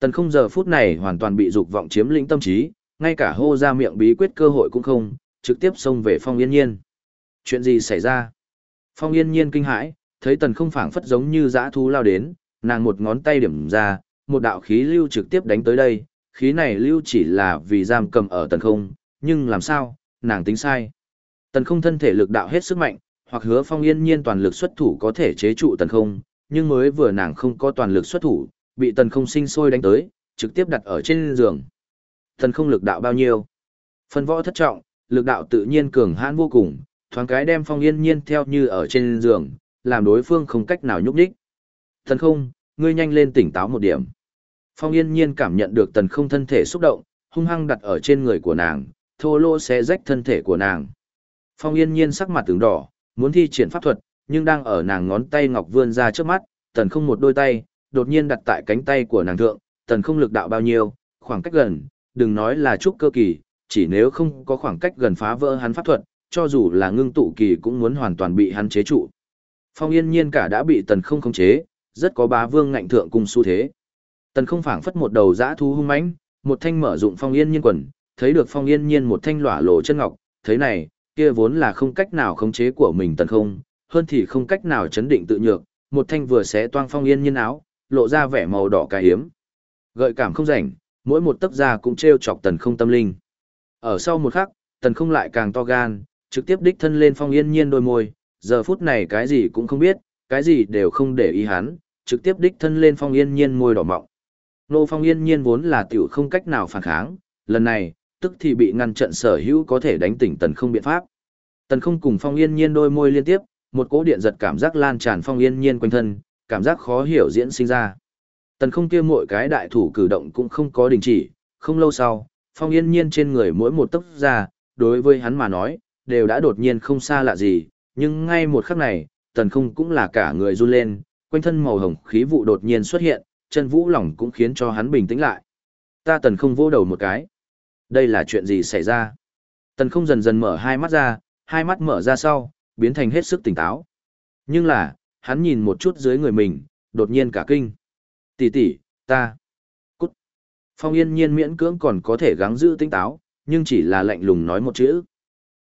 Tần không giờ phút này hoàn toàn bị dục vọng chiếm lĩnh tâm trí, ngay cả hô ra miệng bí quyết cơ hội cũng không, trực tiếp xông về phong yên nhiên. Chuyện gì xảy ra? Phong yên nhiên kinh hãi, thấy tần không phảng phất giống như dã thú lao đến, nàng một ngón tay điểm ra, một đạo khí lưu trực tiếp đánh tới đây, khí này lưu chỉ là vì giam cầm ở tần không, nhưng làm sao, nàng tính sai. Tần không thân thể lực đạo hết sức mạnh, hoặc hứa phong yên nhiên toàn lực xuất thủ có thể chế trụ tần không, nhưng mới vừa nàng không có toàn lực xuất thủ, bị tần không sinh sôi đánh tới, trực tiếp đặt ở trên giường. Tần không lực đạo bao nhiêu? Phần võ thất trọng, lực đạo tự nhiên cường hãn vô cùng, thoáng cái đem phong yên nhiên theo như ở trên giường, làm đối phương không cách nào nhúc nhích. Tần không, ngươi nhanh lên tỉnh táo một điểm. Phong yên nhiên cảm nhận được tần không thân thể xúc động, hung hăng đặt ở trên người của nàng, thô lỗ sẽ rách thân thể của nàng. Phong yên nhiên sắc mặt tướng đỏ, muốn thi triển pháp thuật, nhưng đang ở nàng ngón tay ngọc vươn ra trước mắt, tần không một đôi tay, đột nhiên đặt tại cánh tay của nàng thượng, tần không lực đạo bao nhiêu, khoảng cách gần, đừng nói là trúc cơ kỳ, chỉ nếu không có khoảng cách gần phá vỡ hắn pháp thuật, cho dù là ngưng tụ kỳ cũng muốn hoàn toàn bị hắn chế trụ. Phong yên nhiên cả đã bị tần không khống chế, rất có bá vương ngạnh thượng cùng xu thế. Tần không phảng phất một đầu dã thú hung mãnh, một thanh mở dụng phong yên nhiên quần, thấy được phong yên nhiên một thanh lỏa lộ chân ngọc, thấy này, kia vốn là không cách nào khống chế của mình tần không, hơn thì không cách nào chấn định tự nhược, một thanh vừa xé toang phong yên nhiên áo, lộ ra vẻ màu đỏ cà hiếm. Gợi cảm không rảnh, mỗi một tấc da cũng treo chọc tần không tâm linh. Ở sau một khắc, tần không lại càng to gan, trực tiếp đích thân lên phong yên nhiên đôi môi, giờ phút này cái gì cũng không biết, cái gì đều không để ý hắn, trực tiếp đích thân lên phong yên nhiên môi đỏ mọng. Nô phong yên nhiên vốn là tiểu không cách nào phản kháng, lần này, tức thì bị ngăn trận sở hữu có thể đánh tỉnh tần không biện pháp. Tần không cùng phong yên nhiên đôi môi liên tiếp, một cỗ điện giật cảm giác lan tràn phong yên nhiên quanh thân, cảm giác khó hiểu diễn sinh ra. Tần không kia mỗi cái đại thủ cử động cũng không có đình chỉ, không lâu sau, phong yên nhiên trên người mỗi một tấc ra, đối với hắn mà nói, đều đã đột nhiên không xa lạ gì, nhưng ngay một khắc này, tần không cũng là cả người run lên, quanh thân màu hồng khí vụ đột nhiên xuất hiện, chân vũ lỏng cũng khiến cho hắn bình tĩnh lại. Ta tần không vô đầu một cái. Đây là chuyện gì xảy ra? Tần không dần dần mở hai mắt ra, hai mắt mở ra sau, biến thành hết sức tỉnh táo. Nhưng là, hắn nhìn một chút dưới người mình, đột nhiên cả kinh. Tỷ tỷ, ta. Cút. Phong yên nhiên miễn cưỡng còn có thể gắng giữ tỉnh táo, nhưng chỉ là lạnh lùng nói một chữ.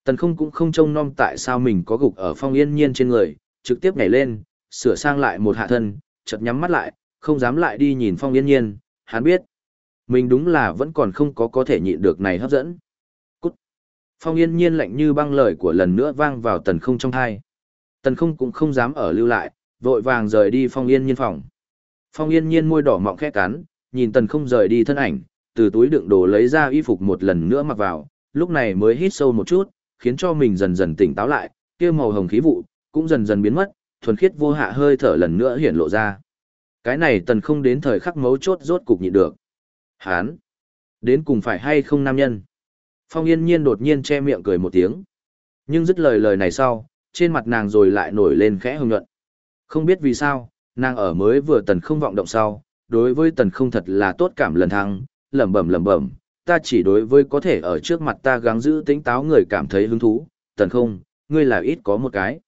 Tần không cũng không trông nom tại sao mình có gục ở phong yên nhiên trên người, trực tiếp nhảy lên, sửa sang lại một hạ thân, chợt nhắm mắt lại, không dám lại đi nhìn phong yên nhiên, hắn biết. Mình đúng là vẫn còn không có có thể nhịn được này hấp dẫn. Cút. Phong yên nhiên lạnh như băng lời của lần nữa vang vào tần không trong thai. Tần không cũng không dám ở lưu lại, vội vàng rời đi phong yên nhiên phòng. Phong yên nhiên môi đỏ mọng khẽ cắn, nhìn tần không rời đi thân ảnh, từ túi đựng đồ lấy ra y phục một lần nữa mặc vào, lúc này mới hít sâu một chút, khiến cho mình dần dần tỉnh táo lại, kia màu hồng khí vụ, cũng dần dần biến mất, thuần khiết vô hạ hơi thở lần nữa hiển lộ ra. Cái này tần không đến thời khắc mấu chốt rốt cục nhịn được. Hán! Đến cùng phải hay không nam nhân? Phong yên nhiên đột nhiên che miệng cười một tiếng. Nhưng dứt lời lời này sau, trên mặt nàng rồi lại nổi lên khẽ hồng nhuận. Không biết vì sao, nàng ở mới vừa tần không vọng động sau, đối với tần không thật là tốt cảm lần thăng, lẩm bẩm lẩm bẩm, ta chỉ đối với có thể ở trước mặt ta gắng giữ tính táo người cảm thấy hứng thú, tần không, ngươi là ít có một cái.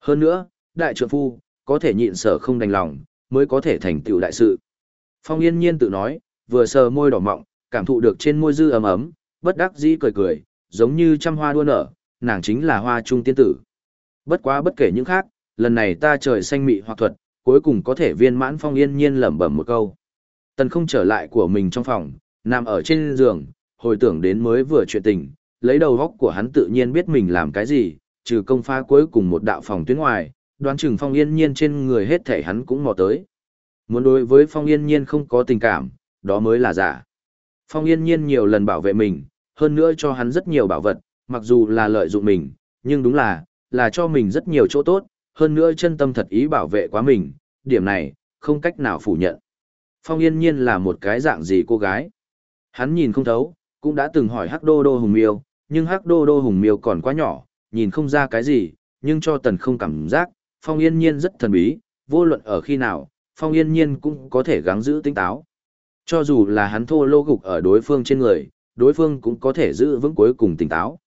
Hơn nữa, đại trượng phu, có thể nhịn sở không đành lòng, mới có thể thành tựu đại sự. Phong yên nhiên tự nói, vừa sờ môi đỏ mọng, cảm thụ được trên môi dư ấm ấm, bất đắc dĩ cười cười, giống như trăm hoa đua nở, nàng chính là hoa trung tiên tử. Bất quá bất kể những khác, lần này ta trời xanh mị hoặc thuật, cuối cùng có thể viên mãn phong yên nhiên lẩm bẩm một câu. Tần không trở lại của mình trong phòng, nằm ở trên giường, hồi tưởng đến mới vừa chuyện tình, lấy đầu góc của hắn tự nhiên biết mình làm cái gì, trừ công pha cuối cùng một đạo phòng tuyến ngoài, đoán chừng phong yên nhiên trên người hết thể hắn cũng mò tới. Muốn đối với phong yên nhiên không có tình cảm, đó mới là giả. Phong yên nhiên nhiều lần bảo vệ mình, hơn nữa cho hắn rất nhiều bảo vật, mặc dù là lợi dụng mình, nhưng đúng là, là cho mình rất nhiều chỗ tốt, hơn nữa chân tâm thật ý bảo vệ quá mình, điểm này, không cách nào phủ nhận. Phong yên nhiên là một cái dạng gì cô gái. Hắn nhìn không thấu, cũng đã từng hỏi Hắc Đô Đô Hùng Miêu, nhưng Hắc Đô Đô Hùng Miêu còn quá nhỏ, nhìn không ra cái gì, nhưng cho Tần không cảm giác, Phong Yên Nhiên rất thần bí, vô luận ở khi nào, Phong Yên Nhiên cũng có thể gắng giữ tinh táo. Cho dù là hắn thô lô gục ở đối phương trên người, đối phương cũng có thể giữ vững cuối cùng tỉnh táo.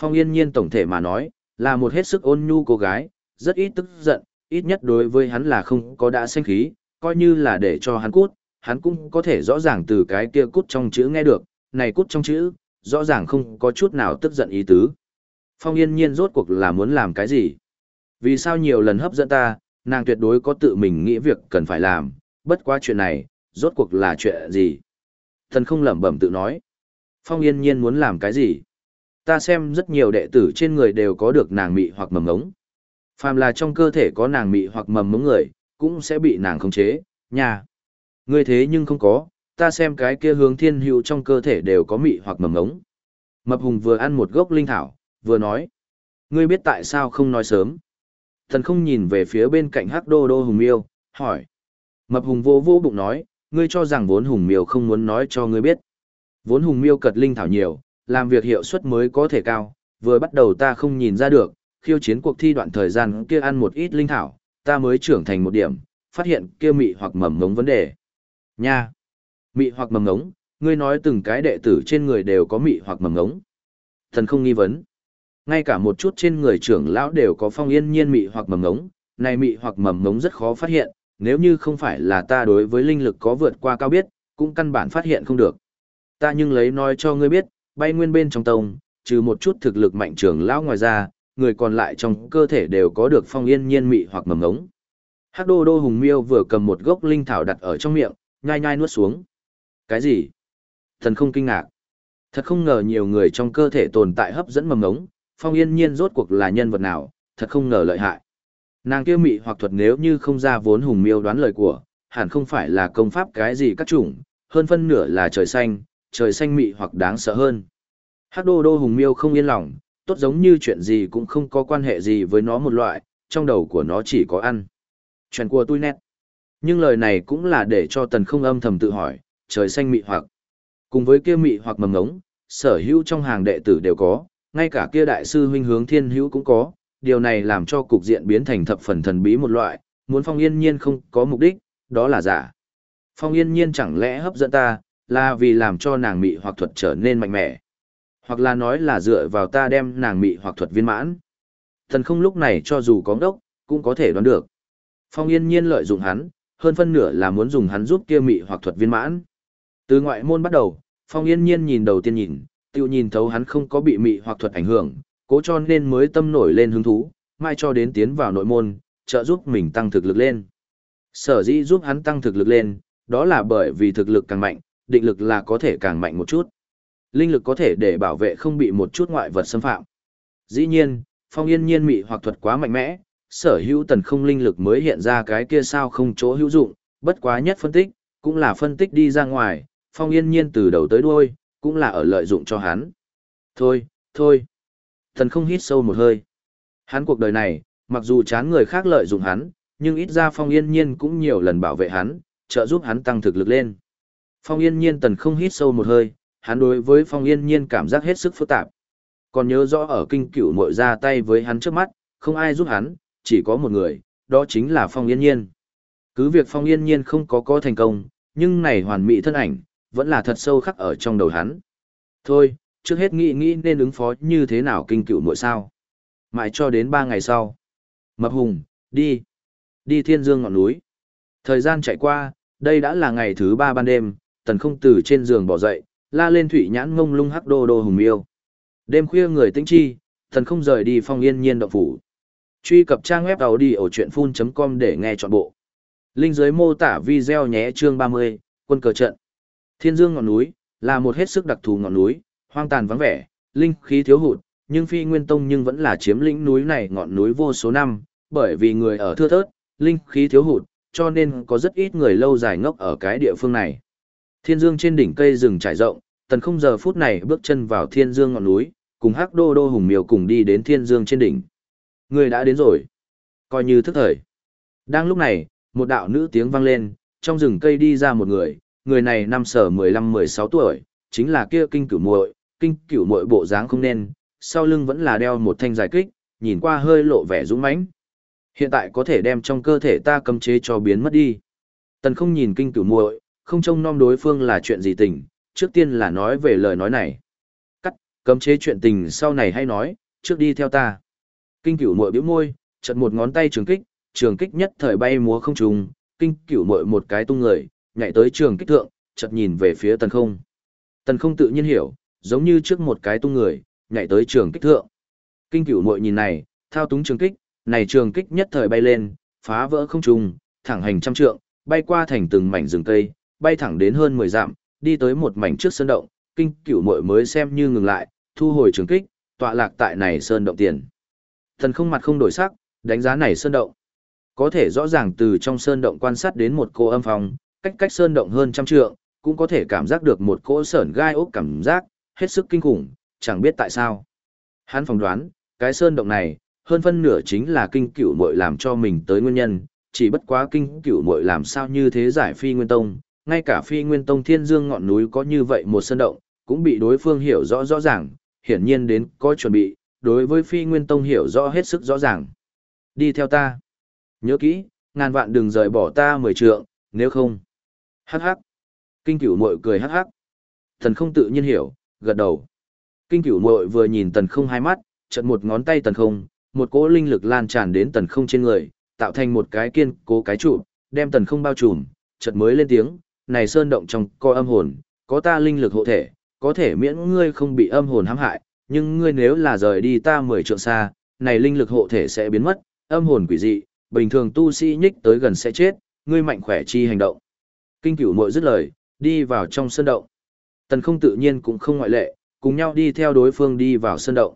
Phong Yên Nhiên tổng thể mà nói, là một hết sức ôn nhu cô gái, rất ít tức giận, ít nhất đối với hắn là không có đã sinh khí, coi như là để cho hắn cút, hắn cũng có thể rõ ràng từ cái kia cút trong chữ nghe được, này cút trong chữ, rõ ràng không có chút nào tức giận ý tứ. Phong yên nhiên rốt cuộc là muốn làm cái gì? Vì sao nhiều lần hấp dẫn ta, nàng tuyệt đối có tự mình nghĩ việc cần phải làm, bất quá chuyện này, rốt cuộc là chuyện gì? Thần không lẩm bẩm tự nói. Phong yên nhiên muốn làm cái gì? Ta xem rất nhiều đệ tử trên người đều có được nàng mị hoặc mầm ngống. Phàm là trong cơ thể có nàng mị hoặc mầm ngống người, cũng sẽ bị nàng khống chế, nha. Ngươi thế nhưng không có, ta xem cái kia hướng thiên hữu trong cơ thể đều có mị hoặc mầm ngống. Mập hùng vừa ăn một gốc linh thảo, vừa nói. Ngươi biết tại sao không nói sớm? Thần không nhìn về phía bên cạnh hắc đô đô hùng miêu, hỏi. Mập hùng vô vô bụng nói, ngươi cho rằng vốn hùng miêu không muốn nói cho ngươi biết. Vốn hùng miêu cật linh thảo nhiều, làm việc hiệu suất mới có thể cao, vừa bắt đầu ta không nhìn ra được, khiêu chiến cuộc thi đoạn thời gian kia ăn một ít linh thảo, ta mới trưởng thành một điểm, phát hiện kia mị hoặc mầm ngống vấn đề. Nha! Mị hoặc mầm ngống, ngươi nói từng cái đệ tử trên người đều có mị hoặc mầm ngống. Thần không nghi vấn. Ngay cả một chút trên người trưởng lão đều có phong yên nhiên mị hoặc mầm ngống, này mị hoặc mầm ngống rất khó phát hiện, nếu như không phải là ta đối với linh lực có vượt qua cao biết, cũng căn bản phát hiện không được. Ta nhưng lấy nói cho ngươi biết, bay nguyên bên trong tông, trừ một chút thực lực mạnh trưởng lão ngoài ra, người còn lại trong cơ thể đều có được phong yên nhiên mị hoặc mầm ngống. Hắc đô đô hùng miêu vừa cầm một gốc linh thảo đặt ở trong miệng, nhai nhai nuốt xuống. Cái gì? Thần không kinh ngạc. Thật không ngờ nhiều người trong cơ thể tồn tại hấp dẫn mầm ngống, phong yên nhiên rốt cuộc là nhân vật nào, thật không ngờ lợi hại. Nàng kia mị hoặc thuật nếu như không ra vốn hùng miêu đoán lời của, hẳn không phải là công pháp cái gì các chủng, hơn phân nửa là trời xanh, trời xanh mị hoặc đáng sợ hơn. Hắc đô đô hùng miêu không yên lòng, tốt giống như chuyện gì cũng không có quan hệ gì với nó một loại, trong đầu của nó chỉ có ăn. Chuyện của tôi nét. Nhưng lời này cũng là để cho tần không âm thầm tự hỏi, trời xanh mị hoặc. Cùng với kia mị hoặc mầm ngống, sở hữu trong hàng đệ tử đều có, ngay cả kia đại sư huynh hướng thiên hữu cũng có, điều này làm cho cục diện biến thành thập phần thần bí một loại, muốn phong yên nhiên không có mục đích, đó là giả. Phong yên nhiên chẳng lẽ hấp dẫn ta, là vì làm cho nàng mị hoặc thuật trở nên mạnh mẽ. Hoặc là nói là dựa vào ta đem nàng mị hoặc thuật viên mãn. Thần không lúc này cho dù có đốc, cũng có thể đoán được. Phong yên nhiên lợi dụng hắn, hơn phân nửa là muốn dùng hắn giúp kia mị hoặc thuật viên mãn. Từ ngoại môn bắt đầu, Phong yên nhiên nhìn đầu tiên nhìn, tiêu nhìn thấu hắn không có bị mị hoặc thuật ảnh hưởng, cố cho nên mới tâm nổi lên hứng thú, mai cho đến tiến vào nội môn, trợ giúp mình tăng thực lực lên. Sở dĩ giúp hắn tăng thực lực lên, đó là bởi vì thực lực càng mạnh, định lực là có thể càng mạnh một chút. Linh lực có thể để bảo vệ không bị một chút ngoại vật xâm phạm. Dĩ nhiên, phong yên nhiên mị hoặc thuật quá mạnh mẽ, sở hữu tần không linh lực mới hiện ra cái kia sao không chỗ hữu dụng, bất quá nhất phân tích, cũng là phân tích đi ra ngoài, phong yên nhiên từ đầu tới đuôi, cũng là ở lợi dụng cho hắn. Thôi, thôi. Thần không hít sâu một hơi. Hắn cuộc đời này, mặc dù chán người khác lợi dụng hắn, nhưng ít ra phong yên nhiên cũng nhiều lần bảo vệ hắn, trợ giúp hắn tăng thực lực lên. Phong yên nhiên tần không hít sâu một hơi, hắn đối với phong yên nhiên cảm giác hết sức phức tạp. Còn nhớ rõ ở kinh cửu mội ra tay với hắn trước mắt, không ai giúp hắn, chỉ có một người, đó chính là phong yên nhiên. Cứ việc phong yên nhiên không có có thành công, nhưng này hoàn mỹ thân ảnh, vẫn là thật sâu khắc ở trong đầu hắn. Thôi, trước hết nghĩ nghĩ nên ứng phó như thế nào kinh cựu mỗi sao. Mãi cho đến ba ngày sau. Mập hùng, đi. Đi thiên dương ngọn núi. Thời gian chạy qua, đây đã là ngày thứ ba ban đêm, tần không từ trên giường bỏ dậy, la lên thủy nhãn ngông lung hắc đô đô hùng miêu. Đêm khuya người tĩnh chi, tần không rời đi phong yên nhiên động phủ. Truy cập trang web đầu đi ở chuyện full.com để nghe trọn bộ. Linh dưới mô tả video nhé chương 30, quân cờ trận. Thiên dương ngọn núi, là một hết sức đặc thù ngọn núi, hoang tàn vắng vẻ, linh khí thiếu hụt, nhưng phi nguyên tông nhưng vẫn là chiếm lĩnh núi này ngọn núi vô số năm, bởi vì người ở thưa thớt, linh khí thiếu hụt, cho nên có rất ít người lâu dài ngốc ở cái địa phương này. Thiên dương trên đỉnh cây rừng trải rộng, tần không giờ phút này bước chân vào thiên dương ngọn núi, cùng hắc đô đô hùng miều cùng đi đến thiên dương trên đỉnh. Người đã đến rồi. Coi như thức thời. Đang lúc này, một đạo nữ tiếng vang lên, trong rừng cây đi ra một người, người này năm sở 15-16 tuổi, chính là kia kinh cửu muội, kinh cửu muội bộ dáng không nên, sau lưng vẫn là đeo một thanh dài kích, nhìn qua hơi lộ vẻ dũng mãnh. Hiện tại có thể đem trong cơ thể ta cấm chế cho biến mất đi. Tần không nhìn kinh cửu muội, không trông nom đối phương là chuyện gì tình, trước tiên là nói về lời nói này. Cắt, cấm chế chuyện tình sau này hay nói, trước đi theo ta. Kinh cửu muội bĩu môi, chật một ngón tay trường kích, trường kích nhất thời bay múa không trùng, kinh cửu muội một cái tung người, nhảy tới trường kích thượng, chợt nhìn về phía tần không. Tần không tự nhiên hiểu, giống như trước một cái tung người, nhảy tới trường kích thượng. Kinh cửu muội nhìn này, thao túng trường kích, này trường kích nhất thời bay lên, phá vỡ không trung, thẳng hành trăm trượng, bay qua thành từng mảnh rừng cây, bay thẳng đến hơn 10 dặm, đi tới một mảnh trước sơn động, kinh cửu muội mới xem như ngừng lại, thu hồi trường kích, tọa lạc tại này sơn động tiền. Thần không mặt không đổi sắc, đánh giá này sơn động. Có thể rõ ràng từ trong sơn động quan sát đến một cô âm phòng, cách cách sơn động hơn trăm trượng, cũng có thể cảm giác được một cỗ sởn gai ốc cảm giác, hết sức kinh khủng, chẳng biết tại sao. Hắn phỏng đoán, cái sơn động này, hơn phân nửa chính là kinh cửu muội làm cho mình tới nguyên nhân, chỉ bất quá kinh cửu muội làm sao như thế giải phi nguyên tông, ngay cả phi nguyên tông thiên dương ngọn núi có như vậy một sân động, cũng bị đối phương hiểu rõ rõ ràng, hiển nhiên đến có chuẩn bị, đối với phi nguyên tông hiểu rõ hết sức rõ ràng. Đi theo ta. Nhớ kỹ, ngàn vạn đừng rời bỏ ta mười trượng, nếu không. Hắc hắc. Kinh cửu muội cười hắc hắc. Thần không tự nhiên hiểu, gật đầu. Kinh cửu muội vừa nhìn tần không hai mắt, chợt một ngón tay tần không, một cỗ linh lực lan tràn đến tần không trên người, tạo thành một cái kiên cố cái trụ, đem tần không bao trùm, chợt mới lên tiếng, này sơn động trong co âm hồn, có ta linh lực hộ thể, có thể miễn ngươi không bị âm hồn hãm hại, nhưng ngươi nếu là rời đi ta mười trượng xa, này linh lực hộ thể sẽ biến mất, âm hồn quỷ dị, bình thường tu sĩ nhích tới gần sẽ chết, ngươi mạnh khỏe chi hành động. Kinh cửu muội dứt lời, đi vào trong sơn động. Tần không tự nhiên cũng không ngoại lệ, cùng nhau đi theo đối phương đi vào sơn động.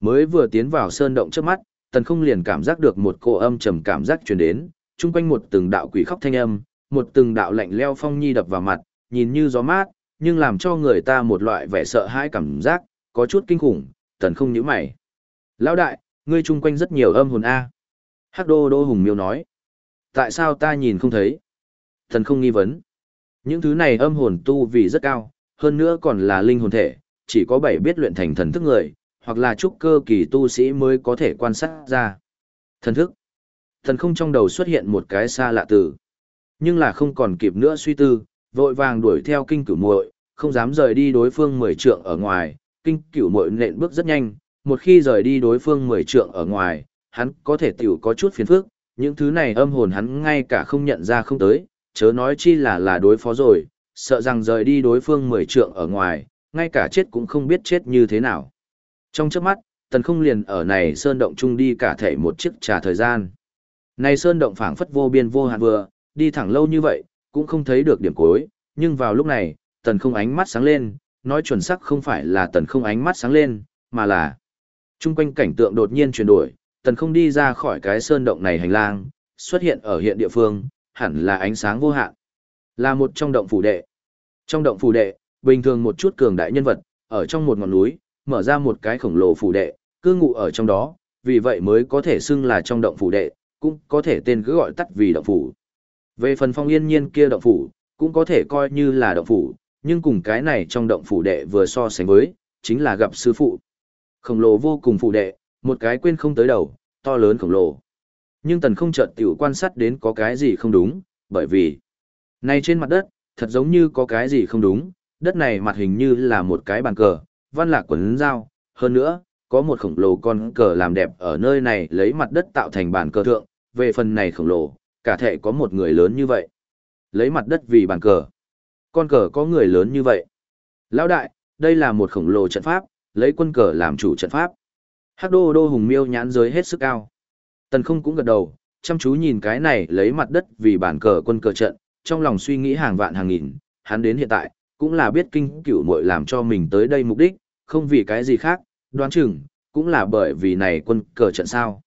Mới vừa tiến vào sơn động trước mắt, tần không liền cảm giác được một cô âm trầm cảm giác truyền đến, chung quanh một từng đạo quỷ khóc thanh âm, một từng đạo lạnh leo phong nhi đập vào mặt, nhìn như gió mát, nhưng làm cho người ta một loại vẻ sợ hãi cảm giác, có chút kinh khủng, tần không nhíu mày. Lão đại, ngươi chung quanh rất nhiều âm hồn A. Hắc đô đô hùng miêu nói. Tại sao ta nhìn không thấy? Tần không nghi vấn. Những thứ này âm hồn tu vì rất cao, hơn nữa còn là linh hồn thể, chỉ có bảy biết luyện thành thần thức người, hoặc là trúc cơ kỳ tu sĩ mới có thể quan sát ra. Thần thức. Thần không trong đầu xuất hiện một cái xa lạ từ. Nhưng là không còn kịp nữa suy tư, vội vàng đuổi theo kinh cửu muội, không dám rời đi đối phương mười trượng ở ngoài, kinh cửu muội nện bước rất nhanh, một khi rời đi đối phương mười trượng ở ngoài, hắn có thể tiểu có chút phiền phức, những thứ này âm hồn hắn ngay cả không nhận ra không tới, chớ nói chi là là đối phó rồi, sợ rằng rời đi đối phương mười trượng ở ngoài, ngay cả chết cũng không biết chết như thế nào. Trong chớp mắt, tần không liền ở này sơn động chung đi cả thể một chiếc trà thời gian. Này sơn động phảng phất vô biên vô hạn vừa, đi thẳng lâu như vậy, cũng không thấy được điểm cuối, nhưng vào lúc này, tần không ánh mắt sáng lên, nói chuẩn xác không phải là tần không ánh mắt sáng lên, mà là chung quanh cảnh tượng đột nhiên chuyển đổi, tần không đi ra khỏi cái sơn động này hành lang, xuất hiện ở hiện địa phương, hẳn là ánh sáng vô hạn. Là một trong động phủ đệ. Trong động phủ đệ, bình thường một chút cường đại nhân vật, ở trong một ngọn núi, mở ra một cái khổng lồ phủ đệ, cư ngụ ở trong đó, vì vậy mới có thể xưng là trong động phủ đệ, cũng có thể tên cứ gọi tắt vì động phủ. Về phần phong yên nhiên kia động phủ, cũng có thể coi như là động phủ, nhưng cùng cái này trong động phủ đệ vừa so sánh với, chính là gặp sư phụ. Khổng lồ vô cùng phủ đệ, một cái quên không tới đầu, to lớn khổng lồ. Nhưng tần không chợt tiểu quan sát đến có cái gì không đúng, bởi vì này trên mặt đất, thật giống như có cái gì không đúng, đất này mặt hình như là một cái bàn cờ, văn lạc quấn dao, hơn nữa, có một khổng lồ con cờ làm đẹp ở nơi này lấy mặt đất tạo thành bàn cờ thượng, về phần này khổng lồ, cả thể có một người lớn như vậy. Lấy mặt đất vì bàn cờ. Con cờ có người lớn như vậy. Lão đại, đây là một khổng lồ trận pháp, lấy quân cờ làm chủ trận pháp. Hắc đô đô hùng miêu nhãn giới hết sức cao. Tần không cũng gật đầu, chăm chú nhìn cái này lấy mặt đất vì bàn cờ quân cờ trận, trong lòng suy nghĩ hàng vạn hàng nghìn, hắn đến hiện tại, cũng là biết kinh cửu muội làm cho mình tới đây mục đích, không vì cái gì khác, đoán chừng, cũng là bởi vì này quân cờ trận sao.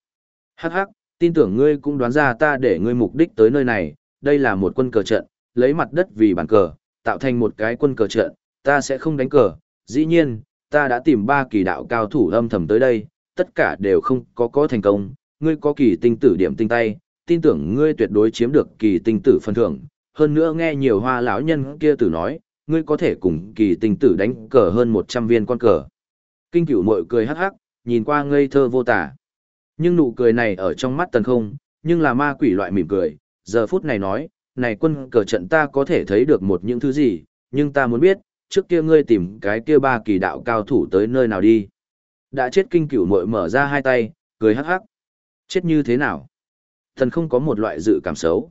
Hắc hắc, tin tưởng ngươi cũng đoán ra ta để ngươi mục đích tới nơi này, đây là một quân cờ trận, lấy mặt đất vì bản cờ, tạo thành một cái quân cờ trận, ta sẽ không đánh cờ, dĩ nhiên, ta đã tìm ba kỳ đạo cao thủ âm thầm tới đây, tất cả đều không có có thành công, ngươi có kỳ tinh tử điểm tinh tay, tin tưởng ngươi tuyệt đối chiếm được kỳ tinh tử phân thưởng, hơn nữa nghe nhiều hoa lão nhân kia tử nói, ngươi có thể cùng kỳ tinh tử đánh cờ hơn 100 viên con cờ. Kinh cửu mội cười hắc hắc, nhìn qua ngây thơ vô tả. Nhưng nụ cười này ở trong mắt tần không, nhưng là ma quỷ loại mỉm cười, giờ phút này nói, này quân cờ trận ta có thể thấy được một những thứ gì, nhưng ta muốn biết, trước kia ngươi tìm cái kia ba kỳ đạo cao thủ tới nơi nào đi. Đã chết kinh cửu mội mở ra hai tay, cười hắc hắc. Chết như thế nào? Thần không có một loại dự cảm xấu.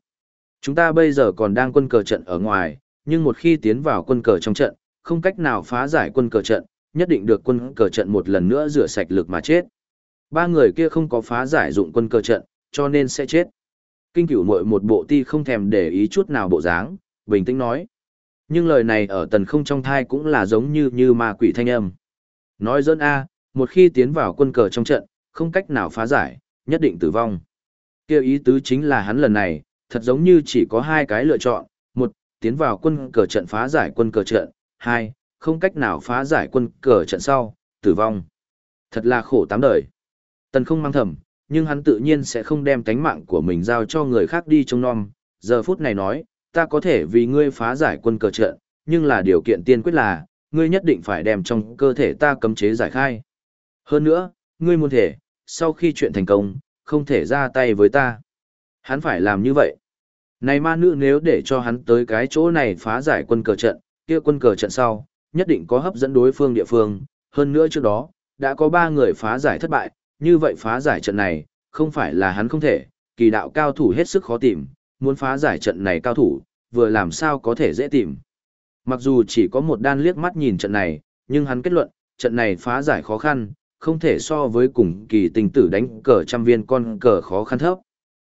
Chúng ta bây giờ còn đang quân cờ trận ở ngoài, nhưng một khi tiến vào quân cờ trong trận, không cách nào phá giải quân cờ trận, nhất định được quân cờ trận một lần nữa rửa sạch lực mà chết. Ba người kia không có phá giải dụng quân cơ trận, cho nên sẽ chết. Kinh cửu mội một bộ ti không thèm để ý chút nào bộ dáng, bình tĩnh nói. Nhưng lời này ở tần không trong thai cũng là giống như như ma quỷ thanh âm. Nói dẫn A, một khi tiến vào quân cờ trong trận, không cách nào phá giải, nhất định tử vong. Kêu ý tứ chính là hắn lần này, thật giống như chỉ có hai cái lựa chọn, một, tiến vào quân cờ trận phá giải quân cờ trận, hai, không cách nào phá giải quân cờ trận sau, tử vong. Thật là khổ tám đời. Tần không mang thầm, nhưng hắn tự nhiên sẽ không đem tánh mạng của mình giao cho người khác đi trông nom. Giờ phút này nói, ta có thể vì ngươi phá giải quân cờ trận, nhưng là điều kiện tiên quyết là, ngươi nhất định phải đem trong cơ thể ta cấm chế giải khai. Hơn nữa, ngươi muốn thể, sau khi chuyện thành công, không thể ra tay với ta. Hắn phải làm như vậy. Này ma nữ nếu để cho hắn tới cái chỗ này phá giải quân cờ trận, kia quân cờ trận sau, nhất định có hấp dẫn đối phương địa phương. Hơn nữa trước đó, đã có ba người phá giải thất bại, như vậy phá giải trận này, không phải là hắn không thể, kỳ đạo cao thủ hết sức khó tìm, muốn phá giải trận này cao thủ, vừa làm sao có thể dễ tìm. Mặc dù chỉ có một đan liếc mắt nhìn trận này, nhưng hắn kết luận, trận này phá giải khó khăn, không thể so với cùng kỳ tình tử đánh cờ trăm viên con cờ khó khăn thấp.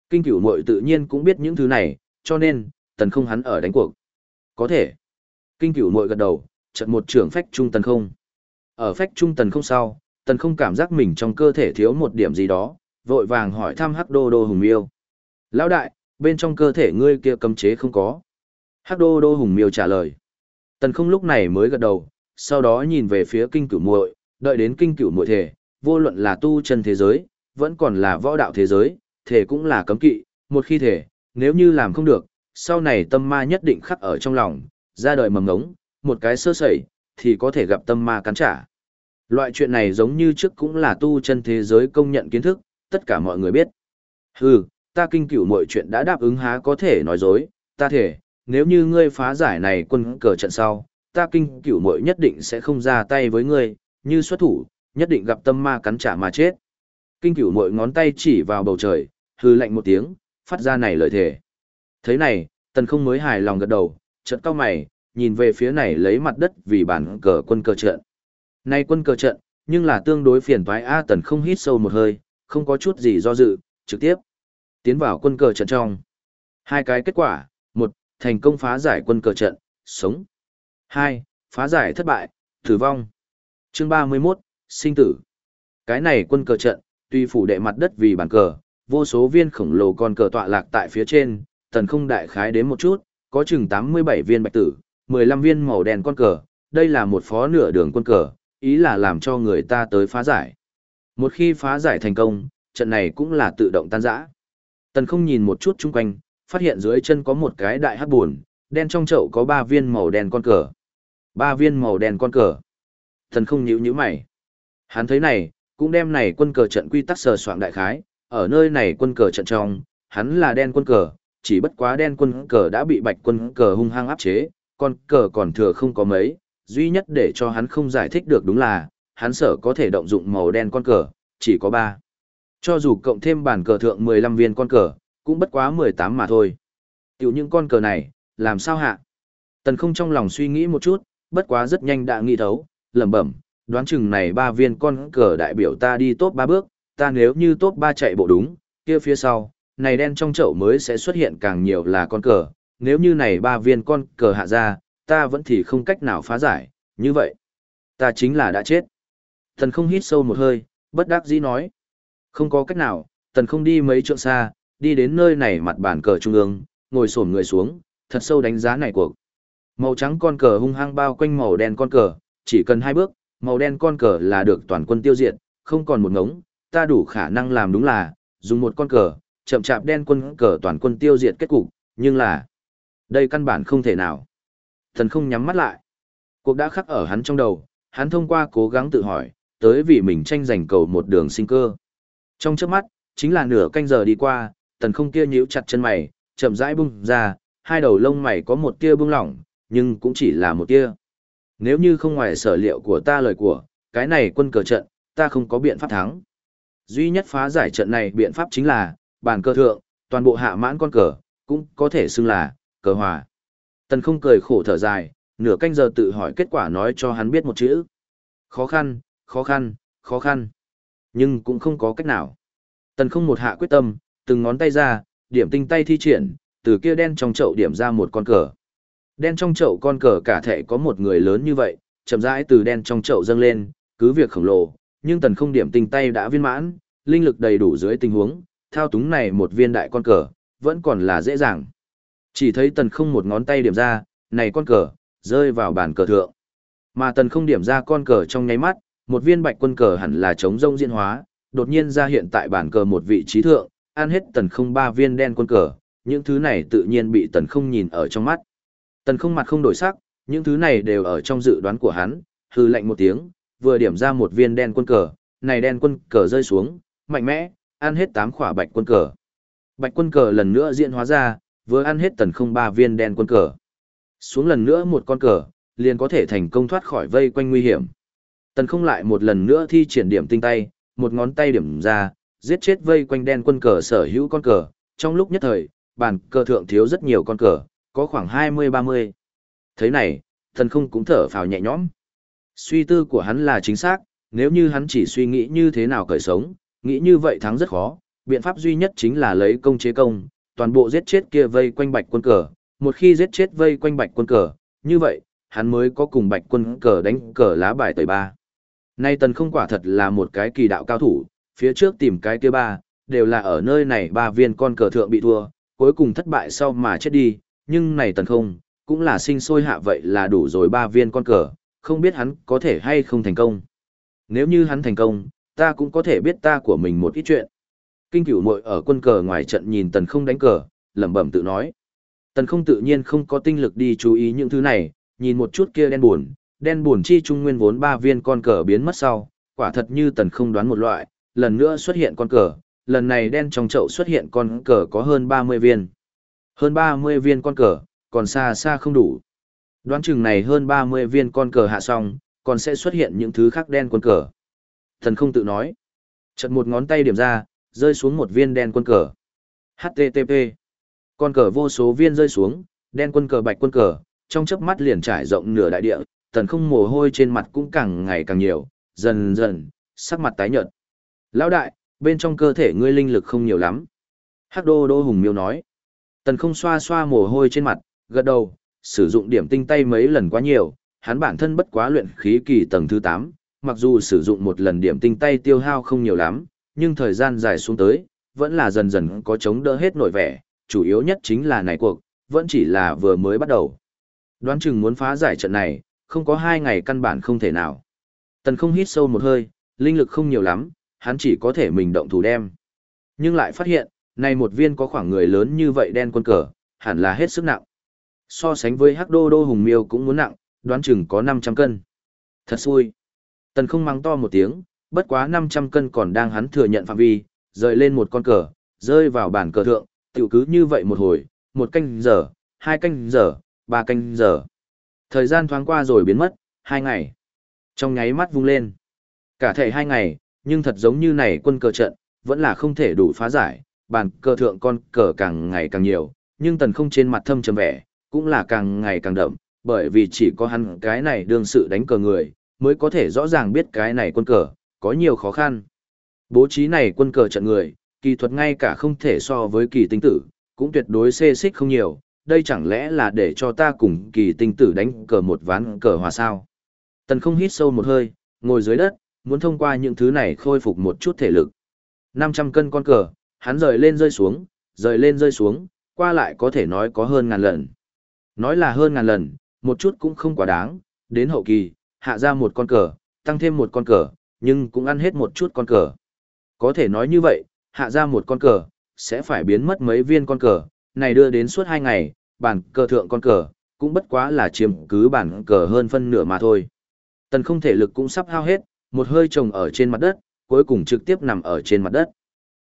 Kinh cửu muội tự nhiên cũng biết những thứ này, cho nên, tần không hắn ở đánh cuộc. Có thể. Kinh cửu muội gật đầu, trận một trưởng phách trung tần không. Ở phách trung tần không sau, tần không cảm giác mình trong cơ thể thiếu một điểm gì đó, vội vàng hỏi thăm hắc đô đô hùng miêu. Lão đại, bên trong cơ thể ngươi kia cấm chế không có. Hắc đô đô hùng miêu trả lời. Tần không lúc này mới gật đầu, sau đó nhìn về phía kinh cửu muội, đợi đến kinh cửu muội thể, vô luận là tu chân thế giới, vẫn còn là võ đạo thế giới, thể cũng là cấm kỵ, một khi thể, nếu như làm không được, sau này tâm ma nhất định khắc ở trong lòng, ra đời mầm ngống, một cái sơ sẩy, thì có thể gặp tâm ma cắn trả. Loại chuyện này giống như trước cũng là tu chân thế giới công nhận kiến thức, tất cả mọi người biết. Hừ, ta kinh cửu mọi chuyện đã đáp ứng há có thể nói dối, ta thể, nếu như ngươi phá giải này quân cờ trận sau, ta kinh cửu muội nhất định sẽ không ra tay với ngươi, như xuất thủ, nhất định gặp tâm ma cắn trả mà chết. Kinh cửu muội ngón tay chỉ vào bầu trời, hư lạnh một tiếng, phát ra này lời thề. Thế này, tần không mới hài lòng gật đầu, trận cao mày, nhìn về phía này lấy mặt đất vì bản cờ quân cờ trận nay quân cờ trận, nhưng là tương đối phiền toái A tần không hít sâu một hơi, không có chút gì do dự, trực tiếp tiến vào quân cờ trận trong. Hai cái kết quả, một, thành công phá giải quân cờ trận, sống. hai, phá giải thất bại, tử vong. Chương ba mươi 31, sinh tử. Cái này quân cờ trận, tuy phủ đệ mặt đất vì bàn cờ, vô số viên khổng lồ con cờ tọa lạc tại phía trên, tần không đại khái đến một chút, có chừng tám mươi bảy viên bạch tử, mười lăm viên màu đen con cờ, đây là một phó nửa đường quân cờ, ý là làm cho người ta tới phá giải. Một khi phá giải thành công, trận này cũng là tự động tan rã. Tần không nhìn một chút chung quanh, phát hiện dưới chân có một cái đại hắc buồn, đen trong chậu có ba viên màu đen con cờ. Ba viên màu đen con cờ. Tần không nhíu nhíu mày. Hắn thấy này, cũng đem này quân cờ trận quy tắc sờ soạn đại khái, ở nơi này quân cờ trận trong, hắn là đen quân cờ, chỉ bất quá đen quân cờ đã bị bạch quân cờ hung hăng áp chế, con cờ còn thừa không có mấy, duy nhất để cho hắn không giải thích được đúng là, hắn sở có thể động dụng màu đen con cờ, chỉ có 3. Cho dù cộng thêm bản cờ thượng 15 viên con cờ, cũng bất quá 18 mà thôi. Tiểu những con cờ này, làm sao hạ? Tần không trong lòng suy nghĩ một chút, bất quá rất nhanh đã nghĩ thấu, lẩm bẩm, đoán chừng này ba viên con cờ đại biểu ta đi tốt ba bước, ta nếu như tốt ba chạy bộ đúng, kia phía sau, này đen trong chậu mới sẽ xuất hiện càng nhiều là con cờ, nếu như này ba viên con cờ hạ ra, ta vẫn thì không cách nào phá giải, như vậy, ta chính là đã chết. Tần không hít sâu một hơi, bất đắc dĩ nói. Không có cách nào, tần không đi mấy trượng xa, đi đến nơi này mặt bàn cờ trung ương, ngồi xổm người xuống, thật sâu đánh giá này cuộc. Màu trắng con cờ hung hăng bao quanh màu đen con cờ, chỉ cần hai bước, màu đen con cờ là được toàn quân tiêu diệt, không còn một ngống, ta đủ khả năng làm đúng là, dùng một con cờ, chậm chạp đen quân cờ toàn quân tiêu diệt kết cục, nhưng là, đây căn bản không thể nào. Thần không nhắm mắt lại. Cuộc đã khắc ở hắn trong đầu, hắn thông qua cố gắng tự hỏi, tới vì mình tranh giành cầu một đường sinh cơ. Trong trước mắt, chính là nửa canh giờ đi qua, tần không kia nhíu chặt chân mày, chậm rãi bung ra, hai đầu lông mày có một tia bung lỏng, nhưng cũng chỉ là một tia. Nếu như không ngoài sở liệu của ta lời của, cái này quân cờ trận, ta không có biện pháp thắng. Duy nhất phá giải trận này biện pháp chính là, bàn cờ thượng, toàn bộ hạ mãn con cờ, cũng có thể xưng là cờ hòa. Tần không cười khổ thở dài, nửa canh giờ tự hỏi kết quả nói cho hắn biết một chữ. Khó khăn, khó khăn, khó khăn. Nhưng cũng không có cách nào. Tần không một hạ quyết tâm, từng ngón tay ra, điểm tinh tay thi triển, từ kia đen trong chậu điểm ra một con cờ. Đen trong chậu con cờ cả thể có một người lớn như vậy, chậm rãi từ đen trong chậu dâng lên, cứ việc khổng lồ, nhưng tần không điểm tinh tay đã viên mãn, linh lực đầy đủ dưới tình huống, thao túng này một viên đại con cờ, vẫn còn là dễ dàng. Chỉ thấy tần không một ngón tay điểm ra, này con cờ, rơi vào bàn cờ thượng. Mà tần không điểm ra con cờ trong nháy mắt, một viên bạch quân cờ hẳn là chống rông diễn hóa, đột nhiên ra hiện tại bàn cờ một vị trí thượng, ăn hết tần không ba viên đen quân cờ, những thứ này tự nhiên bị tần không nhìn ở trong mắt. Tần không mặt không đổi sắc, những thứ này đều ở trong dự đoán của hắn, hư lệnh một tiếng, vừa điểm ra một viên đen quân cờ, này đen quân cờ rơi xuống, mạnh mẽ, ăn hết tám khỏa bạch quân cờ. Bạch quân cờ lần nữa diễn hóa ra, vừa ăn hết tần không ba viên đen quân cờ. Xuống lần nữa một con cờ, liền có thể thành công thoát khỏi vây quanh nguy hiểm. Tần không lại một lần nữa thi triển điểm tinh tay, một ngón tay điểm ra, giết chết vây quanh đen quân cờ sở hữu con cờ. Trong lúc nhất thời, bàn cờ thượng thiếu rất nhiều con cờ, có khoảng 20-30. Thế này, tần không cũng thở phào nhẹ nhõm. Suy tư của hắn là chính xác, nếu như hắn chỉ suy nghĩ như thế nào cởi sống, nghĩ như vậy thắng rất khó, biện pháp duy nhất chính là lấy công chế công, toàn bộ giết chết kia vây quanh bạch quân cờ, một khi giết chết vây quanh bạch quân cờ, như vậy, hắn mới có cùng bạch quân cờ đánh cờ lá bài tới ba. Nay tần không quả thật là một cái kỳ đạo cao thủ, phía trước tìm cái kia ba, đều là ở nơi này ba viên con cờ thượng bị thua, cuối cùng thất bại sau mà chết đi, nhưng này tần không, cũng là sinh sôi hạ vậy là đủ rồi ba viên con cờ, không biết hắn có thể hay không thành công. Nếu như hắn thành công, ta cũng có thể biết ta của mình một ít chuyện. Kinh cửu muội ở quân cờ ngoài trận nhìn tần không đánh cờ, lẩm bẩm tự nói. Tần không tự nhiên không có tinh lực đi chú ý những thứ này, nhìn một chút kia đen buồn, đen buồn chi trung nguyên vốn ba viên con cờ biến mất sau, quả thật như tần không đoán một loại, lần nữa xuất hiện con cờ, lần này đen trong chậu xuất hiện con cờ có hơn 30 viên. Hơn 30 viên con cờ, còn xa xa không đủ. Đoán chừng này hơn 30 viên con cờ hạ xong, còn sẽ xuất hiện những thứ khác đen quân cờ. Thần không tự nói. Chật một ngón tay điểm ra, rơi xuống một viên đen quân cờ. HTTP. Con cờ vô số viên rơi xuống, đen quân cờ bạch quân cờ, trong chớp mắt liền trải rộng nửa đại địa, tần không mồ hôi trên mặt cũng càng ngày càng nhiều, dần dần, sắc mặt tái nhợt. Lão đại, bên trong cơ thể ngươi linh lực không nhiều lắm. Hắc đô đô hùng miêu nói. Tần không xoa xoa mồ hôi trên mặt, gật đầu, sử dụng điểm tinh tay mấy lần quá nhiều, hắn bản thân bất quá luyện khí kỳ tầng thứ 8, mặc dù sử dụng một lần điểm tinh tay tiêu hao không nhiều lắm, nhưng thời gian dài xuống tới, vẫn là dần dần có chống đỡ hết nổi vẻ, chủ yếu nhất chính là này cuộc, vẫn chỉ là vừa mới bắt đầu. Đoán chừng muốn phá giải trận này, không có hai ngày căn bản không thể nào. Tần không hít sâu một hơi, linh lực không nhiều lắm, hắn chỉ có thể mình động thủ đem. Nhưng lại phát hiện, này một viên có khoảng người lớn như vậy đen quân cờ, hẳn là hết sức nặng. So sánh với hắc đô đô hùng miêu cũng muốn nặng, đoán chừng có 500 cân. Thật xui. Tần không mắng to một tiếng, bất quá 500 cân còn đang hắn thừa nhận phạm vi, rời lên một con cờ, rơi vào bàn cờ thượng, tiểu cứ như vậy một hồi, một canh giờ, hai canh giờ, ba canh giờ. Thời gian thoáng qua rồi biến mất, hai ngày. Trong nháy mắt vung lên. Cả thể hai ngày, nhưng thật giống như này quân cờ trận, vẫn là không thể đủ phá giải, bàn cờ thượng con cờ càng ngày càng nhiều, nhưng tần không trên mặt thâm trầm vẻ, cũng là càng ngày càng đậm, bởi vì chỉ có hắn cái này đương sự đánh cờ người, mới có thể rõ ràng biết cái này quân cờ, có nhiều khó khăn. Bố trí này quân cờ trận người, kỳ thuật ngay cả không thể so với kỳ tinh tử, cũng tuyệt đối xê xích không nhiều, đây chẳng lẽ là để cho ta cùng kỳ tinh tử đánh cờ một ván cờ hòa sao. Tần không hít sâu một hơi, ngồi dưới đất, muốn thông qua những thứ này khôi phục một chút thể lực. 500 cân con cờ, hắn rời lên rơi xuống, rời lên rơi xuống, qua lại có thể nói có hơn ngàn lần. Nói là hơn ngàn lần, một chút cũng không quá đáng, đến hậu kỳ, hạ ra một con cờ, tăng thêm một con cờ, nhưng cũng ăn hết một chút con cờ. Có thể nói như vậy, hạ ra một con cờ, sẽ phải biến mất mấy viên con cờ, này đưa đến suốt hai ngày, bản cờ thượng con cờ, cũng bất quá là chiếm cứ bản cờ hơn phân nửa mà thôi. Tần không thể lực cũng sắp hao hết, một hơi trồng ở trên mặt đất, cuối cùng trực tiếp nằm ở trên mặt đất.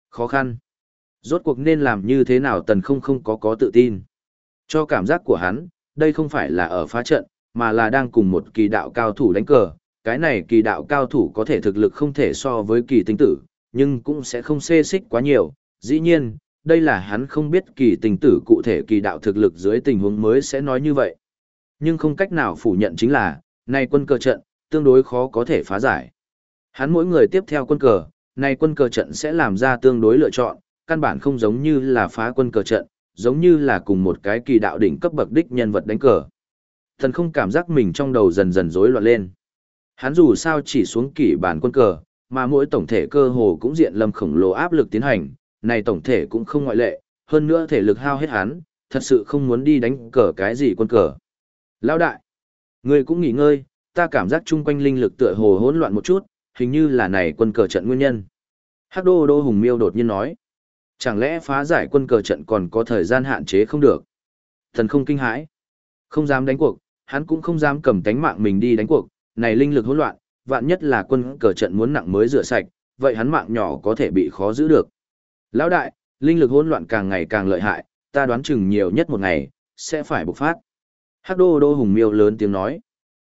Khó khăn. Rốt cuộc nên làm như thế nào tần không không có có tự tin. Cho cảm giác của hắn, đây không phải là ở phá trận, mà là đang cùng một kỳ đạo cao thủ đánh cờ. Cái này kỳ đạo cao thủ có thể thực lực không thể so với kỳ tinh tử, nhưng cũng sẽ không xê xích quá nhiều. Dĩ nhiên, đây là hắn không biết kỳ tình tử cụ thể kỳ đạo thực lực dưới tình huống mới sẽ nói như vậy. Nhưng không cách nào phủ nhận chính là, nay quân cờ trận, tương đối khó có thể phá giải. Hắn mỗi người tiếp theo quân cờ, nay quân cờ trận sẽ làm ra tương đối lựa chọn, căn bản không giống như là phá quân cờ trận, giống như là cùng một cái kỳ đạo đỉnh cấp bậc đích nhân vật đánh cờ. Thần không cảm giác mình trong đầu dần dần rối loạn lên. Hắn dù sao chỉ xuống kỷ bản quân cờ, mà mỗi tổng thể cơ hồ cũng diện lâm khổng lồ áp lực tiến hành, này tổng thể cũng không ngoại lệ, hơn nữa thể lực hao hết hắn, thật sự không muốn đi đánh cờ cái gì quân cờ. Lão đại, người cũng nghỉ ngơi, ta cảm giác chung quanh linh lực tựa hồ hỗn loạn một chút, hình như là này quân cờ trận nguyên nhân. Hắc đô đô hùng miêu đột nhiên nói. Chẳng lẽ phá giải quân cờ trận còn có thời gian hạn chế không được? Thần không kinh hãi. Không dám đánh cuộc, hắn cũng không dám cầm tánh mạng mình đi đánh cuộc, này linh lực hỗn loạn, vạn nhất là quân cờ trận muốn nặng mới rửa sạch, vậy hắn mạng nhỏ có thể bị khó giữ được. Lão đại, linh lực hỗn loạn càng ngày càng lợi hại, ta đoán chừng nhiều nhất một ngày, sẽ phải bộc phát. Hắc đô đô hùng miêu lớn tiếng nói.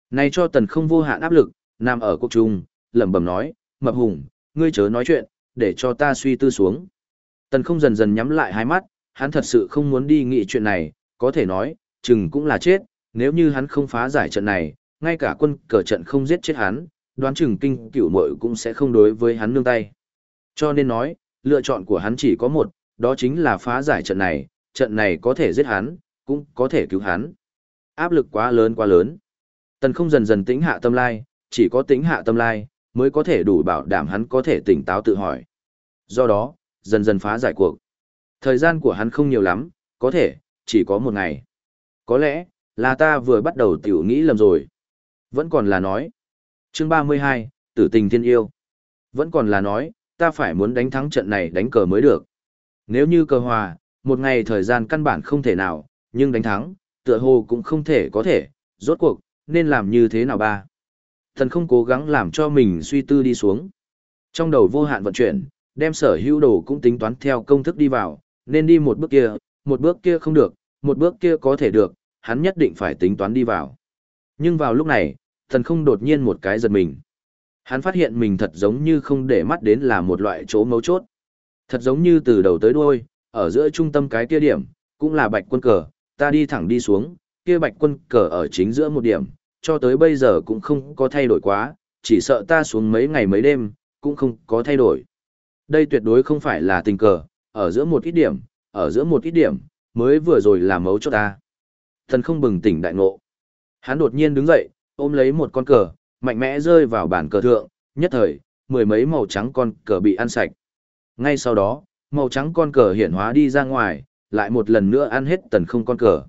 Này cho tần không vô hạn áp lực, nằm ở quốc trung, lẩm bẩm nói, mập hùng, ngươi chớ nói chuyện, để cho ta suy tư xuống. Tần không dần dần nhắm lại hai mắt, hắn thật sự không muốn đi nghĩ chuyện này, có thể nói, chừng cũng là chết, nếu như hắn không phá giải trận này, ngay cả quân cờ trận không giết chết hắn, đoán chừng kinh cửu mội cũng sẽ không đối với hắn nương tay. Cho nên nói, lựa chọn của hắn chỉ có một, đó chính là phá giải trận này, trận này có thể giết hắn, cũng có thể cứu hắn. Áp lực quá lớn quá lớn. Tần không dần dần tĩnh hạ tâm lai, chỉ có tĩnh hạ tâm lai, mới có thể đủ bảo đảm hắn có thể tỉnh táo tự hỏi. Do đó, dần dần phá giải cuộc. Thời gian của hắn không nhiều lắm, có thể, chỉ có một ngày. Có lẽ, là ta vừa bắt đầu tiểu nghĩ lầm rồi. Vẫn còn là nói. Chương 32, Tử tình thiên yêu. Vẫn còn là nói, ta phải muốn đánh thắng trận này đánh cờ mới được. Nếu như cờ hòa, một ngày thời gian căn bản không thể nào, nhưng đánh thắng, tựa hồ cũng không thể có thể, rốt cuộc, nên làm như thế nào ba. Thần không cố gắng làm cho mình suy tư đi xuống. Trong đầu vô hạn vận chuyển, đem sở hữu đồ cũng tính toán theo công thức đi vào, nên đi một bước kia, một bước kia không được, một bước kia có thể được, hắn nhất định phải tính toán đi vào. Nhưng vào lúc này, thần không đột nhiên một cái giật mình. Hắn phát hiện mình thật giống như không để mắt đến là một loại chỗ mấu chốt. Thật giống như từ đầu tới đuôi, ở giữa trung tâm cái kia điểm, cũng là bạch quân cờ, ta đi thẳng đi xuống, kia bạch quân cờ ở chính giữa một điểm, cho tới bây giờ cũng không có thay đổi quá, chỉ sợ ta xuống mấy ngày mấy đêm, cũng không có thay đổi. Đây tuyệt đối không phải là tình cờ, ở giữa một ít điểm, ở giữa một ít điểm, mới vừa rồi là mấu chốt ta. Thần không bừng tỉnh đại ngộ. Hắn đột nhiên đứng dậy, ôm lấy một con cờ, mạnh mẽ rơi vào bàn cờ thượng, nhất thời, mười mấy màu trắng con cờ bị ăn sạch. Ngay sau đó, màu trắng con cờ hiện hóa đi ra ngoài, lại một lần nữa ăn hết tần không con cờ.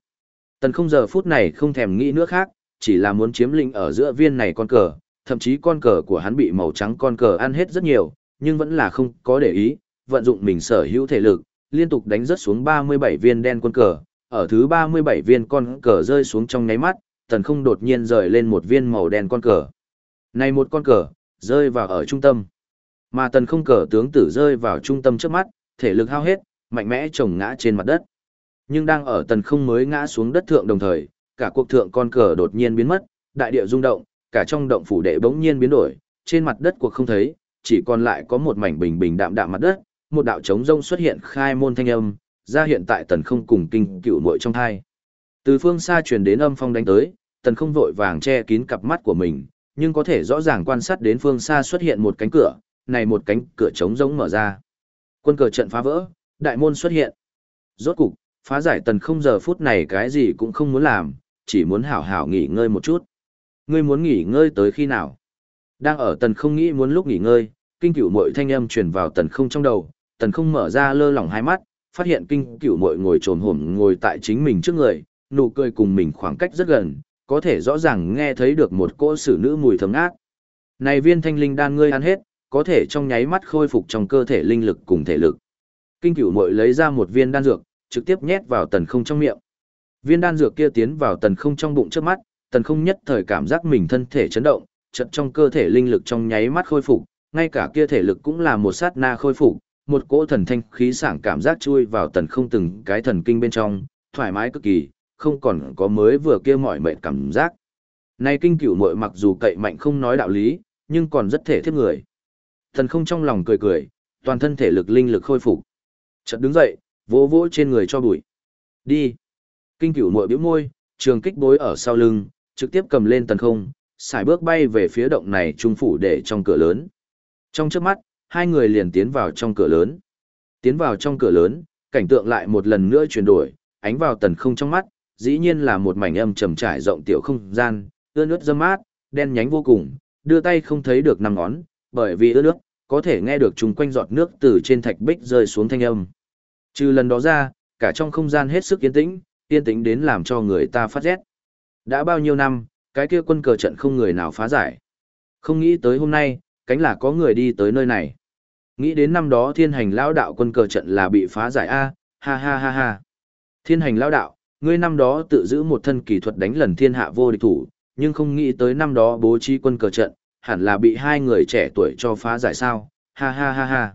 Tần không giờ phút này không thèm nghĩ nữa khác, chỉ là muốn chiếm lĩnh ở giữa viên này con cờ, thậm chí con cờ của hắn bị màu trắng con cờ ăn hết rất nhiều, nhưng vẫn là không có để ý, vận dụng mình sở hữu thể lực, liên tục đánh rớt xuống 37 viên đen quân cờ, ở thứ 37 viên con cờ rơi xuống trong nháy mắt, tần không đột nhiên rời lên một viên màu đen con cờ. Này một con cờ, rơi vào ở trung tâm. Mà tần không cờ tướng tử rơi vào trung tâm trước mắt, thể lực hao hết, mạnh mẽ chồng ngã trên mặt đất. Nhưng đang ở tần không mới ngã xuống đất thượng đồng thời, cả cuộc thượng con cờ đột nhiên biến mất, đại địa rung động, cả trong động phủ đệ bỗng nhiên biến đổi, trên mặt đất cuộc không thấy, chỉ còn lại có một mảnh bình bình đạm đạm mặt đất, một đạo trống rông xuất hiện khai môn thanh âm, ra hiện tại tần không cùng kinh cựu muội trong thai. Từ phương xa truyền đến âm phong đánh tới, tần không vội vàng che kín cặp mắt của mình, nhưng có thể rõ ràng quan sát đến phương xa xuất hiện một cánh cửa, này một cánh cửa trống rỗng mở ra. Quân cờ trận phá vỡ, đại môn xuất hiện. Rốt cục, phá giải tần không giờ phút này cái gì cũng không muốn làm, chỉ muốn hảo hảo nghỉ ngơi một chút. Ngươi muốn nghỉ ngơi tới khi nào? Đang ở tần không nghĩ muốn lúc nghỉ ngơi, kinh cửu mội thanh âm truyền vào tần không trong đầu, tần không mở ra lơ lỏng hai mắt, phát hiện kinh cửu mội ngồi trồn hổm ngồi tại chính mình trước người, nụ cười cùng mình khoảng cách rất gần, có thể rõ ràng nghe thấy được một cỗ xử nữ mùi thấm ác Này viên thanh linh đan ngươi ăn hết, có thể trong nháy mắt khôi phục trong cơ thể linh lực cùng thể lực. Kinh cửu muội lấy ra một viên đan dược, trực tiếp nhét vào tần không trong miệng. Viên đan dược kia tiến vào tần không trong bụng trước mắt, tần không nhất thời cảm giác mình thân thể chấn động, chợt trong cơ thể linh lực trong nháy mắt khôi phục, ngay cả kia thể lực cũng là một sát na khôi phục, một cỗ thần thanh khí sảng cảm giác chui vào tần không từng cái thần kinh bên trong, thoải mái cực kỳ, không còn có mới vừa kia mỏi mệt cảm giác. Này kinh cửu muội mặc dù cậy mạnh không nói đạo lý, nhưng còn rất thể thiết người. Thần không trong lòng cười cười, toàn thân thể lực linh lực khôi phục. Chợt đứng dậy, Vỗ vỗ trên người cho bụi. Đi. Kinh cửu muội bĩu môi, trường kích bối ở sau lưng, trực tiếp cầm lên tần không, xài bước bay về phía động này trung phủ để trong cửa lớn. Trong trước mắt, hai người liền tiến vào trong cửa lớn. Tiến vào trong cửa lớn, cảnh tượng lại một lần nữa chuyển đổi, ánh vào tần không trong mắt, dĩ nhiên là một mảnh âm trầm trải rộng tiểu không gian, ướt nước dâm mát, đen nhánh vô cùng, đưa tay không thấy được năm ngón, bởi vì ướt nước, có thể nghe được chung quanh giọt nước từ trên thạch bích rơi xuống thanh âm. Trừ lần đó ra, cả trong không gian hết sức yên tĩnh, yên tĩnh đến làm cho người ta phát rét. Đã bao nhiêu năm, cái kia quân cờ trận không người nào phá giải. Không nghĩ tới hôm nay, cánh là có người đi tới nơi này. Nghĩ đến năm đó thiên hành lão đạo quân cờ trận là bị phá giải A, ha ha ha ha. Thiên hành lão đạo, ngươi năm đó tự giữ một thân kỳ thuật đánh lần thiên hạ vô địch thủ, nhưng không nghĩ tới năm đó bố trí quân cờ trận, hẳn là bị hai người trẻ tuổi cho phá giải sao, ha ha ha ha.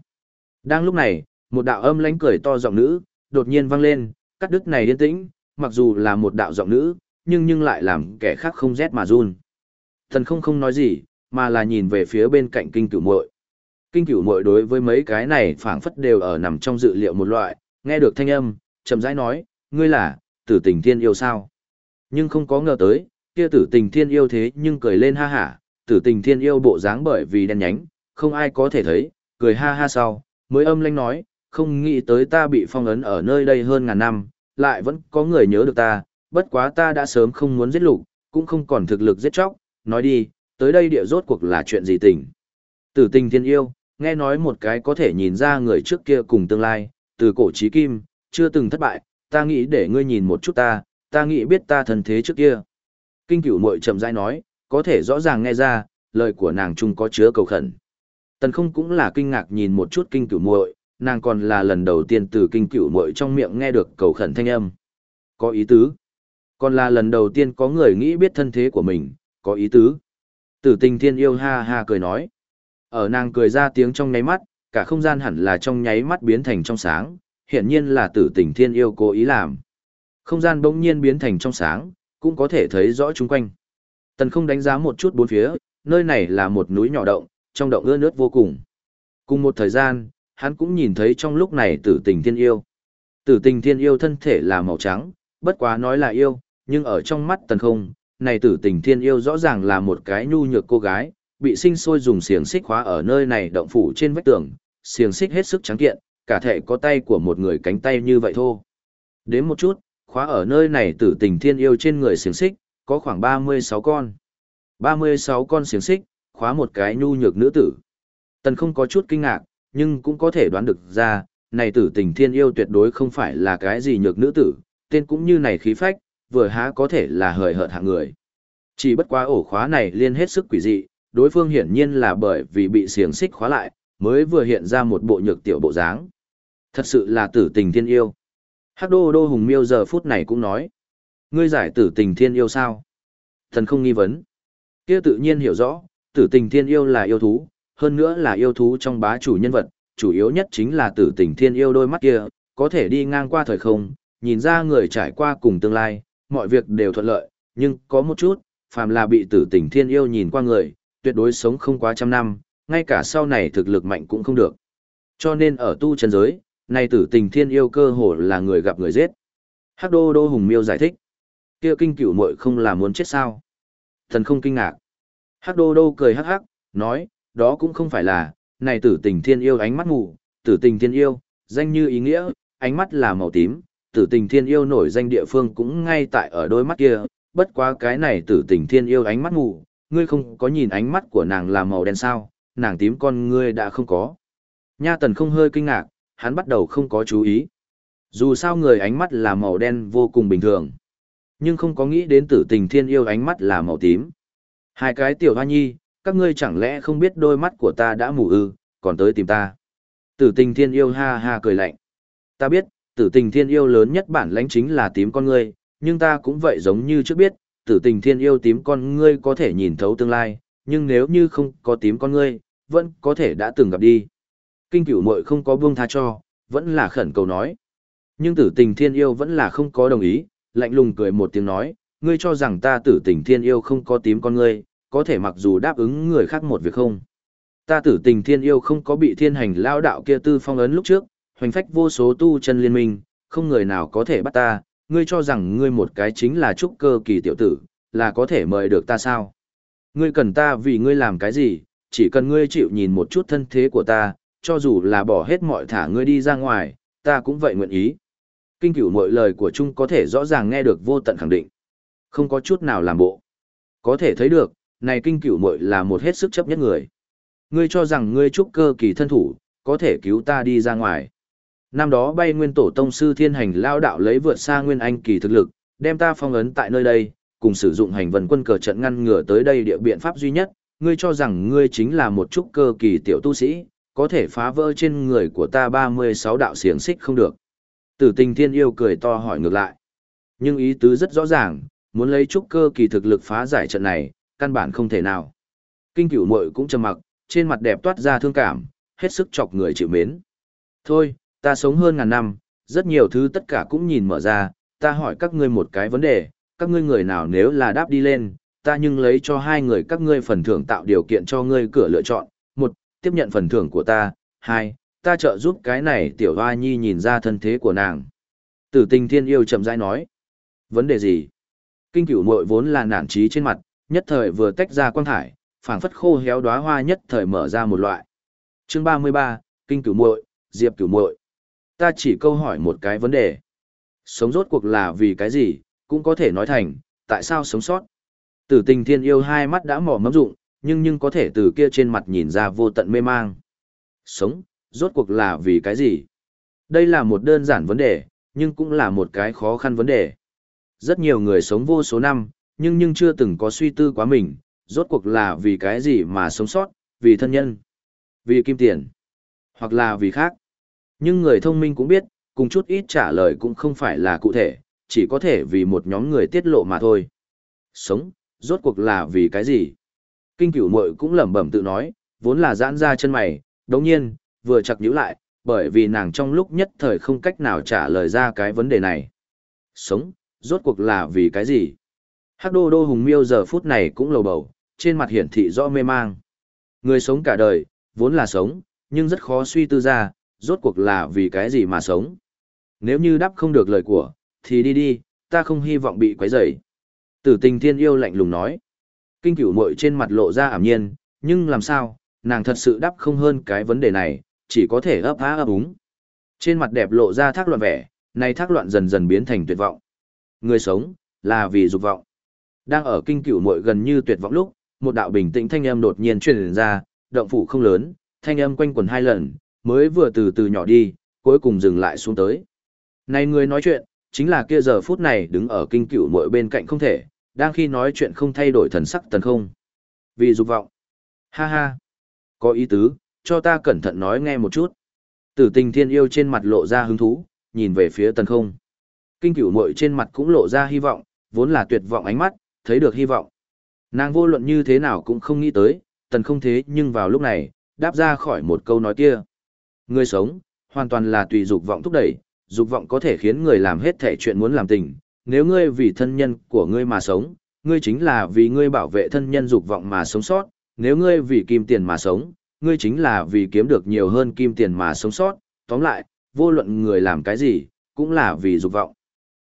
Đang lúc này, một đạo âm lãnh cười to giọng nữ, đột nhiên vang lên, cắt đứt này yên tĩnh, mặc dù là một đạo giọng nữ, nhưng nhưng lại làm kẻ khác không rét mà run. Thần không không nói gì, mà là nhìn về phía bên cạnh kinh cửu muội. Kinh cửu muội đối với mấy cái này phảng phất đều ở nằm trong dự liệu một loại, nghe được thanh âm, chậm rãi nói, ngươi là, tử tình thiên yêu sao? Nhưng không có ngờ tới, kia tử tình thiên yêu thế nhưng cười lên ha hả, tử tình thiên yêu bộ dáng bởi vì đen nhánh, không ai có thể thấy, cười ha ha sau, mới âm lanh nói, không nghĩ tới ta bị phong ấn ở nơi đây hơn ngàn năm, lại vẫn có người nhớ được ta, bất quá ta đã sớm không muốn giết lục, cũng không còn thực lực giết chóc, nói đi, tới đây địa rốt cuộc là chuyện gì tình. Tử tình thiên yêu, nghe nói một cái có thể nhìn ra người trước kia cùng tương lai, từ cổ chí kim, chưa từng thất bại, ta nghĩ để ngươi nhìn một chút ta, ta nghĩ biết ta thân thế trước kia. Kinh cửu muội chậm rãi nói, có thể rõ ràng nghe ra, lời của nàng chung có chứa cầu khẩn. Tần không cũng là kinh ngạc nhìn một chút kinh cửu muội, nàng còn là lần đầu tiên từ kinh cửu muội trong miệng nghe được cầu khẩn thanh âm. Có ý tứ. Còn là lần đầu tiên có người nghĩ biết thân thế của mình, có ý tứ. Tử tình thiên yêu ha ha cười nói. Ở nàng cười ra tiếng trong nháy mắt, cả không gian hẳn là trong nháy mắt biến thành trong sáng, hiện nhiên là tử tình thiên yêu cố ý làm. Không gian bỗng nhiên biến thành trong sáng, cũng có thể thấy rõ chung quanh. Tần không đánh giá một chút bốn phía, nơi này là một núi nhỏ động, trong động ưa nước vô cùng. Cùng một thời gian, hắn cũng nhìn thấy trong lúc này tử tình thiên yêu. Tử tình thiên yêu thân thể là màu trắng, bất quá nói là yêu, nhưng ở trong mắt tần không, này tử tình thiên yêu rõ ràng là một cái nhu nhược cô gái, bị sinh sôi dùng xiềng xích khóa ở nơi này động phủ trên vách tường, xiềng xích hết sức trắng kiện, cả thể có tay của một người cánh tay như vậy thôi. Đến một chút, khóa ở nơi này tử tình thiên yêu trên người xiềng xích, có khoảng 36 con. 36 con xiềng xích, khóa một cái nhu nhược nữ tử. Tần không có chút kinh ngạc, nhưng cũng có thể đoán được ra, này tử tình thiên yêu tuyệt đối không phải là cái gì nhược nữ tử, tên cũng như này khí phách, vừa há có thể là hời hợt hạng người. Chỉ bất quá ổ khóa này liên hết sức quỷ dị, đối phương hiển nhiên là bởi vì bị xiềng xích khóa lại, mới vừa hiện ra một bộ nhược tiểu bộ dáng. Thật sự là tử tình thiên yêu. Hắc đô đô hùng miêu giờ phút này cũng nói. Ngươi giải tử tình thiên yêu sao? Thần không nghi vấn. kia tự nhiên hiểu rõ, tử tình thiên yêu là yêu thú, hơn nữa là yêu thú trong bá chủ nhân vật, chủ yếu nhất chính là tử tình thiên yêu đôi mắt kia, có thể đi ngang qua thời không, nhìn ra người trải qua cùng tương lai, mọi việc đều thuận lợi, nhưng có một chút, phàm là bị tử tình thiên yêu nhìn qua người, tuyệt đối sống không quá trăm năm, ngay cả sau này thực lực mạnh cũng không được. Cho nên ở tu chân giới, này tử tình thiên yêu cơ hồ là người gặp người giết. Hắc đô đô hùng miêu giải thích. kia kinh cửu muội không là muốn chết sao? Thần không kinh ngạc. Hắc đô đô cười hắc hắc, nói, đó cũng không phải là, này tử tình thiên yêu ánh mắt mù, tử tình thiên yêu, danh như ý nghĩa, ánh mắt là màu tím, tử tình thiên yêu nổi danh địa phương cũng ngay tại ở đôi mắt kia, bất quá cái này tử tình thiên yêu ánh mắt mù, ngươi không có nhìn ánh mắt của nàng là màu đen sao, nàng tím con ngươi đã không có. Nha tần không hơi kinh ngạc, hắn bắt đầu không có chú ý. Dù sao người ánh mắt là màu đen vô cùng bình thường. Nhưng không có nghĩ đến tử tình thiên yêu ánh mắt là màu tím. Hai cái tiểu hoa nhi, các ngươi chẳng lẽ không biết đôi mắt của ta đã mù ư, còn tới tìm ta. Tử tình thiên yêu ha ha cười lạnh. Ta biết, tử tình thiên yêu lớn nhất bản lãnh chính là tím con ngươi, nhưng ta cũng vậy giống như trước biết, tử tình thiên yêu tím con ngươi có thể nhìn thấu tương lai, nhưng nếu như không có tím con ngươi, vẫn có thể đã từng gặp đi. Kinh cửu muội không có buông tha cho, vẫn là khẩn cầu nói. Nhưng tử tình thiên yêu vẫn là không có đồng ý, lạnh lùng cười một tiếng nói, ngươi cho rằng ta tử tình thiên yêu không có tím con ngươi, có thể mặc dù đáp ứng người khác một việc không. Ta tử tình thiên yêu không có bị thiên hành lao đạo kia tư phong ấn lúc trước, hoành phách vô số tu chân liên minh, không người nào có thể bắt ta, ngươi cho rằng ngươi một cái chính là trúc cơ kỳ tiểu tử, là có thể mời được ta sao? Ngươi cần ta vì ngươi làm cái gì, chỉ cần ngươi chịu nhìn một chút thân thế của ta, cho dù là bỏ hết mọi thả ngươi đi ra ngoài, ta cũng vậy nguyện ý. Kinh cửu mọi lời của Trung có thể rõ ràng nghe được vô tận khẳng định. Không có chút nào làm bộ. Có thể thấy được, này kinh cửu muội là một hết sức chấp nhất người. Ngươi cho rằng ngươi trúc cơ kỳ thân thủ, có thể cứu ta đi ra ngoài. Năm đó bay nguyên tổ tông sư thiên hành lao đạo lấy vượt xa nguyên anh kỳ thực lực, đem ta phong ấn tại nơi đây, cùng sử dụng hành vần quân cờ trận ngăn ngừa tới đây địa biện pháp duy nhất, ngươi cho rằng ngươi chính là một trúc cơ kỳ tiểu tu sĩ, có thể phá vỡ trên người của ta 36 đạo xiềng xích không được. Tử tình thiên yêu cười to hỏi ngược lại. Nhưng ý tứ rất rõ ràng, muốn lấy trúc cơ kỳ thực lực phá giải trận này, căn bản không thể nào. Kinh cửu muội cũng trầm mặc, trên mặt đẹp toát ra thương cảm, hết sức chọc người chịu mến. Thôi, ta sống hơn ngàn năm, rất nhiều thứ tất cả cũng nhìn mở ra, ta hỏi các ngươi một cái vấn đề, các ngươi người nào nếu là đáp đi lên, ta nhưng lấy cho hai người các ngươi phần thưởng tạo điều kiện cho ngươi cửa lựa chọn, tiếp nhận phần thưởng của ta, hai, ta trợ giúp cái này tiểu hoa nhi nhìn ra thân thế của nàng. Tử tình thiên yêu chậm rãi nói, vấn đề gì? Kinh cửu muội vốn là nản trí trên mặt, nhất thời vừa tách ra quang thải, phảng phất khô héo đóa hoa nhất thời mở ra một loại. Chương 33, Kinh cửu muội, Diệp cửu muội. Ta chỉ câu hỏi một cái vấn đề. Sống rốt cuộc là vì cái gì, cũng có thể nói thành, tại sao sống sót? Tử tình thiên yêu hai mắt đã mỏ mẫm rụng, nhưng nhưng có thể từ kia trên mặt nhìn ra vô tận mê mang. Sống, rốt cuộc là vì cái gì? Đây là một đơn giản vấn đề, nhưng cũng là một cái khó khăn vấn đề. Rất nhiều người sống vô số năm, nhưng nhưng chưa từng có suy tư quá mình, rốt cuộc là vì cái gì mà sống sót, vì thân nhân, vì kim tiền, hoặc là vì khác. Nhưng người thông minh cũng biết, cùng chút ít trả lời cũng không phải là cụ thể, chỉ có thể vì một nhóm người tiết lộ mà thôi. Sống, rốt cuộc là vì cái gì? Kinh cửu Muội cũng lẩm bẩm tự nói, vốn là giãn ra chân mày, đồng nhiên, vừa chặt nhíu lại, bởi vì nàng trong lúc nhất thời không cách nào trả lời ra cái vấn đề này. Sống, rốt cuộc là vì cái gì? Hắc đô đô hùng miêu giờ phút này cũng lầu bầu, trên mặt hiển thị rõ mê mang. Người sống cả đời, vốn là sống, nhưng rất khó suy tư ra, rốt cuộc là vì cái gì mà sống. Nếu như đáp không được lời của, thì đi đi, ta không hy vọng bị quấy rầy. Tử tình thiên yêu lạnh lùng nói. Kinh cửu muội trên mặt lộ ra ảm nhiên, nhưng làm sao, nàng thật sự đáp không hơn cái vấn đề này, chỉ có thể ấp á ấp úng. Trên mặt đẹp lộ ra thác loạn vẻ, nay thác loạn dần dần biến thành tuyệt vọng. Người sống, là vì dục vọng. Đang ở kinh cửu muội gần như tuyệt vọng lúc, một đạo bình tĩnh thanh âm đột nhiên truyền ra, động phủ không lớn, thanh âm quanh quần hai lần, mới vừa từ từ nhỏ đi, cuối cùng dừng lại xuống tới. Này người nói chuyện, chính là kia giờ phút này đứng ở kinh cửu muội bên cạnh không thể, đang khi nói chuyện không thay đổi thần sắc tần không. Vì dục vọng. Ha ha. Có ý tứ, cho ta cẩn thận nói nghe một chút. Tử tình thiên yêu trên mặt lộ ra hứng thú, nhìn về phía tần không. Kinh cửu muội trên mặt cũng lộ ra hy vọng, vốn là tuyệt vọng ánh mắt, thấy được hy vọng. Nàng vô luận như thế nào cũng không nghĩ tới, tần không thế nhưng vào lúc này, đáp ra khỏi một câu nói kia. Người sống, hoàn toàn là tùy dục vọng thúc đẩy, dục vọng có thể khiến người làm hết thể chuyện muốn làm tình. Nếu ngươi vì thân nhân của ngươi mà sống, ngươi chính là vì ngươi bảo vệ thân nhân dục vọng mà sống sót. Nếu ngươi vì kim tiền mà sống, ngươi chính là vì kiếm được nhiều hơn kim tiền mà sống sót. Tóm lại, vô luận người làm cái gì, cũng là vì dục vọng.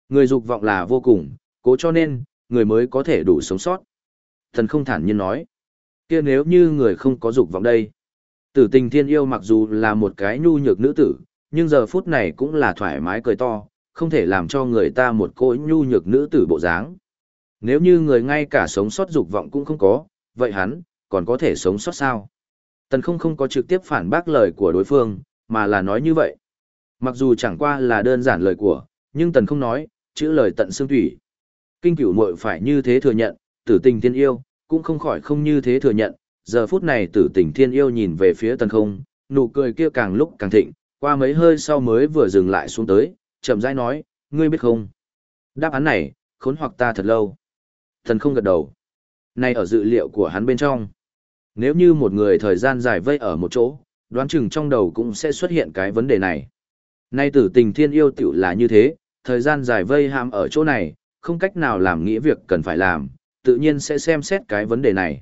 Người dục vọng là vô cùng, cố cho nên, người mới có thể đủ sống sót. Thần không thản nhiên nói, kia nếu như người không có dục vọng đây. Tử tình thiên yêu mặc dù là một cái nhu nhược nữ tử, nhưng giờ phút này cũng là thoải mái cười to, không thể làm cho người ta một cô nhu nhược nữ tử bộ dáng. Nếu như người ngay cả sống sót dục vọng cũng không có, vậy hắn, còn có thể sống sót sao? Tần không không có trực tiếp phản bác lời của đối phương, mà là nói như vậy. Mặc dù chẳng qua là đơn giản lời của, nhưng tần không nói, chữ lời tận xương thủy. Kinh cửu muội phải như thế thừa nhận, tử tình thiên yêu, cũng không khỏi không như thế thừa nhận. Giờ phút này tử tình thiên yêu nhìn về phía tần không, nụ cười kia càng lúc càng thịnh, qua mấy hơi sau mới vừa dừng lại xuống tới, chậm rãi nói, ngươi biết không? Đáp án này, khốn hoặc ta thật lâu. thần không gật đầu. Này ở dự liệu của hắn bên trong. Nếu như một người thời gian dài vây ở một chỗ, đoán chừng trong đầu cũng sẽ xuất hiện cái vấn đề này. Nay tử tình thiên yêu tiểu là như thế, thời gian dài vây hàm ở chỗ này, không cách nào làm nghĩa việc cần phải làm, tự nhiên sẽ xem xét cái vấn đề này.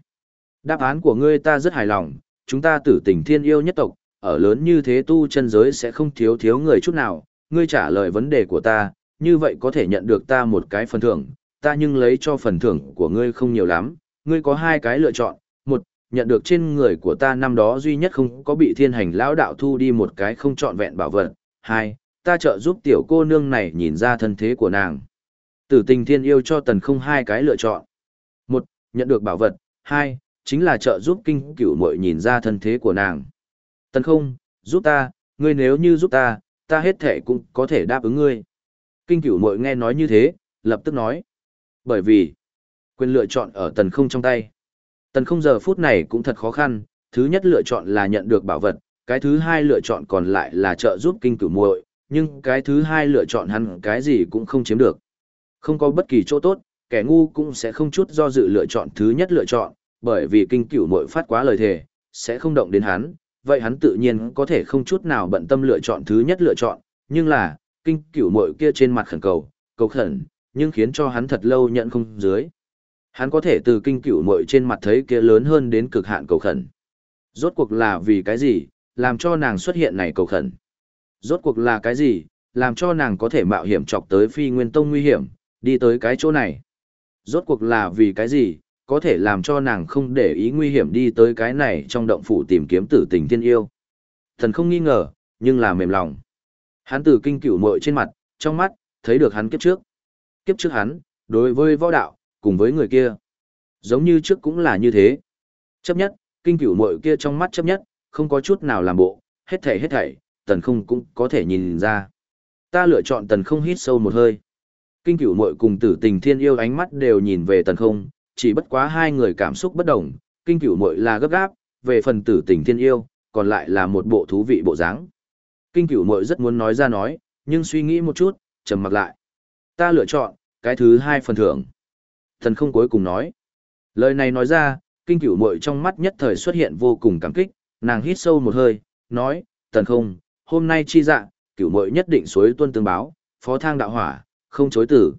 Đáp án của ngươi ta rất hài lòng, chúng ta tử tình thiên yêu nhất tộc, ở lớn như thế tu chân giới sẽ không thiếu thiếu người chút nào, ngươi trả lời vấn đề của ta, như vậy có thể nhận được ta một cái phần thưởng, ta nhưng lấy cho phần thưởng của ngươi không nhiều lắm, ngươi có hai cái lựa chọn, một, nhận được trên người của ta năm đó duy nhất không có bị thiên hành lão đạo thu đi một cái không trọn vẹn bảo vật, hai, ta trợ giúp tiểu cô nương này nhìn ra thân thế của nàng. Tử tình thiên yêu cho tần không hai cái lựa chọn. Một, nhận được bảo vật, hai, chính là trợ giúp kinh cửu muội nhìn ra thân thế của nàng. Tần không, giúp ta, ngươi nếu như giúp ta, ta hết thể cũng có thể đáp ứng ngươi. Kinh cửu muội nghe nói như thế, lập tức nói. Bởi vì, quyền lựa chọn ở tần không trong tay. Tần không giờ phút này cũng thật khó khăn, thứ nhất lựa chọn là nhận được bảo vật, cái thứ hai lựa chọn còn lại là trợ giúp kinh cửu muội, nhưng cái thứ hai lựa chọn hắn cái gì cũng không chiếm được. Không có bất kỳ chỗ tốt, kẻ ngu cũng sẽ không chút do dự lựa chọn thứ nhất lựa chọn, bởi vì kinh cửu muội phát quá lời thề, sẽ không động đến hắn, vậy hắn tự nhiên có thể không chút nào bận tâm lựa chọn thứ nhất lựa chọn, nhưng là, kinh cửu muội kia trên mặt khẩn cầu, cầu khẩn, nhưng khiến cho hắn thật lâu nhận không dưới. Hắn có thể từ kinh cửu muội trên mặt thấy kia lớn hơn đến cực hạn cầu khẩn. Rốt cuộc là vì cái gì, làm cho nàng xuất hiện này cầu khẩn. Rốt cuộc là cái gì, làm cho nàng có thể mạo hiểm chọc tới phi nguyên tông nguy hiểm, đi tới cái chỗ này. Rốt cuộc là vì cái gì, có thể làm cho nàng không để ý nguy hiểm đi tới cái này trong động phủ tìm kiếm tử tình thiên yêu. Thần không nghi ngờ, nhưng là mềm lòng. Hắn từ kinh cửu muội trên mặt, trong mắt, thấy được hắn kiếp trước. Kiếp trước hắn, đối với võ đạo, cùng với người kia. Giống như trước cũng là như thế. Chấp nhất, kinh cửu muội kia trong mắt chấp nhất, không có chút nào làm bộ, hết thảy hết thảy, tần không cũng có thể nhìn ra. Ta lựa chọn tần không hít sâu một hơi. Kinh cửu muội cùng tử tình thiên yêu ánh mắt đều nhìn về tần không, chỉ bất quá hai người cảm xúc bất đồng, kinh cửu muội là gấp gáp, về phần tử tình thiên yêu, còn lại là một bộ thú vị bộ dáng. Kinh cửu muội rất muốn nói ra nói, nhưng suy nghĩ một chút, trầm mặc lại. Ta lựa chọn, cái thứ hai phần thưởng. Thần không cuối cùng nói. Lời này nói ra, kinh cửu muội trong mắt nhất thời xuất hiện vô cùng cảm kích, nàng hít sâu một hơi, nói, tần không, hôm nay chi dạ, cửu muội nhất định suối tuân tương báo, phó thang đạo hỏa, không chối tử.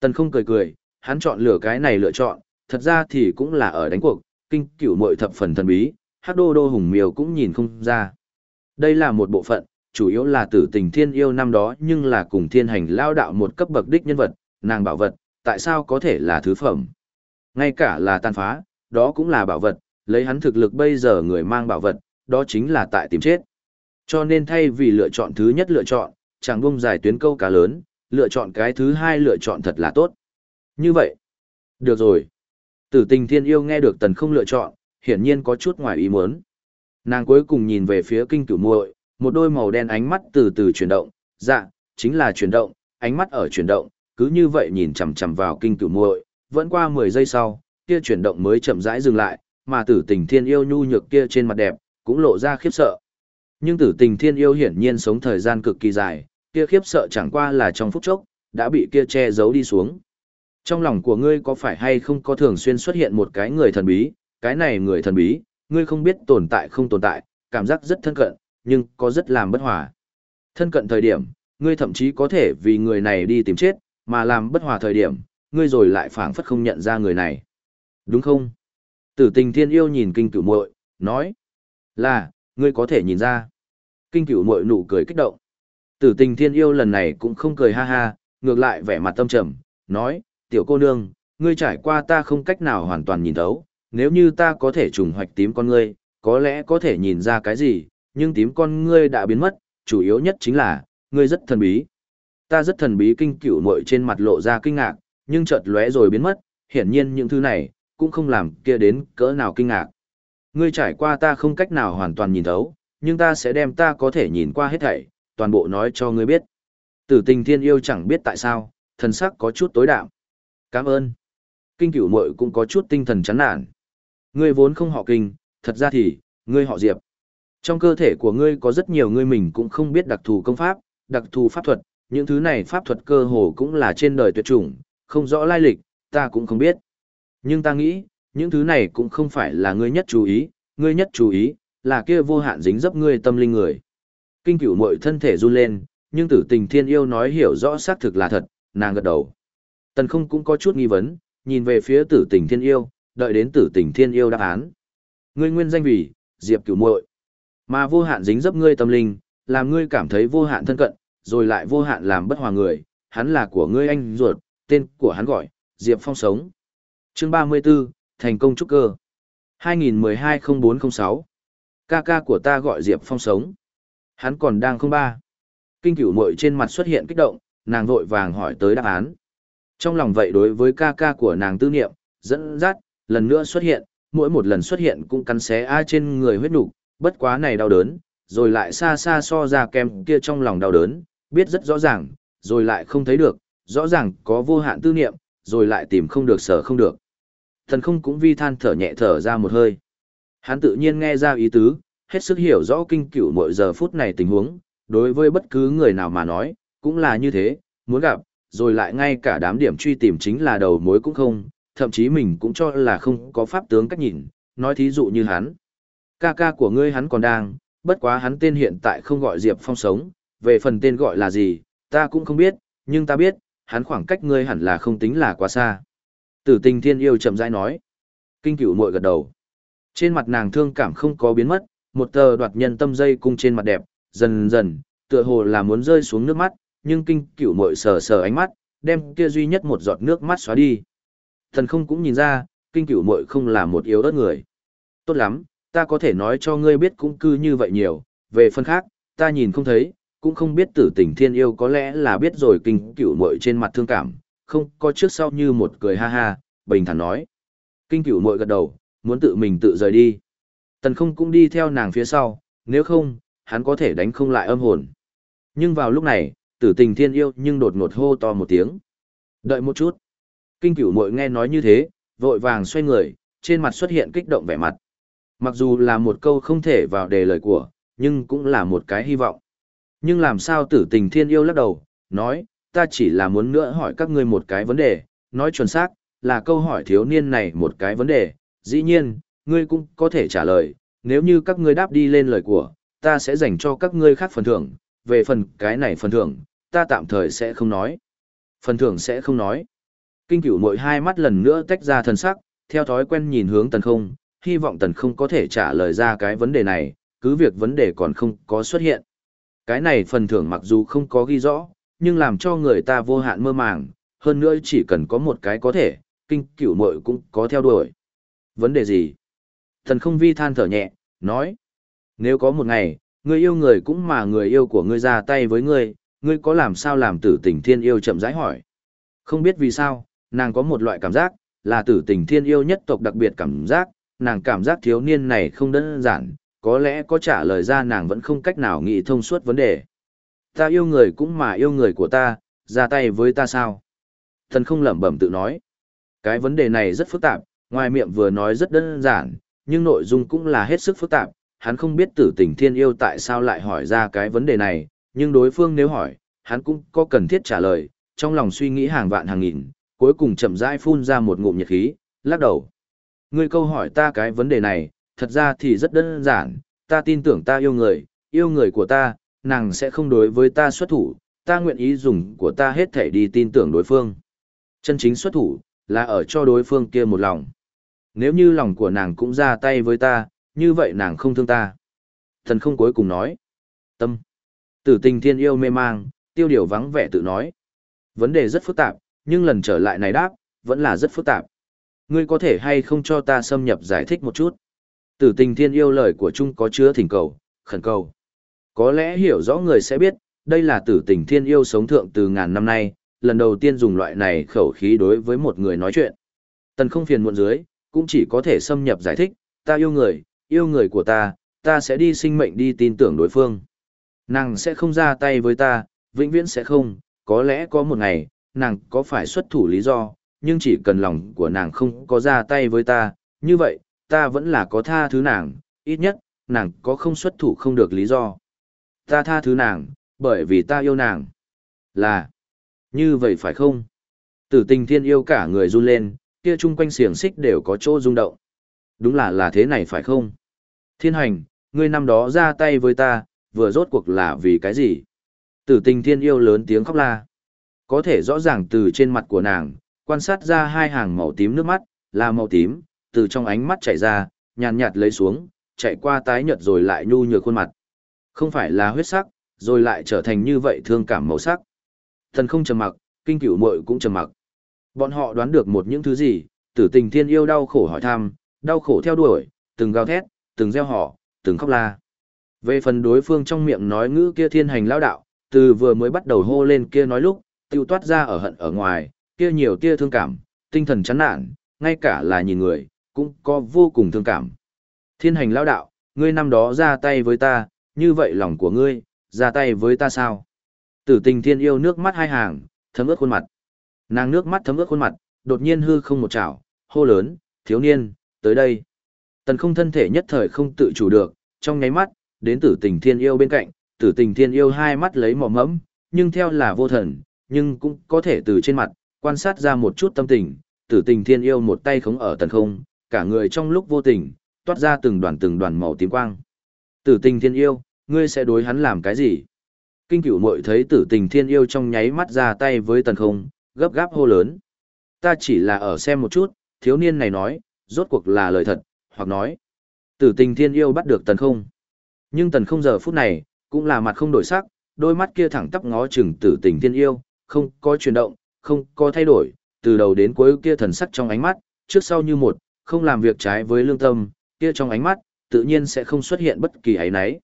Tần không cười cười, hắn chọn lựa cái này lựa chọn, thật ra thì cũng là ở đánh cuộc, kinh cửu muội thập phần thần bí, hắc đô đô hùng miều cũng nhìn không ra. Đây là một bộ phận, chủ yếu là tử tình thiên yêu năm đó nhưng là cùng thiên hành lao đạo một cấp bậc đích nhân vật, nàng bảo vật, tại sao có thể là thứ phẩm. Ngay cả là tàn phá, đó cũng là bảo vật, lấy hắn thực lực bây giờ người mang bảo vật, đó chính là tại tìm chết. Cho nên thay vì lựa chọn thứ nhất lựa chọn, chẳng bông dài tuyến câu cá lớn, lựa chọn cái thứ hai lựa chọn thật là tốt. Như vậy, được rồi. Tử tình thiên yêu nghe được tần không lựa chọn, hiển nhiên có chút ngoài ý muốn. Nàng cuối cùng nhìn về phía kinh cửu muội, một đôi màu đen ánh mắt từ từ chuyển động, dạ, chính là chuyển động, ánh mắt ở chuyển động, cứ như vậy nhìn chằm chằm vào kinh cửu muội, vẫn qua 10 giây sau, kia chuyển động mới chậm rãi dừng lại, mà tử tình thiên yêu nhu nhược kia trên mặt đẹp, cũng lộ ra khiếp sợ. Nhưng tử tình thiên yêu hiển nhiên sống thời gian cực kỳ dài, kia khiếp sợ chẳng qua là trong phút chốc, đã bị kia che giấu đi xuống. Trong lòng của ngươi có phải hay không có thường xuyên xuất hiện một cái người thần bí, cái này người thần bí, ngươi không biết tồn tại không tồn tại, cảm giác rất thân cận, nhưng có rất làm bất hòa. Thân cận thời điểm, ngươi thậm chí có thể vì người này đi tìm chết, mà làm bất hòa thời điểm, ngươi rồi lại phảng phất không nhận ra người này. Đúng không? Tử tình thiên yêu nhìn kinh cửu muội nói. Là, ngươi có thể nhìn ra. Kinh cửu muội nụ cười kích động. Tử tình thiên yêu lần này cũng không cười ha ha, ngược lại vẻ mặt tâm trầm, nói, tiểu cô nương, ngươi trải qua ta không cách nào hoàn toàn nhìn thấu, nếu như ta có thể trùng hoạch tím con ngươi, có lẽ có thể nhìn ra cái gì, nhưng tím con ngươi đã biến mất, chủ yếu nhất chính là, ngươi rất thần bí. Ta rất thần bí kinh cửu muội trên mặt lộ ra kinh ngạc, nhưng chợt lóe rồi biến mất, hiển nhiên những thứ này, cũng không làm kia đến cỡ nào kinh ngạc. Ngươi trải qua ta không cách nào hoàn toàn nhìn thấu, nhưng ta sẽ đem ta có thể nhìn qua hết thảy, toàn bộ nói cho ngươi biết. Tử tình thiên yêu chẳng biết tại sao, thần sắc có chút tối đạm. Cảm ơn. Kinh cửu muội cũng có chút tinh thần chán nản. Ngươi vốn không họ kinh, thật ra thì, ngươi họ diệp. Trong cơ thể của ngươi có rất nhiều ngươi mình cũng không biết đặc thù công pháp, đặc thù pháp thuật, những thứ này pháp thuật cơ hồ cũng là trên đời tuyệt chủng, không rõ lai lịch, ta cũng không biết. Nhưng ta nghĩ, những thứ này cũng không phải là ngươi nhất chú ý, ngươi nhất chú ý, là kia vô hạn dính dấp ngươi tâm linh người. Kinh cửu muội thân thể run lên, nhưng tử tình thiên yêu nói hiểu rõ xác thực là thật, nàng gật đầu. Tần không cũng có chút nghi vấn, nhìn về phía tử tình thiên yêu, đợi đến tử tình thiên yêu đáp án. Ngươi nguyên danh vì, Diệp cửu muội Mà vô hạn dính dấp ngươi tâm linh, làm ngươi cảm thấy vô hạn thân cận, rồi lại vô hạn làm bất hòa người, hắn là của ngươi anh ruột, tên của hắn gọi, Diệp Phong sống. Chương 34, thành công trúc cơ. 2012-0406. Ca ca của ta gọi Diệp Phong sống. Hắn còn đang không ba. Kinh cửu muội trên mặt xuất hiện kích động, nàng vội vàng hỏi tới đáp án. Trong lòng vậy đối với ca ca của nàng tư niệm, dẫn dắt, lần nữa xuất hiện, mỗi một lần xuất hiện cũng cắn xé ai trên người huyết nục, bất quá này đau đớn, rồi lại xa xa so ra kem kia trong lòng đau đớn, biết rất rõ ràng, rồi lại không thấy được, rõ ràng có vô hạn tư niệm, rồi lại tìm không được sở không được. Thần không cũng vi than thở nhẹ thở ra một hơi. Hắn tự nhiên nghe ra ý tứ, hết sức hiểu rõ kinh cửu mỗi giờ phút này tình huống, đối với bất cứ người nào mà nói, cũng là như thế, muốn gặp, rồi lại ngay cả đám điểm truy tìm chính là đầu mối cũng không, thậm chí mình cũng cho là không có pháp tướng cách nhìn, nói thí dụ như hắn. Ca ca của ngươi hắn còn đang, bất quá hắn tên hiện tại không gọi Diệp Phong sống, về phần tên gọi là gì, ta cũng không biết, nhưng ta biết, hắn khoảng cách ngươi hẳn là không tính là quá xa. Tử tình thiên yêu chậm rãi nói. Kinh cửu muội gật đầu. Trên mặt nàng thương cảm không có biến mất, một tờ đoạt nhân tâm dây cung trên mặt đẹp, dần dần, tựa hồ là muốn rơi xuống nước mắt, nhưng kinh cửu muội sờ sờ ánh mắt, đem kia duy nhất một giọt nước mắt xóa đi. Thần không cũng nhìn ra, kinh cửu muội không là một yếu ớt người. Tốt lắm, ta có thể nói cho ngươi biết cũng cư như vậy nhiều, về phần khác, ta nhìn không thấy, cũng không biết tử tình thiên yêu có lẽ là biết rồi kinh cửu muội trên mặt thương cảm, không có trước sau như một cười ha ha, bình thản nói. Kinh cửu muội gật đầu, muốn tự mình tự rời đi. Tần không cũng đi theo nàng phía sau, nếu không, hắn có thể đánh không lại âm hồn. Nhưng vào lúc này, tử tình thiên yêu nhưng đột ngột hô to một tiếng. Đợi một chút. Kinh cửu muội nghe nói như thế, vội vàng xoay người, trên mặt xuất hiện kích động vẻ mặt. Mặc dù là một câu không thể vào đề lời của, nhưng cũng là một cái hy vọng. Nhưng làm sao tử tình thiên yêu lắc đầu, nói, ta chỉ là muốn nữa hỏi các ngươi một cái vấn đề, nói chuẩn xác, là câu hỏi thiếu niên này một cái vấn đề, dĩ nhiên, ngươi cũng có thể trả lời, nếu như các ngươi đáp đi lên lời của, ta sẽ dành cho các ngươi khác phần thưởng, về phần cái này phần thưởng, ta tạm thời sẽ không nói. Phần thưởng sẽ không nói. Kinh cửu mỗi hai mắt lần nữa tách ra thần sắc, theo thói quen nhìn hướng tần không, hy vọng tần không có thể trả lời ra cái vấn đề này, cứ việc vấn đề còn không có xuất hiện. Cái này phần thưởng mặc dù không có ghi rõ, nhưng làm cho người ta vô hạn mơ màng, hơn nữa chỉ cần có một cái có thể, kinh cửu mội cũng có theo đuổi. Vấn đề gì? Thần không vi than thở nhẹ, nói. Nếu có một ngày, người yêu người cũng mà người yêu của ngươi ra tay với ngươi, ngươi có làm sao làm tử tình thiên yêu chậm rãi hỏi. Không biết vì sao, nàng có một loại cảm giác, là tử tình thiên yêu nhất tộc đặc biệt cảm giác, nàng cảm giác thiếu niên này không đơn giản, có lẽ có trả lời ra nàng vẫn không cách nào nghĩ thông suốt vấn đề. Ta yêu người cũng mà yêu người của ta, ra tay với ta sao? Thần không lẩm bẩm tự nói. Cái vấn đề này rất phức tạp, ngoài miệng vừa nói rất đơn giản, nhưng nội dung cũng là hết sức phức tạp. Hắn không biết tử tình thiên yêu tại sao lại hỏi ra cái vấn đề này, nhưng đối phương nếu hỏi, hắn cũng có cần thiết trả lời, trong lòng suy nghĩ hàng vạn hàng nghìn, cuối cùng chậm rãi phun ra một ngụm nhiệt khí, lắc đầu. Ngươi câu hỏi ta cái vấn đề này, thật ra thì rất đơn giản, ta tin tưởng ta yêu người, yêu người của ta, nàng sẽ không đối với ta xuất thủ, ta nguyện ý dùng của ta hết thể đi tin tưởng đối phương. Chân chính xuất thủ, là ở cho đối phương kia một lòng. Nếu như lòng của nàng cũng ra tay với ta, như vậy nàng không thương ta. Thần không cuối cùng nói. Tâm. Tử tình thiên yêu mê mang, tiêu điều vắng vẻ tự nói. Vấn đề rất phức tạp, nhưng lần trở lại này đáp, vẫn là rất phức tạp. Ngươi có thể hay không cho ta xâm nhập giải thích một chút? Tử tình thiên yêu lời của Trung có chứa thỉnh cầu, khẩn cầu. Có lẽ hiểu rõ người sẽ biết, đây là tử tình thiên yêu sống thượng từ ngàn năm nay, lần đầu tiên dùng loại này khẩu khí đối với một người nói chuyện. Tần không phiền muộn dưới, cũng chỉ có thể xâm nhập giải thích, ta yêu người, yêu người của ta, ta sẽ đi sinh mệnh đi tin tưởng đối phương. Nàng sẽ không ra tay với ta, vĩnh viễn sẽ không, có lẽ có một ngày, nàng có phải xuất thủ lý do, nhưng chỉ cần lòng của nàng không có ra tay với ta, như vậy, ta vẫn là có tha thứ nàng, ít nhất, nàng có không xuất thủ không được lý do. Ta tha thứ nàng, bởi vì ta yêu nàng. Là, như vậy phải không? Tử tình thiên yêu cả người run lên, kia chung quanh xiềng xích đều có chỗ rung động. Đúng là là thế này phải không? Thiên hành, ngươi năm đó ra tay với ta, vừa rốt cuộc là vì cái gì? Tử tình thiên yêu lớn tiếng khóc la. Có thể rõ ràng từ trên mặt của nàng, quan sát ra hai hàng màu tím nước mắt, là màu tím, từ trong ánh mắt chảy ra, nhàn nhạt lấy xuống, chạy qua tái nhợt rồi lại nhu nhược khuôn mặt. Không phải là huyết sắc, rồi lại trở thành như vậy thương cảm màu sắc. Thần không trầm mặc, kinh cửu muội cũng trầm mặc. Bọn họ đoán được một những thứ gì, tử tình thiên yêu đau khổ hỏi thăm, đau khổ theo đuổi, từng gào thét, từng gieo họ, từng khóc la. Về phần đối phương trong miệng nói ngữ kia thiên hành lao đạo, từ vừa mới bắt đầu hô lên kia nói lúc, tiêu toát ra ở hận ở ngoài, kia nhiều tia thương cảm, tinh thần chán nản, ngay cả là nhìn người, cũng có vô cùng thương cảm. Thiên hành lao đạo, ngươi năm đó ra tay với ta, như vậy lòng của ngươi, ra tay với ta sao? Tử tình thiên yêu nước mắt hai hàng, thấm ướt khuôn mặt. Nàng nước mắt thấm ướt khuôn mặt, đột nhiên hư không một chảo, hô lớn, thiếu niên, tới đây. Tần không thân thể nhất thời không tự chủ được, trong nháy mắt, đến tử tình thiên yêu bên cạnh, tử tình thiên yêu hai mắt lấy mỏ mẫm, nhưng theo là vô thần, nhưng cũng có thể từ trên mặt, quan sát ra một chút tâm tình, tử tình thiên yêu một tay khống ở tần không, cả người trong lúc vô tình, toát ra từng đoàn từng đoàn màu tím quang. Tử tình thiên yêu, ngươi sẽ đối hắn làm cái gì? Kinh cửu mội thấy tử tình thiên yêu trong nháy mắt ra tay với tần không, gấp gáp hô lớn. Ta chỉ là ở xem một chút, thiếu niên này nói, rốt cuộc là lời thật, hoặc nói. Tử tình thiên yêu bắt được tần không. Nhưng tần không giờ phút này, cũng là mặt không đổi sắc, đôi mắt kia thẳng tắp ngó chừng tử tình thiên yêu, không có chuyển động, không có thay đổi, từ đầu đến cuối kia thần sắc trong ánh mắt, trước sau như một, không làm việc trái với lương tâm, kia trong ánh mắt, tự nhiên sẽ không xuất hiện bất kỳ ấy nấy.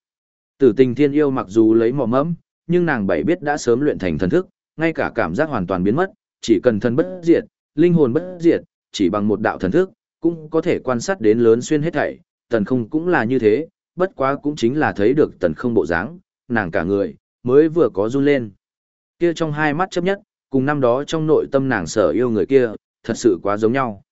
Tử tình thiên yêu mặc dù lấy mỏ mẫm, nhưng nàng bảy biết đã sớm luyện thành thần thức, ngay cả cảm giác hoàn toàn biến mất, chỉ cần thân bất diệt, linh hồn bất diệt, chỉ bằng một đạo thần thức, cũng có thể quan sát đến lớn xuyên hết thảy, tần không cũng là như thế, bất quá cũng chính là thấy được tần không bộ dáng, nàng cả người, mới vừa có run lên. Kia trong hai mắt chấp nhất, cùng năm đó trong nội tâm nàng sở yêu người kia, thật sự quá giống nhau.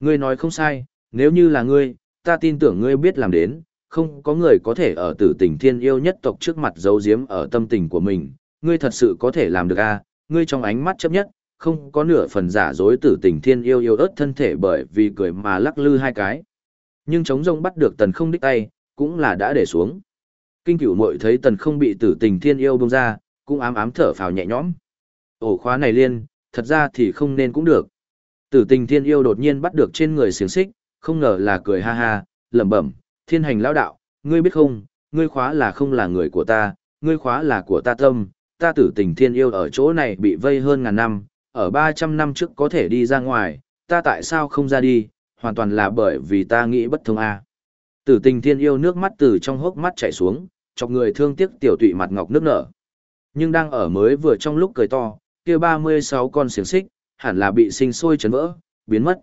Ngươi nói không sai, nếu như là ngươi, ta tin tưởng ngươi biết làm đến, không có người có thể ở tử tình thiên yêu nhất tộc trước mặt giấu giếm ở tâm tình của mình, ngươi thật sự có thể làm được a à? ngươi trong ánh mắt chấp nhất, không có nửa phần giả dối tử tình thiên yêu yêu ớt thân thể bởi vì cười mà lắc lư hai cái. Nhưng chống rông bắt được tần không đích tay, cũng là đã để xuống. Kinh cửu muội thấy tần không bị tử tình thiên yêu bông ra, cũng ám ám thở phào nhẹ nhõm. Ổ khóa này liên, thật ra thì không nên cũng được. Tử tình thiên yêu đột nhiên bắt được trên người xiềng xích, không ngờ là cười ha ha, lẩm bẩm, thiên hành lão đạo, ngươi biết không, ngươi khóa là không là người của ta, ngươi khóa là của ta tâm, ta tử tình thiên yêu ở chỗ này bị vây hơn ngàn năm, ở 300 năm trước có thể đi ra ngoài, ta tại sao không ra đi, hoàn toàn là bởi vì ta nghĩ bất thông a. Tử tình thiên yêu nước mắt từ trong hốc mắt chảy xuống, chọc người thương tiếc tiểu tụy mặt ngọc nước nở. Nhưng đang ở mới vừa trong lúc cười to, kia 36 con xiềng xích, hẳn là bị sinh sôi chấn vỡ, biến mất.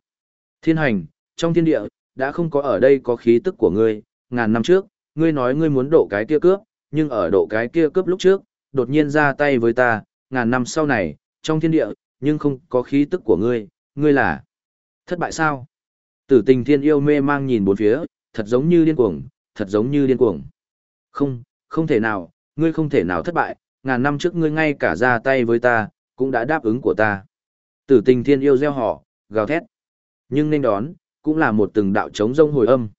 Thiên hành, trong thiên địa, đã không có ở đây có khí tức của ngươi, ngàn năm trước, ngươi nói ngươi muốn độ cái kia cướp, nhưng ở độ cái kia cướp lúc trước, đột nhiên ra tay với ta, ngàn năm sau này, trong thiên địa, nhưng không có khí tức của ngươi, ngươi là thất bại sao? Tử tình thiên yêu mê mang nhìn bốn phía, thật giống như điên cuồng, thật giống như điên cuồng. Không, không thể nào, ngươi không thể nào thất bại, ngàn năm trước ngươi ngay cả ra tay với ta, cũng đã đáp ứng của ta. Tử tình thiên yêu gieo họ, gào thét. Nhưng nên đón, cũng là một từng đạo trống rông hồi âm.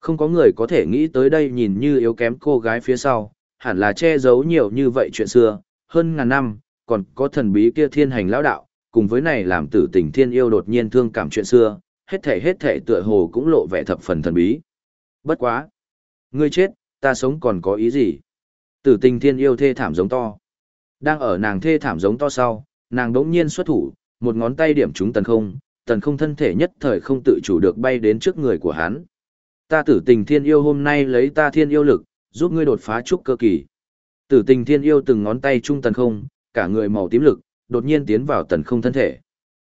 Không có người có thể nghĩ tới đây nhìn như yếu kém cô gái phía sau, hẳn là che giấu nhiều như vậy chuyện xưa, hơn ngàn năm, còn có thần bí kia thiên hành lão đạo, cùng với này làm tử tình thiên yêu đột nhiên thương cảm chuyện xưa, hết thể hết thể tựa hồ cũng lộ vẻ thập phần thần bí. Bất quá. Ngươi chết, ta sống còn có ý gì? Tử tình thiên yêu thê thảm giống to. Đang ở nàng thê thảm giống to sau, nàng đống nhiên xuất thủ, một ngón tay điểm trúng tần không, tần không thân thể nhất thời không tự chủ được bay đến trước người của hắn. Ta tử tình thiên yêu hôm nay lấy ta thiên yêu lực, giúp ngươi đột phá trúc cơ kỳ. Tử tình thiên yêu từng ngón tay trung tần không, cả người màu tím lực, đột nhiên tiến vào tần không thân thể.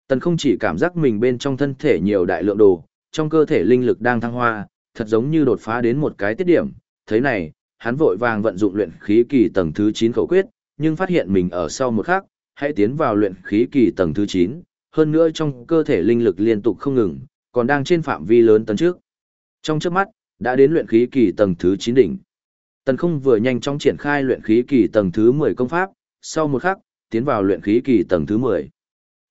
Tần không chỉ cảm giác mình bên trong thân thể nhiều đại lượng đồ, trong cơ thể linh lực đang thăng hoa, thật giống như đột phá đến một cái tiết điểm. Thế này, hắn vội vàng vận dụng luyện khí kỳ tầng thứ 9 khẩu quyết, nhưng phát hiện mình ở sau một khắc, hãy tiến vào luyện khí kỳ tầng thứ 9, hơn nữa trong cơ thể linh lực liên tục không ngừng, còn đang trên phạm vi lớn tấn trước. Trong trước mắt, đã đến luyện khí kỳ tầng thứ 9 đỉnh. Tần không vừa nhanh chóng triển khai luyện khí kỳ tầng thứ 10 công pháp, sau một khắc, tiến vào luyện khí kỳ tầng thứ 10.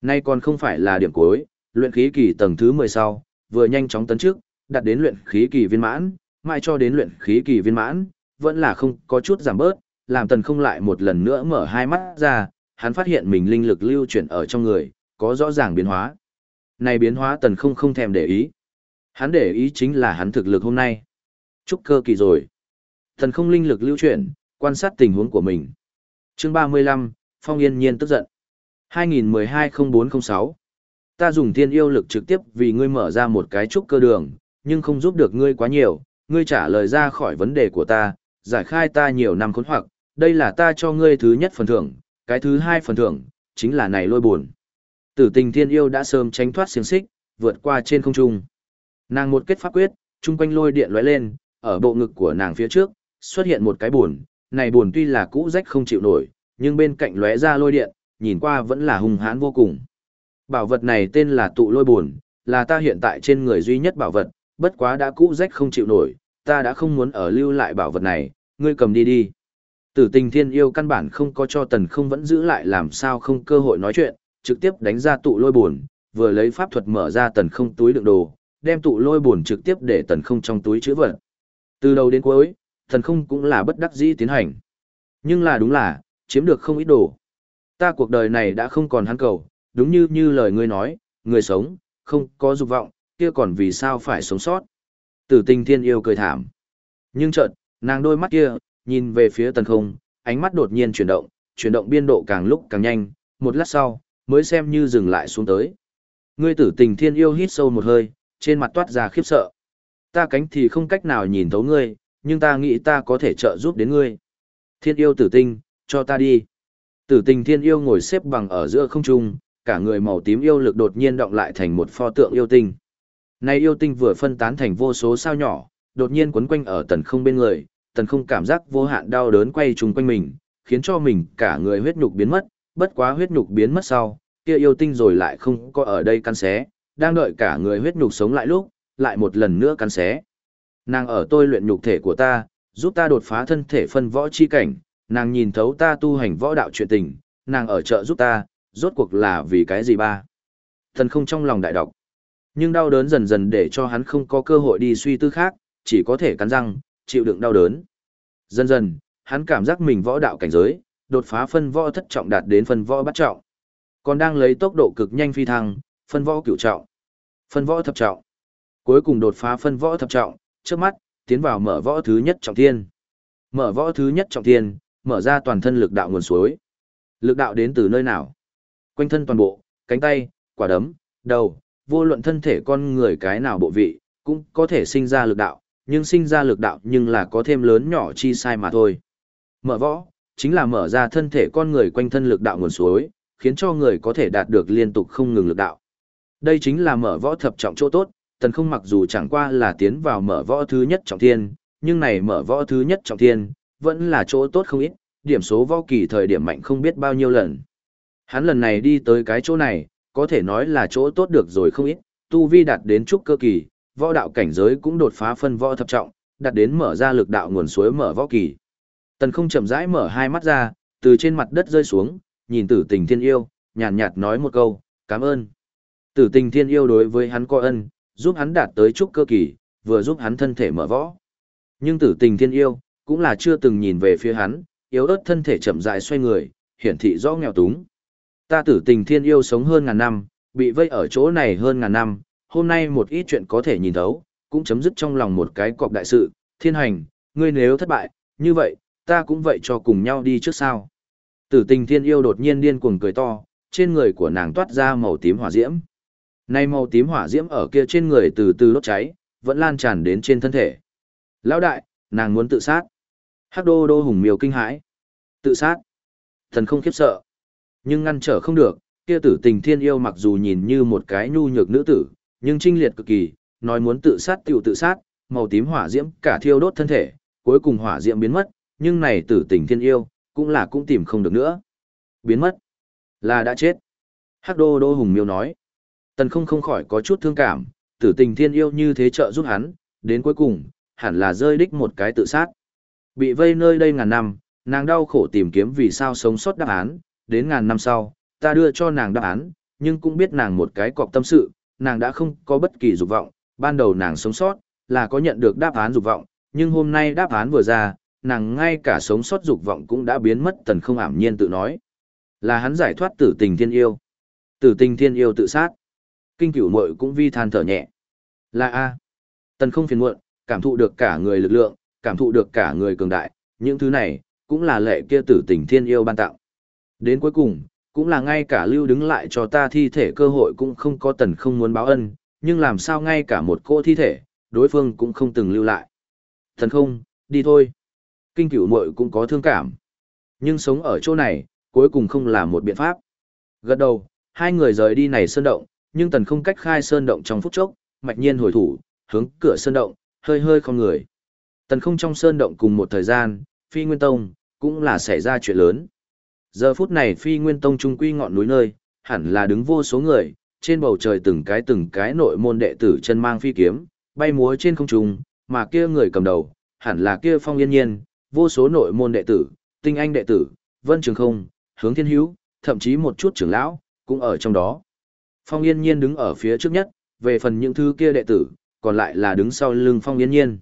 Nay còn không phải là điểm cuối, luyện khí kỳ tầng thứ 10 sau, vừa nhanh chóng tấn trước, đạt đến luyện khí kỳ viên mãn, mãi cho đến luyện khí kỳ viên mãn, vẫn là không có chút giảm bớt, làm tần không lại một lần nữa mở hai mắt ra, hắn phát hiện mình linh lực lưu chuyển ở trong người, có rõ ràng biến hóa. Này biến hóa tần không không thèm để ý. Hắn để ý chính là hắn thực lực hôm nay. Trúc cơ kỳ rồi. Thần không linh lực lưu chuyển, quan sát tình huống của mình. Chương 35, Phong Yên Nhiên tức giận. 2012-0406 Ta dùng thiên yêu lực trực tiếp vì ngươi mở ra một cái trúc cơ đường, nhưng không giúp được ngươi quá nhiều, ngươi trả lời ra khỏi vấn đề của ta, giải khai ta nhiều năm khốn hoặc, đây là ta cho ngươi thứ nhất phần thưởng, cái thứ hai phần thưởng, chính là này lôi buồn. Tử tình thiên yêu đã sớm tránh thoát xiềng xích, vượt qua trên không trung. Nàng một kết pháp quyết, chung quanh lôi điện lóe lên, ở bộ ngực của nàng phía trước, xuất hiện một cái buồn, này buồn tuy là cũ rách không chịu nổi, nhưng bên cạnh lóe ra lôi điện, nhìn qua vẫn là hung hãn vô cùng. Bảo vật này tên là tụ lôi buồn, là ta hiện tại trên người duy nhất bảo vật, bất quá đã cũ rách không chịu nổi, ta đã không muốn ở lưu lại bảo vật này, ngươi cầm đi đi. Tử tình thiên yêu căn bản không có cho tần không vẫn giữ lại làm sao không cơ hội nói chuyện, trực tiếp đánh ra tụ lôi buồn, vừa lấy pháp thuật mở ra tần không túi đựng đồ, đem tụ lôi buồn trực tiếp để tần không trong túi chữ vật. Từ đầu đến cuối, thần không cũng là bất đắc dĩ tiến hành. Nhưng là đúng là, chiếm được không ít đồ. Ta cuộc đời này đã không còn hắn cầu, đúng như như lời ngươi nói, người sống, không có dục vọng, kia còn vì sao phải sống sót. Tử tình thiên yêu cười thảm. Nhưng chợt, nàng đôi mắt kia, nhìn về phía tần không, ánh mắt đột nhiên chuyển động, chuyển động biên độ càng lúc càng nhanh, một lát sau, mới xem như dừng lại xuống tới. Ngươi tử tình thiên yêu hít sâu một hơi, trên mặt toát ra khiếp sợ. Ta cánh thì không cách nào nhìn thấu ngươi, nhưng ta nghĩ ta có thể trợ giúp đến ngươi. Thiên yêu tử tinh, cho ta đi. Tử tình thiên yêu ngồi xếp bằng ở giữa không trung, cả người màu tím yêu lực đột nhiên động lại thành một pho tượng yêu tinh. Này yêu tinh vừa phân tán thành vô số sao nhỏ, đột nhiên quấn quanh ở tần không bên người, tần không cảm giác vô hạn đau đớn quay trùng quanh mình, khiến cho mình cả người huyết nhục biến mất, bất quá huyết nhục biến mất sau, kia yêu tinh rồi lại không có ở đây căn xé, đang đợi cả người huyết nhục sống lại lúc, lại một lần nữa căn xé. Nàng ở tôi luyện nhục thể của ta, giúp ta đột phá thân thể phân võ chi cảnh, nàng nhìn thấu ta tu hành võ đạo chuyện tình, nàng ở chợ giúp ta, rốt cuộc là vì cái gì ba? Thần không trong lòng đại độc. Nhưng đau đớn dần dần để cho hắn không có cơ hội đi suy tư khác, chỉ có thể cắn răng, chịu đựng đau đớn. Dần dần, hắn cảm giác mình võ đạo cảnh giới, đột phá phân võ thất trọng đạt đến phân võ bắt trọng. Còn đang lấy tốc độ cực nhanh phi thăng, phân võ cửu trọng, phân võ thập trọng. Cuối cùng đột phá phân võ thập trọng, trước mắt, tiến vào mở võ thứ nhất trọng thiên. Mở võ thứ nhất trọng thiên, mở ra toàn thân lực đạo nguồn suối. Lực đạo đến từ nơi nào? Quanh thân toàn bộ, cánh tay, quả đấm, đầu, vô luận thân thể con người cái nào bộ vị, cũng có thể sinh ra lực đạo, nhưng sinh ra lực đạo nhưng là có thêm lớn nhỏ chi sai mà thôi. Mở võ, chính là mở ra thân thể con người quanh thân lực đạo nguồn suối, khiến cho người có thể đạt được liên tục không ngừng lực đạo. Đây chính là mở võ thập trọng chỗ tốt, tần không mặc dù chẳng qua là tiến vào mở võ thứ nhất trọng thiên, nhưng này mở võ thứ nhất trọng thiên, vẫn là chỗ tốt không ít, điểm số võ kỳ thời điểm mạnh không biết bao nhiêu lần. Hắn lần này đi tới cái chỗ này, có thể nói là chỗ tốt được rồi không ít, tu vi đạt đến trúc cơ kỳ, võ đạo cảnh giới cũng đột phá phân võ thập trọng, đạt đến mở ra lực đạo nguồn suối mở võ kỳ. Tần không chậm rãi mở hai mắt ra, từ trên mặt đất rơi xuống, nhìn tử tình thiên yêu, nhàn nhạt, nói một câu, cảm ơn. Tử tình thiên yêu đối với hắn có ân, giúp hắn đạt tới trúc cơ kỳ, vừa giúp hắn thân thể mở võ. Nhưng tử tình thiên yêu, cũng là chưa từng nhìn về phía hắn, yếu ớt thân thể chậm rãi xoay người, hiển thị rõ nghèo túng. Ta tử tình thiên yêu sống hơn ngàn năm, bị vây ở chỗ này hơn ngàn năm, hôm nay một ít chuyện có thể nhìn thấu, cũng chấm dứt trong lòng một cái cọc đại sự, thiên hành, ngươi nếu thất bại, như vậy, ta cũng vậy cho cùng nhau đi trước sao. Tử tình thiên yêu đột nhiên điên cuồng cười to, trên người của nàng toát ra màu tím hỏa diễm. Nay màu tím hỏa diễm ở kia trên người từ từ đốt cháy, vẫn lan tràn đến trên thân thể. Lão đại, nàng muốn tự sát. Hắc đô đô hùng miêu kinh hãi. Tự sát. Thần không khiếp sợ. Nhưng ngăn trở không được, kia tử tình thiên yêu mặc dù nhìn như một cái nhu nhược nữ tử, nhưng trinh liệt cực kỳ, nói muốn tự sát tiểu tự sát, màu tím hỏa diễm cả thiêu đốt thân thể, cuối cùng hỏa diễm biến mất, nhưng này tử tình thiên yêu, cũng là cũng tìm không được nữa. Biến mất, là đã chết. Hắc đô đô hùng miêu nói, tần không không khỏi có chút thương cảm, tử tình thiên yêu như thế trợ giúp hắn, đến cuối cùng, hẳn là rơi đích một cái tự sát. Bị vây nơi đây ngàn năm, nàng đau khổ tìm kiếm vì sao sống sót đáp án, đến ngàn năm sau, ta đưa cho nàng đáp án, nhưng cũng biết nàng một cái cọc tâm sự, nàng đã không có bất kỳ dục vọng, ban đầu nàng sống sót, là có nhận được đáp án dục vọng, nhưng hôm nay đáp án vừa ra, nàng ngay cả sống sót dục vọng cũng đã biến mất tần không ảm nhiên tự nói. Là hắn giải thoát tử tình thiên yêu. Tử tình thiên yêu tự sát. Kinh cửu muội cũng vi than thở nhẹ. Là A. Tần không phiền muộn, cảm thụ được cả người lực lượng, cảm thụ được cả người cường đại, những thứ này, cũng là lệ kia tử tình thiên yêu ban tặng. Đến cuối cùng, cũng là ngay cả lưu đứng lại cho ta thi thể cơ hội cũng không có tần không muốn báo ân, nhưng làm sao ngay cả một cô thi thể, đối phương cũng không từng lưu lại. Thần không, đi thôi. Kinh cửu muội cũng có thương cảm. Nhưng sống ở chỗ này, cuối cùng không là một biện pháp. Gật đầu, hai người rời đi này sơn động, nhưng tần không cách khai sơn động trong phút chốc, mạch nhiên hồi thủ, hướng cửa sơn động, hơi hơi không người. Tần không trong sơn động cùng một thời gian, phi nguyên tông, cũng là xảy ra chuyện lớn. Giờ phút này phi nguyên tông trung quy ngọn núi nơi, hẳn là đứng vô số người, trên bầu trời từng cái từng cái nội môn đệ tử chân mang phi kiếm, bay múa trên không trung, mà kia người cầm đầu, hẳn là kia phong yên nhiên, vô số nội môn đệ tử, tinh anh đệ tử, vân trường không, hướng thiên hữu, thậm chí một chút trưởng lão, cũng ở trong đó. Phong yên nhiên đứng ở phía trước nhất, về phần những thứ kia đệ tử, còn lại là đứng sau lưng phong yên nhiên.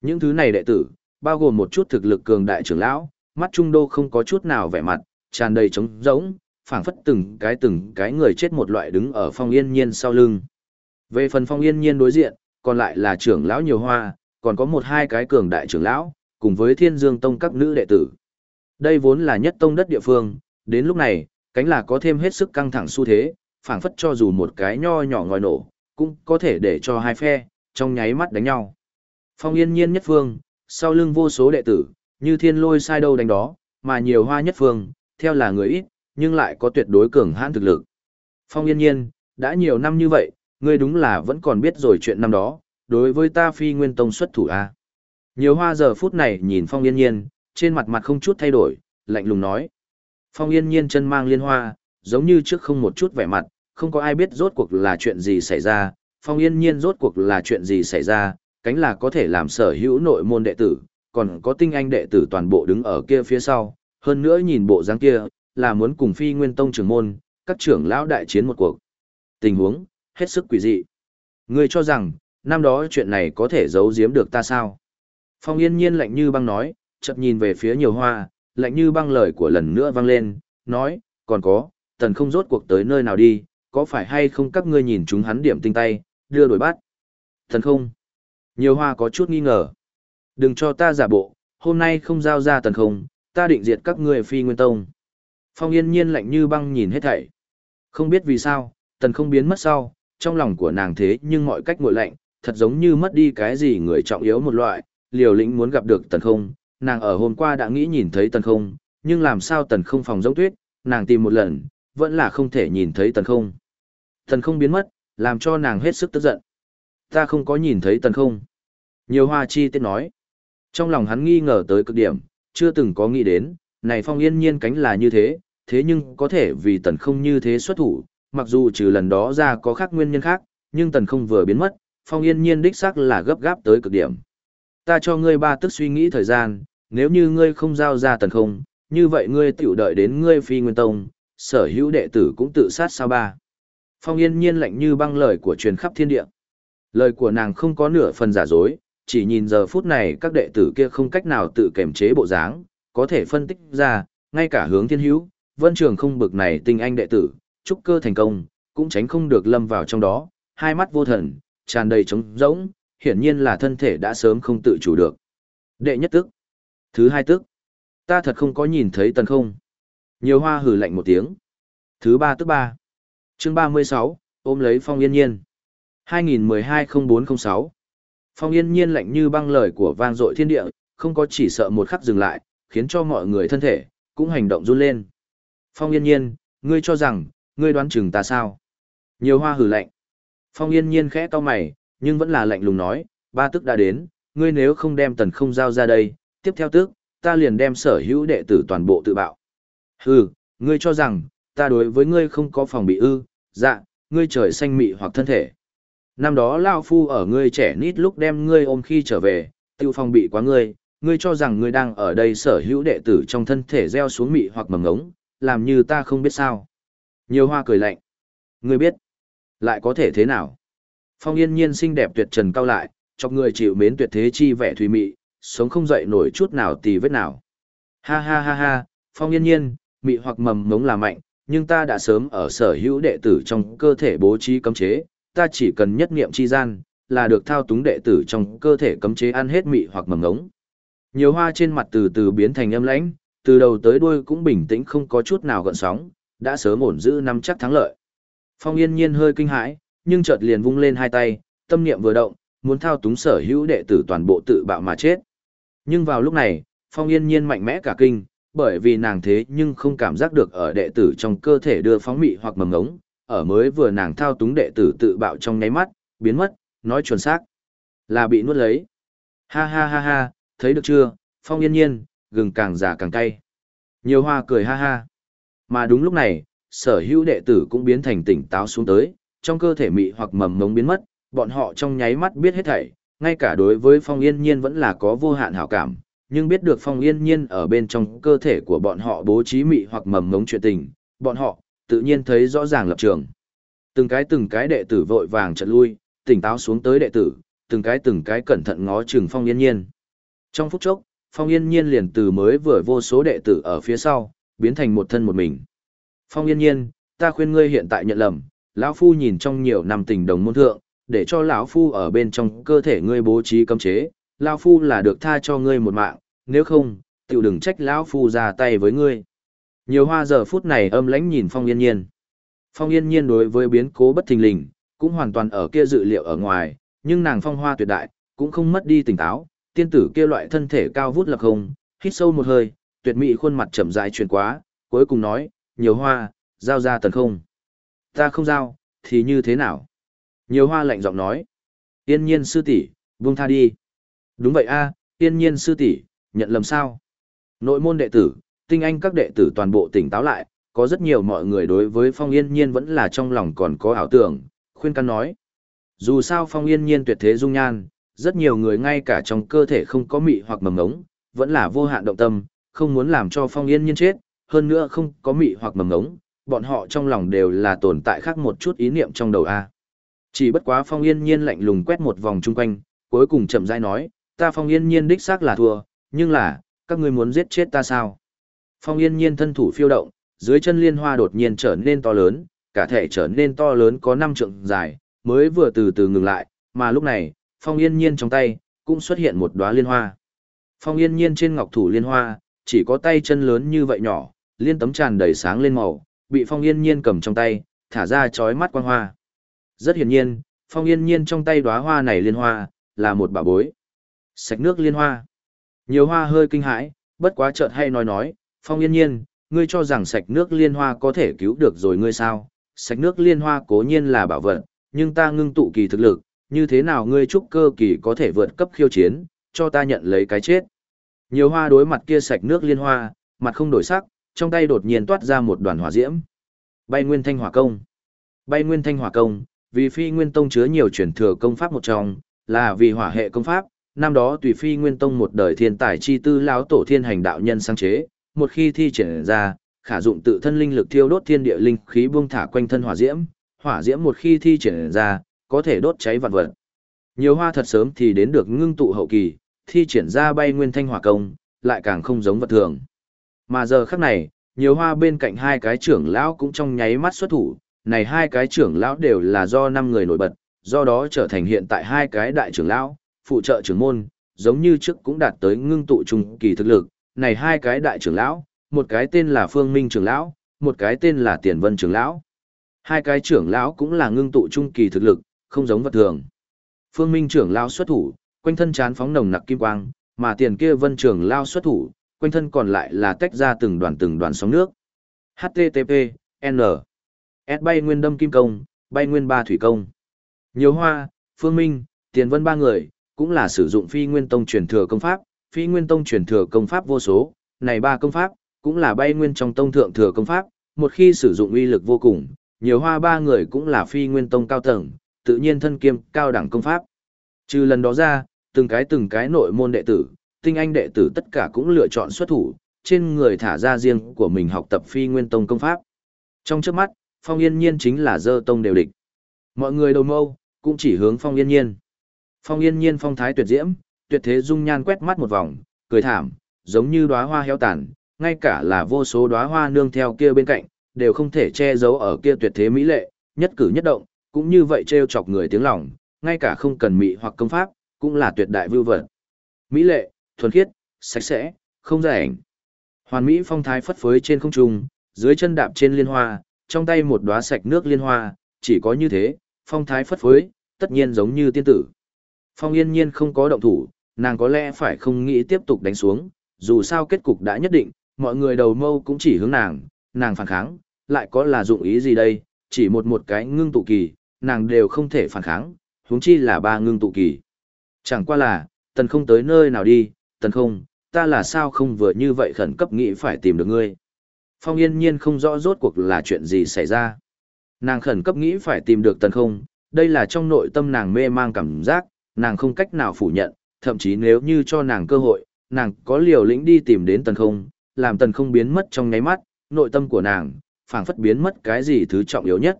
Những thứ này đệ tử, bao gồm một chút thực lực cường đại trưởng lão, mắt trung đô không có chút nào vẻ mặt, tràn đầy trống rỗng, phảng phất từng cái từng cái người chết một loại đứng ở phong yên nhiên sau lưng. Về phần phong yên nhiên đối diện, còn lại là trưởng lão nhiều hoa, còn có một hai cái cường đại trưởng lão, cùng với thiên dương tông các nữ đệ tử. Đây vốn là nhất tông đất địa phương, đến lúc này, cánh là có thêm hết sức căng thẳng xu thế, phảng phất cho dù một cái nho nhỏ ngòi nổ, cũng có thể để cho hai phe, trong nháy mắt đánh nhau. Phong yên nhiên nhất phương, sau lưng vô số đệ tử, như thiên lôi sai đâu đánh đó, mà nhiều hoa nhất phương, theo là người ít, nhưng lại có tuyệt đối cường hãn thực lực. Phong yên nhiên, đã nhiều năm như vậy, ngươi đúng là vẫn còn biết rồi chuyện năm đó, đối với ta phi nguyên tông xuất thủ a Nhiều hoa giờ phút này nhìn phong yên nhiên, trên mặt mặt không chút thay đổi, lạnh lùng nói. Phong yên nhiên chân mang liên hoa, giống như trước không một chút vẻ mặt, không có ai biết rốt cuộc là chuyện gì xảy ra, phong yên nhiên rốt cuộc là chuyện gì xảy ra, cánh là có thể làm sở hữu nội môn đệ tử, còn có tinh anh đệ tử toàn bộ đứng ở kia phía sau, hơn nữa nhìn bộ dáng kia, là muốn cùng phi nguyên tông trưởng môn, các trưởng lão đại chiến một cuộc. Tình huống, hết sức quỷ dị. Ngươi cho rằng, năm đó chuyện này có thể giấu giếm được ta sao? Phong yên nhiên lạnh như băng nói, chợt nhìn về phía nhiều hoa, lạnh như băng lời của lần nữa vang lên, nói, còn có, tần không rốt cuộc tới nơi nào đi, có phải hay không các ngươi nhìn chúng hắn điểm tinh tay, đưa đổi bắt. Tần không. Nhiều hoa có chút nghi ngờ. Đừng cho ta giả bộ, hôm nay không giao ra tần không, ta định diệt các ngươi phi nguyên tông. Phong yên nhiên lạnh như băng nhìn hết thảy. Không biết vì sao, tần không biến mất sau, trong lòng của nàng thế nhưng mọi cách ngội lạnh, thật giống như mất đi cái gì người trọng yếu một loại, liều lĩnh muốn gặp được tần không, nàng ở hôm qua đã nghĩ nhìn thấy tần không, nhưng làm sao tần không phòng giống tuyết, nàng tìm một lần, vẫn là không thể nhìn thấy tần không. Tần không biến mất, làm cho nàng hết sức tức giận. Ta không có nhìn thấy tần không. Nhiều hoa chi tiết nói. Trong lòng hắn nghi ngờ tới cực điểm, chưa từng có nghĩ đến, này phong yên nhiên cánh là như thế, thế nhưng có thể vì tần không như thế xuất thủ, mặc dù trừ lần đó ra có khác nguyên nhân khác, nhưng tần không vừa biến mất, phong yên nhiên đích xác là gấp gáp tới cực điểm. Ta cho ngươi ba tức suy nghĩ thời gian, nếu như ngươi không giao ra tần không, như vậy ngươi tiểu đợi đến ngươi phi nguyên tông, sở hữu đệ tử cũng tự sát sao ba. Phong yên nhiên lạnh như băng lời của truyền khắp thiên địa. Lời của nàng không có nửa phần giả dối, chỉ nhìn giờ phút này các đệ tử kia không cách nào tự kềm chế bộ dáng, có thể phân tích ra, ngay cả hướng thiên hữu, vân trường không bực này tinh anh đệ tử, trúc cơ thành công, cũng tránh không được lâm vào trong đó, hai mắt vô thần, tràn đầy trống rỗng, hiển nhiên là thân thể đã sớm không tự chủ được. Đệ nhất tức. Thứ hai tức. Ta thật không có nhìn thấy tần không. Nhiều hoa hử lạnh một tiếng. Thứ ba tức ba. Chương 36, ôm lấy phong yên nhiên. 2012-0406. Phong yên nhiên lạnh như băng lời của vang dội thiên địa, không có chỉ sợ một khắc dừng lại, khiến cho mọi người thân thể, cũng hành động run lên. Phong yên nhiên, ngươi cho rằng, ngươi đoán chừng ta sao? Nhiều hoa hử lạnh. Phong yên nhiên khẽ cau mày, nhưng vẫn là lạnh lùng nói, ba tức đã đến, ngươi nếu không đem tần không giao ra đây, tiếp theo tức, ta liền đem sở hữu đệ tử toàn bộ tự bạo. Hừ, ngươi cho rằng, ta đối với ngươi không có phòng bị ư, dạ, ngươi trời xanh mị hoặc thân thể. Năm đó Lao Phu ở ngươi trẻ nít lúc đem ngươi ôm khi trở về, tiêu phòng bị quá ngươi, ngươi cho rằng ngươi đang ở đây sở hữu đệ tử trong thân thể gieo xuống mị hoặc mầm ngống, làm như ta không biết sao. Nhiều hoa cười lạnh. Ngươi biết, lại có thể thế nào? Phong yên nhiên xinh đẹp tuyệt trần cao lại, chọc người chịu mến tuyệt thế chi vẻ thùy mị, sống không dậy nổi chút nào tì vết nào. Ha ha ha ha, phong yên nhiên, mị hoặc mầm ngống là mạnh, nhưng ta đã sớm ở sở hữu đệ tử trong cơ thể bố trí cấm chế, ta chỉ cần nhất niệm chi gian, là được thao túng đệ tử trong cơ thể cấm chế ăn hết mị hoặc mầm ngống. Nhiều hoa trên mặt từ từ biến thành âm lãnh, từ đầu tới đuôi cũng bình tĩnh không có chút nào gợn sóng, đã sớm ổn giữ năm chắc thắng lợi. Phong Yên Nhiên hơi kinh hãi, nhưng chợt liền vung lên hai tay, tâm niệm vừa động, muốn thao túng sở hữu đệ tử toàn bộ tự bạo mà chết. Nhưng vào lúc này, Phong Yên Nhiên mạnh mẽ cả kinh, bởi vì nàng thế nhưng không cảm giác được ở đệ tử trong cơ thể đưa phóng mị hoặc mầm ngống, ở mới vừa nàng thao túng đệ tử tự bạo trong nháy mắt, biến mất, nói chuẩn xác, là bị nuốt lấy. Ha ha ha ha, thấy được chưa, Phong Yên Nhiên, gừng càng già càng cay. Nhiều hoa cười ha ha. Mà đúng lúc này, sở hữu đệ tử cũng biến thành tỉnh táo xuống tới, trong cơ thể mị hoặc mầm ngống biến mất, bọn họ trong nháy mắt biết hết thảy, ngay cả đối với Phong Yên Nhiên vẫn là có vô hạn hảo cảm, nhưng biết được Phong Yên Nhiên ở bên trong cơ thể của bọn họ bố trí mị hoặc mầm ngống chuyện tình, bọn họ tự nhiên thấy rõ ràng lập trường. Từng cái từng cái đệ tử vội vàng chợt lui, tỉnh táo xuống tới đệ tử, từng cái từng cái cẩn thận ngó chừng Phong Yên Nhiên. Trong phút chốc, Phong Yên Nhiên liền từ mới vừa vô số đệ tử ở phía sau, biến thành một thân một mình. Phong Yên Nhiên, ta khuyên ngươi hiện tại nhận lầm, lão phu nhìn trong nhiều năm tình đồng môn thượng, để cho lão phu ở bên trong cơ thể ngươi bố trí cấm chế, lão phu là được tha cho ngươi một mạng, nếu không, tiểu đừng trách lão phu ra tay với ngươi. Nhiều hoa giờ phút này âm lãnh nhìn Phong Yên Nhiên. Phong Yên Nhiên đối với biến cố bất thình lình, cũng hoàn toàn ở kia dự liệu ở ngoài, nhưng nàng phong hoa tuyệt đại, cũng không mất đi tỉnh táo, tiên tử kia loại thân thể cao vút lập không, hít sâu một hơi, tuyệt mỹ khuôn mặt chậm rãi chuyển quá, cuối cùng nói, nhiều hoa, giao ra tần không. Ta không giao, thì như thế nào? Nhiều hoa lạnh giọng nói, yên nhiên sư tỷ, buông tha đi. Đúng vậy a, yên nhiên sư tỷ, nhận lầm sao? Nội môn đệ tử, tinh anh các đệ tử toàn bộ tỉnh táo lại, có rất nhiều mọi người đối với Phong Yên Nhiên vẫn là trong lòng còn có ảo tưởng, khuyên can nói. Dù sao Phong Yên Nhiên tuyệt thế dung nhan, rất nhiều người ngay cả trong cơ thể không có mị hoặc mầm ngống, vẫn là vô hạn động tâm, không muốn làm cho Phong Yên Nhiên chết, hơn nữa không có mị hoặc mầm ngống, bọn họ trong lòng đều là tồn tại khác một chút ý niệm trong đầu a. Chỉ bất quá Phong Yên Nhiên lạnh lùng quét một vòng chung quanh, cuối cùng chậm rãi nói, ta Phong Yên Nhiên đích xác là thua, nhưng là, các ngươi muốn giết chết ta sao? Phong Yên Nhiên thân thủ phiêu động, dưới chân liên hoa đột nhiên trở nên to lớn, cả thể trở nên to lớn có năm trượng dài, mới vừa từ từ ngừng lại, mà lúc này, Phong Yên Nhiên trong tay cũng xuất hiện một đóa liên hoa. Phong Yên Nhiên trên ngọc thủ liên hoa, chỉ có tay chân lớn như vậy nhỏ, liên tấm tràn đầy sáng lên màu, bị Phong Yên Nhiên cầm trong tay, thả ra chói mắt quang hoa. Rất hiển nhiên, Phong Yên Nhiên trong tay đóa hoa này liên hoa, là một bảo bối. Sạch nước liên hoa. Nhiều hoa hơi kinh hãi, bất quá chợt hay nói nói, Phong Yên Nhiên, ngươi cho rằng sạch nước liên hoa có thể cứu được rồi ngươi sao? Sạch nước liên hoa cố nhiên là bảo vật, nhưng ta ngưng tụ kỳ thực lực, như thế nào ngươi trúc cơ kỳ có thể vượt cấp khiêu chiến, cho ta nhận lấy cái chết. Nhiều hoa đối mặt kia sạch nước liên hoa, mặt không đổi sắc, trong tay đột nhiên toát ra một đoàn hỏa diễm. Bay nguyên thanh hỏa công. Bay nguyên thanh hỏa công, vì phi nguyên tông chứa nhiều truyền thừa công pháp một trong, là vì hỏa hệ công pháp, năm đó tùy phi nguyên tông một đời thiên tài chi tư lão tổ thiên hành đạo nhân sáng chế, một khi thi triển ra, khả dụng tự thân linh lực thiêu đốt thiên địa linh khí buông thả quanh thân hỏa diễm, hỏa diễm một khi thi triển ra, có thể đốt cháy vạn vật. Nhiều hoa thật sớm thì đến được ngưng tụ hậu kỳ, thi triển ra bay nguyên thanh hỏa công, lại càng không giống vật thường. Mà giờ khắc này, nhiều hoa bên cạnh hai cái trưởng lão cũng trong nháy mắt xuất thủ, này hai cái trưởng lão đều là do năm người nổi bật, do đó trở thành hiện tại hai cái đại trưởng lão, phụ trợ trưởng môn, giống như trước cũng đạt tới ngưng tụ trung kỳ thực lực, này hai cái đại trưởng lão, một cái tên là Phương Minh trưởng lão, một cái tên là Tiền Vân trưởng lão. Hai cái trưởng lão cũng là ngưng tụ trung kỳ thực lực, không giống vật thường. Phương Minh trưởng lão xuất thủ, quanh thân chán phóng nồng nặc kim quang, mà Tiền kia Vân trưởng lão xuất thủ, quanh thân còn lại là tách ra từng đoàn từng đoàn sóng nước. HTTP, N. S bay nguyên đâm kim công, bay nguyên ba thủy công. Nhiều hoa, Phương Minh, Tiền Vân ba người, cũng là sử dụng phi nguyên tông truyền thừa công pháp, phi nguyên tông truyền thừa công pháp vô số, này ba công pháp, cũng là bay nguyên trong tông thượng thừa công pháp, một khi sử dụng uy lực vô cùng, nhiều hoa ba người cũng là phi nguyên tông cao tầng, tự nhiên thân kiêm cao đẳng công pháp. Trừ lần đó ra, từng cái từng cái nội môn đệ tử, tinh anh đệ tử tất cả cũng lựa chọn xuất thủ, trên người thả ra riêng của mình học tập phi nguyên tông công pháp. Trong trước mắt, phong yên nhiên chính là dơ tông đều địch. Mọi người đầu mâu, cũng chỉ hướng phong yên nhiên. Phong yên nhiên phong thái tuyệt diễm, tuyệt thế dung nhan quét mắt một vòng, cười thảm, giống như đóa hoa héo tàn, ngay cả là vô số đóa hoa nương theo kia bên cạnh, đều không thể che giấu ở kia tuyệt thế mỹ lệ, nhất cử nhất động, cũng như vậy trêu chọc người tiếng lòng, ngay cả không cần mị hoặc công pháp, cũng là tuyệt đại vưu vật. Mỹ lệ, thuần khiết, sạch sẽ, không giả ảnh. Hoàn Mỹ phong thái phất phới trên không trung, dưới chân đạp trên liên hoa, trong tay một đóa sạch nước liên hoa, chỉ có như thế, phong thái phất phới, tất nhiên giống như tiên tử. Phong yên nhiên không có động thủ, nàng có lẽ phải không nghĩ tiếp tục đánh xuống, dù sao kết cục đã nhất định, mọi người đầu mâu cũng chỉ hướng nàng, nàng phản kháng, lại có là dụng ý gì đây, chỉ một một cái ngưng tụ kỳ, nàng đều không thể phản kháng, huống chi là ba ngưng tụ kỳ. Chẳng qua là, tần không tới nơi nào đi, tần không, ta là sao không vừa như vậy khẩn cấp nghĩ phải tìm được ngươi. Phong yên nhiên không rõ rốt cuộc là chuyện gì xảy ra. Nàng khẩn cấp nghĩ phải tìm được tần không, đây là trong nội tâm nàng mê mang cảm giác, nàng không cách nào phủ nhận, thậm chí nếu như cho nàng cơ hội, nàng có liều lĩnh đi tìm đến tần không, làm tần không biến mất trong nháy mắt, nội tâm của nàng, phảng phất biến mất cái gì thứ trọng yếu nhất.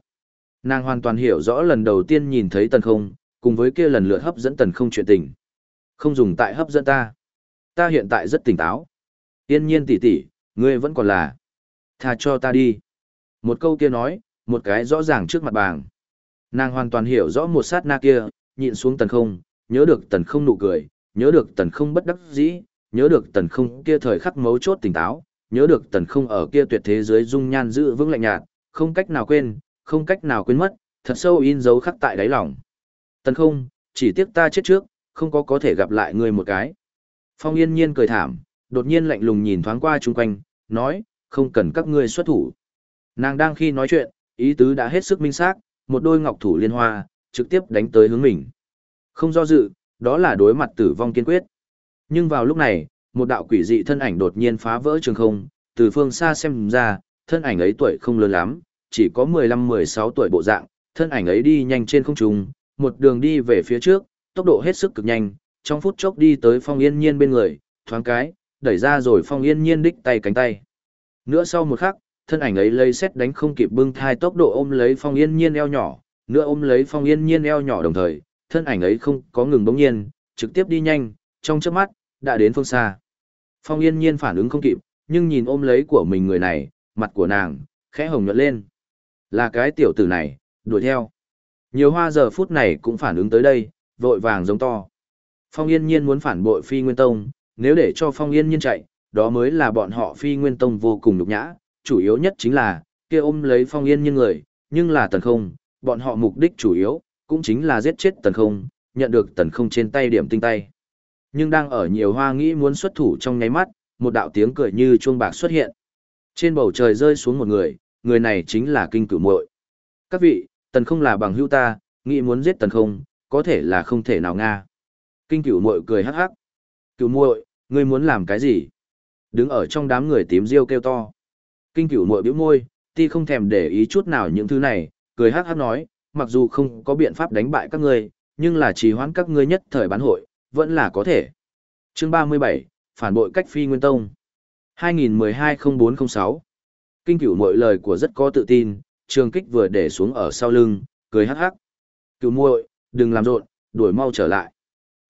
Nàng hoàn toàn hiểu rõ lần đầu tiên nhìn thấy tần không, cùng với kia lần lượt hấp dẫn tần không chuyện tình. Không dùng tại hấp dẫn ta. Ta hiện tại rất tỉnh táo. Tiên nhiên tỷ tỷ, ngươi vẫn còn là. Tha cho ta đi. Một câu kia nói, một cái rõ ràng trước mặt bàng. Nàng hoàn toàn hiểu rõ một sát na kia, nhịn xuống tần không, nhớ được tần không nụ cười, nhớ được tần không bất đắc dĩ, nhớ được tần không kia thời khắc mấu chốt tỉnh táo, nhớ được tần không ở kia tuyệt thế giới dung nhan giữ vững lạnh nhạt, không cách nào quên, không cách nào quên mất, thật sâu in dấu khắc tại đáy lòng. Tần không, chỉ tiếc ta chết trước, không có có thể gặp lại ngươi một cái. Phong yên nhiên cười thảm, đột nhiên lạnh lùng nhìn thoáng qua chung quanh, nói, không cần các ngươi xuất thủ. Nàng đang khi nói chuyện, ý tứ đã hết sức minh xác, một đôi ngọc thủ liên hoa, trực tiếp đánh tới hướng mình. Không do dự, đó là đối mặt tử vong kiên quyết. Nhưng vào lúc này, một đạo quỷ dị thân ảnh đột nhiên phá vỡ trường không, từ phương xa xem ra, thân ảnh ấy tuổi không lớn lắm, chỉ có 15-16 tuổi bộ dạng, thân ảnh ấy đi nhanh trên không trung, một đường đi về phía trước, tốc độ hết sức cực nhanh, trong phút chốc đi tới Phong Yên Nhiên bên người, thoáng cái, đẩy ra rồi Phong Yên Nhiên đích tay cánh tay. Nữa sau một khắc, thân ảnh ấy lấy xét đánh không kịp bưng thai tốc độ ôm lấy Phong Yên Nhiên eo nhỏ, nữa ôm lấy Phong Yên Nhiên eo nhỏ đồng thời, thân ảnh ấy không có ngừng bỗng nhiên, trực tiếp đi nhanh, trong chớp mắt, đã đến phương xa. Phong yên nhiên phản ứng không kịp, nhưng nhìn ôm lấy của mình người này, mặt của nàng, khẽ hồng nhuận lên. Là cái tiểu tử này, đuổi theo. Nhiều hoa giờ phút này cũng phản ứng tới đây, vội vàng giống to. Phong yên nhiên muốn phản bội phi nguyên tông, nếu để cho phong yên nhiên chạy, đó mới là bọn họ phi nguyên tông vô cùng nhục nhã, chủ yếu nhất chính là, kia ôm lấy phong yên nhiên người, nhưng là tần không, bọn họ mục đích chủ yếu, cũng chính là giết chết tần không, nhận được tần không trên tay điểm tinh tay. Nhưng đang ở nhiều hoa nghĩ muốn xuất thủ trong nháy mắt, một đạo tiếng cười như chuông bạc xuất hiện. Trên bầu trời rơi xuống một người, người này chính là kinh cửu muội. Các vị, tần không là bằng hữu ta, nghĩ muốn giết tần không, có thể là không thể nào nga. Kinh cửu muội cười hắc hắc. Cửu muội, ngươi muốn làm cái gì? Đứng ở trong đám người tím riêu kêu to. Kinh cửu muội bĩu môi, ti không thèm để ý chút nào những thứ này, cười hắc hắc nói, mặc dù không có biện pháp đánh bại các ngươi, nhưng là trì hoãn các ngươi nhất thời bán hội, vẫn là có thể. Chương 37, phản bội cách phi nguyên tông. 2012-0406 Kinh cửu mọi lời của rất có tự tin, trường kích vừa để xuống ở sau lưng, cười hắc hắc. Cửu muội, đừng làm rộn, đuổi mau trở lại.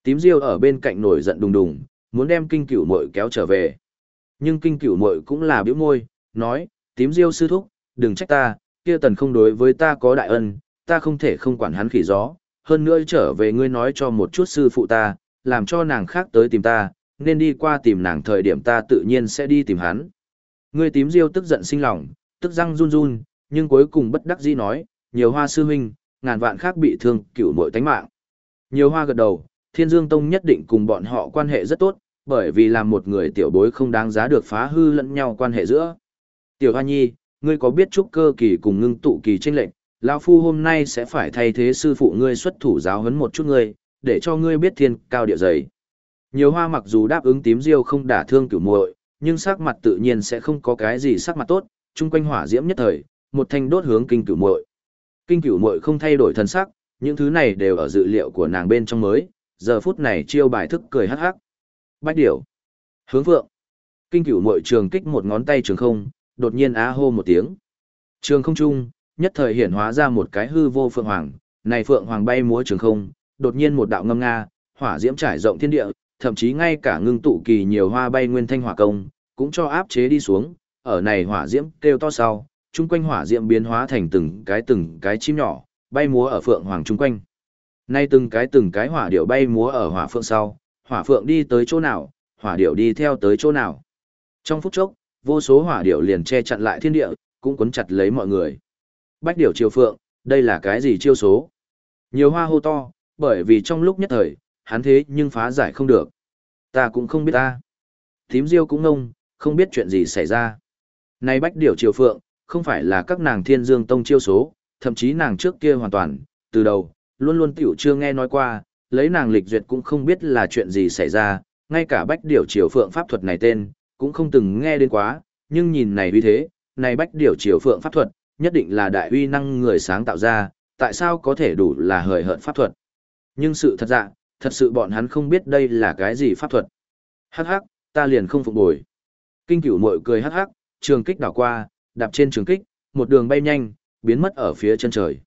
Tím diêu ở bên cạnh nổi giận đùng đùng, muốn đem kinh cửu muội kéo trở về. Nhưng kinh cửu muội cũng là biểu môi, nói, tím diêu sư thúc, đừng trách ta, kia tần không đối với ta có đại ân, ta không thể không quản hắn khỉ gió, hơn nữa trở về ngươi nói cho một chút sư phụ ta, làm cho nàng khác tới tìm ta, nên đi qua tìm nàng thời điểm ta tự nhiên sẽ đi tìm hắn. Ngươi tím diêu tức giận sinh lòng, tức răng run run, nhưng cuối cùng bất đắc dĩ nói, nhiều hoa sư huynh, ngàn vạn khác bị thương cửu mội tánh mạng. Nhiều hoa gật đầu, thiên dương tông nhất định cùng bọn họ quan hệ rất tốt, bởi vì làm một người tiểu bối không đáng giá được phá hư lẫn nhau quan hệ giữa. Tiểu hoa nhi, ngươi có biết trúc cơ kỳ cùng ngưng tụ kỳ tranh lệnh, lão phu hôm nay sẽ phải thay thế sư phụ ngươi xuất thủ giáo huấn một chút ngươi, để cho ngươi biết thiên cao địa dày. Nhiều hoa mặc dù đáp ứng tím diêu không đả thương cửu muội, nhưng sắc mặt tự nhiên sẽ không có cái gì sắc mặt tốt, chung quanh hỏa diễm nhất thời, một thanh đốt hướng kinh cửu muội. Kinh cửu muội không thay đổi thần sắc, những thứ này đều ở dự liệu của nàng bên trong mới, giờ phút này chiêu bài thức cười hắc hắc. Bách điểu. Hướng vượng. Kinh cửu muội trường kích một ngón tay trường không, đột nhiên á hô một tiếng. Trường không trung, nhất thời hiển hóa ra một cái hư vô phượng hoàng, này phượng hoàng bay múa trường không, đột nhiên một đạo ngâm nga, hỏa diễm trải rộng thiên địa, thậm chí ngay cả ngưng tụ kỳ nhiều hoa bay nguyên thanh hỏa công, cũng cho áp chế đi xuống, ở này hỏa diễm kêu to sau, chung quanh hỏa diễm biến hóa thành từng cái từng cái chim nhỏ, bay múa ở phượng hoàng chung quanh. Nay từng cái từng cái hỏa điệu bay múa ở hỏa phượng sau, hỏa phượng đi tới chỗ nào, hỏa điệu đi theo tới chỗ nào. Trong phút chốc, vô số hỏa điểu liền che chặn lại thiên địa, cũng cuốn chặt lấy mọi người. Bách điểu triều phượng, đây là cái gì chiêu số? Nhiều hoa hô to, bởi vì trong lúc nhất thời, hắn thế nhưng phá giải không được. Ta cũng không biết ta. Thím diêu cũng ngông, không biết chuyện gì xảy ra. Này bách điểu triều phượng, không phải là các nàng thiên dương tông chiêu số, thậm chí nàng trước kia hoàn toàn, từ đầu, luôn luôn tiểu chưa nghe nói qua, lấy nàng lịch duyệt cũng không biết là chuyện gì xảy ra, ngay cả bách điểu triều phượng pháp thuật này tên, cũng không từng nghe đến quá, nhưng nhìn này uy thế, này bách điểu triều phượng pháp thuật, nhất định là đại uy năng người sáng tạo ra, tại sao có thể đủ là hời hợt pháp thuật. Nhưng sự thật dạ, thật sự bọn hắn không biết đây là cái gì pháp thuật. Hắc hắc, ta liền không phục bồi. Kinh cửu mội cười hắc hắc, trường kích đảo qua, đạp trên trường kích, một đường bay nhanh, biến mất ở phía chân trời.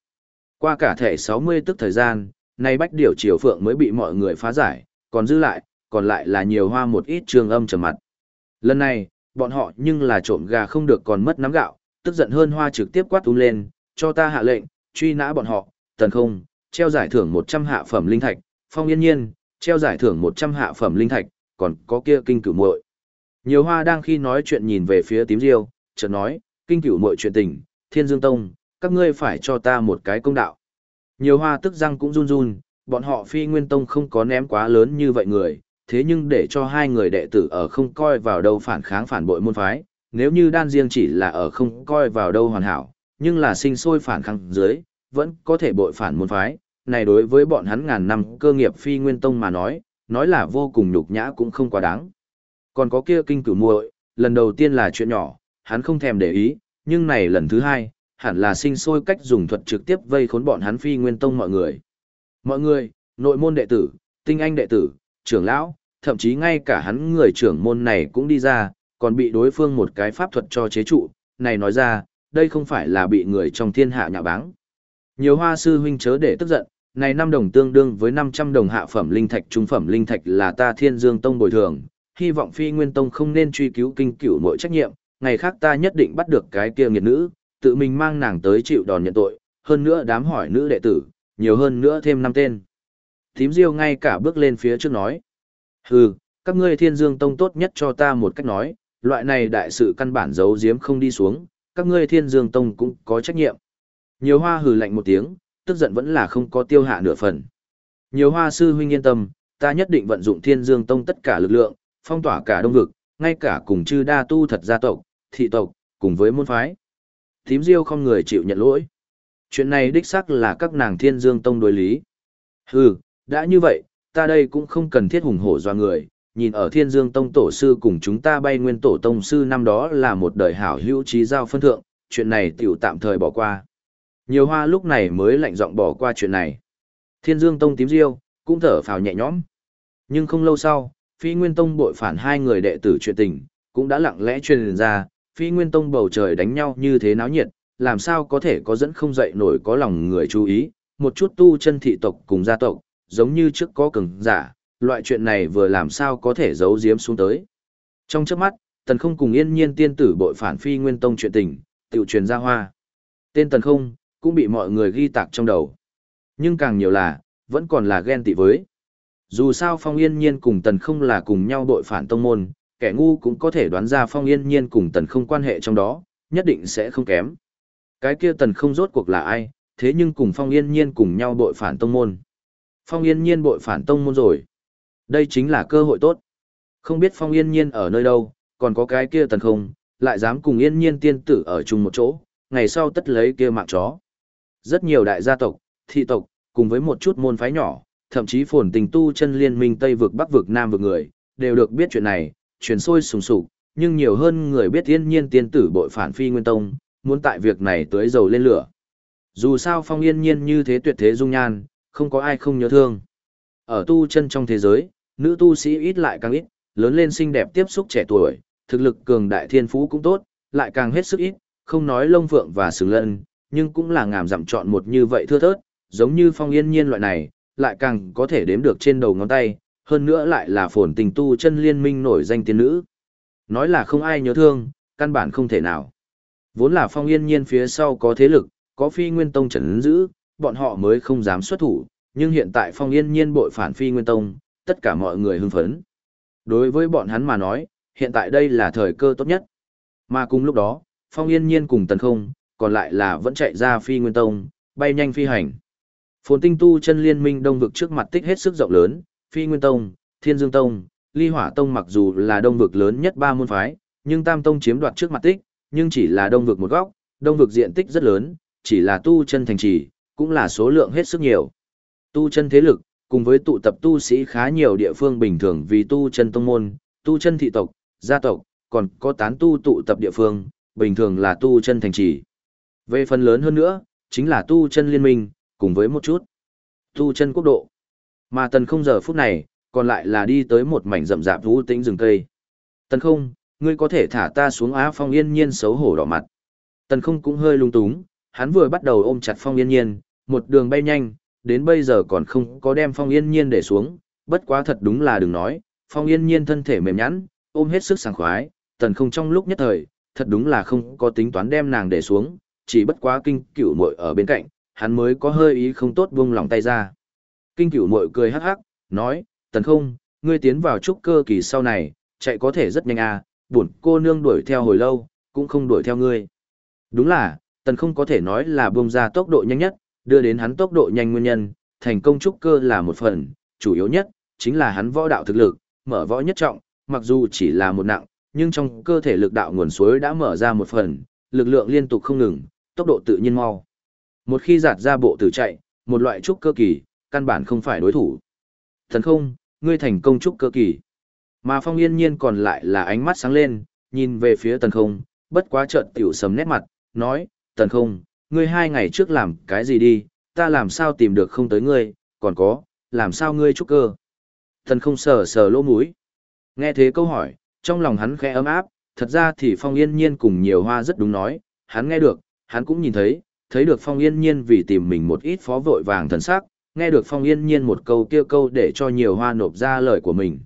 Qua cả thể 60 tức thời gian, nay bách điểu triều phượng mới bị mọi người phá giải, còn giữ lại, còn lại là nhiều hoa một ít trường âm trầm mặt. Lần này, bọn họ nhưng là trộm gà không được còn mất nắm gạo, tức giận hơn hoa trực tiếp quát tung lên, cho ta hạ lệnh, truy nã bọn họ, tần không, treo giải thưởng 100 hạ phẩm linh thạch, phong yên nhiên, treo giải thưởng 100 hạ phẩm linh thạch, còn có kia kinh cửu muội. Nhiều hoa đang khi nói chuyện nhìn về phía tím diêu, chợt nói, kinh cửu muội chuyện tình, thiên dương tông, các ngươi phải cho ta một cái công đạo. Nhiều hoa tức răng cũng run run, bọn họ phi nguyên tông không có ném quá lớn như vậy người, thế nhưng để cho hai người đệ tử ở không coi vào đâu phản kháng phản bội môn phái, nếu như đan riêng chỉ là ở không coi vào đâu hoàn hảo, nhưng là sinh sôi phản kháng dưới, vẫn có thể bội phản môn phái, này đối với bọn hắn ngàn năm cơ nghiệp phi nguyên tông mà nói, nói là vô cùng nhục nhã cũng không quá đáng. Còn có kia kinh cửu muội, lần đầu tiên là chuyện nhỏ, hắn không thèm để ý, nhưng này lần thứ hai, hẳn là sinh sôi cách dùng thuật trực tiếp vây khốn bọn hắn phi nguyên tông mọi người. Mọi người, nội môn đệ tử, tinh anh đệ tử, trưởng lão, thậm chí ngay cả hắn người trưởng môn này cũng đi ra, còn bị đối phương một cái pháp thuật cho chế trụ, này nói ra, đây không phải là bị người trong thiên hạ nhạ báng. Nhiều hoa sư huynh chớ để tức giận, này 5 đồng tương đương với 500 đồng hạ phẩm linh thạch trung phẩm linh thạch là ta thiên dương tông bồi thường, hy vọng phi nguyên tông không nên truy cứu kinh cửu mỗi trách nhiệm, ngày khác ta nhất định bắt được cái kia nghiệt nữ, tự mình mang nàng tới chịu đòn nhận tội, hơn nữa đám hỏi nữ đệ tử, nhiều hơn nữa thêm năm tên. Thím diêu ngay cả bước lên phía trước nói. Hừ, các ngươi thiên dương tông tốt nhất cho ta một cách nói, loại này đại sự căn bản giấu giếm không đi xuống, các ngươi thiên dương tông cũng có trách nhiệm. Nhiều hoa hừ lạnh một tiếng, tức giận vẫn là không có tiêu hạ nửa phần. Nhiều hoa sư huynh yên tâm, ta nhất định vận dụng thiên dương tông tất cả lực lượng, phong tỏa cả đông vực, ngay cả cùng chư đa tu thật gia tộc, thị tộc, cùng với môn phái. Thím diêu không người chịu nhận lỗi. Chuyện này đích xác là các nàng thiên dương tông đối lý. Hừ, đã như vậy, ta đây cũng không cần thiết hùng hổ doa người, nhìn ở thiên dương tông tổ sư cùng chúng ta bay nguyên tổ tông sư năm đó là một đời hảo hữu trí giao phân thượng, chuyện này tiểu tạm thời bỏ qua. Nhiều hoa lúc này mới lạnh giọng bỏ qua chuyện này. Thiên dương tông tím diêu, cũng thở phào nhẹ nhõm. Nhưng không lâu sau, phi nguyên tông bội phản hai người đệ tử chuyện tình, cũng đã lặng lẽ truyền ra, phi nguyên tông bầu trời đánh nhau như thế náo nhiệt, làm sao có thể có dẫn không dậy nổi có lòng người chú ý, một chút tu chân thị tộc cùng gia tộc, giống như trước có cường giả, loại chuyện này vừa làm sao có thể giấu giếm xuống tới. Trong chớp mắt, tần không cùng yên nhiên tiên tử bội phản phi nguyên tông chuyện tình, tiểu truyền ra hoa. Tên tần không, cũng bị mọi người ghi tạc trong đầu. Nhưng càng nhiều là, vẫn còn là ghen tị với. Dù sao Phong Yên Nhiên cùng Tần không là cùng nhau bội phản tông môn, kẻ ngu cũng có thể đoán ra Phong Yên Nhiên cùng Tần không quan hệ trong đó, nhất định sẽ không kém. Cái kia Tần không rốt cuộc là ai, thế nhưng cùng Phong Yên Nhiên cùng nhau bội phản tông môn. Phong Yên Nhiên bội phản tông môn rồi. Đây chính là cơ hội tốt. Không biết Phong Yên Nhiên ở nơi đâu, còn có cái kia Tần không, lại dám cùng Yên Nhiên tiên tử ở chung một chỗ, ngày sau tất lấy kia mạng chó. Rất nhiều đại gia tộc, thị tộc, cùng với một chút môn phái nhỏ, thậm chí phồn tình tu chân liên minh Tây vực Bắc vực Nam vực người, đều được biết chuyện này, truyền sôi sùng sục, nhưng nhiều hơn người biết yên nhiên tiên tử bội phản phi nguyên tông, muốn tại việc này tới dầu lên lửa. Dù sao phong yên nhiên như thế tuyệt thế dung nhan, không có ai không nhớ thương. Ở tu chân trong thế giới, nữ tu sĩ ít lại càng ít, lớn lên xinh đẹp tiếp xúc trẻ tuổi, thực lực cường đại thiên phú cũng tốt, lại càng hết sức ít, không nói lông phượng và sừng lân, nhưng cũng là ngàm dặm chọn một như vậy thưa thớt, giống như phong yên nhiên loại này, lại càng có thể đếm được trên đầu ngón tay, hơn nữa lại là phồn tình tu chân liên minh nổi danh tiên nữ. Nói là không ai nhớ thương, căn bản không thể nào. Vốn là phong yên nhiên phía sau có thế lực, có phi nguyên tông trấn giữ, bọn họ mới không dám xuất thủ, nhưng hiện tại Phong Yên Nhiên bội phản Phi Nguyên Tông, tất cả mọi người hưng phấn. Đối với bọn hắn mà nói, hiện tại đây là thời cơ tốt nhất. Mà cùng lúc đó, Phong Yên Nhiên cùng Tần Không, còn lại là vẫn chạy ra Phi Nguyên Tông, bay nhanh phi hành. Phồn Tinh Tu chân liên minh đông vực trước mặt tích hết sức rộng lớn, Phi Nguyên Tông, Thiên Dương Tông, Ly Hỏa Tông mặc dù là đông vực lớn nhất ba môn phái, nhưng Tam Tông chiếm đoạt trước mặt tích, nhưng chỉ là đông vực một góc, đông vực diện tích rất lớn, chỉ là tu chân thành trì, cũng là số lượng hết sức nhiều. Tu chân thế lực, cùng với tụ tập tu sĩ khá nhiều địa phương bình thường vì tu chân tông môn, tu chân thị tộc, gia tộc, còn có tán tu tụ tập địa phương, bình thường là tu chân thành trì. Về phần lớn hơn nữa, chính là tu chân liên minh, cùng với một chút tu chân quốc độ. Mà tần không giờ phút này, còn lại là đi tới một mảnh rậm rạp vũ tĩnh rừng cây. Tần không, ngươi có thể thả ta xuống Á Phong yên nhiên xấu hổ đỏ mặt. Tần không cũng hơi lung túng, hắn vừa bắt đầu ôm chặt Phong yên nhiên, một đường bay nhanh, đến bây giờ còn không có đem Phong yên nhiên để xuống, bất quá thật đúng là đừng nói, Phong yên nhiên thân thể mềm nhẵn, ôm hết sức sảng khoái, tần không trong lúc nhất thời, thật đúng là không có tính toán đem nàng để xuống, chỉ bất quá kinh cửu muội ở bên cạnh, hắn mới có hơi ý không tốt buông lòng tay ra. Kinh cửu muội cười hắc hắc, nói, tần không, ngươi tiến vào trúc cơ kỳ sau này, chạy có thể rất nhanh à, buồn cô nương đuổi theo hồi lâu, cũng không đuổi theo ngươi. Đúng là, tần không có thể nói là buông ra tốc độ nhanh nhất, đưa đến hắn tốc độ nhanh nguyên nhân, thành công trúc cơ là một phần, chủ yếu nhất, chính là hắn võ đạo thực lực, mở võ nhất trọng, mặc dù chỉ là một nặng, nhưng trong cơ thể lực đạo nguồn suối đã mở ra một phần, lực lượng liên tục không ngừng, tốc độ tự nhiên mau. Một khi giạt ra bộ tử chạy, một loại trúc cơ kỳ, căn bản không phải đối thủ. Thần không, ngươi thành công trúc cơ kỳ. Mà phong yên nhiên còn lại là ánh mắt sáng lên, nhìn về phía tần không, bất quá trợn tiểu sầm nét mặt, nói, tần không, ngươi hai ngày trước làm cái gì đi, ta làm sao tìm được không tới ngươi, còn có, làm sao ngươi trúc cơ. Thần không sờ sờ lỗ mũi. Nghe thế câu hỏi, trong lòng hắn khẽ ấm áp, thật ra thì phong yên nhiên cùng nhiều hoa rất đúng nói, hắn nghe được, hắn cũng nhìn thấy, thấy được phong yên nhiên vì tìm mình một ít phó vội vàng thần sắc, nghe được phong yên nhiên một câu kia câu để cho nhiều hoa nộp ra lời của mình.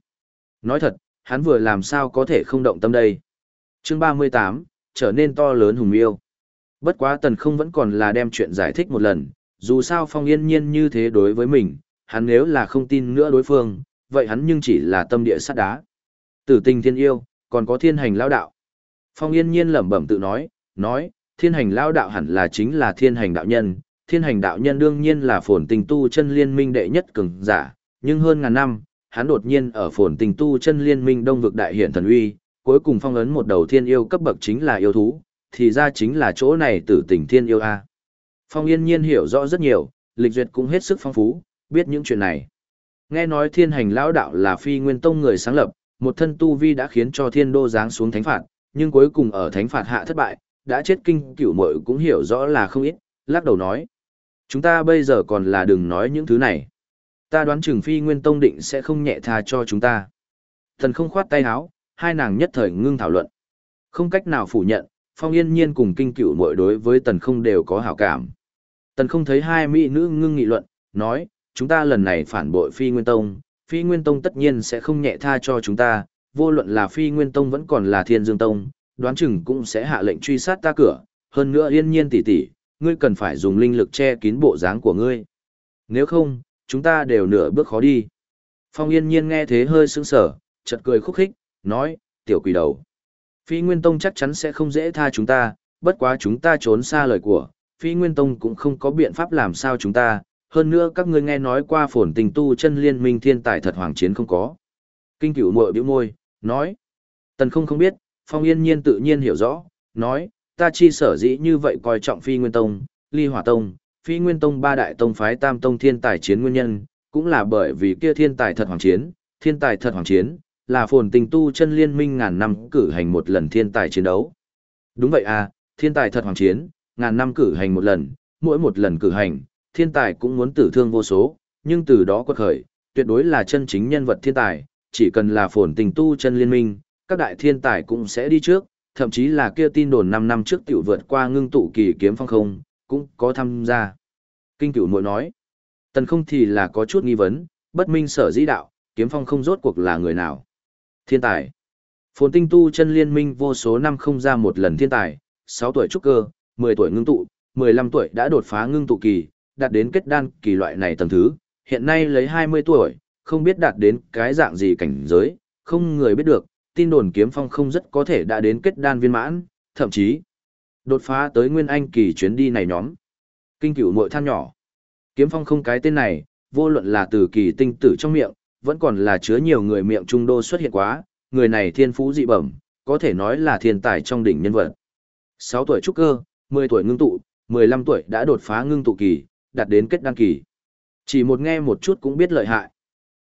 Nói thật, hắn vừa làm sao có thể không động tâm đây. Chương 38, trở nên to lớn hùng yêu. Bất quá tần không vẫn còn là đem chuyện giải thích một lần, dù sao phong yên nhiên như thế đối với mình, hắn nếu là không tin nữa đối phương, vậy hắn nhưng chỉ là tâm địa sắt đá. Tử tình thiên yêu, còn có thiên hành lao đạo. Phong yên nhiên lẩm bẩm tự nói, nói, thiên hành lao đạo hẳn là chính là thiên hành đạo nhân, thiên hành đạo nhân đương nhiên là phồn tình tu chân liên minh đệ nhất cường giả, nhưng hơn ngàn năm, hắn đột nhiên ở phồn tình tu chân liên minh đông vực đại hiện thần uy, cuối cùng phong ấn một đầu thiên yêu cấp bậc chính là yêu thú, thì ra chính là chỗ này tử tình thiên yêu a. Phong yên nhiên hiểu rõ rất nhiều, lịch duyệt cũng hết sức phong phú, biết những chuyện này. Nghe nói thiên hành lão đạo là phi nguyên tông người sáng lập, một thân tu vi đã khiến cho thiên đô giáng xuống thánh phạt, nhưng cuối cùng ở thánh phạt hạ thất bại, đã chết kinh cửu mội cũng hiểu rõ là không ít, lắc đầu nói. Chúng ta bây giờ còn là đừng nói những thứ này. Ta đoán chừng phi nguyên tông định sẽ không nhẹ tha cho chúng ta. Thần không khoát tay áo, hai nàng nhất thời ngưng thảo luận. Không cách nào phủ nhận, phong yên nhiên cùng kinh cựu mội đối với tần không đều có hảo cảm. Tần không thấy hai mỹ nữ ngưng nghị luận, nói, chúng ta lần này phản bội phi nguyên tông, phi nguyên tông tất nhiên sẽ không nhẹ tha cho chúng ta, vô luận là phi nguyên tông vẫn còn là thiên dương tông, đoán chừng cũng sẽ hạ lệnh truy sát ta cửa, hơn nữa yên nhiên tỷ tỷ, ngươi cần phải dùng linh lực che kín bộ dáng của ngươi. Nếu không, chúng ta đều nửa bước khó đi. Phong yên nhiên nghe thế hơi sững sờ, chợt cười khúc khích, nói, tiểu quỷ đầu. Phi Nguyên Tông chắc chắn sẽ không dễ tha chúng ta, bất quá chúng ta trốn xa lời của, Phi Nguyên Tông cũng không có biện pháp làm sao chúng ta, hơn nữa các ngươi nghe nói qua phổn tình tu chân liên minh thiên tài thật hoàng chiến không có. Kinh cửu mội biểu môi, nói. Tần không không biết, Phong Yên Nhiên tự nhiên hiểu rõ, nói, ta chi sở dĩ như vậy coi trọng Phi Nguyên Tông, Ly Hỏa Tông, Phi Nguyên Tông ba đại tông phái Tam Tông thiên tài chiến nguyên nhân, cũng là bởi vì kia thiên tài thật hoàng chiến, thiên tài thật hoàng chiến, là phồn tình tu chân liên minh ngàn năm cử hành một lần thiên tài chiến đấu. Đúng vậy à, thiên tài thật hoàng chiến, ngàn năm cử hành một lần, mỗi một lần cử hành, thiên tài cũng muốn tử thương vô số, nhưng từ đó quật khởi, tuyệt đối là chân chính nhân vật thiên tài, chỉ cần là phồn tình tu chân liên minh, các đại thiên tài cũng sẽ đi trước, thậm chí là kia tin đồn 5 năm trước tiểu vượt qua ngưng tụ kỳ kiếm phong không, cũng có tham gia. Kinh cửu muội nói, tần không thì là có chút nghi vấn, bất minh sở dĩ đạo, kiếm phong không rốt cuộc là người nào. Thiên tài. Phồn tinh tu chân liên minh vô số năm không ra một lần thiên tài, 6 tuổi trúc cơ, 10 tuổi ngưng tụ, 15 tuổi đã đột phá ngưng tụ kỳ, đạt đến kết đan kỳ loại này tầng thứ, hiện nay lấy 20 tuổi, không biết đạt đến cái dạng gì cảnh giới, không người biết được, tin đồn kiếm phong không rất có thể đã đến kết đan viên mãn, thậm chí đột phá tới nguyên anh kỳ chuyến đi này nhóm. Kinh cửu muội than nhỏ. Kiếm phong không cái tên này, vô luận là từ kỳ tinh tử trong miệng, vẫn còn là chứa nhiều người miệng trung đô xuất hiện quá, người này thiên phú dị bẩm, có thể nói là thiên tài trong đỉnh nhân vật. 6 tuổi trúc cơ, 10 tuổi ngưng tụ, 15 tuổi đã đột phá ngưng tụ kỳ, đạt đến kết đăng kỳ. Chỉ một nghe một chút cũng biết lợi hại.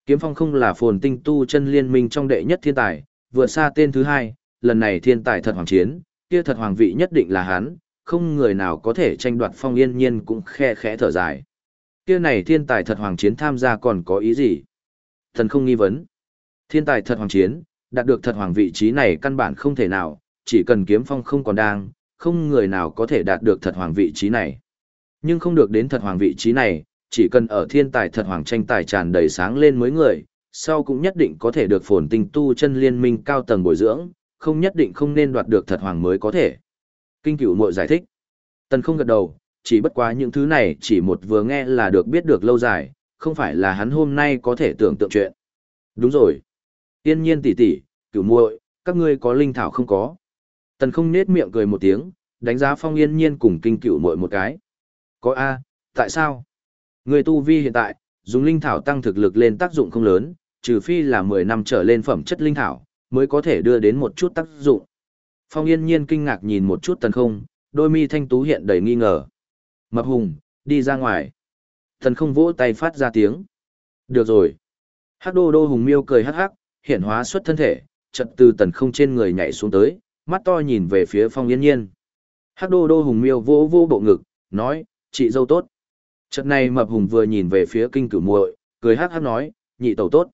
Kiếm phong không là phồn tinh tu chân liên minh trong đệ nhất thiên tài, vượt xa tên thứ hai, lần này thiên tài thật hoàng chiến, kia thật hoàng vị nhất định là hắn, không người nào có thể tranh đoạt phong yên nhiên cũng khe khẽ thở dài. Kia này thiên tài thật hoàng chiến tham gia còn có ý gì? Thần không nghi vấn. Thiên tài thật hoàng chiến, đạt được thật hoàng vị trí này căn bản không thể nào, chỉ cần kiếm phong không còn đang, không người nào có thể đạt được thật hoàng vị trí này. Nhưng không được đến thật hoàng vị trí này, chỉ cần ở thiên tài thật hoàng tranh tài tràn đầy sáng lên mới người, sau cũng nhất định có thể được phồn tinh tu chân liên minh cao tầng bồi dưỡng, không nhất định không nên đoạt được thật hoàng mới có thể. Kinh cửu muội giải thích. Tần không gật đầu, chỉ bất quá những thứ này chỉ một vừa nghe là được biết được lâu dài, không phải là hắn hôm nay có thể tưởng tượng chuyện. Đúng rồi. yên nhiên tỷ tỷ, cửu muội, các ngươi có linh thảo không có? Tần không nết miệng cười một tiếng, đánh giá phong yên nhiên cùng kinh cửu muội một cái. Có A, tại sao? Người tu vi hiện tại, dùng linh thảo tăng thực lực lên tác dụng không lớn, trừ phi là 10 năm trở lên phẩm chất linh thảo, mới có thể đưa đến một chút tác dụng. Phong yên nhiên kinh ngạc nhìn một chút tần không, đôi mi thanh tú hiện đầy nghi ngờ. Mập hùng, đi ra ngoài. Thần không vỗ tay phát ra tiếng. Được rồi. Hắc đô đô hùng miêu cười hắc hắc, hiện hóa xuất thân thể, chật từ tần không trên người nhảy xuống tới, mắt to nhìn về phía phong yên nhiên. Hắc đô đô hùng miêu vỗ vỗ bộ ngực, nói, chị dâu tốt. Chật này mập hùng vừa nhìn về phía kinh cửu muội, cười hắc hắc nói, nhị tẩu tốt.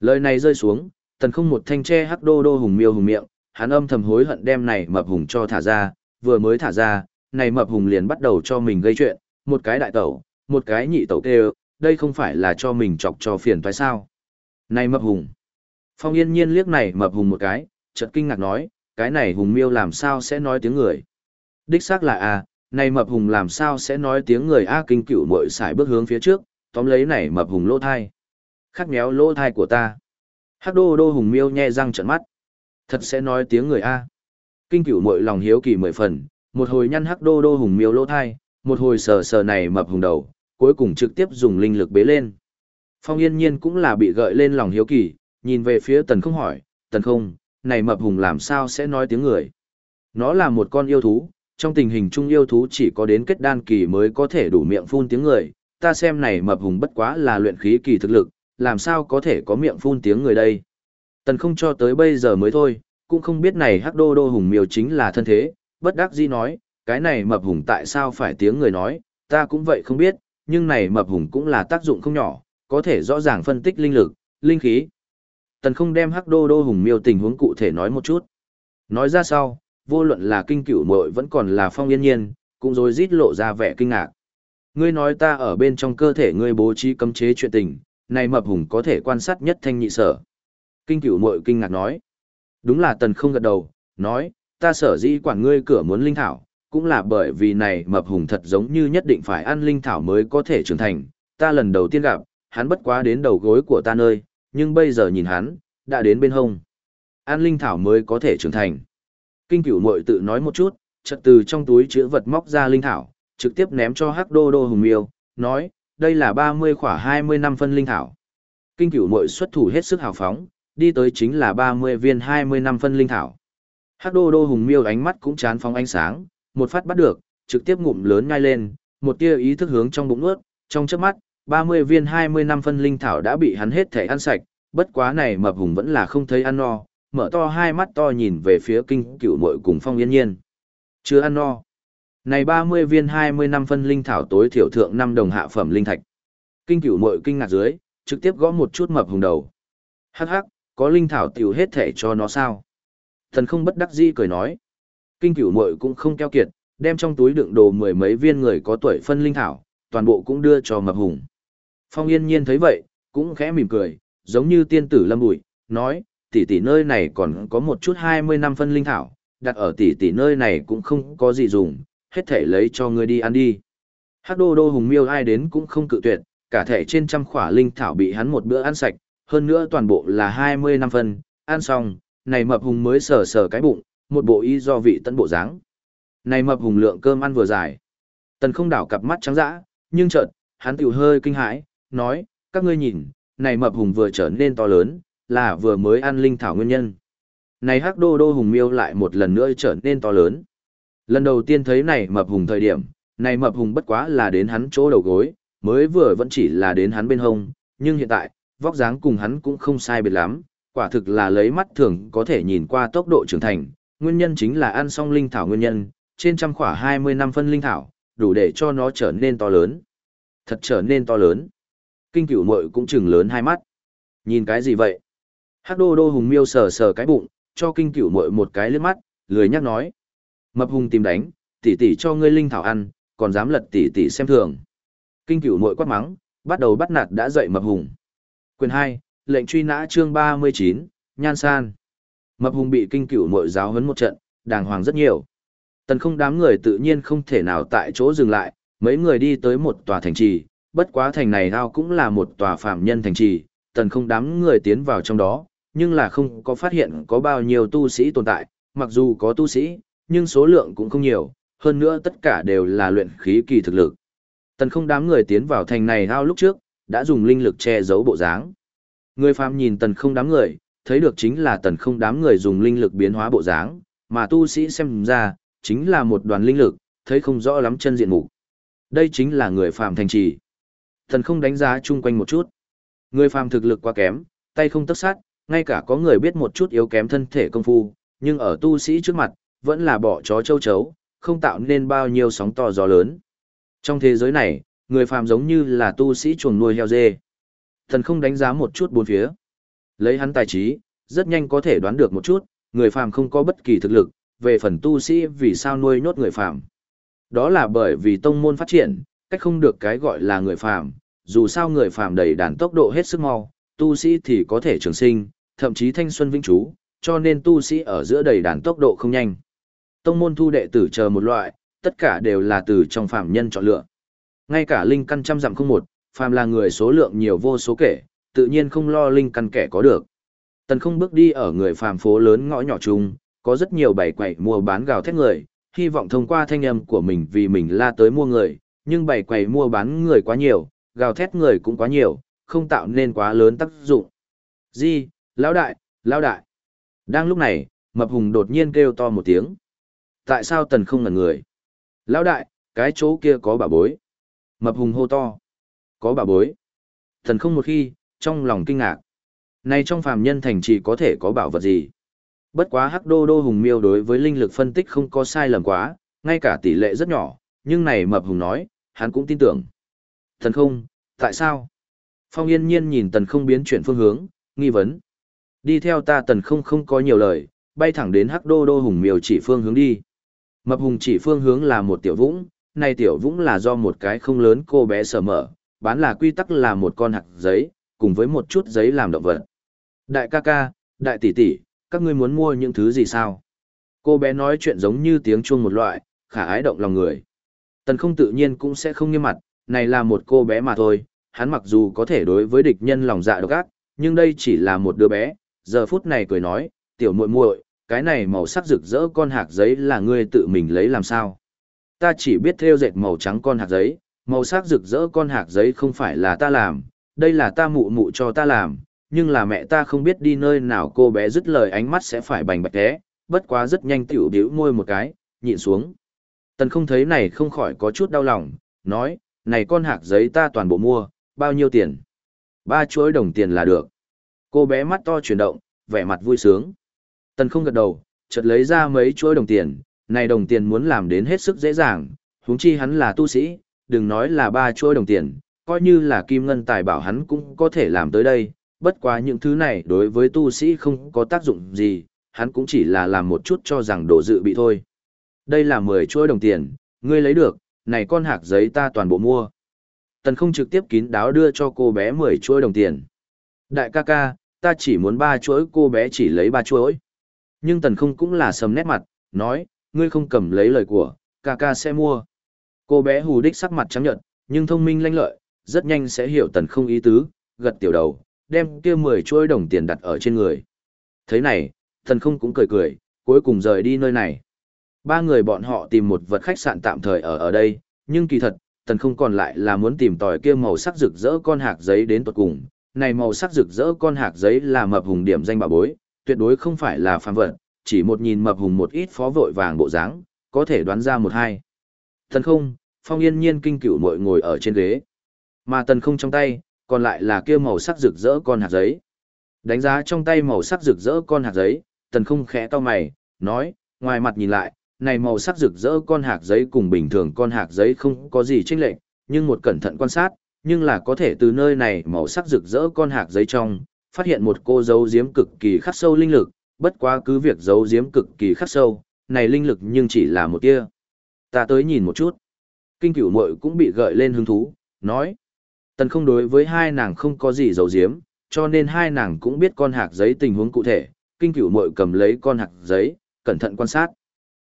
Lời này rơi xuống, tần không một thanh tre hắc đô đô hùng miêu hùng miệng, hắn âm thầm hối hận đem này mập hùng cho thả ra, vừa mới thả ra, này mập hùng liền bắt đầu cho mình gây chuyện, một cái đại tẩu, một cái nhị tẩu kêu, đây không phải là cho mình chọc cho phiền phải sao. Này mập hùng. Phong yên nhiên liếc này mập hùng một cái, chợt kinh ngạc nói, cái này hùng miêu làm sao sẽ nói tiếng người. Đích xác là à, này mập hùng làm sao sẽ nói tiếng người a kinh cựu mội xài bước hướng phía trước, tóm lấy này mập hùng lỗ thai. Khắc méo lỗ thai của ta. Hắc đô đô hùng miêu nhe răng trợn mắt. Thật sẽ nói tiếng người a. Kinh cửu mội lòng hiếu kỳ mười phần, một hồi nhăn hắc đô đô hùng miêu lỗ thai, một hồi sờ sờ này mập hùng đầu, cuối cùng trực tiếp dùng linh lực bế lên. Phong yên nhiên cũng là bị gợi lên lòng hiếu kỳ, nhìn về phía tần không hỏi, tần không, này mập hùng làm sao sẽ nói tiếng người. Nó là một con yêu thú, trong tình hình chung yêu thú chỉ có đến kết đan kỳ mới có thể đủ miệng phun tiếng người, ta xem này mập hùng bất quá là luyện khí kỳ thực lực, làm sao có thể có miệng phun tiếng người đây. Tần không cho tới bây giờ mới thôi, cũng không biết này hắc đô đô hùng miêu chính là thân thế, bất đắc dĩ nói, cái này mập hùng tại sao phải tiếng người nói, ta cũng vậy không biết, nhưng này mập hùng cũng là tác dụng không nhỏ, có thể rõ ràng phân tích linh lực, linh khí. Tần không đem hắc đô đô hùng miêu tình huống cụ thể nói một chút. Nói ra sau, vô luận là kinh cửu muội vẫn còn là phong yên nhiên, cũng rồi rít lộ ra vẻ kinh ngạc. Ngươi nói ta ở bên trong cơ thể ngươi bố trí cấm chế chuyện tình, này mập hùng có thể quan sát nhất thanh nhị sở. Kinh cửu muội kinh ngạc nói. Đúng là tần không gật đầu, nói, ta sở dĩ quản ngươi cửa muốn linh thảo, cũng là bởi vì này mập hùng thật giống như nhất định phải ăn linh thảo mới có thể trưởng thành. Ta lần đầu tiên gặp, hắn bất quá đến đầu gối của ta nơi, nhưng bây giờ nhìn hắn, đã đến bên hông. Ăn linh thảo mới có thể trưởng thành. Kinh cửu muội tự nói một chút, chợt từ trong túi chứa vật móc ra linh thảo, trực tiếp ném cho hắc đô đô hùng miêu, nói, đây là 30 khỏa 20 năm phân linh thảo. Kinh cửu muội xuất thủ hết sức hào phóng, đi tới chính là 30 viên 20 năm phân linh thảo. Hắc đô đô hùng miêu ánh mắt cũng chán phóng ánh sáng, một phát bắt được, trực tiếp ngụm lớn ngay lên, một tia ý thức hướng trong bụng nuốt, trong chớp mắt, 30 viên 20 năm phân linh thảo đã bị hắn hết thể ăn sạch, bất quá này mập hùng vẫn là không thấy ăn no, mở to hai mắt to nhìn về phía kinh cửu muội cùng phong yên nhiên. Chưa ăn no. Này 30 viên 20 năm phân linh thảo tối thiểu thượng 5 đồng hạ phẩm linh thạch. Kinh cửu muội kinh ngạc dưới, trực tiếp gõ một chút mập hùng đầu. Hắc hắc, có linh thảo tiểu hết thể cho nó sao? Thần không bất đắc dĩ cười nói. Kinh cửu muội cũng không keo kiệt, đem trong túi đựng đồ mười mấy viên người có tuổi phân linh thảo, toàn bộ cũng đưa cho mập hùng. Phong yên nhiên thấy vậy, cũng khẽ mỉm cười, giống như tiên tử lâm bụi, nói, tỷ tỷ nơi này còn có một chút 20 năm phân linh thảo, đặt ở tỷ tỷ nơi này cũng không có gì dùng, hết thể lấy cho ngươi đi ăn đi. Hắc đô đô hùng miêu ai đến cũng không cự tuyệt, cả thể trên trăm khỏa linh thảo bị hắn một bữa ăn sạch, hơn nữa toàn bộ là 20 năm phân, ăn xong, này mập hùng mới sờ sờ cái bụng, một bộ y do vị tận bộ dáng. Này mập hùng lượng cơm ăn vừa dài. Tần không đảo cặp mắt trắng dã, nhưng chợt, hắn tiểu hơi kinh hãi, nói, các ngươi nhìn, này mập hùng vừa trở nên to lớn, là vừa mới ăn linh thảo nguyên nhân. Này hắc đô đô hùng miêu lại một lần nữa trở nên to lớn. Lần đầu tiên thấy này mập hùng thời điểm, này mập hùng bất quá là đến hắn chỗ đầu gối, mới vừa vẫn chỉ là đến hắn bên hông, nhưng hiện tại, vóc dáng cùng hắn cũng không sai biệt lắm, quả thực là lấy mắt thường có thể nhìn qua tốc độ trưởng thành, nguyên nhân chính là ăn xong linh thảo nguyên nhân, trên trăm khỏa 20 năm phân linh thảo, đủ để cho nó trở nên to lớn. Thật trở nên to lớn. Kinh cửu muội cũng chừng lớn hai mắt. Nhìn cái gì vậy? Hắc đô đô hùng miêu sờ sờ cái bụng, cho kinh cửu muội một cái liếc mắt, lười nhắc nói. Mập hùng tìm đánh, tỷ tỷ cho ngươi linh thảo ăn, còn dám lật tỷ tỷ xem thường. Kinh cửu muội quát mắng, bắt đầu bắt nạt đã dậy mập hùng. Quyền 2, lệnh truy nã chương 39, Nhan San. Mập hùng bị kinh cửu mội giáo huấn một trận, đàng hoàng rất nhiều. Tần không đám người tự nhiên không thể nào tại chỗ dừng lại, mấy người đi tới một tòa thành trì, bất quá thành này ao cũng là một tòa phạm nhân thành trì, tần không đám người tiến vào trong đó, nhưng là không có phát hiện có bao nhiêu tu sĩ tồn tại, mặc dù có tu sĩ, nhưng số lượng cũng không nhiều, hơn nữa tất cả đều là luyện khí kỳ thực lực. Tần không đám người tiến vào thành này ao lúc trước, đã dùng linh lực che giấu bộ dáng. Người phàm nhìn tần không đám người, thấy được chính là tần không đám người dùng linh lực biến hóa bộ dáng, mà tu sĩ xem ra, chính là một đoàn linh lực, thấy không rõ lắm chân diện mục. Đây chính là người phàm thành trì. Tần không đánh giá chung quanh một chút. Người phàm thực lực quá kém, tay không tất sát, ngay cả có người biết một chút yếu kém thân thể công phu, nhưng ở tu sĩ trước mặt, vẫn là bỏ chó châu chấu, không tạo nên bao nhiêu sóng to gió lớn. Trong thế giới này, người phàm giống như là tu sĩ chuồng nuôi heo dê. Thần không đánh giá một chút bốn phía. Lấy hắn tài trí, rất nhanh có thể đoán được một chút, người phàm không có bất kỳ thực lực, về phần tu sĩ vì sao nuôi nhốt người phàm. Đó là bởi vì tông môn phát triển, cách không được cái gọi là người phàm, dù sao người phàm đầy đàn tốc độ hết sức mau, tu sĩ thì có thể trường sinh, thậm chí thanh xuân vĩnh trú, cho nên tu sĩ ở giữa đầy đàn tốc độ không nhanh. Tông môn thu đệ tử chờ một loại, tất cả đều là từ trong phàm nhân chọn lựa. Ngay cả linh căn trăm dặm không một, phàm là người số lượng nhiều vô số kể, tự nhiên không lo linh căn kẻ có được. Tần không bước đi ở người phàm phố lớn ngõ nhỏ chung, có rất nhiều bày quậy mua bán gào thét người, hy vọng thông qua thanh âm của mình vì mình la tới mua người, nhưng bày quầy mua bán người quá nhiều, gào thét người cũng quá nhiều, không tạo nên quá lớn tác dụng. Di, lão đại, lão đại. Đang lúc này, mập hùng đột nhiên kêu to một tiếng. Tại sao tần không ngẩn người? Lão đại, cái chỗ kia có bà bối. Mập hùng hô to. Có bà bối. Tần không một khi, trong lòng kinh ngạc. Này trong phàm nhân thành chỉ có thể có bảo vật gì? Bất quá hắc đô đô hùng miêu đối với linh lực phân tích không có sai lầm quá, ngay cả tỷ lệ rất nhỏ, nhưng này mập hùng nói, hắn cũng tin tưởng. Thần không, tại sao? Phong yên nhiên nhìn tần không biến chuyển phương hướng, nghi vấn. Đi theo ta tần không không có nhiều lời, bay thẳng đến hắc đô đô hùng miêu chỉ phương hướng đi. Mập hùng chỉ phương hướng là một tiểu vũng, này tiểu vũng là do một cái không lớn cô bé sở mở, bán là quy tắc là một con hạt giấy, cùng với một chút giấy làm động vật. Đại ca ca, đại tỷ tỷ, các ngươi muốn mua những thứ gì sao? Cô bé nói chuyện giống như tiếng chuông một loại, khả ái động lòng người. Tần không tự nhiên cũng sẽ không nghiêm mặt, này là một cô bé mà thôi, hắn mặc dù có thể đối với địch nhân lòng dạ độc ác, nhưng đây chỉ là một đứa bé, giờ phút này cười nói, tiểu muội muội, cái này màu sắc rực rỡ con hạt giấy là ngươi tự mình lấy làm sao? Ta chỉ biết theo dệt màu trắng con hạt giấy, màu sắc rực rỡ con hạt giấy không phải là ta làm, đây là ta mụ mụ cho ta làm, nhưng là mẹ ta không biết đi nơi nào cô bé dứt lời ánh mắt sẽ phải bành bạch thế, bất quá rất nhanh tiểu biểu môi một cái, nhịn xuống. Tần không thấy này không khỏi có chút đau lòng, nói, này con hạc giấy ta toàn bộ mua, bao nhiêu tiền? Ba chuỗi đồng tiền là được. Cô bé mắt to chuyển động, vẻ mặt vui sướng. Tần không gật đầu, chợt lấy ra mấy chuỗi đồng tiền, này đồng tiền muốn làm đến hết sức dễ dàng, huống chi hắn là tu sĩ, đừng nói là ba chuỗi đồng tiền, coi như là kim ngân tài bảo hắn cũng có thể làm tới đây, bất quá những thứ này đối với tu sĩ không có tác dụng gì, hắn cũng chỉ là làm một chút cho rằng đồ dự bị thôi. Đây là 10 chuỗi đồng tiền, ngươi lấy được, này con hạc giấy ta toàn bộ mua. Tần không trực tiếp kín đáo đưa cho cô bé 10 chuỗi đồng tiền. Đại ca ca, ta chỉ muốn ba chuỗi cô bé chỉ lấy ba chuỗi. Nhưng tần không cũng là sầm nét mặt, nói, ngươi không cầm lấy lời của, ca ca sẽ mua. Cô bé hù đích sắc mặt trắng nhợt, nhưng thông minh lanh lợi, rất nhanh sẽ hiểu tần không ý tứ, gật tiểu đầu, đem kia 10 chuỗi đồng tiền đặt ở trên người. Thế này, tần không cũng cười cười, cuối cùng rời đi nơi này. Ba người bọn họ tìm một vật khách sạn tạm thời ở ở đây, nhưng kỳ thật, tần không còn lại là muốn tìm tòi kia màu sắc rực rỡ con hạc giấy đến tuột cùng. Này màu sắc rực rỡ con hạc giấy là mập hùng điểm danh bà bối, tuyệt đối không phải là phàm vật, chỉ một nhìn mập hùng một ít phó vội vàng bộ dáng, có thể đoán ra một hai. Tần không, phong yên nhiên kinh cửu mội ngồi ở trên ghế. Mà tần không trong tay, còn lại là kia màu sắc rực rỡ con hạt giấy. Đánh giá trong tay màu sắc rực rỡ con hạt giấy, tần không khẽ to mày, nói, ngoài mặt nhìn lại, này màu sắc rực rỡ con hạt giấy cùng bình thường con hạt giấy không có gì chênh lệch, nhưng một cẩn thận quan sát, nhưng là có thể từ nơi này màu sắc rực rỡ con hạt giấy trong, phát hiện một cô dấu giếm cực kỳ khắc sâu linh lực, bất quá cứ việc dấu giếm cực kỳ khắc sâu, này linh lực nhưng chỉ là một tia. Ta tới nhìn một chút. Kinh cửu muội cũng bị gợi lên hứng thú, nói. Tần không đối với hai nàng không có gì giấu giếm, cho nên hai nàng cũng biết con hạc giấy tình huống cụ thể. Kinh cửu muội cầm lấy con hạc giấy, cẩn thận quan sát.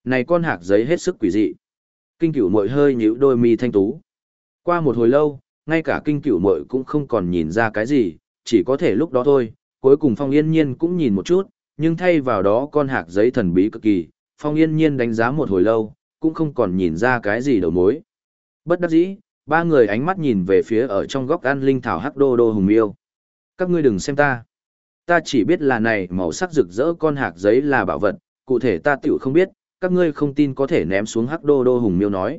Này con hạc giấy hết sức quỷ dị. Kinh cửu muội hơi nhíu đôi mi thanh tú. Qua một hồi lâu, ngay cả kinh cửu muội cũng không còn nhìn ra cái gì, chỉ có thể lúc đó thôi. Cuối cùng Phong Yên Nhiên cũng nhìn một chút, nhưng thay vào đó con hạc giấy thần bí cực kỳ. Phong Yên Nhiên đánh giá một hồi lâu, cũng không còn nhìn ra cái gì đầu mối. Bất đắc dĩ, ba người ánh mắt nhìn về phía ở trong góc ăn linh thảo hắc đô đô hùng miêu. Các ngươi đừng xem ta. Ta chỉ biết là này màu sắc rực rỡ con hạc giấy là bảo vật, cụ thể ta tiểu không biết, các ngươi không tin có thể ném xuống hắc đô đô hùng miêu nói.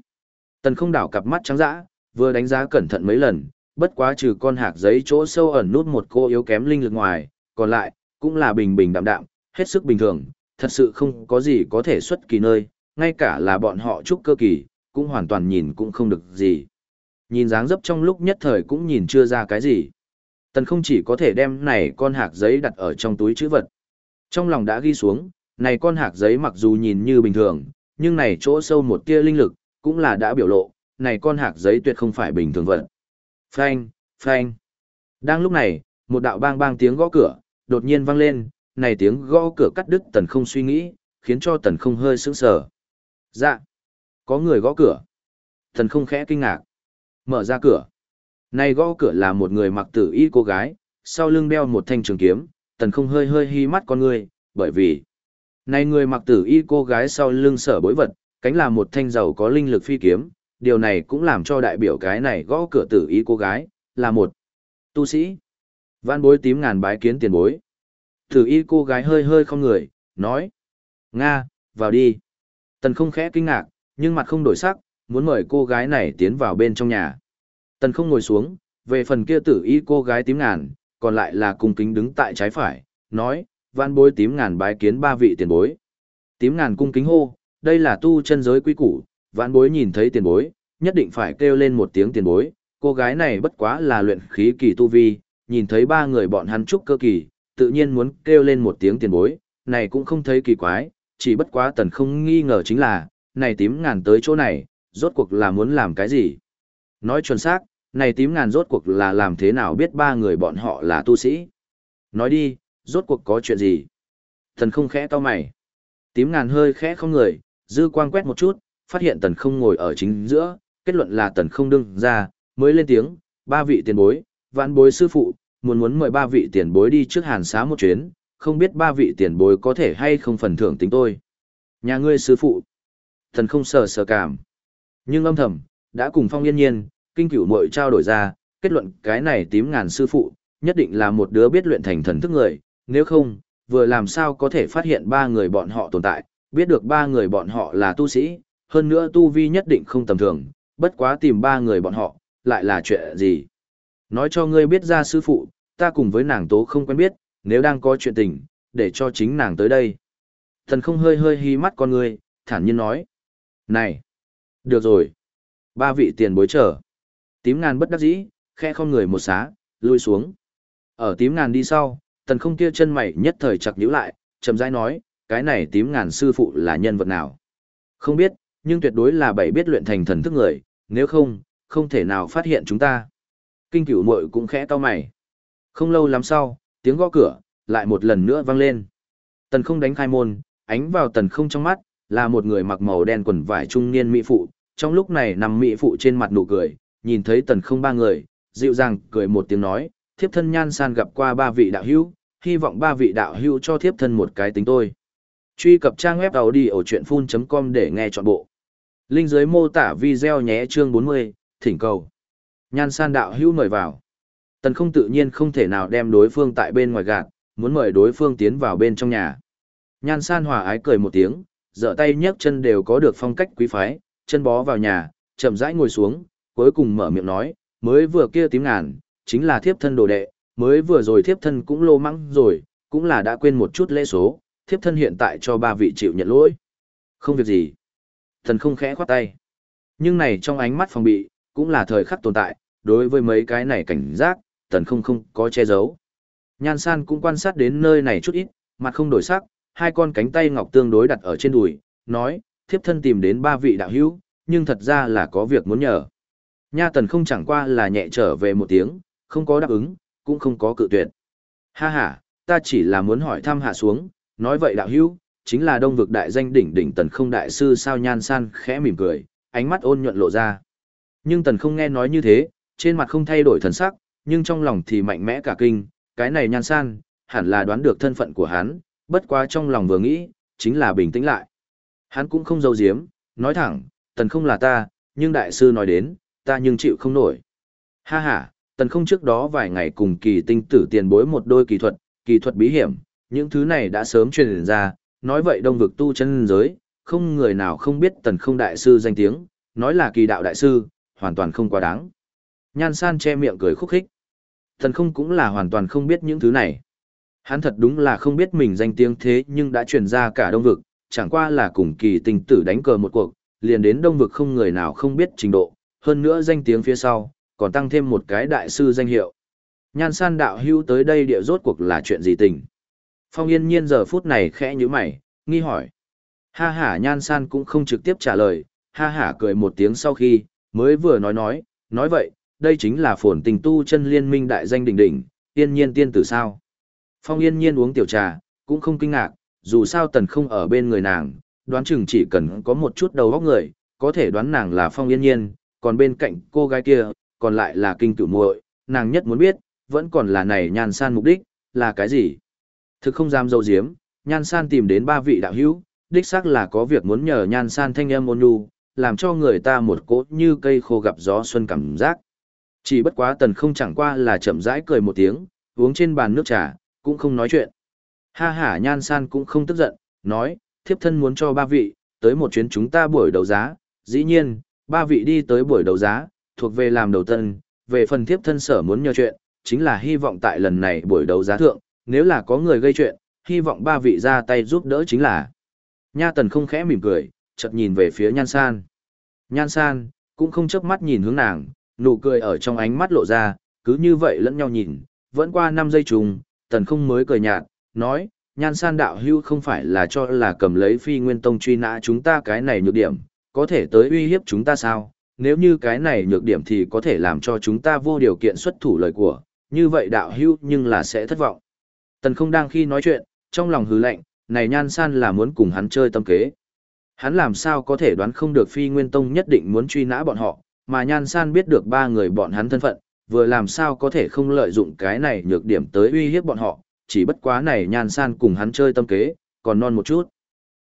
Tần không đảo cặp mắt trắng dã, vừa đánh giá cẩn thận mấy lần, bất quá trừ con hạc giấy chỗ sâu ẩn nút một cô yếu kém linh lực ngoài, còn lại, cũng là bình bình đạm đạm, hết sức bình thường, thật sự không có gì có thể xuất kỳ nơi, ngay cả là bọn họ trúc cơ kỳ, cũng hoàn toàn nhìn cũng không được gì. Nhìn dáng dấp trong lúc nhất thời cũng nhìn chưa ra cái gì. Tần không chỉ có thể đem này con hạc giấy đặt ở trong túi chữ vật. Trong lòng đã ghi xuống, này con hạc giấy mặc dù nhìn như bình thường, nhưng này chỗ sâu một tia linh lực, cũng là đã biểu lộ, này con hạc giấy tuyệt không phải bình thường vật. Phanh, phanh. Đang lúc này, một đạo bang bang tiếng gõ cửa, đột nhiên vang lên, này tiếng gõ cửa cắt đứt tần không suy nghĩ, khiến cho tần không hơi sững sờ. Dạ. Có người gõ cửa. tần không khẽ kinh ngạc. Mở ra cửa. Này gõ cửa là một người mặc tử y cô gái, sau lưng đeo một thanh trường kiếm, tần không hơi hơi hi mắt con người, bởi vì này người mặc tử y cô gái sau lưng sở bối vật, cánh là một thanh dầu có linh lực phi kiếm, điều này cũng làm cho đại biểu cái này gõ cửa tử y cô gái, là một tu sĩ. Văn bối tím ngàn bái kiến tiền bối. Tử y cô gái hơi hơi không người, nói. Nga, vào đi. Tần không khẽ kinh ngạc, nhưng mặt không đổi sắc, muốn mời cô gái này tiến vào bên trong nhà. Tần không ngồi xuống, về phần kia tử y cô gái tím ngàn, còn lại là cung kính đứng tại trái phải, nói, văn bối tím ngàn bái kiến ba vị tiền bối. Tím ngàn cung kính hô, đây là tu chân giới quý củ, văn bối nhìn thấy tiền bối, nhất định phải kêu lên một tiếng tiền bối, cô gái này bất quá là luyện khí kỳ tu vi, nhìn thấy ba người bọn hắn trúc cơ kỳ, tự nhiên muốn kêu lên một tiếng tiền bối, này cũng không thấy kỳ quái, chỉ bất quá tần không nghi ngờ chính là, này tím ngàn tới chỗ này, rốt cuộc là muốn làm cái gì? Nói chuẩn xác, này tím ngàn rốt cuộc là làm thế nào biết ba người bọn họ là tu sĩ? Nói đi, rốt cuộc có chuyện gì? Thần không khẽ to mày. Tím ngàn hơi khẽ không người, dư quang quét một chút, phát hiện tần không ngồi ở chính giữa, kết luận là tần không đương ra, mới lên tiếng, ba vị tiền bối, vãn bối sư phụ, muốn muốn mời ba vị tiền bối đi trước hàn xá một chuyến, không biết ba vị tiền bối có thể hay không phần thưởng tính tôi. Nhà ngươi sư phụ. Thần không sờ sờ cảm. Nhưng âm thầm, đã cùng phong yên nhiên, kinh cửu mội trao đổi ra, kết luận cái này tím ngàn sư phụ, nhất định là một đứa biết luyện thành thần thức người, nếu không, vừa làm sao có thể phát hiện ba người bọn họ tồn tại, biết được ba người bọn họ là tu sĩ, hơn nữa tu vi nhất định không tầm thường, bất quá tìm ba người bọn họ, lại là chuyện gì. Nói cho ngươi biết ra sư phụ, ta cùng với nàng tố không quen biết, nếu đang có chuyện tình, để cho chính nàng tới đây. Thần không hơi hơi hi mắt con ngươi, thản nhiên nói. Này! Được rồi! Ba vị tiền bối trở. Tím ngàn bất đắc dĩ, khe không người một xá, lui xuống. Ở tím ngàn đi sau, tần không kia chân mày nhất thời chặt nhíu lại, chậm rãi nói, cái này tím ngàn sư phụ là nhân vật nào? Không biết, nhưng tuyệt đối là bảy biết luyện thành thần thức người, nếu không, không thể nào phát hiện chúng ta. Kinh cửu muội cũng khẽ to mày. Không lâu lắm sau, tiếng gõ cửa, lại một lần nữa vang lên. Tần không đánh khai môn, ánh vào tần không trong mắt, là một người mặc màu đen quần vải trung niên mỹ phụ, trong lúc này nằm mỹ phụ trên mặt nụ cười, nhìn thấy tần không ba người, dịu dàng cười một tiếng nói, thiếp thân nhan san gặp qua ba vị đạo hữu, hy vọng ba vị đạo hữu cho thiếp thân một cái tính tôi. Truy cập trang web đầu đi ở chuyện full.com để nghe trọn bộ. Linh dưới mô tả video nhé chương 40, thỉnh cầu. Nhan san đạo hữu mời vào. Tần không tự nhiên không thể nào đem đối phương tại bên ngoài gạt, muốn mời đối phương tiến vào bên trong nhà. Nhan san hòa ái cười một tiếng, dở tay nhấc chân đều có được phong cách quý phái, chân bó vào nhà, chậm rãi ngồi xuống, cuối cùng mở miệng nói, mới vừa kia tím ngàn, chính là thiếp thân đồ đệ, mới vừa rồi thiếp thân cũng lô mắng rồi, cũng là đã quên một chút lễ số, thiếp thân hiện tại cho ba vị chịu nhận lỗi. Không việc gì. Thần không khẽ khoát tay. Nhưng này trong ánh mắt phòng bị, cũng là thời khắc tồn tại, đối với mấy cái này cảnh giác, tần không không có che giấu. Nhan san cũng quan sát đến nơi này chút ít, mặt không đổi sắc, hai con cánh tay ngọc tương đối đặt ở trên đùi, nói, thiếp thân tìm đến ba vị đạo hữu, nhưng thật ra là có việc muốn nhờ. Nha tần không chẳng qua là nhẹ trở về một tiếng, không có đáp ứng, cũng không có cự tuyệt. Ha ha, ta chỉ là muốn hỏi thăm hạ xuống, nói vậy đạo hữu, chính là đông vực đại danh đỉnh đỉnh tần không đại sư sao nhan san khẽ mỉm cười, ánh mắt ôn nhuận lộ ra. Nhưng tần không nghe nói như thế, trên mặt không thay đổi thần sắc, nhưng trong lòng thì mạnh mẽ cả kinh, cái này nhan san, hẳn là đoán được thân phận của hắn, bất quá trong lòng vừa nghĩ, chính là bình tĩnh lại. Hắn cũng không giấu giếm, nói thẳng, tần không là ta, nhưng đại sư nói đến, ta nhưng chịu không nổi. Ha ha, tần không trước đó vài ngày cùng kỳ tinh tử tiền bối một đôi kỳ thuật, kỳ thuật bí hiểm, những thứ này đã sớm truyền ra, nói vậy đông vực tu chân giới, không người nào không biết tần không đại sư danh tiếng, nói là kỳ đạo đại sư, hoàn toàn không quá đáng. Nhan san che miệng cười khúc khích. Tần không cũng là hoàn toàn không biết những thứ này. Hắn thật đúng là không biết mình danh tiếng thế nhưng đã truyền ra cả đông vực, chẳng qua là cùng kỳ tình tử đánh cờ một cuộc, liền đến đông vực không người nào không biết trình độ, hơn nữa danh tiếng phía sau, còn tăng thêm một cái đại sư danh hiệu. Nhan san đạo hưu tới đây địa rốt cuộc là chuyện gì tình? Phong yên nhiên giờ phút này khẽ như mày, nghi hỏi. Ha ha nhan san cũng không trực tiếp trả lời, ha ha cười một tiếng sau khi, mới vừa nói nói, nói vậy, đây chính là phồn tình tu chân liên minh đại danh đỉnh đỉnh, yên nhiên tiên tử sao. Phong yên nhiên uống tiểu trà, cũng không kinh ngạc, dù sao tần không ở bên người nàng, đoán chừng chỉ cần có một chút đầu óc người, có thể đoán nàng là phong yên nhiên, còn bên cạnh cô gái kia, còn lại là kinh cửu muội, nàng nhất muốn biết, vẫn còn là này nhan san mục đích, là cái gì? Thực không dám dâu diếm, nhan san tìm đến ba vị đạo hữu, đích xác là có việc muốn nhờ nhan san thanh âm ôn nhu, làm cho người ta một cốt như cây khô gặp gió xuân cảm giác. Chỉ bất quá tần không chẳng qua là chậm rãi cười một tiếng, uống trên bàn nước trà, cũng không nói chuyện. Ha ha nhan san cũng không tức giận, nói, thiếp thân muốn cho ba vị, tới một chuyến chúng ta buổi đấu giá, dĩ nhiên, ba vị đi tới buổi đấu giá, thuộc về làm đầu tân, về phần thiếp thân sở muốn nhờ chuyện, chính là hy vọng tại lần này buổi đấu giá thượng, nếu là có người gây chuyện, hy vọng ba vị ra tay giúp đỡ chính là. Nha tần không khẽ mỉm cười, chợt nhìn về phía nhan san. Nhan san, cũng không chớp mắt nhìn hướng nàng, nụ cười ở trong ánh mắt lộ ra, cứ như vậy lẫn nhau nhìn, vẫn qua 5 giây trùng, tần không mới cười nhạt, nói, nhan san đạo hưu không phải là cho là cầm lấy phi nguyên tông truy nã chúng ta cái này nhược điểm, có thể tới uy hiếp chúng ta sao? Nếu như cái này nhược điểm thì có thể làm cho chúng ta vô điều kiện xuất thủ lời của, như vậy đạo hưu nhưng là sẽ thất vọng. Tần không đang khi nói chuyện, trong lòng hứ lạnh, này nhan san là muốn cùng hắn chơi tâm kế. Hắn làm sao có thể đoán không được phi nguyên tông nhất định muốn truy nã bọn họ, mà nhan san biết được ba người bọn hắn thân phận, vừa làm sao có thể không lợi dụng cái này nhược điểm tới uy hiếp bọn họ, chỉ bất quá này nhan san cùng hắn chơi tâm kế, còn non một chút.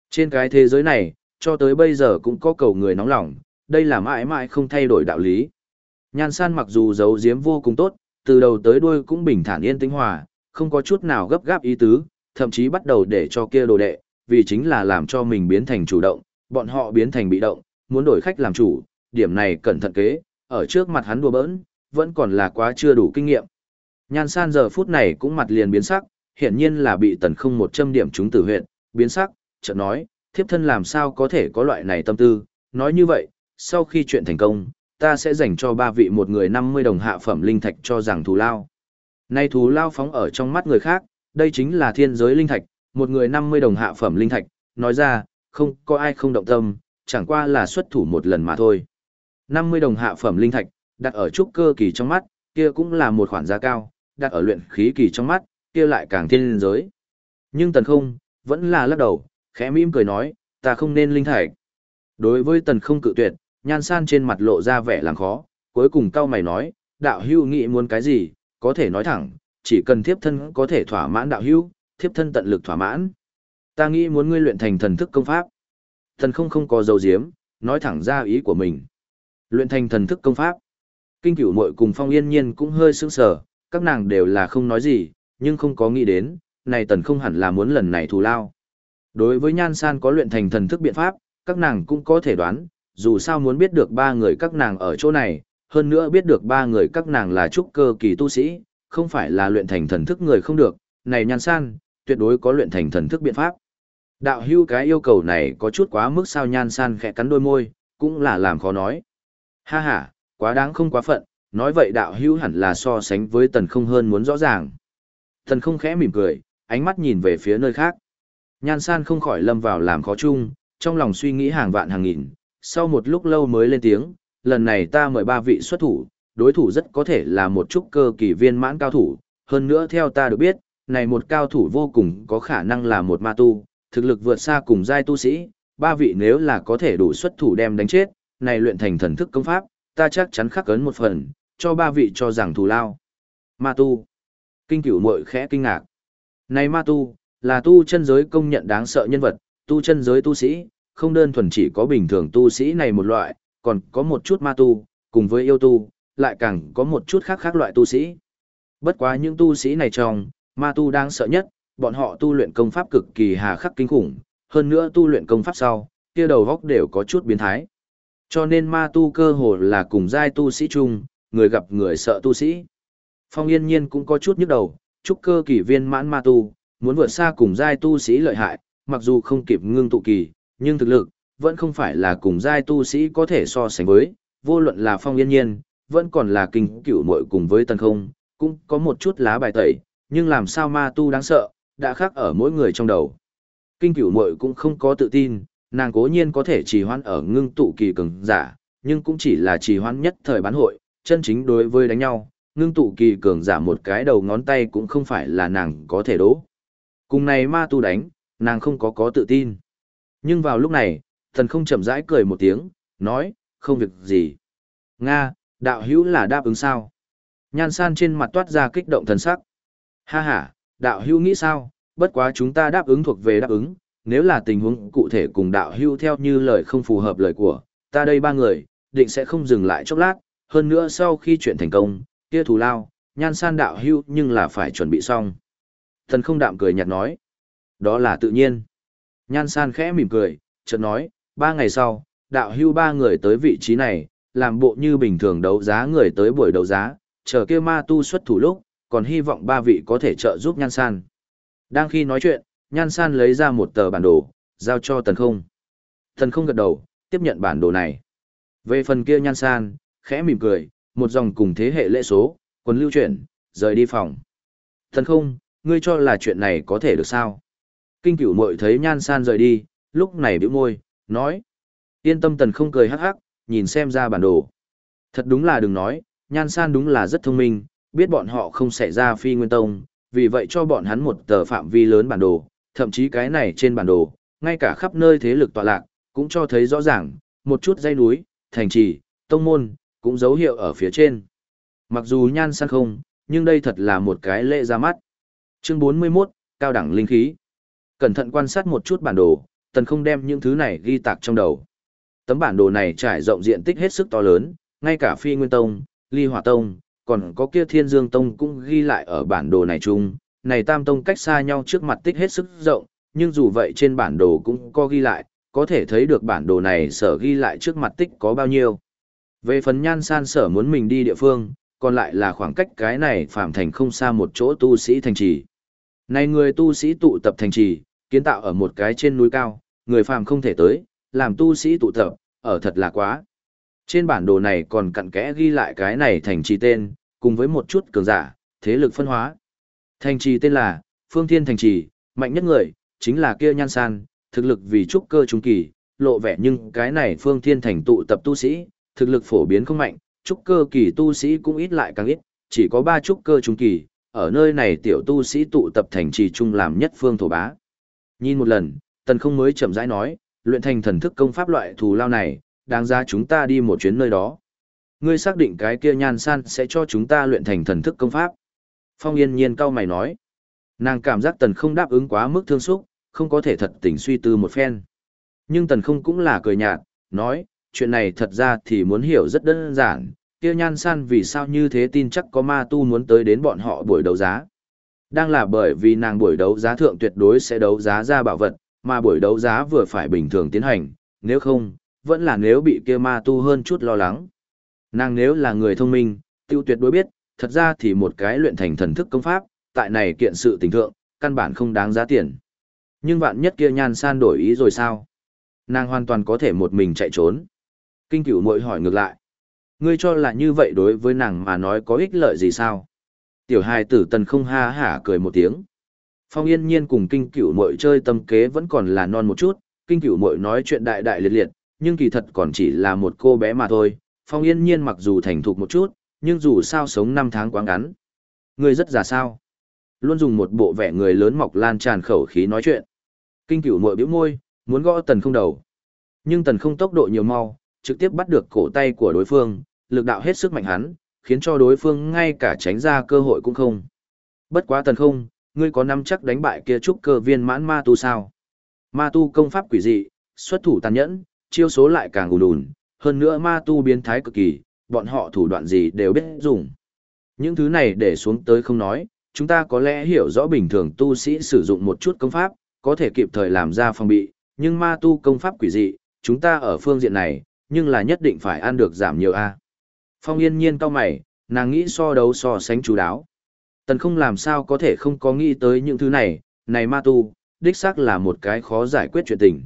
Trên cái thế giới này, cho tới bây giờ cũng có cầu người nóng lòng, đây là mãi mãi không thay đổi đạo lý. Nhan san mặc dù giấu giếm vô cùng tốt, từ đầu tới đuôi cũng bình thản yên tĩnh hòa, không có chút nào gấp gáp ý tứ, thậm chí bắt đầu để cho kia đồ đệ, vì chính là làm cho mình biến thành chủ động, bọn họ biến thành bị động, muốn đổi khách làm chủ, điểm này cẩn thận kế, ở trước mặt hắn đùa bỡn, vẫn còn là quá chưa đủ kinh nghiệm. Nhan san giờ phút này cũng mặt liền biến sắc, hiển nhiên là bị tần không một châm điểm chúng tử huyện, biến sắc, chợt nói, thiếp thân làm sao có thể có loại này tâm tư, nói như vậy, sau khi chuyện thành công, ta sẽ dành cho ba vị một người 50 đồng hạ phẩm linh thạch cho rằng thù lao. Nay thù lao phóng ở trong mắt người khác, đây chính là thiên giới linh thạch, một người 50 đồng hạ phẩm linh thạch, nói ra, không có ai không động tâm, chẳng qua là xuất thủ một lần mà thôi. 50 đồng hạ phẩm linh thạch, đặt ở trúc cơ kỳ trong mắt, kia cũng là một khoản giá cao, đặt ở luyện khí kỳ trong mắt, kia lại càng thiên giới. Nhưng tần không, vẫn là lắc đầu, khẽ mỉm cười nói, ta không nên linh thạch. Đối với tần không cự tuyệt, nhan san trên mặt lộ ra vẻ làng khó, cuối cùng cao mày nói, đạo hưu nghĩ muốn cái gì, có thể nói thẳng, chỉ cần thiếp thân có thể thỏa mãn đạo hưu, thiếp thân tận lực thỏa mãn. Ta nghĩ muốn ngươi luyện thành thần thức công pháp. tần không không có dầu diếm, nói thẳng ra ý của mình. Luyện thành thần thức công pháp. Kinh cửu muội cùng phong yên nhiên cũng hơi sững sờ, các nàng đều là không nói gì, nhưng không có nghĩ đến, này tần không hẳn là muốn lần này thù lao. Đối với nhan san có luyện thành thần thức biện pháp, các nàng cũng có thể đoán, dù sao muốn biết được ba người các nàng ở chỗ này, hơn nữa biết được ba người các nàng là trúc cơ kỳ tu sĩ, không phải là luyện thành thần thức người không được, này nhan san, tuyệt đối có luyện thành thần thức biện pháp. Đạo hưu cái yêu cầu này có chút quá mức sao nhan san khẽ cắn đôi môi, cũng là làm khó nói. Ha ha, quá đáng không quá phận, nói vậy đạo hưu hẳn là so sánh với tần không hơn muốn rõ ràng thần không khẽ mỉm cười, ánh mắt nhìn về phía nơi khác. Nhan san không khỏi lâm vào làm khó chung, trong lòng suy nghĩ hàng vạn hàng nghìn, sau một lúc lâu mới lên tiếng, lần này ta mời ba vị xuất thủ, đối thủ rất có thể là một trúc cơ kỳ viên mãn cao thủ, hơn nữa theo ta được biết, này một cao thủ vô cùng có khả năng là một ma tu, thực lực vượt xa cùng giai tu sĩ, ba vị nếu là có thể đủ xuất thủ đem đánh chết, này luyện thành thần thức công pháp, ta chắc chắn khắc ấn một phần, cho ba vị cho rằng thù lao. Ma tu. Kinh cửu muội khẽ kinh ngạc. Này ma tu, là tu chân giới công nhận đáng sợ nhân vật, tu chân giới tu sĩ, không đơn thuần chỉ có bình thường tu sĩ này một loại, còn có một chút ma tu, cùng với yêu tu, lại càng có một chút khác khác loại tu sĩ. Bất quá những tu sĩ này trong, ma tu đáng sợ nhất, bọn họ tu luyện công pháp cực kỳ hà khắc kinh khủng, hơn nữa tu luyện công pháp sau, kia đầu góc đều có chút biến thái. Cho nên ma tu cơ hồ là cùng giai tu sĩ chung, người gặp người sợ tu sĩ. Phong yên nhiên cũng có chút nhức đầu, Trúc cơ kỳ viên mãn ma tu, muốn vượt xa cùng giai tu sĩ lợi hại, mặc dù không kịp ngưng tụ kỳ, nhưng thực lực, vẫn không phải là cùng giai tu sĩ có thể so sánh với, vô luận là phong yên nhiên, vẫn còn là kinh Cựu muội cùng với tần không, cũng có một chút lá bài tẩy, nhưng làm sao ma tu đáng sợ, đã khác ở mỗi người trong đầu. Kinh cửu muội cũng không có tự tin, nàng cố nhiên có thể trì hoãn ở ngưng tụ kỳ cường giả, nhưng cũng chỉ là trì hoãn nhất thời bán hội, chân chính đối với đánh nhau, ngưng tụ kỳ cường giả một cái đầu ngón tay cũng không phải là nàng có thể đố. Cùng này ma tu đánh, nàng không có có tự tin. Nhưng vào lúc này, thần không chậm rãi cười một tiếng, nói, không việc gì. Nga, đạo hữu là đáp ứng sao? Nhan san trên mặt toát ra kích động thần sắc. Ha ha, đạo hữu nghĩ sao? Bất quá chúng ta đáp ứng thuộc về đáp ứng, nếu là tình huống cụ thể cùng đạo hữu theo như lời không phù hợp lời của, ta đây ba người, định sẽ không dừng lại chốc lát, hơn nữa sau khi chuyện thành công, kia thù lao, nhan san đạo hưu nhưng là phải chuẩn bị xong. Thần không đạm cười nhạt nói. Đó là tự nhiên. Nhan san khẽ mỉm cười, chợt nói, ba ngày sau, đạo hưu ba người tới vị trí này, làm bộ như bình thường đấu giá người tới buổi đấu giá, chờ kia ma tu xuất thủ lúc, còn hy vọng ba vị có thể trợ giúp nhan san. Đang khi nói chuyện, nhan san lấy ra một tờ bản đồ, giao cho tần không. Tần không gật đầu, tiếp nhận bản đồ này. Về phần kia nhan san, khẽ mỉm cười, một dòng cùng thế hệ lễ số, quần lưu chuyển, rời đi phòng. thần không, ngươi cho là chuyện này có thể được sao? Kinh cửu mội thấy nhan san rời đi, lúc này bĩu môi, nói. Yên tâm tần không cười hắc hắc, nhìn xem ra bản đồ. Thật đúng là đừng nói, nhan san đúng là rất thông minh, biết bọn họ không xảy ra phi nguyên tông, vì vậy cho bọn hắn một tờ phạm vi lớn bản đồ, thậm chí cái này trên bản đồ, ngay cả khắp nơi thế lực tọa lạc, cũng cho thấy rõ ràng, một chút dây núi, thành trì, tông môn, cũng dấu hiệu ở phía trên. Mặc dù nhan san không, nhưng đây thật là một cái lệ ra mắt. Chương 41, Cao đẳng linh khí. Cẩn thận quan sát một chút bản đồ, tần không đem những thứ này ghi tạc trong đầu. Tấm bản đồ này trải rộng diện tích hết sức to lớn, ngay cả phi nguyên tông, ly hỏa tông, còn có kia thiên dương tông cũng ghi lại ở bản đồ này chung. Này tam tông cách xa nhau trước mặt tích hết sức rộng, nhưng dù vậy trên bản đồ cũng có ghi lại, có thể thấy được bản đồ này sở ghi lại trước mặt tích có bao nhiêu. Về phần nhan san sở muốn mình đi địa phương, còn lại là khoảng cách cái này phạm thành không xa một chỗ tu sĩ thành trì. Này người tu sĩ tụ tập thành trì, kiến tạo ở một cái trên núi cao, người phàm không thể tới, làm tu sĩ tụ tập, ở thật là quá. Trên bản đồ này còn cặn kẽ ghi lại cái này thành trì tên, cùng với một chút cường giả, thế lực phân hóa. Thành trì tên là Phương Thiên Thành trì, mạnh nhất người, chính là kia nhan san, thực lực vì trúc cơ trung kỳ, lộ vẻ nhưng cái này Phương Thiên Thành tụ tập tu sĩ, thực lực phổ biến không mạnh, trúc cơ kỳ tu sĩ cũng ít lại càng ít, chỉ có ba trúc cơ trung kỳ, ở nơi này tiểu tu sĩ tụ tập thành trì trung làm nhất phương thổ bá. Nhìn một lần, tần không mới chậm rãi nói, luyện thành thần thức công pháp loại thù lao này, đáng ra chúng ta đi một chuyến nơi đó. Ngươi xác định cái kia nhan san sẽ cho chúng ta luyện thành thần thức công pháp. Phong yên nhiên cao mày nói. Nàng cảm giác tần không đáp ứng quá mức thương xúc, không có thể thật tình suy tư một phen. Nhưng tần không cũng là cười nhạt, nói, chuyện này thật ra thì muốn hiểu rất đơn giản, kia nhan san vì sao như thế tin chắc có ma tu muốn tới đến bọn họ buổi đấu giá. Đang là bởi vì nàng buổi đấu giá thượng tuyệt đối sẽ đấu giá ra bảo vật, mà buổi đấu giá vừa phải bình thường tiến hành, nếu không, vẫn là nếu bị kia ma tu hơn chút lo lắng. Nàng nếu là người thông minh, tiêu tuyệt đối biết, thật ra thì một cái luyện thành thần thức công pháp, tại này kiện sự tình thượng, căn bản không đáng giá tiền. Nhưng vạn nhất kia nhan san đổi ý rồi sao? Nàng hoàn toàn có thể một mình chạy trốn. Kinh cửu muội hỏi ngược lại. Ngươi cho là như vậy đối với nàng mà nói có ích lợi gì sao? Tiểu hài tử tần không ha hả cười một tiếng. Phong yên nhiên cùng kinh cửu muội chơi tâm kế vẫn còn là non một chút, kinh cửu muội nói chuyện đại đại liệt liệt, nhưng kỳ thật còn chỉ là một cô bé mà thôi. Phong yên nhiên mặc dù thành thục một chút, nhưng dù sao sống năm tháng quá ngắn. Ngươi rất già sao? Luôn dùng một bộ vẻ người lớn mọc lan tràn khẩu khí nói chuyện. Kinh cửu muội bĩu môi, muốn gõ tần không đầu. Nhưng tần không tốc độ nhiều mau, trực tiếp bắt được cổ tay của đối phương, lực đạo hết sức mạnh hắn, khiến cho đối phương ngay cả tránh ra cơ hội cũng không. Bất quá tần không, ngươi có nắm chắc đánh bại kia trúc cơ viên mãn ma tu sao? Ma tu công pháp quỷ dị, xuất thủ tàn nhẫn, chiêu số lại càng ùn ùn, hơn nữa ma tu biến thái cực kỳ, bọn họ thủ đoạn gì đều biết dùng. Những thứ này để xuống tới không nói, chúng ta có lẽ hiểu rõ bình thường tu sĩ sử dụng một chút công pháp, có thể kịp thời làm ra phòng bị, nhưng ma tu công pháp quỷ dị, chúng ta ở phương diện này, nhưng là nhất định phải ăn được giảm nhiều A. Phong yên nhiên cao mày, nàng nghĩ so đấu so sánh chú đáo. Tần không làm sao có thể không có nghĩ tới những thứ này, này ma tu, đích xác là một cái khó giải quyết chuyện tình.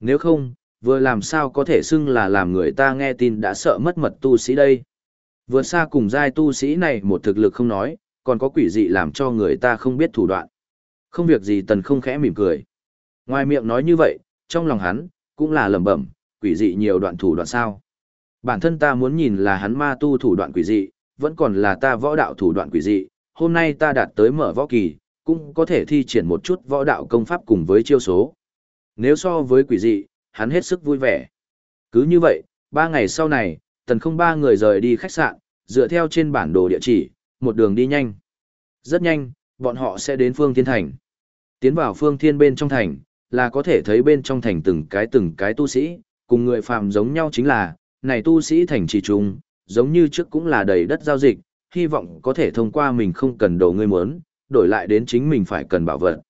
Nếu không, vừa làm sao có thể xưng là làm người ta nghe tin đã sợ mất mật tu sĩ đây. Vừa xa cùng giai tu sĩ này một thực lực không nói, còn có quỷ dị làm cho người ta không biết thủ đoạn. Không việc gì tần không khẽ mỉm cười. Ngoài miệng nói như vậy, trong lòng hắn, cũng là lẩm bẩm, quỷ dị nhiều đoạn thủ đoạn sao. Bản thân ta muốn nhìn là hắn ma tu thủ đoạn quỷ dị, vẫn còn là ta võ đạo thủ đoạn quỷ dị, hôm nay ta đạt tới mở võ kỳ, cũng có thể thi triển một chút võ đạo công pháp cùng với chiêu số. Nếu so với quỷ dị, hắn hết sức vui vẻ. Cứ như vậy, ba ngày sau này, tần không ba người rời đi khách sạn, dựa theo trên bản đồ địa chỉ, một đường đi nhanh. Rất nhanh, bọn họ sẽ đến phương thiên thành. Tiến vào phương thiên bên trong thành, là có thể thấy bên trong thành từng cái từng cái tu sĩ, cùng người phàm giống nhau chính là, này tu sĩ thành trì trung, giống như trước cũng là đầy đất giao dịch, hy vọng có thể thông qua mình không cần đồ người muốn, đổi lại đến chính mình phải cần bảo vật.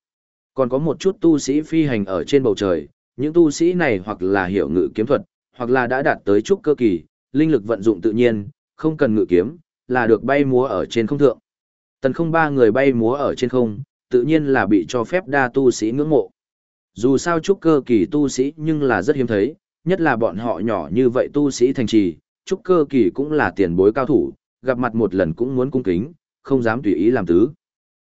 Còn có một chút tu sĩ phi hành ở trên bầu trời, những tu sĩ này hoặc là hiểu ngự kiếm thuật, hoặc là đã đạt tới trúc cơ kỳ, linh lực vận dụng tự nhiên, không cần ngự kiếm, là được bay múa ở trên không thượng. Tần không ba người bay múa ở trên không, tự nhiên là bị cho phép đa tu sĩ ngưỡng mộ. Dù sao trúc cơ kỳ tu sĩ nhưng là rất hiếm thấy, nhất là bọn họ nhỏ như vậy tu sĩ thành trì, trúc cơ kỳ cũng là tiền bối cao thủ, gặp mặt một lần cũng muốn cung kính, không dám tùy ý làm tứ.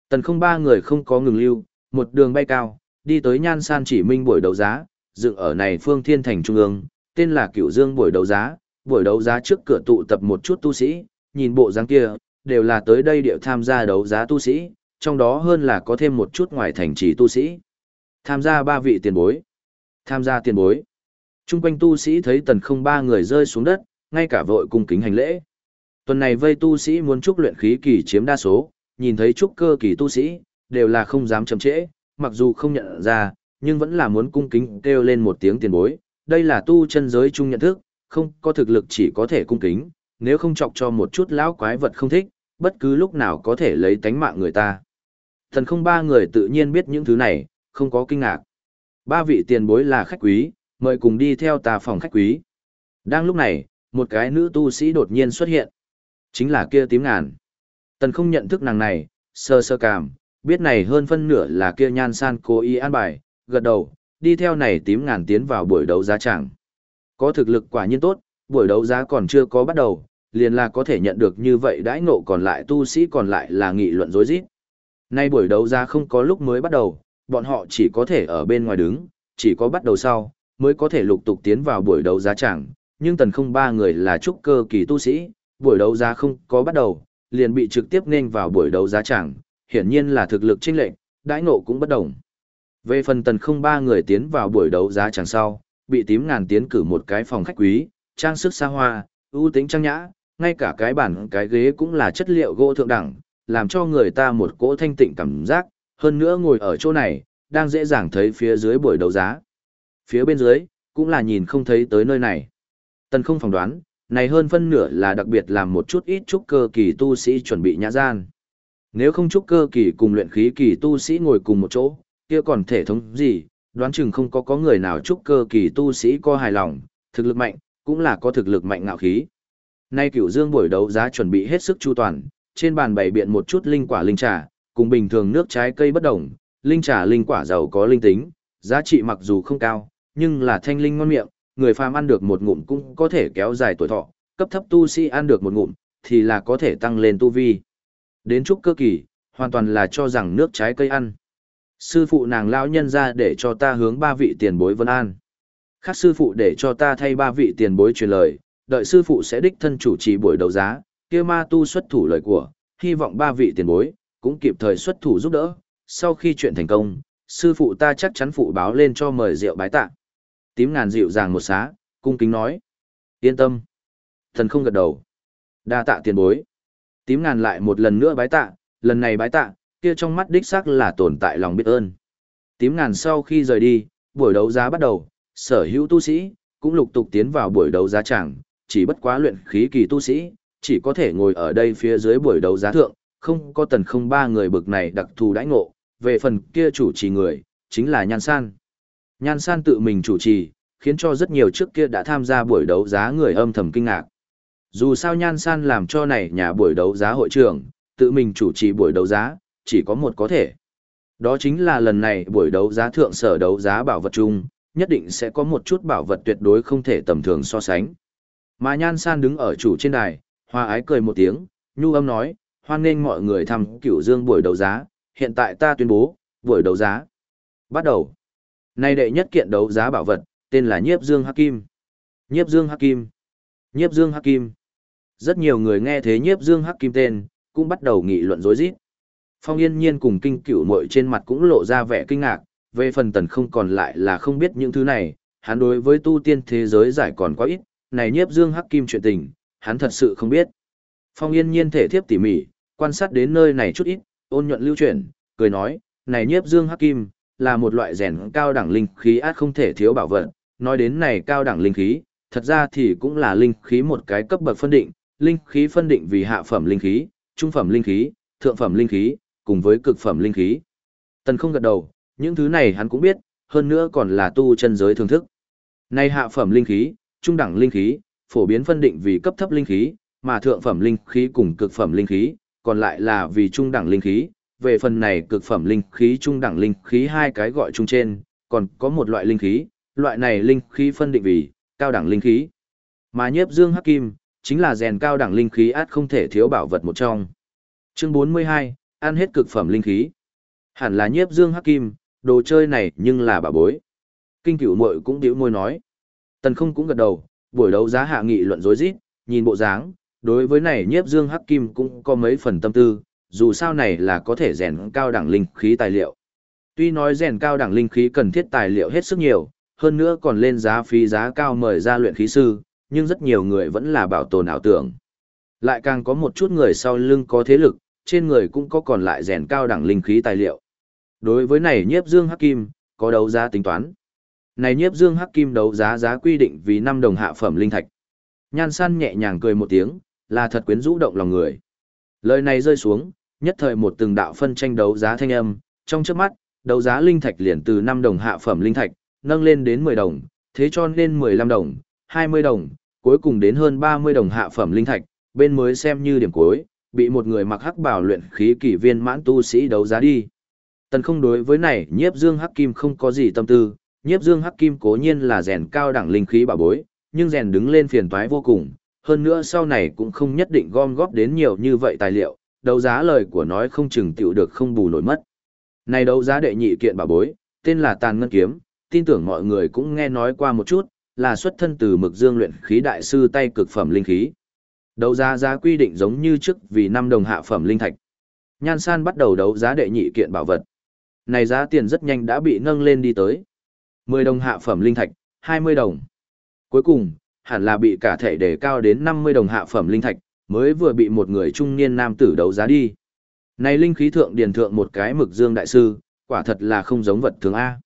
Tần không ba người không có ngừng lưu, một đường bay cao, đi tới nhan san chỉ minh buổi đấu giá, dựng ở này phương thiên thành trung ương, tên là cửu dương buổi đấu giá, buổi đấu giá trước cửa tụ tập một chút tu sĩ, nhìn bộ dáng kia, đều là tới đây điệu tham gia đấu giá tu sĩ, trong đó hơn là có thêm một chút ngoài thành trì tu sĩ. Tham gia ba vị tiền bối. Tham gia tiền bối. Trung quanh tu sĩ thấy tần không ba người rơi xuống đất, ngay cả vội cung kính hành lễ. Tuần này vây tu sĩ muốn trúc luyện khí kỳ chiếm đa số, nhìn thấy trúc cơ kỳ tu sĩ, đều là không dám chậm trễ, mặc dù không nhận ra, nhưng vẫn là muốn cung kính kêu lên một tiếng tiền bối. Đây là tu chân giới chung nhận thức, không có thực lực chỉ có thể cung kính, nếu không chọc cho một chút lão quái vật không thích, bất cứ lúc nào có thể lấy tánh mạng người ta. Thần không ba người tự nhiên biết những thứ này, không có kinh ngạc. Ba vị tiền bối là khách quý, mời cùng đi theo tà phòng khách quý. Đang lúc này, một cái nữ tu sĩ đột nhiên xuất hiện. Chính là kia tím ngàn. Tần không nhận thức nàng này, sơ sơ cảm, biết này hơn phân nửa là kia nhan san cố ý an bài, gật đầu, đi theo này tím ngàn tiến vào buổi đấu giá chẳng. Có thực lực quả nhiên tốt, buổi đấu giá còn chưa có bắt đầu, liền là có thể nhận được như vậy đãi ngộ còn lại tu sĩ còn lại là nghị luận rối rít. Nay buổi đấu giá không có lúc mới bắt đầu, bọn họ chỉ có thể ở bên ngoài đứng, chỉ có bắt đầu sau, mới có thể lục tục tiến vào buổi đấu giá chẳng, nhưng tần không ba người là trúc cơ kỳ tu sĩ, buổi đấu giá không có bắt đầu, liền bị trực tiếp nên vào buổi đấu giá chẳng, hiển nhiên là thực lực chênh lệnh, đãi ngộ cũng bất đồng. Về phần tần không ba người tiến vào buổi đấu giá chẳng sau, bị tím ngàn tiến cử một cái phòng khách quý, trang sức xa hoa, ưu tính trang nhã, ngay cả cái bàn cái ghế cũng là chất liệu gỗ thượng đẳng, làm cho người ta một cỗ thanh tịnh cảm giác, hơn nữa ngồi ở chỗ này, đang dễ dàng thấy phía dưới buổi đấu giá. Phía bên dưới, cũng là nhìn không thấy tới nơi này. Tần không phỏng đoán, này hơn phân nửa là đặc biệt làm một chút ít trúc cơ kỳ tu sĩ chuẩn bị nhã gian. Nếu không trúc cơ kỳ cùng luyện khí kỳ tu sĩ ngồi cùng một chỗ, kia còn thể thống gì, đoán chừng không có có người nào trúc cơ kỳ tu sĩ có hài lòng, thực lực mạnh, cũng là có thực lực mạnh ngạo khí. Nay cửu dương buổi đấu giá chuẩn bị hết sức chu toàn, trên bàn bày biện một chút linh quả linh trà, cùng bình thường nước trái cây bất đồng, linh trà linh quả giàu có linh tính, giá trị mặc dù không cao, nhưng là thanh linh ngon miệng, người phàm ăn được một ngụm cũng có thể kéo dài tuổi thọ, cấp thấp tu sĩ ăn được một ngụm thì là có thể tăng lên tu vi. Đến trúc cơ kỳ, hoàn toàn là cho rằng nước trái cây ăn. Sư phụ nàng lão nhân ra để cho ta hướng ba vị tiền bối vân an. Khác sư phụ để cho ta thay ba vị tiền bối truyền lời, đợi sư phụ sẽ đích thân chủ trì buổi đấu giá, kia ma tu xuất thủ lời của, hy vọng ba vị tiền bối, cũng kịp thời xuất thủ giúp đỡ. Sau khi chuyện thành công, sư phụ ta chắc chắn phụ báo lên cho mời rượu bái tạ. Tím ngàn dịu dàng một xá, cung kính nói. Yên tâm. Thần không gật đầu. Đa tạ tiền bối. Tím ngàn lại một lần nữa bái tạ, lần này bái tạ, kia trong mắt đích xác là tồn tại lòng biết ơn. Tím ngàn sau khi rời đi, buổi đấu giá bắt đầu, sở hữu tu sĩ, cũng lục tục tiến vào buổi đấu giá chẳng, chỉ bất quá luyện khí kỳ tu sĩ, chỉ có thể ngồi ở đây phía dưới buổi đấu giá thượng, không có tần không ba người bực này đặc thù đãi ngộ, về phần kia chủ trì người, chính là Nhan San. Nhan San tự mình chủ trì, khiến cho rất nhiều trước kia đã tham gia buổi đấu giá người âm thầm kinh ngạc. Dù sao Nhan San làm cho này nhà buổi đấu giá hội trưởng, tự mình chủ trì buổi đấu giá, chỉ có một có thể. Đó chính là lần này buổi đấu giá thượng sở đấu giá bảo vật chung, nhất định sẽ có một chút bảo vật tuyệt đối không thể tầm thường so sánh. Mà Nhan San đứng ở chủ trên đài, hoa ái cười một tiếng, nhu âm nói, hoan nghênh mọi người thăm cửu dương buổi đấu giá, hiện tại ta tuyên bố, buổi đấu giá. Bắt đầu. Nay đệ nhất kiện đấu giá bảo vật, tên là Nhiếp Dương Hắc Kim. Nhiếp Dương Hắc Kim. Nhiếp Dương Hắc Kim. Rất nhiều người nghe thế Nhiếp Dương Hắc Kim tên, cũng bắt đầu nghị luận rối rít. Phong Yên Nhiên cùng kinh cửu muội trên mặt cũng lộ ra vẻ kinh ngạc, về phần tần không còn lại là không biết những thứ này, hắn đối với tu tiên thế giới giải còn quá ít, này nhiếp dương hắc kim chuyện tình, hắn thật sự không biết. Phong Yên Nhiên thể thiếp tỉ mỉ, quan sát đến nơi này chút ít, ôn nhuận lưu chuyển, cười nói, này nhiếp dương hắc kim, là một loại rèn cao đẳng linh khí át không thể thiếu bảo vật, nói đến này cao đẳng linh khí, thật ra thì cũng là linh khí một cái cấp bậc phân định, linh khí phân định vì hạ phẩm linh khí, trung phẩm linh khí, thượng phẩm linh khí, cùng với cực phẩm linh khí. Tần không gật đầu, những thứ này hắn cũng biết, hơn nữa còn là tu chân giới thưởng thức. Này hạ phẩm linh khí, trung đẳng linh khí, phổ biến phân định vì cấp thấp linh khí, mà thượng phẩm linh khí cùng cực phẩm linh khí, còn lại là vì trung đẳng linh khí. Về phần này cực phẩm linh khí trung đẳng linh khí hai cái gọi chung trên, còn có một loại linh khí, loại này linh khí phân định vì cao đẳng linh khí. Mà nhiếp dương hắc kim, chính là rèn cao đẳng linh khí át không thể thiếu bảo vật một trong. Chương 42, ăn hết cực phẩm linh khí. Hẳn là nhiếp dương hắc kim, đồ chơi này nhưng là bà bối. Kinh cửu muội cũng điệu môi nói. Tần không cũng gật đầu, buổi đấu giá hạ nghị luận rối rít, nhìn bộ dáng, đối với này nhiếp dương hắc kim cũng có mấy phần tâm tư, dù sao này là có thể rèn cao đẳng linh khí tài liệu. Tuy nói rèn cao đẳng linh khí cần thiết tài liệu hết sức nhiều, hơn nữa còn lên giá phí giá cao mời ra luyện khí sư, nhưng rất nhiều người vẫn là bảo tồn ảo tưởng. Lại càng có một chút người sau lưng có thế lực, trên người cũng có còn lại rèn cao đẳng linh khí tài liệu. Đối với này nhiếp dương hắc kim, có đấu giá tính toán. Này nhiếp dương hắc kim đấu giá giá quy định vì 5 đồng hạ phẩm linh thạch. Nhan san nhẹ nhàng cười một tiếng, là thật quyến rũ động lòng người. Lời này rơi xuống, nhất thời một từng đạo phân tranh đấu giá thanh âm, trong trước mắt, đấu giá linh thạch liền từ 5 đồng hạ phẩm linh thạch, nâng lên đến 10 đồng, thế cho nên 15 đồng, 20 đồng, cuối cùng đến hơn 30 đồng hạ phẩm linh thạch, bên mới xem như điểm cuối, bị một người mặc hắc bảo luyện khí kỳ viên mãn tu sĩ đấu giá đi. Tần không đối với này, nhiếp dương hắc kim không có gì tâm tư, nhiếp dương hắc kim cố nhiên là rèn cao đẳng linh khí bảo bối, nhưng rèn đứng lên phiền toái vô cùng, hơn nữa sau này cũng không nhất định gom góp đến nhiều như vậy tài liệu, đấu giá lời của nói không chừng tiểu được không bù nổi mất. Này đấu giá đệ nhị kiện bảo bối, tên là Tàn Ngân Kiếm, tin tưởng mọi người cũng nghe nói qua một chút, là xuất thân từ mực dương luyện khí đại sư tay cực phẩm linh khí. Đấu giá giá quy định giống như trước vì 5 đồng hạ phẩm linh thạch. Nhan San bắt đầu đấu giá đệ nhị kiện bảo vật. Này giá tiền rất nhanh đã bị nâng lên đi tới. 10 đồng hạ phẩm linh thạch, 20 đồng. Cuối cùng, hẳn là bị cả thể đề cao đến 50 đồng hạ phẩm linh thạch, mới vừa bị một người trung niên nam tử đấu giá đi. Này linh khí thượng điền thượng một cái mực dương đại sư, quả thật là không giống vật thường A.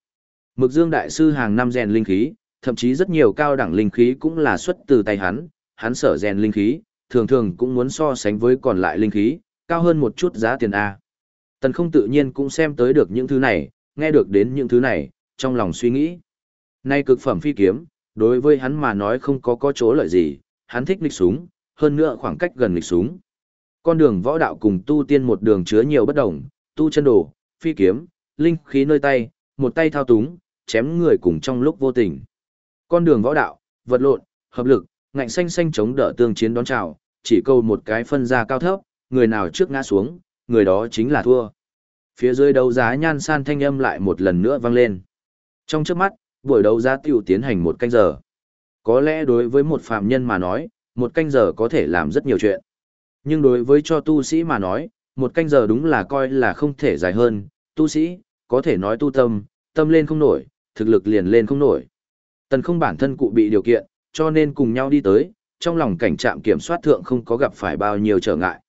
Mực dương đại sư hàng năm rèn linh khí, thậm chí rất nhiều cao đẳng linh khí cũng là xuất từ tay hắn, hắn sở rèn linh khí, thường thường cũng muốn so sánh với còn lại linh khí, cao hơn một chút giá tiền A. Tần không tự nhiên cũng xem tới được những thứ này, nghe được đến những thứ này, trong lòng suy nghĩ. Nay cực phẩm phi kiếm, đối với hắn mà nói không có có chỗ lợi gì, hắn thích lịch súng, hơn nữa khoảng cách gần lịch súng. Con đường võ đạo cùng tu tiên một đường chứa nhiều bất đồng, tu chân đồ, phi kiếm, linh khí nơi tay, một tay thao túng, chém người cùng trong lúc vô tình. Con đường võ đạo, vật lộn, hợp lực, ngạnh xanh xanh chống đỡ tương chiến đón chào, chỉ câu một cái phân ra cao thấp, người nào trước ngã xuống, người đó chính là thua. Phía dưới đấu giá nhan san thanh âm lại một lần nữa vang lên. Trong trước mắt, buổi đấu giá tiểu tiến hành một canh giờ. Có lẽ đối với một phạm nhân mà nói, một canh giờ có thể làm rất nhiều chuyện. Nhưng đối với cho tu sĩ mà nói, một canh giờ đúng là coi là không thể dài hơn, tu sĩ, có thể nói tu tâm, tâm lên không nổi, thực lực liền lên không nổi. Tần không bản thân cụ bị điều kiện, cho nên cùng nhau đi tới, trong lòng cảnh trạm kiểm soát thượng không có gặp phải bao nhiêu trở ngại.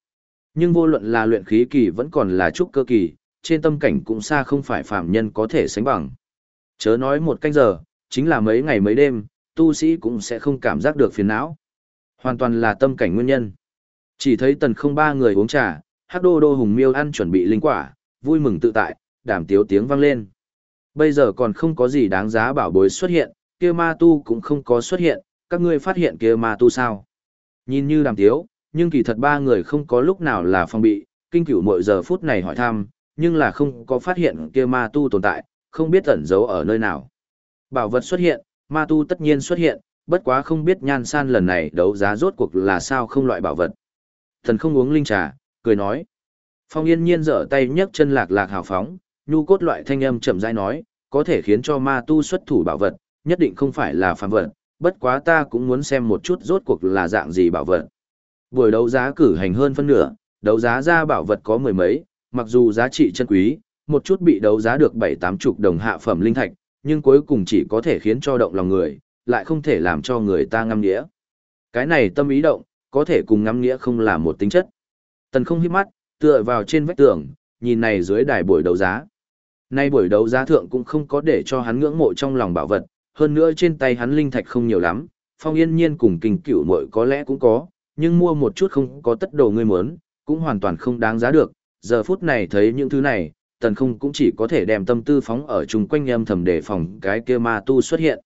Nhưng vô luận là luyện khí kỳ vẫn còn là trúc cơ kỳ, trên tâm cảnh cũng xa không phải phàm nhân có thể sánh bằng. Chớ nói một canh giờ, chính là mấy ngày mấy đêm, tu sĩ cũng sẽ không cảm giác được phiền não. Hoàn toàn là tâm cảnh nguyên nhân. Chỉ thấy tần không ba người uống trà, hắc đô đô hùng miêu ăn chuẩn bị linh quả, vui mừng tự tại, đảm tiếu tiếng vang lên. Bây giờ còn không có gì đáng giá bảo bối xuất hiện, kia ma tu cũng không có xuất hiện, các ngươi phát hiện kia ma tu sao. Nhìn như đàm tiếu, nhưng kỳ thật ba người không có lúc nào là phong bị, kinh cửu mỗi giờ phút này hỏi thăm, nhưng là không có phát hiện kia ma tu tồn tại, không biết ẩn giấu ở nơi nào. Bảo vật xuất hiện, ma tu tất nhiên xuất hiện, bất quá không biết nhan san lần này đấu giá rốt cuộc là sao không loại bảo vật. Thần không uống linh trà, cười nói. Phong yên nhiên dở tay nhấc chân lạc lạc hào phóng, nhu cốt loại thanh âm chậm rãi nói, có thể khiến cho ma tu xuất thủ bảo vật, nhất định không phải là phàm vật, bất quá ta cũng muốn xem một chút rốt cuộc là dạng gì bảo vật. Buổi đấu giá cử hành hơn phân nửa, đấu giá ra bảo vật có mười mấy, mặc dù giá trị chân quý, một chút bị đấu giá được bảy tám chục đồng hạ phẩm linh thạch, nhưng cuối cùng chỉ có thể khiến cho động lòng người, lại không thể làm cho người ta ngâm nghĩa. Cái này tâm ý động, có thể cùng ngắm nghĩa không là một tính chất. Tần không hiếp mắt, tựa vào trên vách tường, nhìn này dưới đài buổi đấu giá. Nay buổi đấu giá thượng cũng không có để cho hắn ngưỡng mộ trong lòng bảo vật, hơn nữa trên tay hắn linh thạch không nhiều lắm, phong yên nhiên cùng kinh cửu mội có lẽ cũng có, nhưng mua một chút không có tất đồ người muốn, cũng hoàn toàn không đáng giá được. Giờ phút này thấy những thứ này, tần không cũng chỉ có thể đem tâm tư phóng ở chung quanh âm thầm để phòng cái kia ma tu xuất hiện.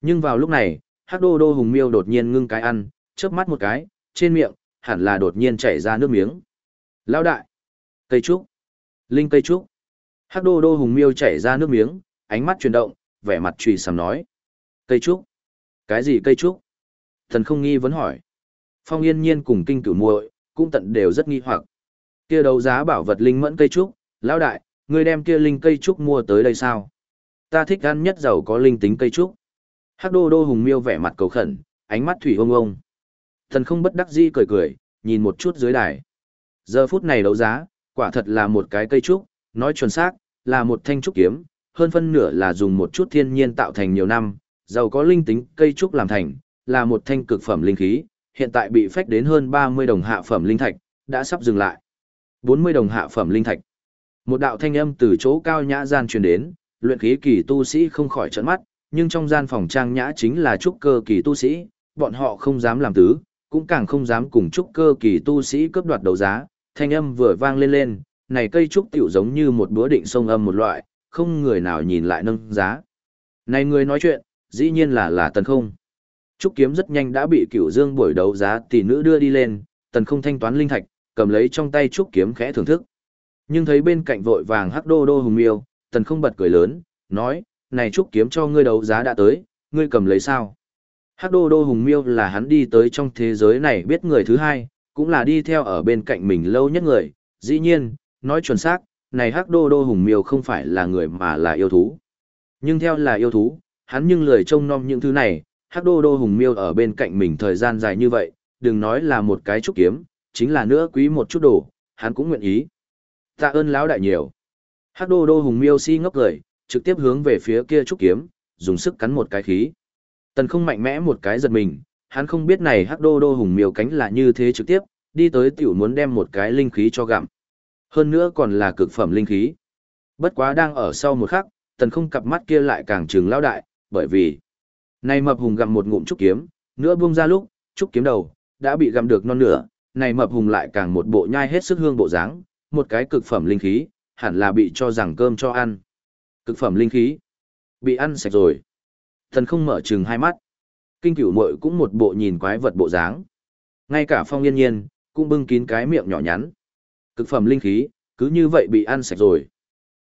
Nhưng vào lúc này, hắc đô đô hùng miêu đột nhiên ngưng cái ăn, chớp mắt một cái, trên miệng, hẳn là đột nhiên chảy ra nước miếng. Lão đại! Cây trúc! Linh cây trúc! Hắc đô đô hùng miêu chảy ra nước miếng, ánh mắt chuyển động, vẻ mặt trùy sầm nói. Cây trúc! Cái gì cây trúc? Thần không nghi vấn hỏi. Phong yên nhiên cùng kinh cửu muội cũng tận đều rất nghi hoặc. Kia đấu giá bảo vật linh mẫn cây trúc, lão đại, ngươi đem kia linh cây trúc mua tới đây sao? Ta thích ăn nhất giàu có linh tính cây trúc. Hắc đô đô hùng miêu vẻ mặt cầu khẩn, ánh mắt thủy ông ông. Thần không bất đắc dĩ cười cười, nhìn một chút dưới đài. Giờ phút này đấu giá, quả thật là một cái cây trúc, nói chuẩn xác, là một thanh trúc kiếm, hơn phân nửa là dùng một chút thiên nhiên tạo thành nhiều năm, giàu có linh tính cây trúc làm thành, là một thanh cực phẩm linh khí, hiện tại bị phách đến hơn 30 đồng hạ phẩm linh thạch, đã sắp dừng lại. 40 đồng hạ phẩm linh thạch. Một đạo thanh âm từ chỗ cao nhã gian truyền đến, luyện khí kỳ tu sĩ không khỏi trợn mắt, nhưng trong gian phòng trang nhã chính là trúc cơ kỳ tu sĩ, bọn họ không dám làm tứ, cũng càng không dám cùng trúc cơ kỳ tu sĩ cướp đoạt đấu giá, thanh âm vừa vang lên lên, này cây trúc tiểu giống như một búa định sông âm một loại, không người nào nhìn lại nâng giá. Này người nói chuyện, dĩ nhiên là là tần không. Trúc kiếm rất nhanh đã bị cửu dương buổi đấu giá tỷ nữ đưa đi lên, tần không thanh toán linh thạch, cầm lấy trong tay trúc kiếm khẽ thưởng thức. Nhưng thấy bên cạnh vội vàng hắc đô đô hùng miêu, tần không bật cười lớn, nói, này trúc kiếm cho ngươi đấu giá đã tới, ngươi cầm lấy sao? Hắc đô đô hùng miêu là hắn đi tới trong thế giới này biết người thứ hai, cũng là đi theo ở bên cạnh mình lâu nhất người. Dĩ nhiên, nói chuẩn xác, này hắc đô đô hùng miêu không phải là người mà là yêu thú. Nhưng theo là yêu thú, hắn nhưng lười trông nom những thứ này, hắc đô đô hùng miêu ở bên cạnh mình thời gian dài như vậy, đừng nói là một cái trúc kiếm, chính là nữa quý một chút đồ, hắn cũng nguyện ý. Tạ ơn lão đại nhiều. Hắc đô đô hùng miêu si ngốc cười, trực tiếp hướng về phía kia trúc kiếm, dùng sức cắn một cái khí. Tần không mạnh mẽ một cái giật mình, hắn không biết này hắc đô đô hùng miêu cánh là như thế trực tiếp, đi tới tiểu muốn đem một cái linh khí cho gặm. Hơn nữa còn là cực phẩm linh khí. Bất quá đang ở sau một khắc, tần không cặp mắt kia lại càng trừng lao đại, bởi vì này mập hùng gặm một ngụm trúc kiếm, nữa buông ra lúc, trúc kiếm đầu, đã bị gặm được non nửa, này mập hùng lại càng một bộ nhai hết sức hương bộ dáng, một cái cực phẩm linh khí, hẳn là bị cho rằng cơm cho ăn. Cực phẩm linh khí, bị ăn sạch rồi. Thần không mở trừng hai mắt. Kinh cửu muội cũng một bộ nhìn quái vật bộ dáng. Ngay cả phong yên nhiên, cũng bưng kín cái miệng nhỏ nhắn. Cực phẩm linh khí, cứ như vậy bị ăn sạch rồi.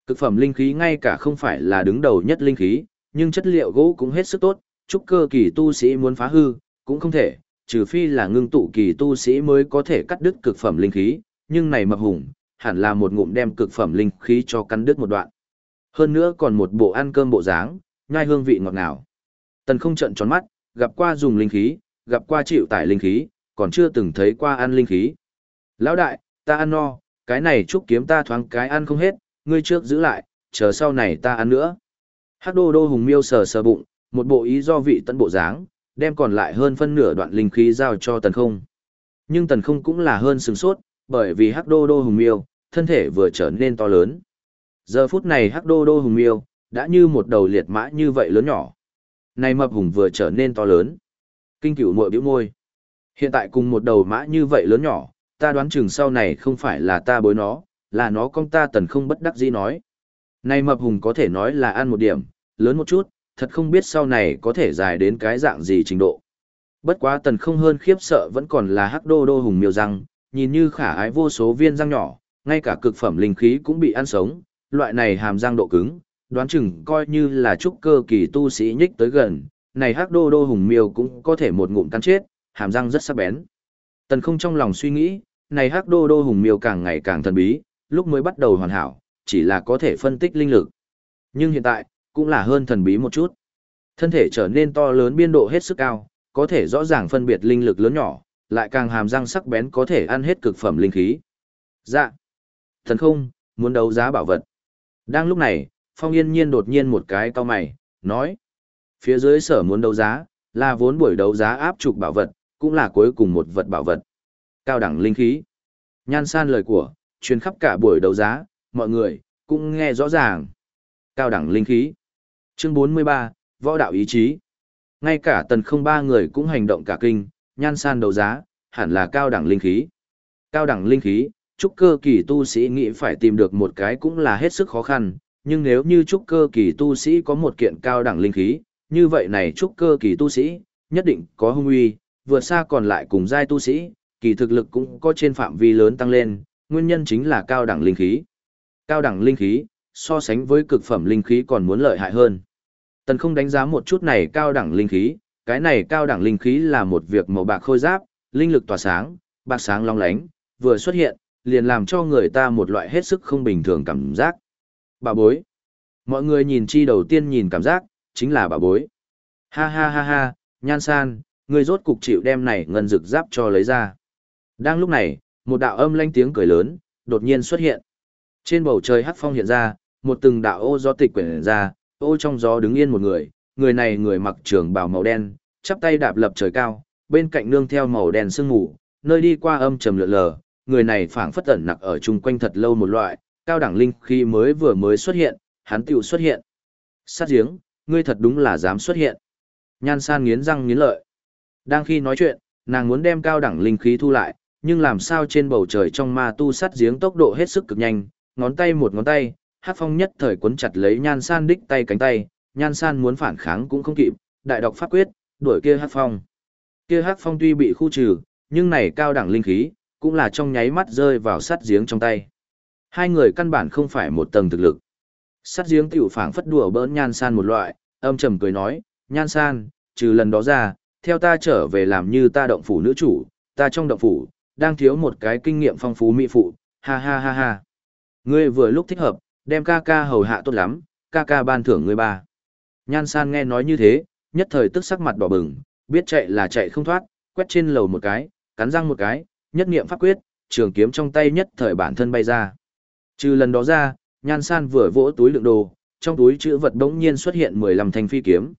Cực phẩm linh khí ngay cả không phải là đứng đầu nhất linh khí, nhưng chất liệu gỗ cũng hết sức tốt, trúc cơ kỳ tu sĩ muốn phá hư, cũng không thể, trừ phi là ngưng tụ kỳ tu sĩ mới có thể cắt đứt cực phẩm linh khí, nhưng này mập hùng, hẳn là một ngụm đem cực phẩm linh khí cho cắn đứt một đoạn. Hơn nữa còn một bộ ăn cơm bộ dáng, nhai hương vị ngọt ngào. Tần không trận tròn mắt, gặp qua dùng linh khí, gặp qua chịu tải linh khí, còn chưa từng thấy qua ăn linh khí. Lão đại, ta ăn no, cái này chúc kiếm ta thoáng cái ăn không hết, ngươi trước giữ lại, chờ sau này ta ăn nữa. Hắc đô đô hùng miêu sờ sờ bụng, một bộ ý do vị tận bộ dáng, đem còn lại hơn phân nửa đoạn linh khí giao cho tần không. Nhưng tần không cũng là hơn sừng sốt, bởi vì hắc đô đô hùng miêu, thân thể vừa trở nên to lớn. Giờ phút này hắc đô đô hùng miêu, đã như một đầu liệt mã như vậy lớn nhỏ. Này mập hùng vừa trở nên to lớn. Kinh cửu muội bĩu môi. Hiện tại cùng một đầu mã như vậy lớn nhỏ, ta đoán chừng sau này không phải là ta bối nó, là nó con ta tần không bất đắc dĩ nói. Này mập hùng có thể nói là ăn một điểm, lớn một chút, thật không biết sau này có thể dài đến cái dạng gì trình độ. Bất quá tần không hơn khiếp sợ vẫn còn là hắc đô đô hùng miêu răng, nhìn như khả ái vô số viên răng nhỏ, ngay cả cực phẩm linh khí cũng bị ăn sống, loại này hàm răng độ cứng, đoán chừng coi như là trúc cơ kỳ tu sĩ nhích tới gần, này hắc đô đô hùng miêu cũng có thể một ngụm cắn chết, hàm răng rất sắc bén. Tần không trong lòng suy nghĩ, này hắc đô đô hùng miêu càng ngày càng thần bí, lúc mới bắt đầu hoàn hảo, chỉ là có thể phân tích linh lực. Nhưng hiện tại, cũng là hơn thần bí một chút. Thân thể trở nên to lớn biên độ hết sức cao, có thể rõ ràng phân biệt linh lực lớn nhỏ, lại càng hàm răng sắc bén có thể ăn hết cực phẩm linh khí. Dạ. Thần không, muốn đấu giá bảo vật. Đang lúc này, Phong Yên Nhiên đột nhiên một cái cao mày, nói. Phía dưới sở muốn đấu giá, là vốn buổi đấu giá áp trục bảo vật, cũng là cuối cùng một vật bảo vật. Cao đẳng linh khí. Nhan san lời của, truyền khắp cả buổi đấu giá, mọi người, cũng nghe rõ ràng. Cao đẳng linh khí. Chương 43, Võ đạo ý chí. Ngay cả tần không ba người cũng hành động cả kinh, nhan san đấu giá, hẳn là cao đẳng linh khí. Cao đẳng linh khí, trúc cơ kỳ tu sĩ nghĩ phải tìm được một cái cũng là hết sức khó khăn, nhưng nếu như trúc cơ kỳ tu sĩ có một kiện cao đẳng linh khí, như vậy này trúc cơ kỳ tu sĩ, nhất định có hung uy, vượt xa còn lại cùng giai tu sĩ, kỳ thực lực cũng có trên phạm vi lớn tăng lên, nguyên nhân chính là cao đẳng linh khí. Cao đẳng linh khí, so sánh với cực phẩm linh khí còn muốn lợi hại hơn. Tần không đánh giá một chút này cao đẳng linh khí, cái này cao đẳng linh khí là một việc màu bạc khôi giáp, linh lực tỏa sáng, bạc sáng long lánh, vừa xuất hiện, liền làm cho người ta một loại hết sức không bình thường cảm giác. Bà bối. Mọi người nhìn chi đầu tiên nhìn cảm giác, chính là bà bối. Ha ha ha ha, nhan san, người rốt cục chịu đem này ngân rực giáp cho lấy ra. Đang lúc này, một đạo âm lanh tiếng cười lớn, đột nhiên xuất hiện. Trên bầu trời hắc phong hiện ra, một từng đạo ô gió tịch quyển ra, ô trong gió đứng yên một người, người này người mặc trường bào màu đen, chắp tay đạp lập trời cao, bên cạnh nương theo màu đen sương mù, nơi đi qua âm trầm lượn lờ, người này phảng phất ẩn nặc ở chung quanh thật lâu một loại, cao đẳng linh khi mới vừa mới xuất hiện, hắn tiểu xuất hiện. Sát giếng, ngươi thật đúng là dám xuất hiện. Nhan san nghiến răng nghiến lợi. Đang khi nói chuyện, nàng muốn đem cao đẳng linh khí thu lại, nhưng làm sao trên bầu trời trong ma tu sát giếng tốc độ hết sức cực nhanh, ngón tay một ngón tay, hát phong nhất thời cuốn chặt lấy nhan san đích tay cánh tay, nhan san muốn phản kháng cũng không kịp, đại độc pháp quyết, đuổi kia hát phong. Kia hát phong tuy bị khu trừ, nhưng này cao đẳng linh khí, cũng là trong nháy mắt rơi vào sắt giếng trong tay. Hai người căn bản không phải một tầng thực lực. sắt giếng tiểu phảng phất đùa bỡn nhan san một loại, âm trầm cười nói, nhan san, trừ lần đó ra, theo ta trở về làm như ta động phủ nữ chủ, ta trong động phủ, đang thiếu một cái kinh nghiệm phong phú mỹ phụ, ha ha ha ha. Ngươi vừa lúc thích hợp, đem ca ca hầu hạ tốt lắm, ca ca ban thưởng ngươi ba. Nhan san nghe nói như thế, nhất thời tức sắc mặt đỏ bừng, biết chạy là chạy không thoát, quét trên lầu một cái, cắn răng một cái, nhất niệm pháp quyết, trường kiếm trong tay nhất thời bản thân bay ra. Trừ lần đó ra, nhan san vừa vỗ túi lượng đồ, trong túi chữ vật bỗng nhiên xuất hiện 15 thanh phi kiếm.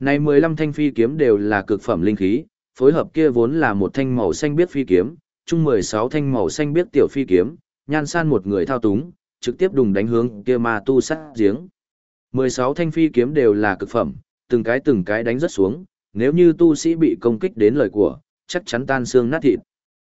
Này 15 thanh phi kiếm đều là cực phẩm linh khí, phối hợp kia vốn là một thanh màu xanh biết phi kiếm, chung 16 thanh màu xanh biết tiểu phi kiếm, nhan san một người thao túng, trực tiếp đùng đánh hướng kia ma tu sát giếng. 16 thanh phi kiếm đều là cực phẩm, từng cái từng cái đánh rất xuống, nếu như tu sĩ bị công kích đến lời của, chắc chắn tan xương nát thịt.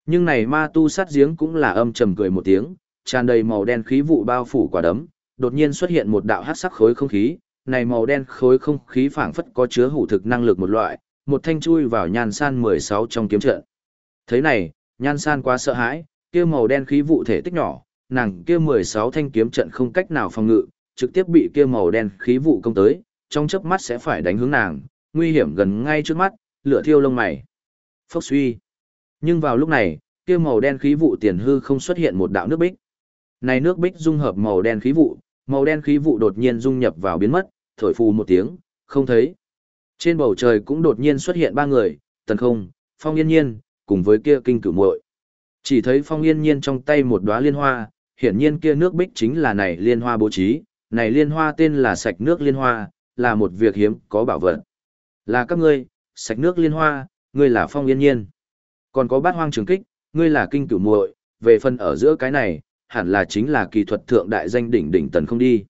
Nhưng này ma tu sát giếng cũng là âm trầm cười một tiếng, tràn đầy màu đen khí vụ bao phủ quả đấm, đột nhiên xuất hiện một đạo hắc sắc khối không khí, này màu đen khối không khí phảng phất có chứa hủ thực năng lực một loại, một thanh chui vào nhan san 16 trong kiếm trận. Thế này, nhan san quá sợ hãi, kia màu đen khí vụ thể tích nhỏ, nàng kia 16 thanh kiếm trận không cách nào phòng ngự, trực tiếp bị kia màu đen khí vụ công tới, trong chớp mắt sẽ phải đánh hướng nàng, nguy hiểm gần ngay trước mắt, lửa thiêu lông mày. Phốc suy. Nhưng vào lúc này, kia màu đen khí vụ tiền hư không xuất hiện một đạo nước bích. Này nước bích dung hợp màu đen khí vụ, màu đen khí vụ đột nhiên dung nhập vào biến mất, thổi phù một tiếng, không thấy. Trên bầu trời cũng đột nhiên xuất hiện ba người, tần không, phong yên nhiên, cùng với kia kinh cửu muội. Chỉ thấy phong yên nhiên trong tay một đóa liên hoa, hiển nhiên kia nước bích chính là này liên hoa bố trí, này liên hoa tên là sạch nước liên hoa, là một việc hiếm có bảo vật. Là các ngươi, sạch nước liên hoa, ngươi là phong yên nhiên. Còn có bát hoang trường kích, ngươi là kinh cửu muội, về phần ở giữa cái này, hẳn là chính là kỳ thuật thượng đại danh đỉnh đỉnh tần không đi.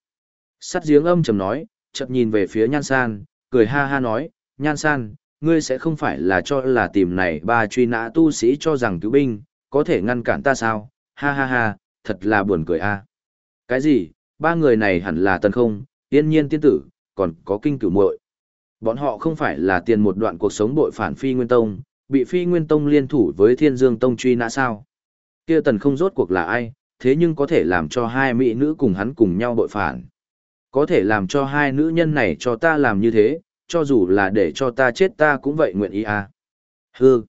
Sắt giếng âm trầm nói, chậm nhìn về phía nhan san, cười ha ha nói, nhan san, ngươi sẽ không phải là cho là tìm này ba truy nã tu sĩ cho rằng cứu binh, có thể ngăn cản ta sao, ha ha ha, thật là buồn cười a. Cái gì, ba người này hẳn là tần không, tiên nhiên tiên tử, còn có kinh cửu muội. Bọn họ không phải là tiền một đoạn cuộc sống bội phản phi nguyên tông, bị phi nguyên tông liên thủ với thiên dương tông truy nã sao. Kia tần không rốt cuộc là ai, thế nhưng có thể làm cho hai mỹ nữ cùng hắn cùng nhau bội phản. Có thể làm cho hai nữ nhân này cho ta làm như thế, cho dù là để cho ta chết ta cũng vậy nguyện ý à. Hư.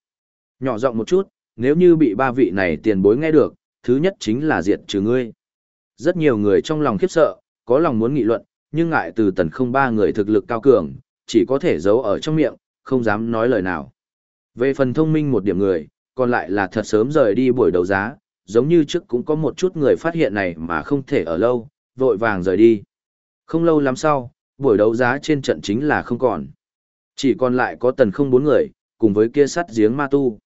Nhỏ giọng một chút, nếu như bị ba vị này tiền bối nghe được, thứ nhất chính là diệt trừ ngươi. Rất nhiều người trong lòng khiếp sợ, có lòng muốn nghị luận, nhưng ngại từ tần không ba người thực lực cao cường, chỉ có thể giấu ở trong miệng, không dám nói lời nào. Về phần thông minh một điểm người, còn lại là thật sớm rời đi buổi đấu giá, giống như trước cũng có một chút người phát hiện này mà không thể ở lâu, vội vàng rời đi. Không lâu lắm sau, buổi đấu giá trên trận chính là không còn. Chỉ còn lại có tần không bốn người, cùng với kia sắt giếng ma tu.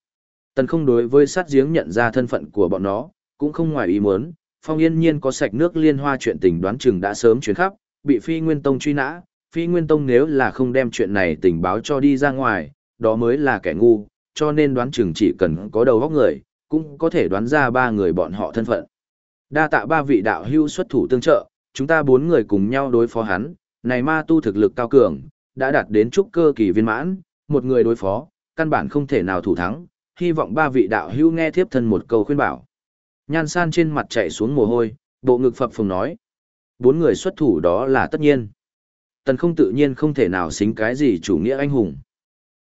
Tần không đối với sắt giếng nhận ra thân phận của bọn nó, cũng không ngoài ý muốn, phong yên nhiên có sạch nước liên hoa chuyện tình đoán chừng đã sớm chuyến khắp, bị phi nguyên tông truy nã, phi nguyên tông nếu là không đem chuyện này tình báo cho đi ra ngoài, đó mới là kẻ ngu, cho nên đoán chừng chỉ cần có đầu óc người, cũng có thể đoán ra ba người bọn họ thân phận. Đa tạ ba vị đạo hữu xuất thủ tương trợ, chúng ta bốn người cùng nhau đối phó hắn, này ma tu thực lực cao cường, đã đạt đến trúc cơ kỳ viên mãn, một người đối phó, căn bản không thể nào thủ thắng, hy vọng ba vị đạo hữu nghe tiếp thân một câu khuyên bảo. Nhan san trên mặt chạy xuống mồ hôi, bộ ngực phập phồng nói. Bốn người xuất thủ đó là tất nhiên. Tần không tự nhiên không thể nào xính cái gì chủ nghĩa anh hùng.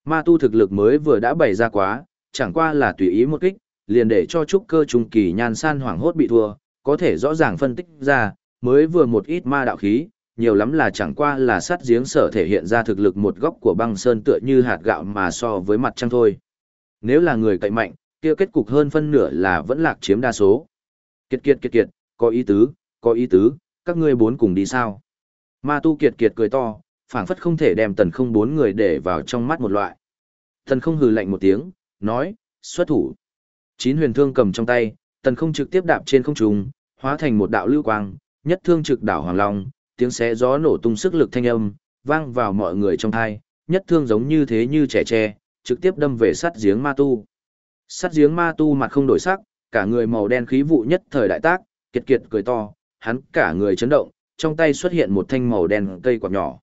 Ma tu thực lực mới vừa đã bày ra quá, chẳng qua là tùy ý một kích, liền để cho trúc cơ trung kỳ nhan san hoảng hốt bị thua, có thể rõ ràng phân tích ra, mới vừa một ít ma đạo khí, nhiều lắm là chẳng qua là sắt giếng sở thể hiện ra thực lực một góc của băng sơn tựa như hạt gạo mà so với mặt trăng thôi. Nếu là người cậy mạnh, kia kết cục hơn phân nửa là vẫn lạc chiếm đa số. Kiệt kiệt kiệt kiệt, có ý tứ, có ý tứ, các ngươi bốn cùng đi sao? Ma tu kiệt kiệt cười to, phảng phất không thể đem tần không bốn người để vào trong mắt một loại. Tần không hừ lạnh một tiếng, nói, xuất thủ. Chín huyền thương cầm trong tay, tần không trực tiếp đạp trên không trung, hóa thành một đạo lưu quang, nhất thương trực đảo hoàng long, tiếng xé gió nổ tung sức lực thanh âm, vang vào mọi người trong thai, nhất thương giống như thế như trẻ tre, trực tiếp đâm về sắt giếng ma tu. Sắt giếng ma tu mặt không đổi sắc, cả người màu đen khí vụ nhất thời đại tác, kiệt kiệt cười to, hắn cả người chấn động, trong tay xuất hiện một thanh màu đen cây quạt nhỏ.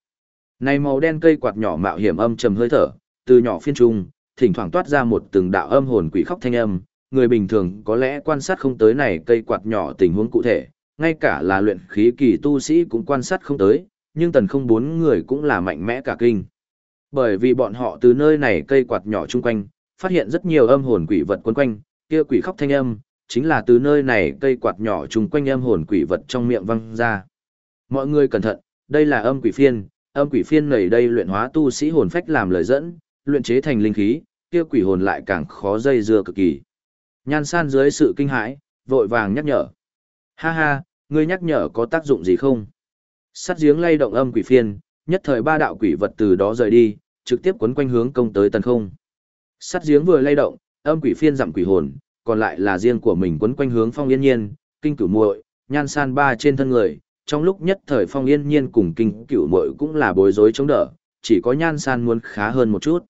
Này màu đen cây quạt nhỏ mạo hiểm âm trầm hơi thở, từ nhỏ phiên trung, thỉnh thoảng toát ra một từng đạo âm hồn quỷ khóc thanh âm, người bình thường có lẽ quan sát không tới này cây quạt nhỏ tình huống cụ thể, ngay cả là luyện khí kỳ tu sĩ cũng quan sát không tới, nhưng tần không bốn người cũng là mạnh mẽ cả kinh. Bởi vì bọn họ từ nơi này cây quạt nhỏ chung quanh, phát hiện rất nhiều âm hồn quỷ vật quấn quanh, kia quỷ khóc thanh âm, chính là từ nơi này cây quạt nhỏ chung quanh âm hồn quỷ vật trong miệng văng ra. Mọi người cẩn thận, đây là âm quỷ phiên, âm quỷ phiên này đây luyện hóa tu sĩ hồn phách làm lời dẫn, luyện chế thành linh khí, kia quỷ hồn lại càng khó dây dưa cực kỳ. Nhan san dưới sự kinh hãi, vội vàng nhắc nhở. Ha ha, ngươi nhắc nhở có tác dụng gì không? Sắt giếng lay động âm quỷ phiên, nhất thời ba đạo quỷ vật từ đó rời đi, trực tiếp quấn quanh hướng công tới tần không. Sắt giếng vừa lay động, âm quỷ phiên giảm quỷ hồn, còn lại là riêng của mình quấn quanh hướng Phong Yên Nhiên, kinh cửu muội, nhan san ba trên thân người. Trong lúc nhất thời Phong Yên Nhiên cùng kinh cửu muội cũng là bối rối chống đỡ, chỉ có nhan san muốn khá hơn một chút.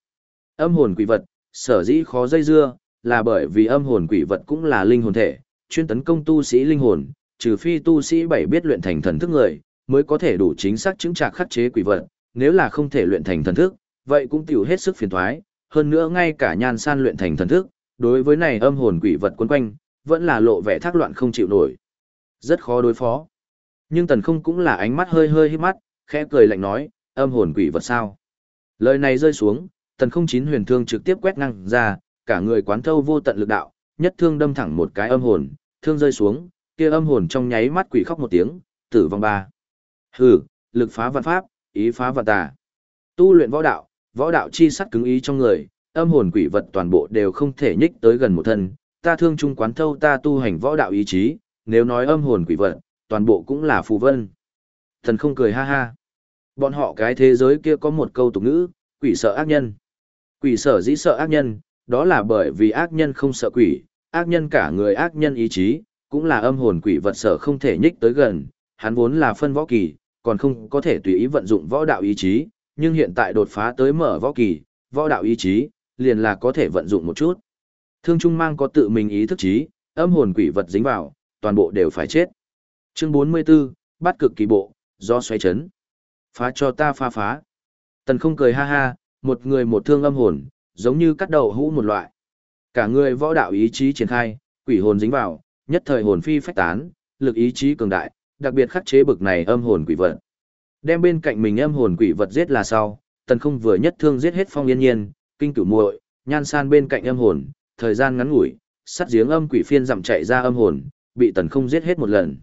Âm hồn quỷ vật, sở dĩ khó dây dưa, là bởi vì âm hồn quỷ vật cũng là linh hồn thể, chuyên tấn công tu sĩ linh hồn, trừ phi tu sĩ bảy biết luyện thành thần thức người, mới có thể đủ chính xác chứng trạc khắc chế quỷ vật, nếu là không thể luyện thành thần thức, vậy cũng tiểu hết sức phiền toái, hơn nữa ngay cả nhan san luyện thành thần thức, đối với này âm hồn quỷ vật quấn quanh, vẫn là lộ vẻ thác loạn không chịu nổi. Rất khó đối phó. Nhưng tần không cũng là ánh mắt hơi hơi hít mắt, khẽ cười lạnh nói, âm hồn quỷ vật sao. Lời này rơi xuống, tần không chín huyền thương trực tiếp quét ngang ra, cả người quán thâu vô tận lực đạo, nhất thương đâm thẳng một cái âm hồn, thương rơi xuống, kia âm hồn trong nháy mắt quỷ khóc một tiếng, tử vong ba. Hừ, lực phá vạn pháp, ý phá vạn tà. Tu luyện võ đạo, võ đạo chi sắt cứng ý trong người, âm hồn quỷ vật toàn bộ đều không thể nhích tới gần một thân, ta thương trung quán thâu ta tu hành võ đạo ý chí, nếu nói âm hồn quỷ vật, toàn bộ cũng là phù vân. Thần không cười ha ha. Bọn họ cái thế giới kia có một câu tục ngữ, quỷ sợ ác nhân. Quỷ sợ dĩ sợ ác nhân, đó là bởi vì ác nhân không sợ quỷ, ác nhân cả người ác nhân ý chí, cũng là âm hồn quỷ vật sợ không thể nhích tới gần, hắn vốn là phân võ kỳ, còn không có thể tùy ý vận dụng võ đạo ý chí, nhưng hiện tại đột phá tới mở võ kỳ, võ đạo ý chí, liền là có thể vận dụng một chút. Thương Trung mang có tự mình ý thức trí, âm hồn quỷ vật dính vào, toàn bộ đều phải chết. Chương 44, bắt cực kỳ bộ, do xoay chấn. Phá cho ta phá phá. Tần không cười ha ha, một người một thương âm hồn, giống như cắt đầu hũ một loại. Cả người võ đạo ý chí triển khai, quỷ hồn dính vào, nhất thời hồn phi phách tán, lực ý chí cường đại, đặc biệt khắc chế bực này âm hồn quỷ vật. Đem bên cạnh mình âm hồn quỷ vật giết là sau, tần không vừa nhất thương giết hết phong yên nhiên, kinh cửu muội, nhan san bên cạnh âm hồn, thời gian ngắn ngủi, sắt giếng âm quỷ phiên dặm chạy ra âm hồn, bị tần không giết hết một lần.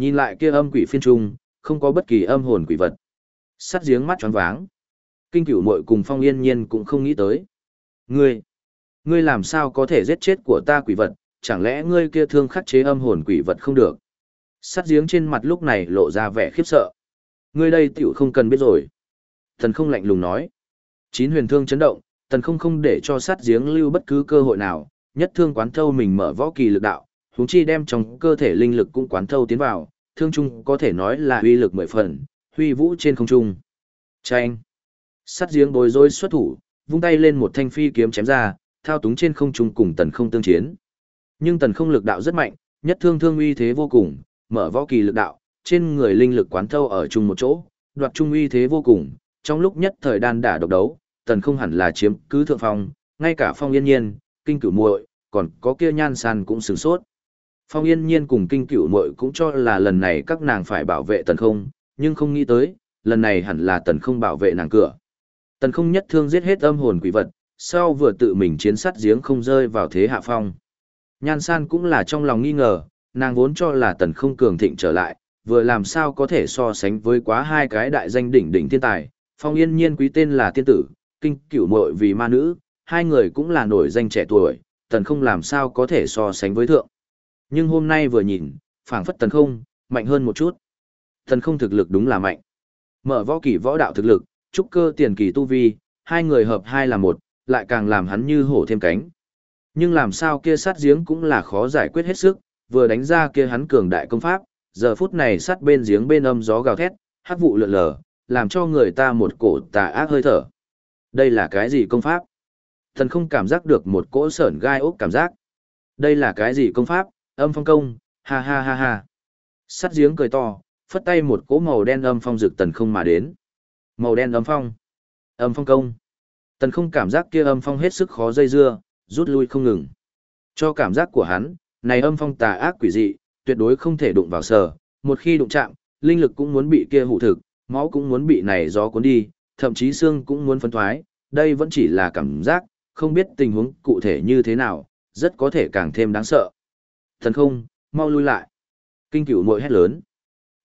Nhìn lại kia âm quỷ phiên trung, không có bất kỳ âm hồn quỷ vật. Sắt giếng mắt tròn váng. Kinh cửu muội cùng phong yên nhiên cũng không nghĩ tới. Ngươi, ngươi làm sao có thể giết chết của ta quỷ vật, chẳng lẽ ngươi kia thương khắc chế âm hồn quỷ vật không được? Sắt giếng trên mặt lúc này lộ ra vẻ khiếp sợ. Ngươi đây tiểu không cần biết rồi. Thần không lạnh lùng nói. Chín huyền thương chấn động, tần không không để cho sát giếng lưu bất cứ cơ hội nào, nhất thương quán thâu mình mở võ kỳ lực đạo, huống chi đem trong cơ thể linh lực cũng quán thâu tiến vào, thương trung có thể nói là uy lực mười phần, huy vũ trên không trung. Chanh! sắt giếng bồi rối xuất thủ, vung tay lên một thanh phi kiếm chém ra, thao túng trên không trung cùng tần không tương chiến. Nhưng tần không lực đạo rất mạnh, nhất thương thương uy thế vô cùng, mở võ kỳ lực đạo, trên người linh lực quán thâu ở chung một chỗ, đoạt trung uy thế vô cùng, trong lúc nhất thời đan đả độc đấu, tần không hẳn là chiếm cứ thượng phong, ngay cả phong yên nhiên, kinh cửu muội còn có kia nhan sàn cũng sửng sốt. Phong yên nhiên cùng kinh cửu muội cũng cho là lần này các nàng phải bảo vệ tần không, nhưng không nghĩ tới, lần này hẳn là tần không bảo vệ nàng cửa. Tần không nhất thương giết hết âm hồn quỷ vật, sau vừa tự mình chiến sát giếng không rơi vào thế hạ phong. Nhan san cũng là trong lòng nghi ngờ, nàng vốn cho là tần không cường thịnh trở lại, vừa làm sao có thể so sánh với quá hai cái đại danh đỉnh đỉnh thiên tài, phong yên nhiên quý tên là tiên tử, kinh cửu muội vì ma nữ, hai người cũng là nổi danh trẻ tuổi, tần không làm sao có thể so sánh với thượng. Nhưng hôm nay vừa nhìn, phảng phất tần không, mạnh hơn một chút. Tần không thực lực đúng là mạnh. Mở võ kỷ võ đạo thực lực, trúc cơ tiền kỳ tu vi, hai người hợp hai là một, lại càng làm hắn như hổ thêm cánh. Nhưng làm sao kia sát giếng cũng là khó giải quyết hết sức, vừa đánh ra kia hắn cường đại công pháp, giờ phút này sát bên giếng bên âm gió gào thét, hát vụ lượn lờ, làm cho người ta một cổ tà ác hơi thở. Đây là cái gì công pháp? Thần không cảm giác được một cỗ sởn gai ốc cảm giác. Đây là cái gì công pháp? Âm phong công, ha ha ha ha. Sắt giếng cười to, phất tay một cỗ màu đen âm phong rực tần không mà đến. Màu đen âm phong. Âm phong công. Tần không cảm giác kia âm phong hết sức khó dây dưa, rút lui không ngừng. Cho cảm giác của hắn, này âm phong tà ác quỷ dị, tuyệt đối không thể đụng vào sở, một khi đụng chạm, linh lực cũng muốn bị kia hụ thực, máu cũng muốn bị này gió cuốn đi, thậm chí xương cũng muốn phân thoái, đây vẫn chỉ là cảm giác, không biết tình huống cụ thể như thế nào, rất có thể càng thêm đáng sợ. Thần không, mau lui lại. Kinh cửu mội hét lớn.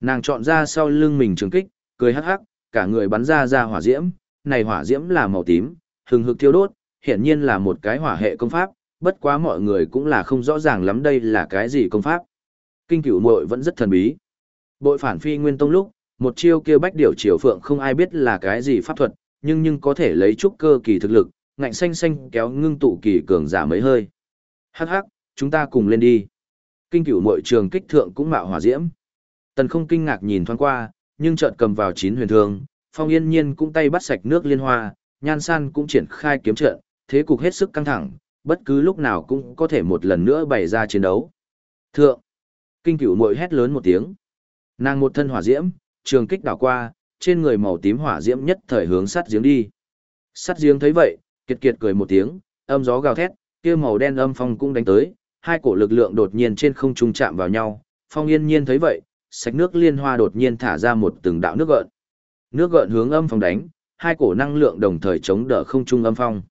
Nàng chọn ra sau lưng mình trường kích, cười hắc hắc, cả người bắn ra ra hỏa diễm, này hỏa diễm là màu tím, hừng hực thiêu đốt, hiển nhiên là một cái hỏa hệ công pháp, bất quá mọi người cũng là không rõ ràng lắm đây là cái gì công pháp. Kinh cửu muội vẫn rất thần bí. Bội phản phi nguyên tông lúc, một chiêu kia bách điểu triều phượng không ai biết là cái gì pháp thuật, nhưng nhưng có thể lấy chút cơ kỳ thực lực, ngạnh xanh xanh kéo ngưng tụ kỳ cường giả mấy hơi. Hắc hắc, Chúng ta cùng lên đi. Kinh cửu mội trường kích thượng cũng mạo hỏa diễm. Tần không kinh ngạc nhìn thoáng qua, nhưng chợt cầm vào chín huyền thương, phong yên nhiên cũng tay bắt sạch nước liên hoa, nhan san cũng triển khai kiếm trận, thế cục hết sức căng thẳng, bất cứ lúc nào cũng có thể một lần nữa bày ra chiến đấu. Thượng! Kinh cửu mội hét lớn một tiếng. Nàng một thân hỏa diễm, trường kích đảo qua, trên người màu tím hỏa diễm nhất thời hướng sắt giếng đi. Sắt giếng thấy vậy, kiệt kiệt cười một tiếng, âm gió gào thét, kia màu đen âm phong cũng đánh tới, hai cổ lực lượng đột nhiên trên không trung chạm vào nhau, phong yên nhiên thấy vậy, sạch nước liên hoa đột nhiên thả ra một từng đạo nước gợn. Nước gợn hướng âm phong đánh, hai cổ năng lượng đồng thời chống đỡ không trung âm phong.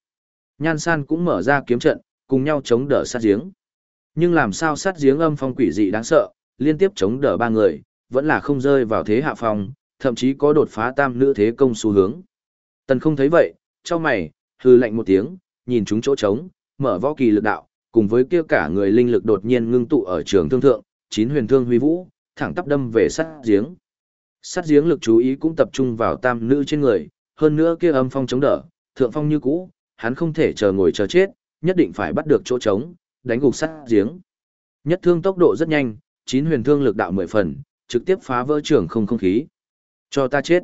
Nhan san cũng mở ra kiếm trận, cùng nhau chống đỡ sát giếng. Nhưng làm sao sát giếng âm phong quỷ dị đáng sợ, liên tiếp chống đỡ ba người, vẫn là không rơi vào thế hạ phong, thậm chí có đột phá tam nữ thế công xu hướng. Tần không thấy vậy, cho mày, hư lạnh một tiếng, nhìn chúng chỗ trống, mở võ kỳ lực đạo, cùng với kia cả người linh lực đột nhiên ngưng tụ ở trường thương thượng, chín huyền thương huy vũ, thẳng tắp đâm về sát giếng. Sát giếng lực chú ý cũng tập trung vào tam nữ trên người, hơn nữa kia âm phong chống đỡ, thượng phong như cũ, hắn không thể chờ ngồi chờ chết, nhất định phải bắt được chỗ trống, đánh gục sát giếng. Nhất thương tốc độ rất nhanh, chín huyền thương lực đạo mười phần, trực tiếp phá vỡ trường không không khí. Cho ta chết.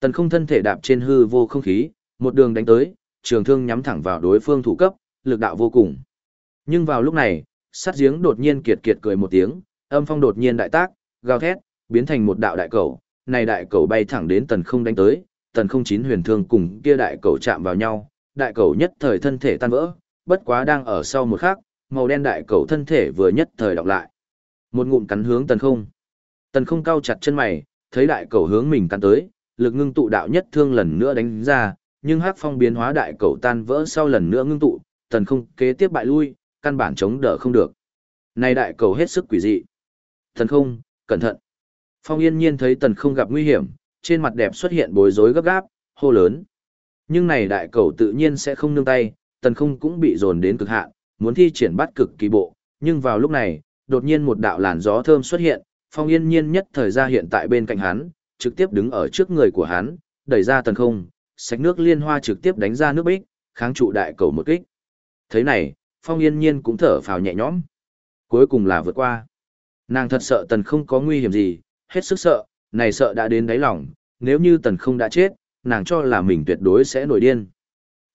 Tần không thân thể đạp trên hư vô không khí, một đường đánh tới, trường thương nhắm thẳng vào đối phương thủ cấp, lực đạo vô cùng. Nhưng vào lúc này, sát giếng đột nhiên kiệt kiệt cười một tiếng, âm phong đột nhiên đại tác, gào thét, biến thành một đạo đại cầu, này đại cầu bay thẳng đến tần không đánh tới, tần không chín huyền thương cùng kia đại cầu chạm vào nhau, đại cầu nhất thời thân thể tan vỡ, bất quá đang ở sau một khắc, màu đen đại cầu thân thể vừa nhất thời đọc lại. Một ngụm cắn hướng tần không. Tần không cao chặt chân mày, thấy đại cầu hướng mình cắn tới, lực ngưng tụ đạo nhất thương lần nữa đánh ra, nhưng hắc phong biến hóa đại cầu tan vỡ sau lần nữa ngưng tụ, tần không kế tiếp bại lui, căn bản chống đỡ không được. Này đại cầu hết sức quỷ dị. Tần không, cẩn thận. Phong yên nhiên thấy tần không gặp nguy hiểm, trên mặt đẹp xuất hiện bối rối gấp gáp, hô lớn. Nhưng này đại cầu tự nhiên sẽ không nương tay, tần không cũng bị dồn đến cực hạn, muốn thi triển bắt cực kỳ bộ, nhưng vào lúc này, đột nhiên một đạo làn gió thơm xuất hiện, phong yên nhiên nhất thời ra hiện tại bên cạnh hắn, trực tiếp đứng ở trước người của hắn, đẩy ra tần không, sạch nước liên hoa trực tiếp đánh ra nước bích, kháng trụ đại cầu một kích. Thế này, phong yên nhiên cũng thở phào nhẹ nhõm. Cuối cùng là vượt qua. Nàng thật sợ tần không có nguy hiểm gì, hết sức sợ, này sợ đã đến đáy lòng, nếu như tần không đã chết, nàng cho là mình tuyệt đối sẽ nổi điên.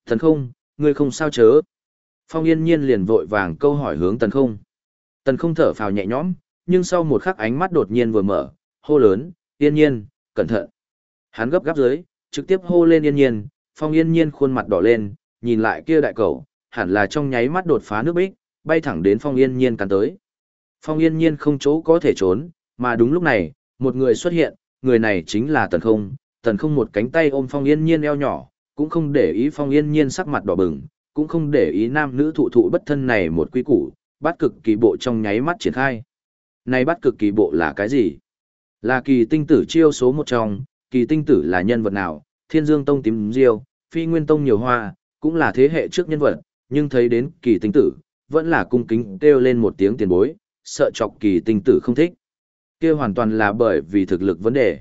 Tần không, ngươi không sao chớ. Phong yên nhiên liền vội vàng câu hỏi hướng tần không. Tần không thở phào nhẹ nhõm, nhưng sau một khắc ánh mắt đột nhiên vừa mở, hô lớn, yên nhiên, cẩn thận. Hắn gấp gáp dưới, trực tiếp hô lên yên nhiên, phong yên nhiên khuôn mặt đỏ lên, nhìn lại kia đại cầu, hẳn là trong nháy mắt đột phá nước bích, bay thẳng đến phong yên nhiên cắn tới. Phong yên nhiên không chỗ có thể trốn, mà đúng lúc này, một người xuất hiện, người này chính là tần không, tần không một cánh tay ôm phong yên nhiên eo nhỏ, cũng không để ý phong yên nhiên sắc mặt đỏ bừng, cũng không để ý nam nữ thụ thụ bất thân này một quy củ, bắt cực kỳ bộ trong nháy mắt triển khai. Này bắt cực kỳ bộ là cái gì? Là kỳ tinh tử chiêu số một trong, kỳ tinh tử là nhân vật nào, thiên dương tông tím diêu, phi nguyên tông nhiều hoa, cũng là thế hệ trước nhân vật, nhưng thấy đến kỳ tinh tử, vẫn là cung kính kêu lên một tiếng tiền bối, sợ chọc kỳ tinh tử không thích. kia hoàn toàn là bởi vì thực lực vấn đề.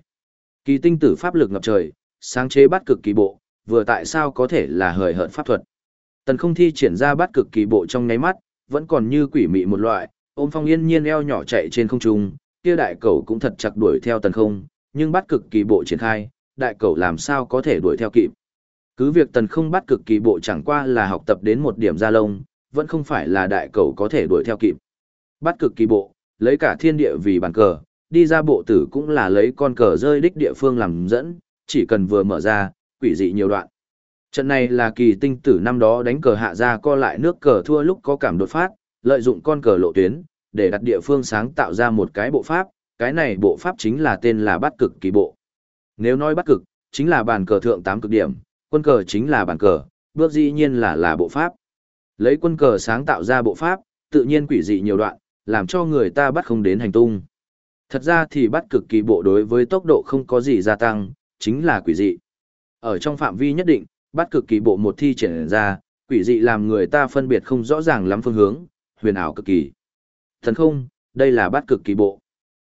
Kỳ tinh tử pháp lực ngập trời, sáng chế bắt cực kỳ bộ, vừa tại sao có thể là hời hợt pháp thuật. Tần không thi triển ra bắt cực kỳ bộ trong nháy mắt, vẫn còn như quỷ mị một loại, ôm phong yên nhiên eo nhỏ chạy trên không trung, kia đại cầu cũng thật chặt đuổi theo tần không, nhưng bắt cực kỳ bộ triển khai, đại cầu làm sao có thể đuổi theo kịp. Cứ việc tần không bắt cực kỳ bộ chẳng qua là học tập đến một điểm ra lông, vẫn không phải là đại cầu có thể đuổi theo kịp. Bắt cực kỳ bộ, lấy cả thiên địa vì bàn cờ, đi ra bộ tử cũng là lấy con cờ rơi đích địa phương làm dẫn, chỉ cần vừa mở ra, quỷ dị nhiều đoạn. Trận này là kỳ tinh tử năm đó đánh cờ hạ ra co lại nước cờ thua lúc có cảm đột phát, lợi dụng con cờ lộ tuyến, để đặt địa phương sáng tạo ra một cái bộ pháp, cái này bộ pháp chính là tên là bắt cực kỳ bộ. Nếu nói bắt cực, chính là bàn cờ thượng 8 cực điểm, quân cờ chính là bàn cờ, bước dĩ nhiên là là bộ pháp. Lấy quân cờ sáng tạo ra bộ pháp, tự nhiên quỷ dị nhiều đoạn, làm cho người ta bắt không đến hành tung. Thật ra thì bắt cực kỳ bộ đối với tốc độ không có gì gia tăng, chính là quỷ dị. Ở trong phạm vi nhất định, bắt cực kỳ bộ một thi triển ra, quỷ dị làm người ta phân biệt không rõ ràng lắm phương hướng, huyền ảo cực kỳ. Thần không, đây là bắt cực kỳ bộ.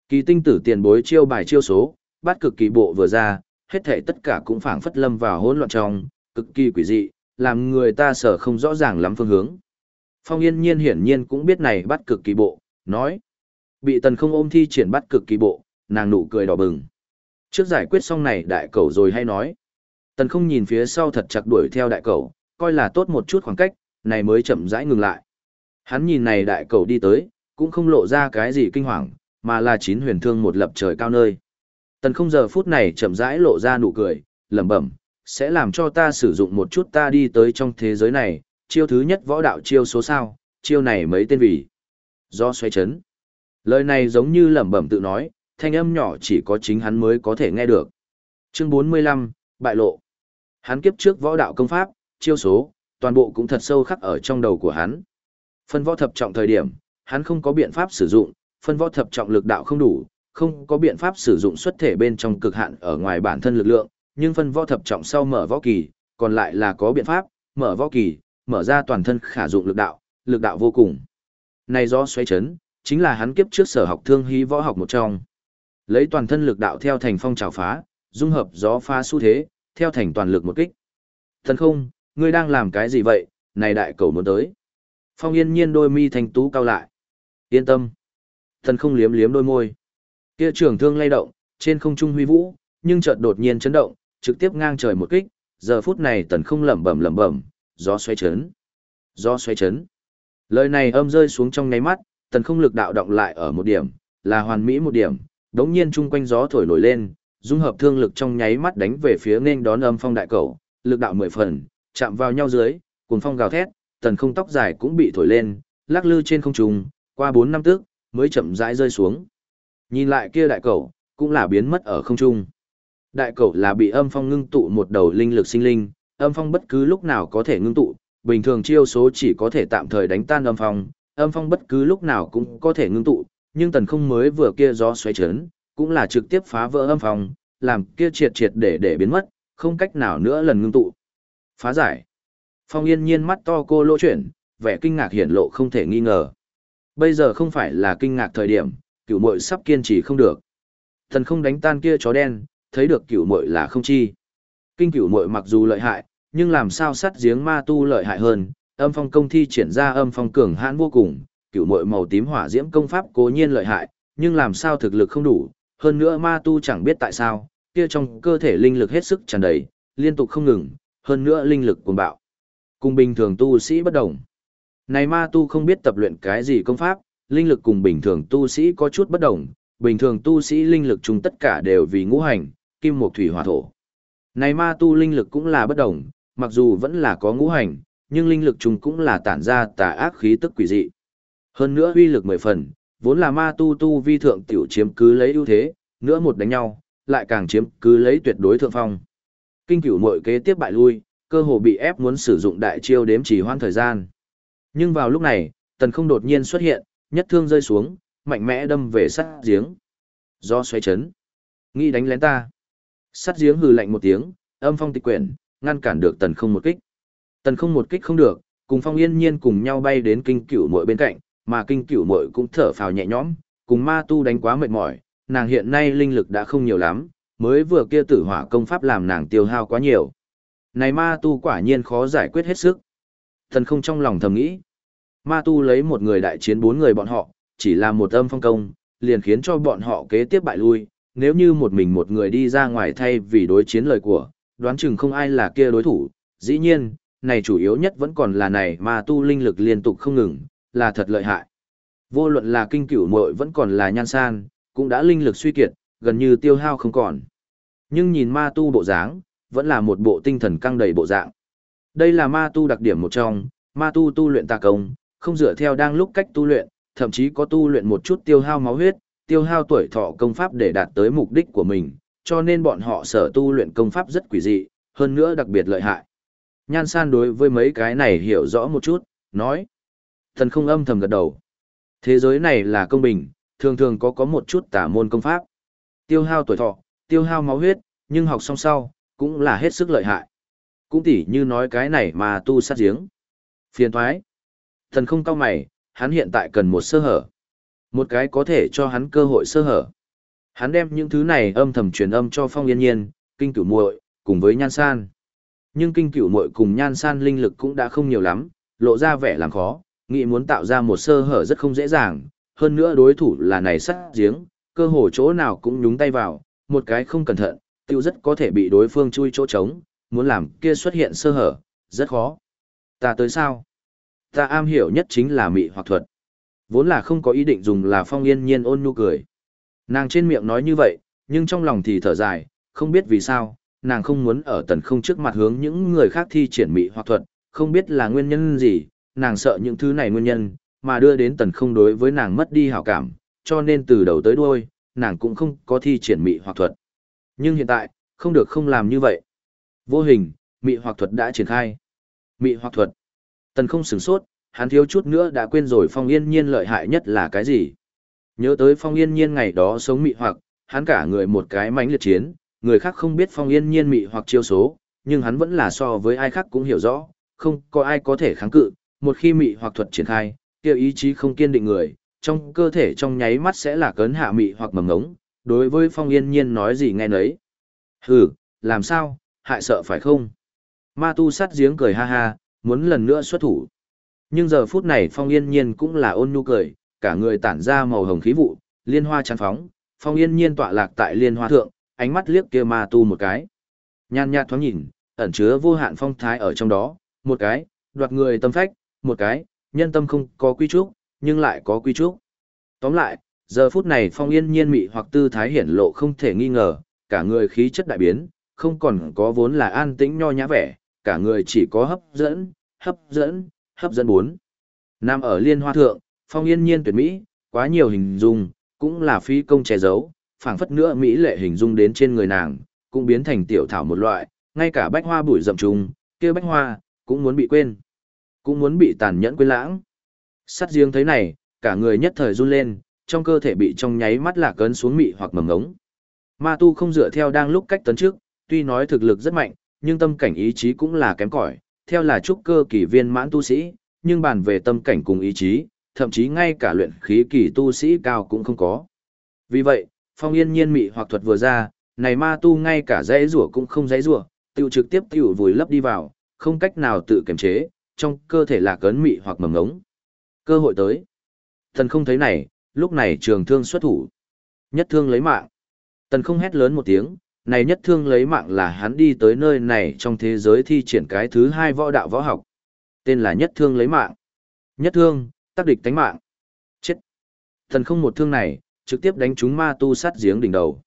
Kỳ tinh tử tiền bối chiêu bài chiêu số, bắt cực kỳ bộ vừa ra, hết thể tất cả cũng phảng phất lâm vào hỗn loạn trong, cực kỳ quỷ dị, làm người ta sở không rõ ràng lắm phương hướng. Phong yên nhiên hiển nhiên cũng biết này bắt cực kỳ bộ, nói. Bị tần không ôm thi triển bắt cực kỳ bộ, nàng nụ cười đỏ bừng. Trước giải quyết xong này đại cầu rồi hay nói. Tần không nhìn phía sau thật chặt đuổi theo đại cầu, coi là tốt một chút khoảng cách, này mới chậm rãi ngừng lại. Hắn nhìn này đại cầu đi tới, cũng không lộ ra cái gì kinh hoàng, mà là chín huyền thương một lập trời cao nơi. Tần không giờ phút này chậm rãi lộ ra nụ cười, lẩm bẩm, sẽ làm cho ta sử dụng một chút ta đi tới trong thế giới này, chiêu thứ nhất võ đạo chiêu số sao, chiêu này mấy tên vì. Do xoay chấn. Lời này giống như lẩm bẩm tự nói, thanh âm nhỏ chỉ có chính hắn mới có thể nghe được. Chương 45, Bại lộ. Hắn kiếp trước võ đạo công pháp, chiêu số, toàn bộ cũng thật sâu khắc ở trong đầu của hắn. Phân võ thập trọng thời điểm, hắn không có biện pháp sử dụng, phân võ thập trọng lực đạo không đủ, không có biện pháp sử dụng xuất thể bên trong cực hạn ở ngoài bản thân lực lượng, nhưng phân võ thập trọng sau mở võ kỳ, còn lại là có biện pháp, mở võ kỳ, mở ra toàn thân khả dụng lực đạo, lực đạo vô cùng. Này do xoay chấn, chính là hắn kiếp trước sở học thương hy võ học một trong. Lấy toàn thân lực đạo theo thành phong trào phá, dung hợp gió pha xu thế, theo thành toàn lực một kích. Thần không, ngươi đang làm cái gì vậy, này đại cầu muốn tới. Phong yên nhiên đôi mi thành tú cao lại. Yên tâm. Thần không liếm liếm đôi môi. Kia trường thương lay động, trên không trung huy vũ, nhưng chợt đột nhiên chấn động, trực tiếp ngang trời một kích, giờ phút này tần không lẩm bẩm lẩm bẩm, gió xoay chấn. Gió xoay chấn. Lời này âm rơi xuống trong nháy mắt, tần không lực đạo động lại ở một điểm, là hoàn mỹ một điểm, đống nhiên chung quanh gió thổi nổi lên, dung hợp thương lực trong nháy mắt đánh về phía nên đón âm phong đại cầu, lực đạo mười phần, chạm vào nhau dưới, cuồng phong gào thét, tần không tóc dài cũng bị thổi lên, lắc lư trên không trung, qua bốn năm tước mới chậm rãi rơi xuống. Nhìn lại kia đại cầu, cũng là biến mất ở không trung. Đại cầu là bị âm phong ngưng tụ một đầu linh lực sinh linh, âm phong bất cứ lúc nào có thể ngưng tụ, bình thường chiêu số chỉ có thể tạm thời đánh tan âm phong, âm phong bất cứ lúc nào cũng có thể ngưng tụ, nhưng tần không mới vừa kia gió xoáy chấn, cũng là trực tiếp phá vỡ âm phong, làm kia triệt triệt để để biến mất, không cách nào nữa lần ngưng tụ. Phá giải. Phong yên nhiên mắt to cô lỗ chuyển, vẻ kinh ngạc hiển lộ không thể nghi ngờ. Bây giờ không phải là kinh ngạc thời điểm, cửu muội sắp kiên trì không được. Thần không đánh tan kia chó đen, thấy được cửu muội là không chi. Kinh cửu muội mặc dù lợi hại, nhưng làm sao sắt giếng ma tu lợi hại hơn, âm phong công thi triển ra âm phong cường hãn vô cùng, cửu muội màu tím hỏa diễm công pháp cố nhiên lợi hại, nhưng làm sao thực lực không đủ, hơn nữa ma tu chẳng biết tại sao, kia trong cơ thể linh lực hết sức tràn đầy, liên tục không ngừng, hơn nữa linh lực cuồng bạo. Cùng bình thường tu sĩ bất đồng. Này ma tu không biết tập luyện cái gì công pháp, linh lực cùng bình thường tu sĩ có chút bất đồng, bình thường tu sĩ linh lực chung tất cả đều vì ngũ hành, kim mộc thủy hỏa thổ. Này ma tu linh lực cũng là bất đồng, mặc dù vẫn là có ngũ hành, nhưng linh lực chung cũng là tản ra tà ác khí tức quỷ dị. Hơn nữa uy lực mười phần, vốn là ma tu tu vi thượng tiểu chiếm cứ lấy ưu thế, nữa một đánh nhau, lại càng chiếm cứ lấy tuyệt đối thượng phong. Kinh cửu mội kế tiếp bại lui, cơ hồ bị ép muốn sử dụng đại chiêu đếm chỉ hoãn thời gian. Nhưng vào lúc này, tần không đột nhiên xuất hiện, nhất thương rơi xuống, mạnh mẽ đâm về sắt giếng. Do xoay chấn. Nghĩ đánh lén ta. Sắt giếng hừ lạnh một tiếng, âm phong tịch quyển, ngăn cản được tần không một kích. Tần không một kích không được, cùng phong yên nhiên cùng nhau bay đến kinh cửu muội bên cạnh, mà kinh cửu muội cũng thở phào nhẹ nhõm, cùng ma tu đánh quá mệt mỏi, nàng hiện nay linh lực đã không nhiều lắm, mới vừa kia tử hỏa công pháp làm nàng tiêu hao quá nhiều. Này ma tu quả nhiên khó giải quyết hết sức. Thần không trong lòng thầm nghĩ. Ma tu lấy một người đại chiến bốn người bọn họ, chỉ là một âm phong công, liền khiến cho bọn họ kế tiếp bại lui. Nếu như một mình một người đi ra ngoài thay vì đối chiến lời của, đoán chừng không ai là kia đối thủ. Dĩ nhiên, này chủ yếu nhất vẫn còn là này ma tu linh lực liên tục không ngừng, là thật lợi hại. Vô luận là kinh cửu muội vẫn còn là nhan san, cũng đã linh lực suy kiệt, gần như tiêu hao không còn. Nhưng nhìn ma tu bộ dáng, vẫn là một bộ tinh thần căng đầy bộ dạng. Đây là ma tu đặc điểm một trong, ma tu tu luyện tà công, không dựa theo đang lúc cách tu luyện, thậm chí có tu luyện một chút tiêu hao máu huyết, tiêu hao tuổi thọ công pháp để đạt tới mục đích của mình, cho nên bọn họ sở tu luyện công pháp rất quỷ dị, hơn nữa đặc biệt lợi hại. Nhan san đối với mấy cái này hiểu rõ một chút, nói. Thần không âm thầm gật đầu. Thế giới này là công bình, thường thường có có một chút tả môn công pháp. Tiêu hao tuổi thọ, tiêu hao máu huyết, nhưng học xong sau, cũng là hết sức lợi hại. Cũng tỉ như nói cái này mà tu sát giếng. Phiền thoái. Thần không cao mày, hắn hiện tại cần một sơ hở. Một cái có thể cho hắn cơ hội sơ hở. Hắn đem những thứ này âm thầm truyền âm cho phong yên nhiên, kinh cửu muội cùng với nhan san. Nhưng kinh cửu muội cùng nhan san linh lực cũng đã không nhiều lắm, lộ ra vẻ làm khó, nghĩ muốn tạo ra một sơ hở rất không dễ dàng, hơn nữa đối thủ là này sắt giếng, cơ hồ chỗ nào cũng nhúng tay vào, một cái không cẩn thận, tiêu rất có thể bị đối phương chui chỗ trống, muốn làm kia xuất hiện sơ hở, rất khó. Ta tới sao? Ta am hiểu nhất chính là mị hoặc thuật. Vốn là không có ý định dùng là phong yên nhiên ôn nhu cười. Nàng trên miệng nói như vậy, nhưng trong lòng thì thở dài, không biết vì sao, nàng không muốn ở tần không trước mặt hướng những người khác thi triển mị hoặc thuật, không biết là nguyên nhân gì, nàng sợ những thứ này nguyên nhân, mà đưa đến tần không đối với nàng mất đi hảo cảm, cho nên từ đầu tới đuôi, nàng cũng không có thi triển mị hoặc thuật. Nhưng hiện tại, không được không làm như vậy. Vô hình, mị hoặc thuật đã triển khai. Mị hoặc thuật. Tần không sửng sốt, hắn thiếu chút nữa đã quên rồi phong yên nhiên lợi hại nhất là cái gì. Nhớ tới phong yên nhiên ngày đó sống mị hoặc, hắn cả người một cái mánh liệt chiến, người khác không biết phong yên nhiên mị hoặc chiêu số, nhưng hắn vẫn là so với ai khác cũng hiểu rõ, không có ai có thể kháng cự, một khi mị hoặc thuật triển khai, kia ý chí không kiên định người, trong cơ thể trong nháy mắt sẽ là cấn hạ mị hoặc mầm ngống, đối với phong yên nhiên nói gì nghe nấy. Hừ, làm sao, hại sợ phải không? Ma tu sắt giếng cười ha ha, muốn lần nữa xuất thủ. Nhưng giờ phút này phong yên nhiên cũng là ôn nhu cười, cả người tản ra màu hồng khí vụ, liên hoa chán phóng, phong yên nhiên tọa lạc tại liên hoa thượng, ánh mắt liếc kia ma tu một cái. Nhan nhạt thoáng nhìn, ẩn chứa vô hạn phong thái ở trong đó, một cái, đoạt người tâm phách, một cái, nhân tâm không có quy trúc, nhưng lại có quy trúc. Tóm lại, giờ phút này phong yên nhiên mị hoặc tư thái hiển lộ không thể nghi ngờ, cả người khí chất đại biến, không còn có vốn là an tĩnh nho nhã vẻ, cả người chỉ có hấp dẫn, hấp dẫn, hấp dẫn bốn. Nam ở liên hoa thượng, phong yên nhiên tuyệt mỹ, quá nhiều hình dung, cũng là phi công che giấu, phảng phất nữa mỹ lệ hình dung đến trên người nàng, cũng biến thành tiểu thảo một loại, ngay cả bách hoa bụi rậm trùng, kia bách hoa, cũng muốn bị quên, cũng muốn bị tàn nhẫn quên lãng. Sắt riêng thấy này, cả người nhất thời run lên, trong cơ thể bị trong nháy mắt lạc cấn xuống mị hoặc mầm ngống. Ma tu không dựa theo đang lúc cách tấn trước, tuy nói thực lực rất mạnh, nhưng tâm cảnh ý chí cũng là kém cỏi, theo là trúc cơ kỳ viên mãn tu sĩ, nhưng bàn về tâm cảnh cùng ý chí, thậm chí ngay cả luyện khí kỳ tu sĩ cao cũng không có. Vì vậy, phong yên nhiên mị hoặc thuật vừa ra, này ma tu ngay cả dãy rủa cũng không dãy rủa, tiêu trực tiếp tiêu vùi lấp đi vào, không cách nào tự kiềm chế, trong cơ thể là cấn mị hoặc mầm ngống. Cơ hội tới. Thần không thấy này, lúc này trường thương xuất thủ. Nhất thương lấy mạng. Tần không hét lớn một tiếng, này nhất thương lấy mạng là hắn đi tới nơi này trong thế giới thi triển cái thứ hai võ đạo võ học. Tên là nhất thương lấy mạng. Nhất thương, tác địch tánh mạng. Chết. Thần không một thương này, trực tiếp đánh trúng ma tu sát giếng đỉnh đầu.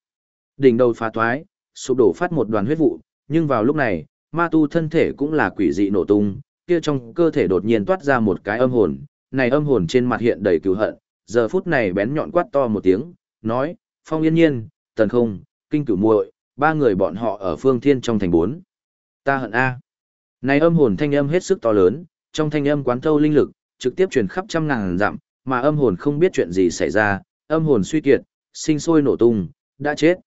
Đỉnh đầu phá toái sụp đổ phát một đoàn huyết vụ, nhưng vào lúc này, ma tu thân thể cũng là quỷ dị nổ tung, kia trong cơ thể đột nhiên toát ra một cái âm hồn, này âm hồn trên mặt hiện đầy cứu hận, giờ phút này bén nhọn quát to một tiếng, nói, phong yên nhiên, tần không, kinh cửu muội, ba người bọn họ ở phương thiên trong thành bốn. Ta hận A. Này âm hồn thanh âm hết sức to lớn, trong thanh âm quán thâu linh lực, trực tiếp truyền khắp trăm ngàn dặm, mà âm hồn không biết chuyện gì xảy ra, âm hồn suy kiệt, sinh sôi nổ tung, đã chết.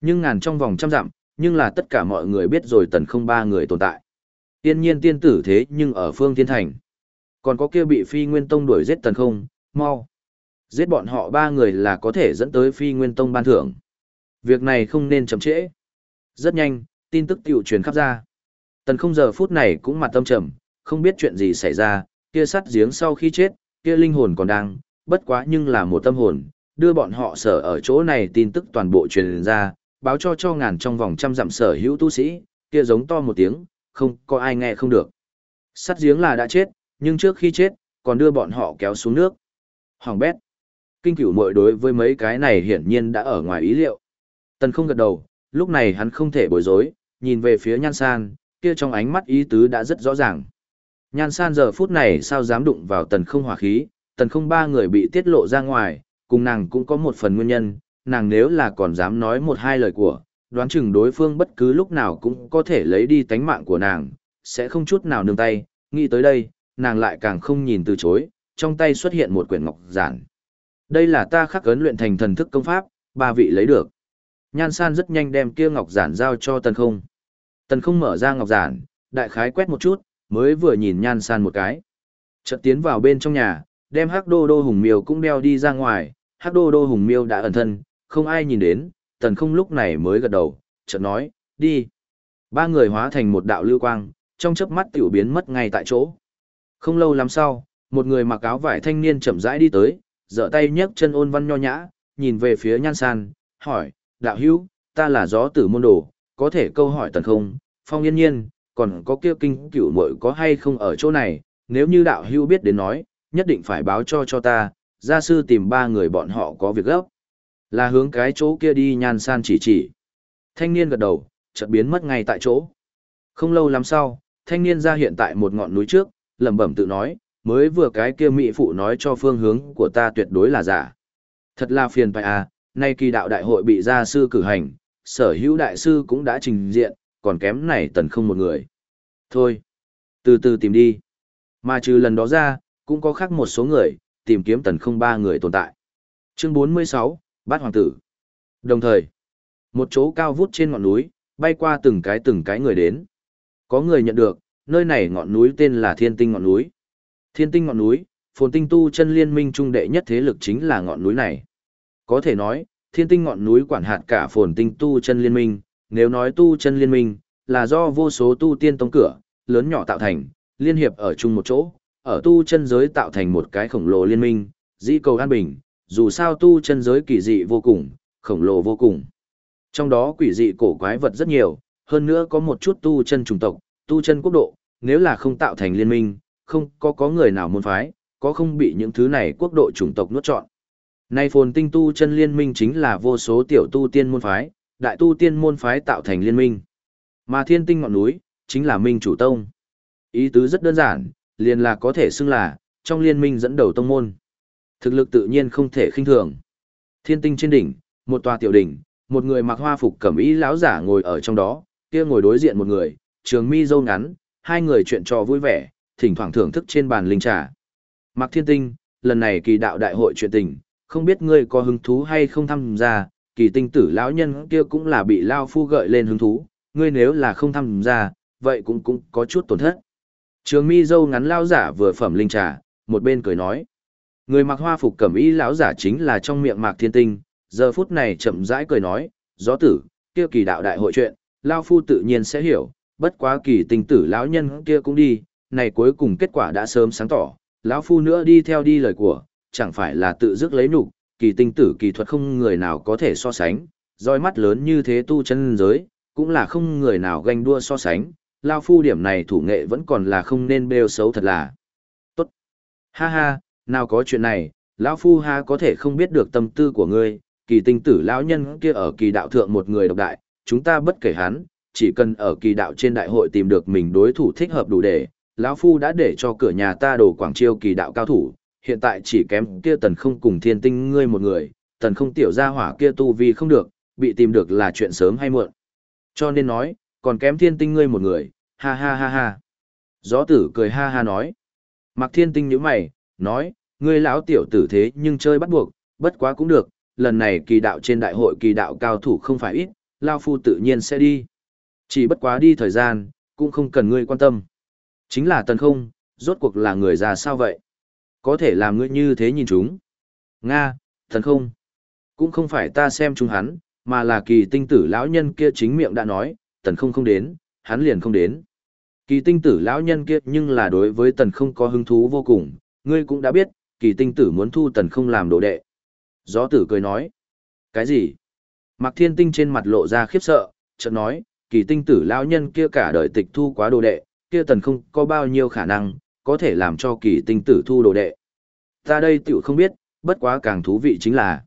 Nhưng ngàn trong vòng trăm dặm, nhưng là tất cả mọi người biết rồi tần không ba người tồn tại. Tiên nhiên tiên tử thế nhưng ở phương thiên thành. Còn có kia bị phi nguyên tông đuổi giết tần không, mau. Giết bọn họ ba người là có thể dẫn tới phi nguyên tông ban thưởng. Việc này không nên chậm trễ. Rất nhanh, tin tức tiểu truyền khắp ra. Tần không giờ phút này cũng mặt tâm trầm, không biết chuyện gì xảy ra, kia sắt giếng sau khi chết, kia linh hồn còn đang, bất quá nhưng là một tâm hồn, đưa bọn họ sở ở chỗ này tin tức toàn bộ truyền ra, báo cho cho ngàn trong vòng trăm dặm sở hữu tu sĩ, kia giống to một tiếng, không có ai nghe không được. Sắt giếng là đã chết, nhưng trước khi chết, còn đưa bọn họ kéo xuống nước. Hoàng bét. Kinh cửu mội đối với mấy cái này hiển nhiên đã ở ngoài ý liệu. Tần không gật đầu, lúc này hắn không thể bối rối, nhìn về phía nhan san, kia trong ánh mắt ý tứ đã rất rõ ràng. Nhan san giờ phút này sao dám đụng vào tần không hỏa khí, tần không ba người bị tiết lộ ra ngoài, cùng nàng cũng có một phần nguyên nhân, nàng nếu là còn dám nói một hai lời của, đoán chừng đối phương bất cứ lúc nào cũng có thể lấy đi tánh mạng của nàng, sẽ không chút nào nương tay, nghĩ tới đây, nàng lại càng không nhìn từ chối, trong tay xuất hiện một quyển ngọc giản. Đây là ta khắc ấn luyện thành thần thức công pháp, ba vị lấy được. Nhan san rất nhanh đem kia ngọc giản giao cho tần không. Tần không mở ra ngọc giản, đại khái quét một chút, mới vừa nhìn nhan san một cái. Chợt tiến vào bên trong nhà, đem hắc đô đô hùng miêu cũng đeo đi ra ngoài, hắc đô đô hùng miêu đã ẩn thân, không ai nhìn đến, tần không lúc này mới gật đầu, chợt nói, đi. Ba người hóa thành một đạo lưu quang, trong chớp mắt tiểu biến mất ngay tại chỗ. Không lâu lắm sau, một người mặc áo vải thanh niên chậm rãi đi tới, giở tay nhấc chân ôn văn nho nhã, nhìn về phía nhan san, hỏi, đạo hữu, ta là gió tử môn đồ, có thể câu hỏi tần không, phong yên nhiên, còn có kia kinh cửu muội có hay không ở chỗ này, nếu như đạo hữu biết đến nói, nhất định phải báo cho cho ta, gia sư tìm ba người bọn họ có việc gấp. Là hướng cái chỗ kia đi nhan san chỉ chỉ. Thanh niên gật đầu, chợt biến mất ngay tại chỗ. Không lâu lắm sau, thanh niên ra hiện tại một ngọn núi trước, lẩm bẩm tự nói, mới vừa cái kia mỹ phụ nói cho phương hướng của ta tuyệt đối là giả. Thật là phiền phải à, nay kỳ đạo đại hội bị gia sư cử hành, sở hữu đại sư cũng đã trình diện, còn kém này tần không một người. Thôi, từ từ tìm đi. Mà trừ lần đó ra, cũng có khác một số người, tìm kiếm tần không ba người tồn tại. Chương 46, Bát Hoàng tử. Đồng thời, một chỗ cao vút trên ngọn núi, bay qua từng cái từng cái người đến. Có người nhận được, nơi này ngọn núi tên là Thiên Tinh ngọn núi. Thiên Tinh ngọn núi, phồn tinh tu chân liên minh trung đệ nhất thế lực chính là ngọn núi này. Có thể nói, Thiên Tinh ngọn núi quản hạt cả phồn tinh tu chân liên minh, nếu nói tu chân liên minh, là do vô số tu tiên tông cửa, lớn nhỏ tạo thành, liên hiệp ở chung một chỗ, ở tu chân giới tạo thành một cái khổng lồ liên minh, dĩ cầu an bình, dù sao tu chân giới kỳ dị vô cùng, khổng lồ vô cùng. Trong đó quỷ dị cổ quái vật rất nhiều, hơn nữa có một chút tu chân chủng tộc, tu chân quốc độ, nếu là không tạo thành liên minh, không có có người nào muốn phái, có không bị những thứ này quốc độ chủng tộc nuốt trọn. Nay phồn tinh tu chân liên minh chính là vô số tiểu tu tiên môn phái, đại tu tiên môn phái tạo thành liên minh. Mà thiên tinh ngọn núi, chính là minh chủ tông. Ý tứ rất đơn giản, liền là có thể xưng là, trong liên minh dẫn đầu tông môn. Thực lực tự nhiên không thể khinh thường. Thiên tinh trên đỉnh, một tòa tiểu đỉnh, một người mặc hoa phục cẩm y lão giả ngồi ở trong đó, kia ngồi đối diện một người, trường mi dâu ngắn, hai người chuyện trò vui vẻ, thỉnh thoảng thưởng thức trên bàn linh trà. Mạc Thiên Tinh, lần này kỳ đạo đại hội chuyện tình, không biết ngươi có hứng thú hay không tham gia, kỳ tinh tử lão nhân kia cũng là bị lao phu gợi lên hứng thú, ngươi nếu là không tham gia, vậy cũng cũng có chút tổn thất. Trường mi dâu ngắn lao giả vừa phẩm linh trà, một bên cười nói. Người mặc hoa phục cẩm y lão giả chính là trong miệng Mạc Thiên Tinh, giờ phút này chậm rãi cười nói, gió tử, kia kỳ đạo đại hội chuyện, lao phu tự nhiên sẽ hiểu, bất quá kỳ tinh tử lão nhân kia cũng đi, này cuối cùng kết quả đã sớm sáng tỏ, lão phu nữa đi theo đi lời của, chẳng phải là tự dứt lấy nụ kỳ tinh tử kỳ thuật không người nào có thể so sánh, roi mắt lớn như thế tu chân giới, cũng là không người nào ganh đua so sánh, lao phu điểm này thủ nghệ vẫn còn là không nên bêu xấu thật là. Tốt. Ha ha, nào có chuyện này, lão phu ha có thể không biết được tâm tư của ngươi, kỳ tinh tử lão nhân kia ở kỳ đạo thượng một người độc đại, chúng ta bất kể hắn, chỉ cần ở kỳ đạo trên đại hội tìm được mình đối thủ thích hợp đủ để, lão phu đã để cho cửa nhà ta đổ quảng chiêu kỳ đạo cao thủ, hiện tại chỉ kém kia tần không cùng thiên tinh ngươi một người, tần không tiểu gia hỏa kia tu vi không được, bị tìm được là chuyện sớm hay muộn. Cho nên nói, còn kém thiên tinh ngươi một người, ha ha ha ha. Gió tử cười ha ha nói. Mặc thiên tinh nhíu mày, nói, ngươi lão tiểu tử thế nhưng chơi bắt buộc, bất quá cũng được, lần này kỳ đạo trên đại hội kỳ đạo cao thủ không phải ít, Lao Phu tự nhiên sẽ đi. Chỉ bất quá đi thời gian, cũng không cần ngươi quan tâm. Chính là tần không, rốt cuộc là người già sao vậy? Có thể làm ngươi như thế nhìn chúng. Nga, thần không. Cũng không phải ta xem chúng hắn, mà là kỳ tinh tử lão nhân kia chính miệng đã nói, tần không không đến, hắn liền không đến. Kỳ tinh tử lão nhân kia nhưng là đối với tần không có hứng thú vô cùng, ngươi cũng đã biết, kỳ tinh tử muốn thu tần không làm đồ đệ. Gió tử cười nói, cái gì? Mạc thiên tinh trên mặt lộ ra khiếp sợ, chợt nói, kỳ tinh tử lão nhân kia cả đời tịch thu quá đồ đệ, kia tần không có bao nhiêu khả năng, có thể làm cho kỳ tinh tử thu đồ đệ. Ta đây tiểu không biết, bất quá càng thú vị chính là,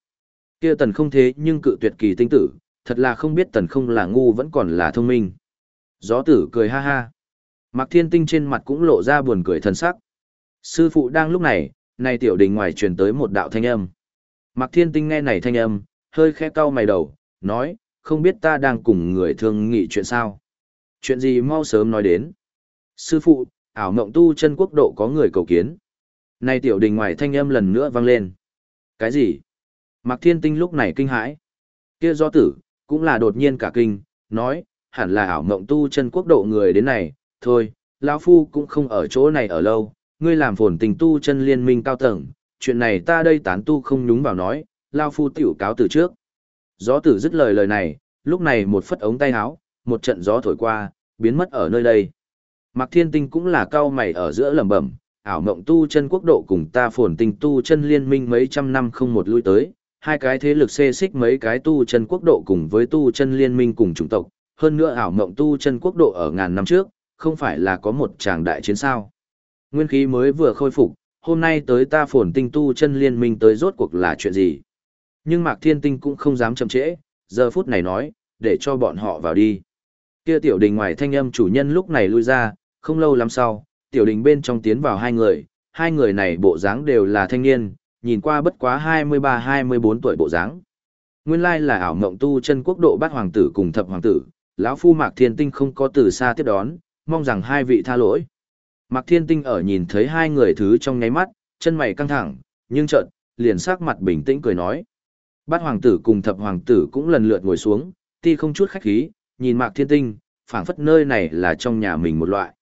kia tần không thế nhưng cự tuyệt kỳ tinh tử, thật là không biết tần không là ngu vẫn còn là thông minh. Gió tử cười ha ha. Mạc thiên tinh trên mặt cũng lộ ra buồn cười thần sắc. Sư phụ đang lúc này, này tiểu đình ngoài truyền tới một đạo thanh âm. Mạc thiên tinh nghe này thanh âm, hơi khẽ cau mày đầu, nói, không biết ta đang cùng người thương nghị chuyện sao. Chuyện gì mau sớm nói đến. Sư phụ, ảo mộng tu chân quốc độ có người cầu kiến. Nay tiểu đình ngoài thanh âm lần nữa vang lên. Cái gì? Mạc Thiên Tinh lúc này kinh hãi. Kia do tử, cũng là đột nhiên cả kinh, nói, hẳn là ảo mộng tu chân quốc độ người đến này, thôi, lão Phu cũng không ở chỗ này ở lâu, ngươi làm phồn tình tu chân liên minh cao tầng, chuyện này ta đây tán tu không nhúng vào nói, Lão Phu tiểu cáo từ trước. Gió tử dứt lời lời này, lúc này một phất ống tay áo, một trận gió thổi qua, biến mất ở nơi đây. Mạc Thiên Tinh cũng là cao mày ở giữa lẩm bẩm, ảo mộng tu chân quốc độ cùng ta phồn tinh tu chân liên minh mấy trăm năm không một lui tới, hai cái thế lực xê xích mấy cái tu chân quốc độ cùng với tu chân liên minh cùng chủng tộc, hơn nữa ảo mộng tu chân quốc độ ở ngàn năm trước, không phải là có một tràng đại chiến sao. Nguyên khí mới vừa khôi phục, hôm nay tới ta phồn tinh tu chân liên minh tới rốt cuộc là chuyện gì. Nhưng Mạc Thiên Tinh cũng không dám chậm trễ, giờ phút này nói, để cho bọn họ vào đi. Kia tiểu đình ngoài thanh âm chủ nhân lúc này lui ra, không lâu lắm sau, tiểu đình bên trong tiến vào hai người, hai người này bộ dáng đều là thanh niên, nhìn qua bất quá 23-24 tuổi bộ dáng. Nguyên lai là ảo mộng tu chân quốc độ bát hoàng tử cùng thập hoàng tử, lão phu Mạc Thiên Tinh không có từ xa tiếp đón, mong rằng hai vị tha lỗi. Mạc Thiên Tinh ở nhìn thấy hai người thứ trong nháy mắt, chân mày căng thẳng, nhưng chợt liền sắc mặt bình tĩnh cười nói. Bát hoàng tử cùng thập hoàng tử cũng lần lượt ngồi xuống, ti không chút khách khí, nhìn Mạc Thiên Tinh, phảng phất nơi này là trong nhà mình một loại.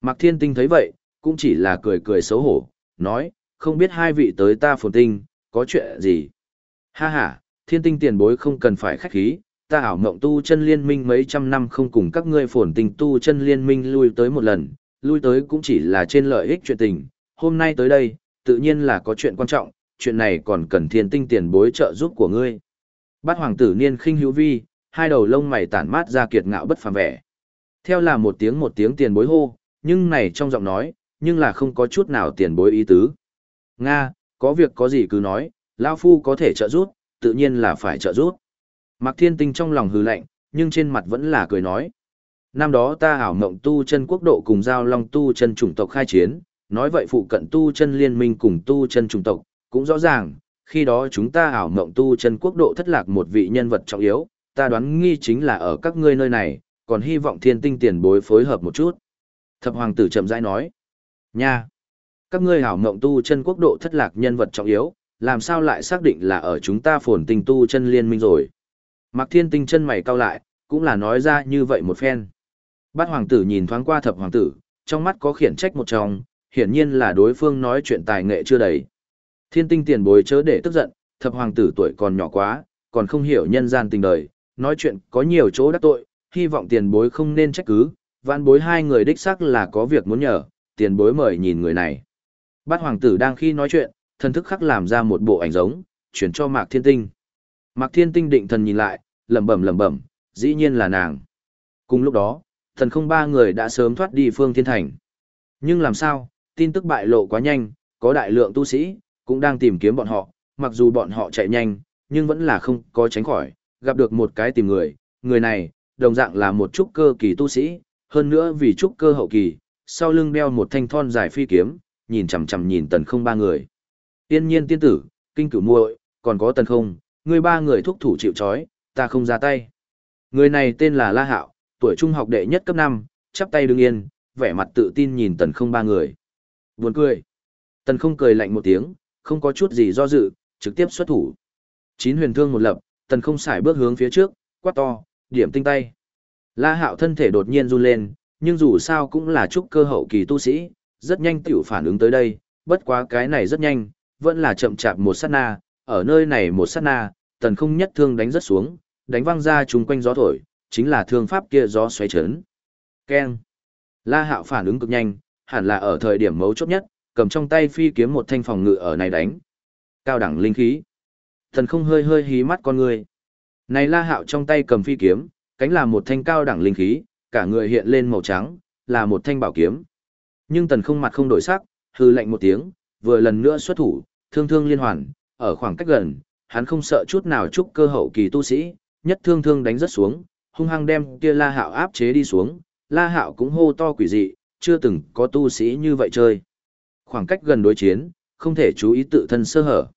Mạc Thiên Tinh thấy vậy, cũng chỉ là cười cười xấu hổ, nói, không biết hai vị tới ta phồn tinh, có chuyện gì? Ha ha, Thiên Tinh tiền bối không cần phải khách khí, ta ảo mộng tu chân liên minh mấy trăm năm không cùng các ngươi phồn tinh tu chân liên minh lui tới một lần, lui tới cũng chỉ là trên lợi ích chuyện tình, hôm nay tới đây, tự nhiên là có chuyện quan trọng, chuyện này còn cần thiên tinh tiền bối trợ giúp của ngươi. Bát hoàng tử niên khinh hữu vi, hai đầu lông mày tản mát ra kiệt ngạo bất phàm vẻ. Theo là một tiếng một tiếng tiền bối hô, nhưng này trong giọng nói, nhưng là không có chút nào tiền bối ý tứ. Nga, có việc có gì cứ nói, Lao Phu có thể trợ giúp, tự nhiên là phải trợ giúp. Mạc Thiên Tinh trong lòng hừ lạnh, nhưng trên mặt vẫn là cười nói. Năm đó ta ảo mộng tu chân quốc độ cùng giao long tu chân chủng tộc khai chiến, nói vậy phụ cận tu chân liên minh cùng tu chân chủng tộc, cũng rõ ràng, khi đó chúng ta ảo mộng tu chân quốc độ thất lạc một vị nhân vật trọng yếu, ta đoán nghi chính là ở các ngươi nơi này, còn hy vọng thiên tinh tiền bối phối hợp một chút. Thập hoàng tử chậm rãi nói, nha, các ngươi hảo mộng tu chân quốc độ thất lạc nhân vật trọng yếu, làm sao lại xác định là ở chúng ta phồn tinh tu chân liên minh rồi. mặc thiên tinh chân mày cau lại, cũng là nói ra như vậy một phen. Bát hoàng tử nhìn thoáng qua thập hoàng tử, trong mắt có khiển trách một trong, hiển nhiên là đối phương nói chuyện tài nghệ chưa đầy. Thiên tinh tiền bối chớ để tức giận, thập hoàng tử tuổi còn nhỏ quá, còn không hiểu nhân gian tình đời, nói chuyện có nhiều chỗ đắc tội, hy vọng tiền bối không nên trách cứ, vạn bối hai người đích xác là có việc muốn nhờ, tiền bối mời nhìn người này. Bát hoàng tử đang khi nói chuyện, thần thức khắc làm ra một bộ ảnh giống, chuyển cho Mạc Thiên Tinh. Mạc Thiên Tinh định thần nhìn lại, lẩm bẩm lẩm bẩm, dĩ nhiên là nàng. Cùng lúc đó, thần không ba người đã sớm thoát đi phương thiên thành. Nhưng làm sao, tin tức bại lộ quá nhanh, có đại lượng tu sĩ, cũng đang tìm kiếm bọn họ, mặc dù bọn họ chạy nhanh, nhưng vẫn là không có tránh khỏi, gặp được một cái tìm người, người này, đồng dạng là một trúc cơ kỳ tu sĩ, hơn nữa vì trúc cơ hậu kỳ, sau lưng đeo một thanh thon dài phi kiếm, nhìn chằm chằm nhìn tần không ba người. Tiên nhiên tiên tử, kinh cửu muội, còn có tần không, người ba người thúc thủ chịu chói, ta không ra tay. Người này tên là La Hạo, tuổi trung học đệ nhất cấp 5, chắp tay đứng yên, vẻ mặt tự tin nhìn tần không ba người. Buồn cười. Tần không cười lạnh một tiếng, không có chút gì do dự, trực tiếp xuất thủ. Chín huyền thương một lập, tần không xài bước hướng phía trước, quát to, điểm tinh tay. La hạo thân thể đột nhiên run lên, nhưng dù sao cũng là chút cơ hậu kỳ tu sĩ, rất nhanh tiểu phản ứng tới đây, bất quá cái này rất nhanh, vẫn là chậm chạp một sát na, ở nơi này một sát na, tần không nhất thương đánh rất xuống, đánh văng ra chung quanh gió thổi, chính là thương pháp kia gió xoáy chấn. Keng. La hạo phản ứng cực nhanh, hẳn là ở thời điểm mấu chốt nhất, cầm trong tay phi kiếm một thanh phòng ngự ở này đánh. Cao đẳng linh khí. Thần không hơi hơi hí mắt con người. Này la hạo trong tay cầm phi kiếm, cánh là một thanh cao đẳng linh khí, cả người hiện lên màu trắng, là một thanh bảo kiếm. Nhưng tần không mặt không đổi sắc, hư lạnh một tiếng, vừa lần nữa xuất thủ, thương thương liên hoàn, ở khoảng cách gần, hắn không sợ chút nào chúc cơ hậu kỳ tu sĩ, nhất thương thương đánh rất xuống, hung hăng đem kia la hạo áp chế đi xuống, la hạo cũng hô to quỷ dị, chưa từng có tu sĩ như vậy chơi. Khoảng cách gần đối chiến, không thể chú ý tự thân sơ hở.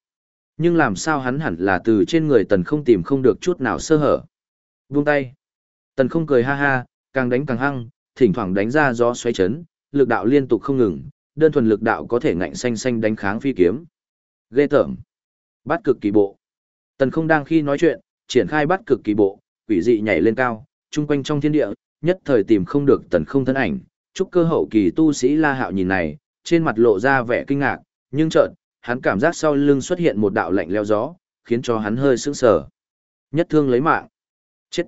Nhưng làm sao hắn hẳn là từ trên người tần không tìm không được chút nào sơ hở. Buông tay. Tần không cười ha ha, càng đánh càng hăng, thỉnh thoảng đánh ra gió xoáy chấn, lực đạo liên tục không ngừng, đơn thuần lực đạo có thể ngạnh xanh xanh đánh kháng phi kiếm. Ghê tởm. Bắt cực kỳ bộ. Tần không đang khi nói chuyện, triển khai bắt cực kỳ bộ, quỷ dị nhảy lên cao, trung quanh trong thiên địa, nhất thời tìm không được tần không thân ảnh. Chúc cơ hậu kỳ tu sĩ La Hạo nhìn này, trên mặt lộ ra vẻ kinh ngạc, nhưng chợt, hắn cảm giác sau lưng xuất hiện một đạo lạnh leo gió, khiến cho hắn hơi sững sờ. Nhất thương lấy mạng. Chết.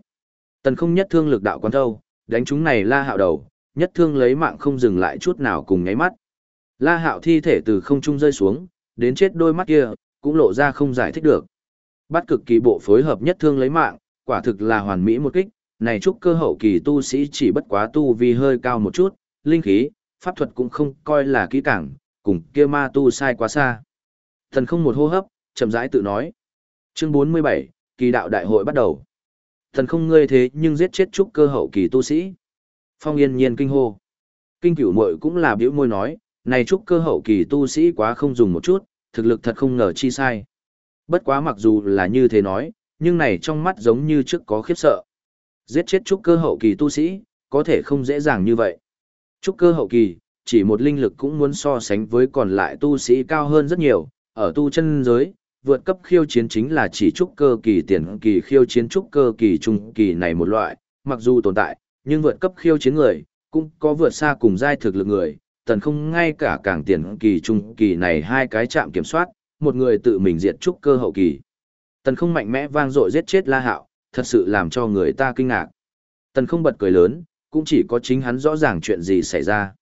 Tần không nhất thương lực đạo quán thâu, đánh chúng này la hạo đầu, nhất thương lấy mạng không dừng lại chút nào cùng nháy mắt. La hạo thi thể từ không trung rơi xuống, đến chết đôi mắt kia, cũng lộ ra không giải thích được. Bắt cực kỳ bộ phối hợp nhất thương lấy mạng, quả thực là hoàn mỹ một kích, này chúc cơ hậu kỳ tu sĩ chỉ bất quá tu vì hơi cao một chút, linh khí, pháp thuật cũng không coi là kỹ càng, cùng kia ma tu sai quá xa. Thần không một hô hấp, chậm rãi tự nói. Chương 47, kỳ đạo đại hội bắt đầu. Thần không ngươi thế nhưng giết chết trúc cơ hậu kỳ tu sĩ. Phong yên nhiên kinh hô. Kinh cửu muội cũng là biểu môi nói, này trúc cơ hậu kỳ tu sĩ quá không dùng một chút, thực lực thật không ngờ chi sai. Bất quá mặc dù là như thế nói, nhưng này trong mắt giống như trước có khiếp sợ. Giết chết trúc cơ hậu kỳ tu sĩ, có thể không dễ dàng như vậy. Trúc cơ hậu kỳ, chỉ một linh lực cũng muốn so sánh với còn lại tu sĩ cao hơn rất nhiều, ở tu chân giới, vượt cấp khiêu chiến chính là chỉ trúc cơ kỳ tiền kỳ khiêu chiến trúc cơ kỳ trung kỳ này một loại, mặc dù tồn tại, nhưng vượt cấp khiêu chiến người, cũng có vượt xa cùng giai thực lực người, tần không ngay cả càng tiền kỳ trung kỳ này hai cái chạm kiểm soát, một người tự mình diệt trúc cơ hậu kỳ. Tần không mạnh mẽ vang dội giết chết La Hạo, thật sự làm cho người ta kinh ngạc. Tần không bật cười lớn, cũng chỉ có chính hắn rõ ràng chuyện gì xảy ra.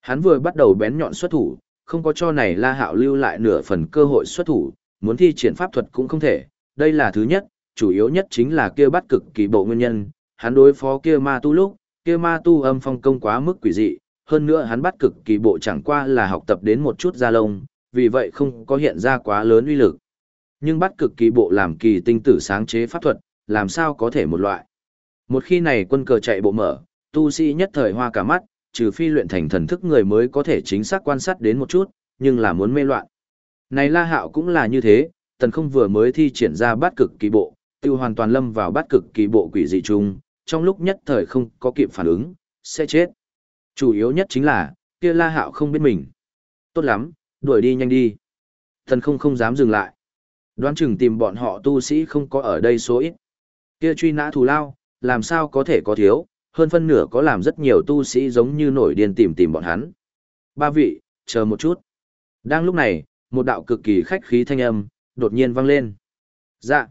Hắn vừa bắt đầu bén nhọn xuất thủ, không có cho này La Hạo lưu lại nửa phần cơ hội xuất thủ, muốn thi triển pháp thuật cũng không thể. Đây là thứ nhất, chủ yếu nhất chính là kia bắt cực kỳ bộ nguyên nhân, hắn đối phó kia ma tu lúc, kia ma tu âm phong công quá mức quỷ dị, hơn nữa hắn bắt cực kỳ bộ chẳng qua là học tập đến một chút da lông, vì vậy không có hiện ra quá lớn uy lực. Nhưng bắt cực kỳ bộ làm kỳ tinh tử sáng chế pháp thuật, làm sao có thể một loại. Một khi này quân cờ chạy bộ mở, tu sĩ nhất thời hoa cả mắt, trừ phi luyện thành thần thức người mới có thể chính xác quan sát đến một chút, nhưng là muốn mê loạn. Này La Hạo cũng là như thế, tần không vừa mới thi triển ra bát cực kỳ bộ, tiêu hoàn toàn lâm vào bát cực kỳ bộ quỷ dị chung, trong lúc nhất thời không có kịp phản ứng, sẽ chết. Chủ yếu nhất chính là, kia La Hạo không biết mình. Tốt lắm, đuổi đi nhanh đi. Tần không không dám dừng lại. Đoán chừng tìm bọn họ tu sĩ không có ở đây số ít. Kia truy nã thù lao, làm sao có thể có thiếu, hơn phân nửa có làm rất nhiều tu sĩ giống như nổi điên tìm tìm bọn hắn. Ba vị, chờ một chút. Đang lúc này, một đạo cực kỳ khách khí thanh âm, đột nhiên vang lên. Dạ.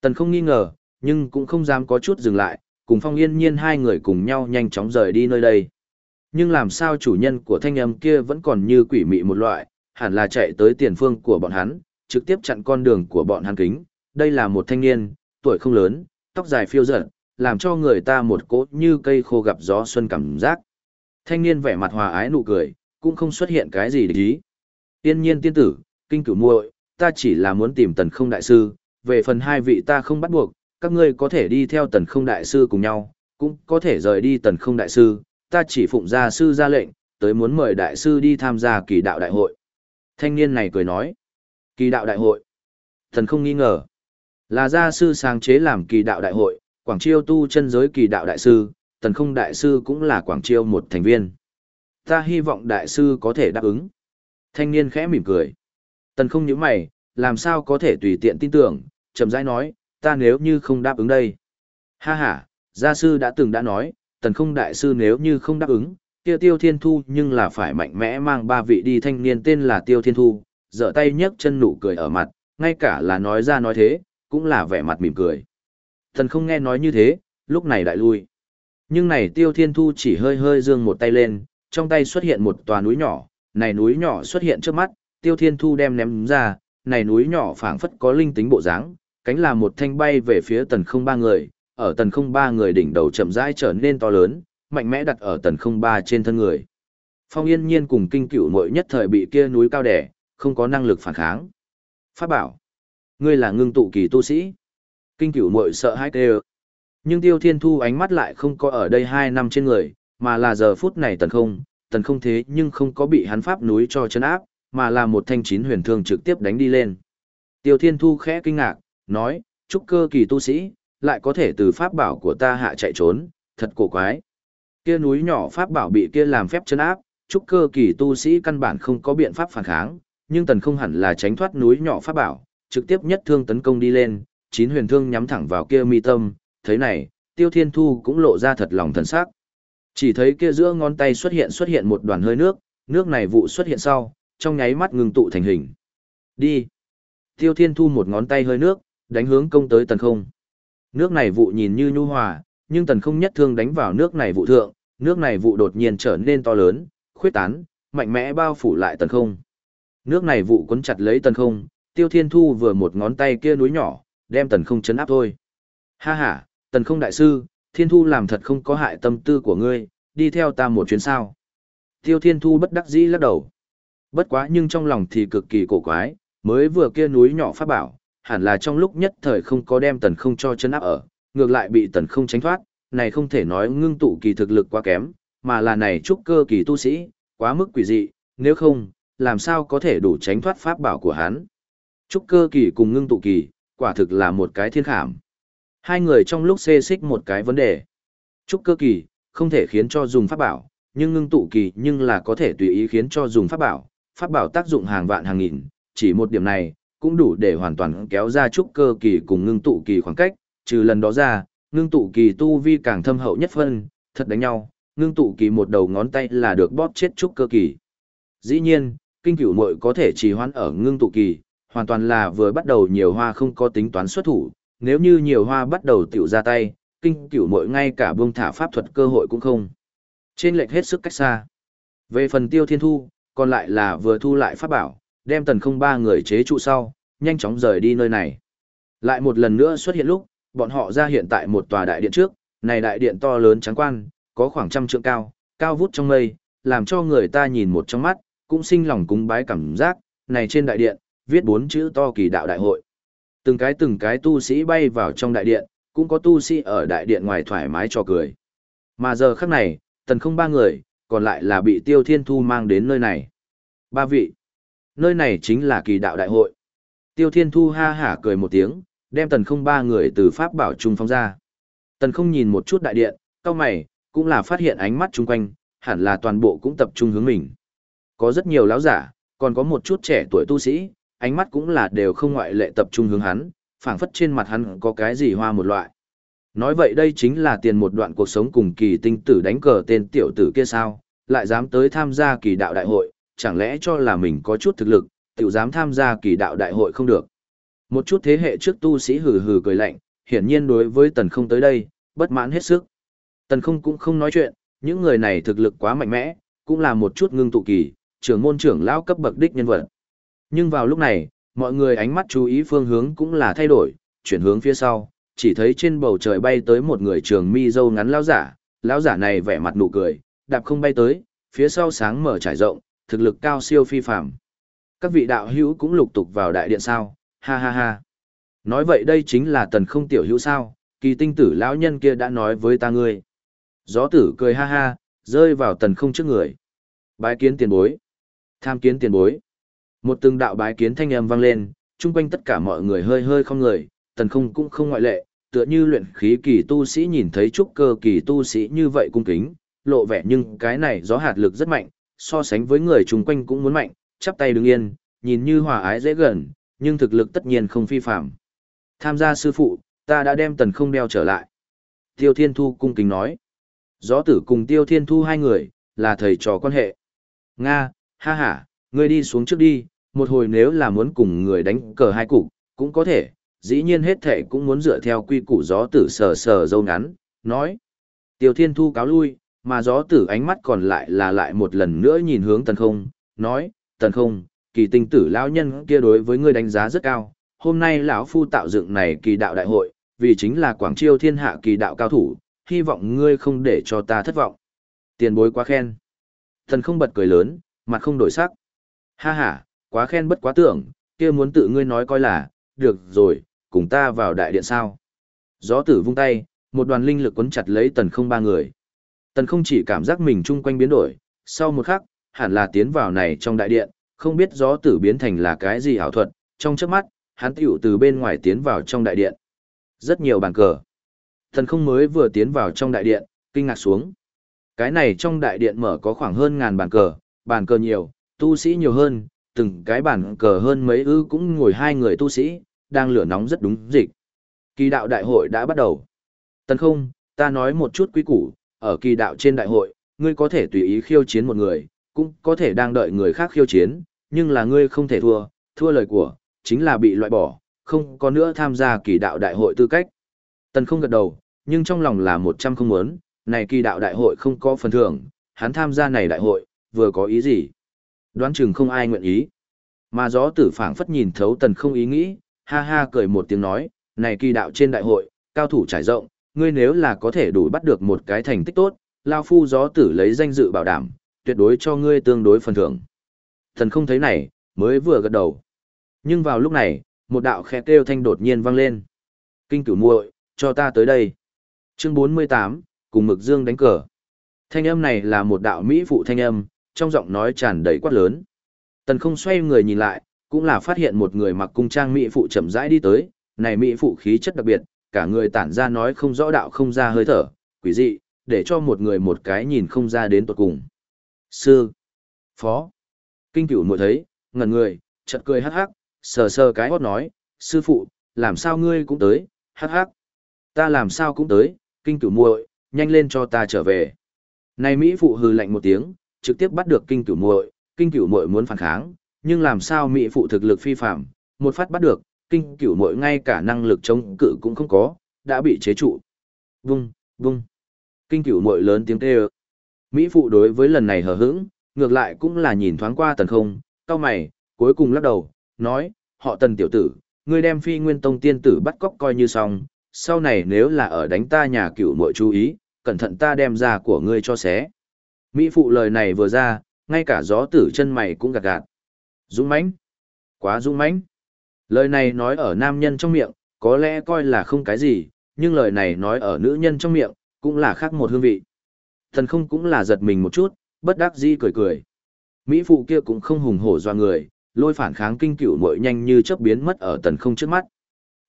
Tần không nghi ngờ, nhưng cũng không dám có chút dừng lại, cùng phong yên nhiên hai người cùng nhau nhanh chóng rời đi nơi đây. Nhưng làm sao chủ nhân của thanh âm kia vẫn còn như quỷ mị một loại, hẳn là chạy tới tiền phương của bọn hắn, trực tiếp chặn con đường của bọn hắn kính. Đây là một thanh niên, tuổi không lớn, tóc dài phiêu dở, làm cho người ta một cốt như cây khô gặp gió xuân cảm giác. Thanh niên vẻ mặt hòa ái nụ cười, cũng không xuất hiện cái gì để ý. Tiên nhiên tiên tử, kinh cửu muội, ta chỉ là muốn tìm tần không đại sư, về phần hai vị ta không bắt buộc, các ngươi có thể đi theo tần không đại sư cùng nhau, cũng có thể rời đi tần không đại sư, ta chỉ phụng gia sư ra lệnh, tới muốn mời đại sư đi tham gia kỳ đạo đại hội. Thanh niên này cười nói, kỳ đạo đại hội, thần không nghi ngờ, là gia sư sáng chế làm kỳ đạo đại hội, Quảng Chiêu tu chân giới kỳ đạo đại sư, tần không đại sư cũng là Quảng Chiêu một thành viên. Ta hy vọng đại sư có thể đáp ứng. Thanh niên khẽ mỉm cười. Tần không nhíu mày, làm sao có thể tùy tiện tin tưởng, chậm rãi nói, ta nếu như không đáp ứng đây. Ha ha, gia sư đã từng đã nói, tần không đại sư nếu như không đáp ứng, kia tiêu thiên thu nhưng là phải mạnh mẽ mang ba vị đi thanh niên tên là tiêu thiên thu, giở tay nhấc chân nụ cười ở mặt, ngay cả là nói ra nói thế, cũng là vẻ mặt mỉm cười. Thần không nghe nói như thế, lúc này đại lui. Nhưng này tiêu thiên thu chỉ hơi hơi dương một tay lên, trong tay xuất hiện một tòa núi nhỏ, này núi nhỏ xuất hiện trước mắt, tiêu thiên thu đem ném ra, này núi nhỏ phảng phất có linh tính bộ dáng, cánh là một thanh bay về phía tần không ba người, ở tần không ba người đỉnh đầu chậm rãi trở nên to lớn, mạnh mẽ đặt ở tần không ba trên thân người. Phong yên nhiên cùng kinh cửu muội nhất thời bị kia núi cao đẻ, không có năng lực phản kháng. Pháp bảo, ngươi là ngưng tụ kỳ tu sĩ. Kinh cửu muội sợ hãi tê Nhưng tiêu thiên thu ánh mắt lại không có ở đây hai năm trên người, mà là giờ phút này tần không, tần không thế nhưng không có bị hắn pháp núi cho chân áp, mà là một thanh chín huyền thương trực tiếp đánh đi lên. Tiêu thiên thu khẽ kinh ngạc, nói, chúc cơ kỳ tu sĩ, lại có thể từ pháp bảo của ta hạ chạy trốn, thật cổ quái. Kia núi nhỏ pháp bảo bị kia làm phép chân áp, chúc cơ kỳ tu sĩ căn bản không có biện pháp phản kháng, nhưng tần không hẳn là tránh thoát núi nhỏ pháp bảo, trực tiếp nhất thương tấn công đi lên, chín huyền thương nhắm thẳng vào kia mi tâm, thấy này, tiêu thiên thu cũng lộ ra thật lòng thần sắc. Chỉ thấy kia giữa ngón tay xuất hiện xuất hiện một đoàn hơi nước, nước này vụ xuất hiện sau, trong nháy mắt ngừng tụ thành hình. Đi! Tiêu thiên thu một ngón tay hơi nước, đánh hướng công tới tần không. Nước này vụ nhìn như nhu hòa, nhưng tần không nhất thương đánh vào nước này vụ thượng, nước này vụ đột nhiên trở nên to lớn, khuyết tán, mạnh mẽ bao phủ lại tần không. Nước này vụ cuốn chặt lấy tần không, tiêu thiên thu vừa một ngón tay kia núi nhỏ, đem tần không chấn áp thôi. Ha ha, tần không đại sư, thiên thu làm thật không có hại tâm tư của ngươi, đi theo ta một chuyến sao. Tiêu thiên thu bất đắc dĩ lắc đầu. Bất quá nhưng trong lòng thì cực kỳ cổ quái, mới vừa kia núi nhỏ phát bảo, hẳn là trong lúc nhất thời không có đem tần không cho chấn áp ở, ngược lại bị tần không tránh thoát, này không thể nói ngưng tụ kỳ thực lực quá kém, mà là này trúc cơ kỳ tu sĩ, quá mức quỷ dị, nếu không, làm sao có thể đủ tránh thoát pháp bảo của hắn. Trúc cơ kỳ cùng ngưng tụ kỳ, quả thực là một cái thiên khảm. Hai người trong lúc xê xích một cái vấn đề. Trúc cơ kỳ, không thể khiến cho dùng pháp bảo, nhưng ngưng tụ kỳ nhưng là có thể tùy ý khiến cho dùng pháp bảo, pháp bảo tác dụng hàng vạn hàng nghìn, chỉ một điểm này, cũng đủ để hoàn toàn kéo ra trúc cơ kỳ cùng ngưng tụ kỳ khoảng cách, trừ lần đó ra, ngưng tụ kỳ tu vi càng thâm hậu nhất phân, thật đánh nhau, ngưng tụ kỳ một đầu ngón tay là được bóp chết trúc cơ kỳ. Dĩ nhiên, kinh cửu muội có thể trì hoãn ở ngưng tụ kỳ, hoàn toàn là vừa bắt đầu nhiều hoa không có tính toán xuất thủ, nếu như nhiều hoa bắt đầu tiểu ra tay, kinh cửu muội ngay cả buông thả pháp thuật cơ hội cũng không. Trên lệch hết sức cách xa. Về phần tiêu thiên thu, còn lại là vừa thu lại pháp bảo, đem tần không ba người chế trụ sau, nhanh chóng rời đi nơi này. Lại một lần nữa xuất hiện lúc, bọn họ ra hiện tại một tòa đại điện trước, này đại điện to lớn trắng quan, có khoảng trăm trượng cao, cao vút trong mây, làm cho người ta nhìn một trong mắt, cũng sinh lòng cúng bái cảm giác, này trên đại điện, viết bốn chữ to kỳ đạo đại hội. Từng cái từng cái tu sĩ bay vào trong đại điện, cũng có tu sĩ ở đại điện ngoài thoải mái cho cười. Mà giờ khắc này, tần không ba người, còn lại là bị tiêu thiên thu mang đến nơi này. Ba vị. Nơi này chính là kỳ đạo đại hội. Tiêu thiên thu ha hả cười một tiếng, đem tần không ba người từ pháp bảo trung phong ra. Tần không nhìn một chút đại điện, cao mày, cũng là phát hiện ánh mắt chung quanh, hẳn là toàn bộ cũng tập trung hướng mình. Có rất nhiều lão giả, còn có một chút trẻ tuổi tu sĩ, ánh mắt cũng là đều không ngoại lệ tập trung hướng hắn, phảng phất trên mặt hắn có cái gì hoa một loại. Nói vậy đây chính là tiền một đoạn cuộc sống cùng kỳ tinh tử đánh cờ tên tiểu tử kia sao, lại dám tới tham gia kỳ đạo đại hội, chẳng lẽ cho là mình có chút thực lực, tiểu dám tham gia kỳ đạo đại hội không được. Một chút thế hệ trước tu sĩ hừ hừ cười lạnh, hiển nhiên đối với tần không tới đây, bất mãn hết sức. Tần không cũng không nói chuyện, những người này thực lực quá mạnh mẽ, cũng là một chút ngưng tụ kỳ, trưởng môn trưởng lão cấp bậc đích nhân vật. Nhưng vào lúc này, mọi người ánh mắt chú ý phương hướng cũng là thay đổi, chuyển hướng phía sau, chỉ thấy trên bầu trời bay tới một người trường mi dâu ngắn lão giả, lão giả này vẻ mặt nụ cười, đạp không bay tới, phía sau sáng mở trải rộng, thực lực cao siêu phi phàm. Các vị đạo hữu cũng lục tục vào đại điện sao, ha ha ha. Nói vậy đây chính là tần không tiểu hữu sao, kỳ tinh tử lão nhân kia đã nói với ta ngươi. Gió tử cười ha ha, rơi vào tần không trước người. Bái kiến tiền bối. Tham kiến tiền bối. Một từng đạo bái kiến thanh âm vang lên, chung quanh tất cả mọi người hơi hơi không người, tần không cũng không ngoại lệ, tựa như luyện khí kỳ tu sĩ nhìn thấy trúc cơ kỳ tu sĩ như vậy cung kính, lộ vẻ nhưng cái này gió hạt lực rất mạnh, so sánh với người chung quanh cũng muốn mạnh, chắp tay đứng yên, nhìn như hòa ái dễ gần, nhưng thực lực tất nhiên không phi phạm. Tham gia sư phụ, ta đã đem tần không đeo trở lại. Tiêu Thiên Thu cung kính nói. Gió tử cùng Tiêu Thiên Thu hai người, là thầy trò quan hệ. Nga, ha ha, ngươi đi xuống trước đi, một hồi nếu là muốn cùng người đánh cờ hai cục, cũng có thể, dĩ nhiên hết thệ cũng muốn dựa theo quy củ gió tử sờ sờ dâu ngắn, nói. Tiêu Thiên Thu cáo lui, mà gió tử ánh mắt còn lại là lại một lần nữa nhìn hướng tần không, nói, tần không, kỳ tinh tử lão nhân kia đối với ngươi đánh giá rất cao, hôm nay lão phu tạo dựng này kỳ đạo đại hội, vì chính là quảng chiêu thiên hạ kỳ đạo cao thủ, hy vọng ngươi không để cho ta thất vọng. Tiền bối quá khen. Tần không bật cười lớn, mặt không đổi sắc. Ha ha, quá khen bất quá tưởng, kia muốn tự ngươi nói coi là, được rồi, cùng ta vào đại điện sao. Gió tử vung tay, một đoàn linh lực quấn chặt lấy tần không ba người. Tần không chỉ cảm giác mình chung quanh biến đổi, sau một khắc, hẳn là tiến vào này trong đại điện, không biết gió tử biến thành là cái gì ảo thuật, trong chớp mắt, hắn tiểu từ bên ngoài tiến vào trong đại điện. Rất nhiều bàn cờ. Tần không mới vừa tiến vào trong đại điện, kinh ngạc xuống. Cái này trong đại điện mở có khoảng hơn ngàn bàn cờ, bàn cờ nhiều, tu sĩ nhiều hơn, từng cái bản cờ hơn mấy ư cũng ngồi hai người tu sĩ, đang lửa nóng rất đúng dịch. Kỳ đạo đại hội đã bắt đầu. Tần không, ta nói một chút quý củ, ở kỳ đạo trên đại hội, ngươi có thể tùy ý khiêu chiến một người, cũng có thể đang đợi người khác khiêu chiến, nhưng là ngươi không thể thua, thua lời của, chính là bị loại bỏ, không có nữa tham gia kỳ đạo đại hội tư cách. Tần không gật đầu, nhưng trong lòng là một trăm không muốn, này kỳ đạo đại hội không có phần thưởng, hắn tham gia này đại hội, vừa có ý gì? Đoán chừng không ai nguyện ý. Mà gió tử phảng phất nhìn thấu tần không ý nghĩ, ha ha cười một tiếng nói, này kỳ đạo trên đại hội, cao thủ trải rộng, ngươi nếu là có thể đủ bắt được một cái thành tích tốt, lao phu gió tử lấy danh dự bảo đảm, tuyệt đối cho ngươi tương đối phần thưởng. Thần không thấy này, mới vừa gật đầu. Nhưng vào lúc này, một đạo khẽ kêu thanh đột nhiên vang lên. Kinh cửu muội, cho ta tới đây. Chương 48, cùng mực dương đánh cờ. Thanh âm này là một đạo mỹ phụ thanh âm, trong giọng nói tràn đầy quát lớn. Tần không xoay người nhìn lại, cũng là phát hiện một người mặc cung trang mỹ phụ chậm rãi đi tới, này mỹ phụ khí chất đặc biệt, cả người tản ra nói không rõ đạo không ra hơi thở, quỷ dị, để cho một người một cái nhìn không ra đến tuột cùng. Sư, phó, kinh cửu muội thấy, ngẩn người, chợt cười hắc hắc, sờ sờ cái hót nói, sư phụ, làm sao ngươi cũng tới, hắc hắc. Ta làm sao cũng tới, kinh cửu muội, nhanh lên cho ta trở về. Này Mỹ phụ hừ lạnh một tiếng, trực tiếp bắt được kinh cửu muội, kinh cửu muội muốn phản kháng, nhưng làm sao Mỹ phụ thực lực phi phạm, một phát bắt được, kinh cửu muội ngay cả năng lực chống cự cũng không có, đã bị chế trụ. Vung, vung. Kinh cửu muội lớn tiếng kêu. Mỹ phụ đối với lần này hờ hững, ngược lại cũng là nhìn thoáng qua tần không, cao mày, cuối cùng lắc đầu, nói, họ tần tiểu tử, ngươi đem phi nguyên tông tiên tử bắt cóc coi như xong, sau này nếu là ở đánh ta nhà cửu muội chú ý, cẩn thận ta đem ra của ngươi cho xé. Mỹ phụ lời này vừa ra, ngay cả gió tử chân mày cũng gạt gạt. Dũng mãnh, quá dũng mãnh. Lời này nói ở nam nhân trong miệng, có lẽ coi là không cái gì, nhưng lời này nói ở nữ nhân trong miệng, cũng là khác một hương vị. Thần không cũng là giật mình một chút, bất đắc dĩ cười cười. Mỹ phụ kia cũng không hùng hổ doa người, lôi phản kháng kinh cửu muội nhanh như chớp biến mất ở tần không trước mắt.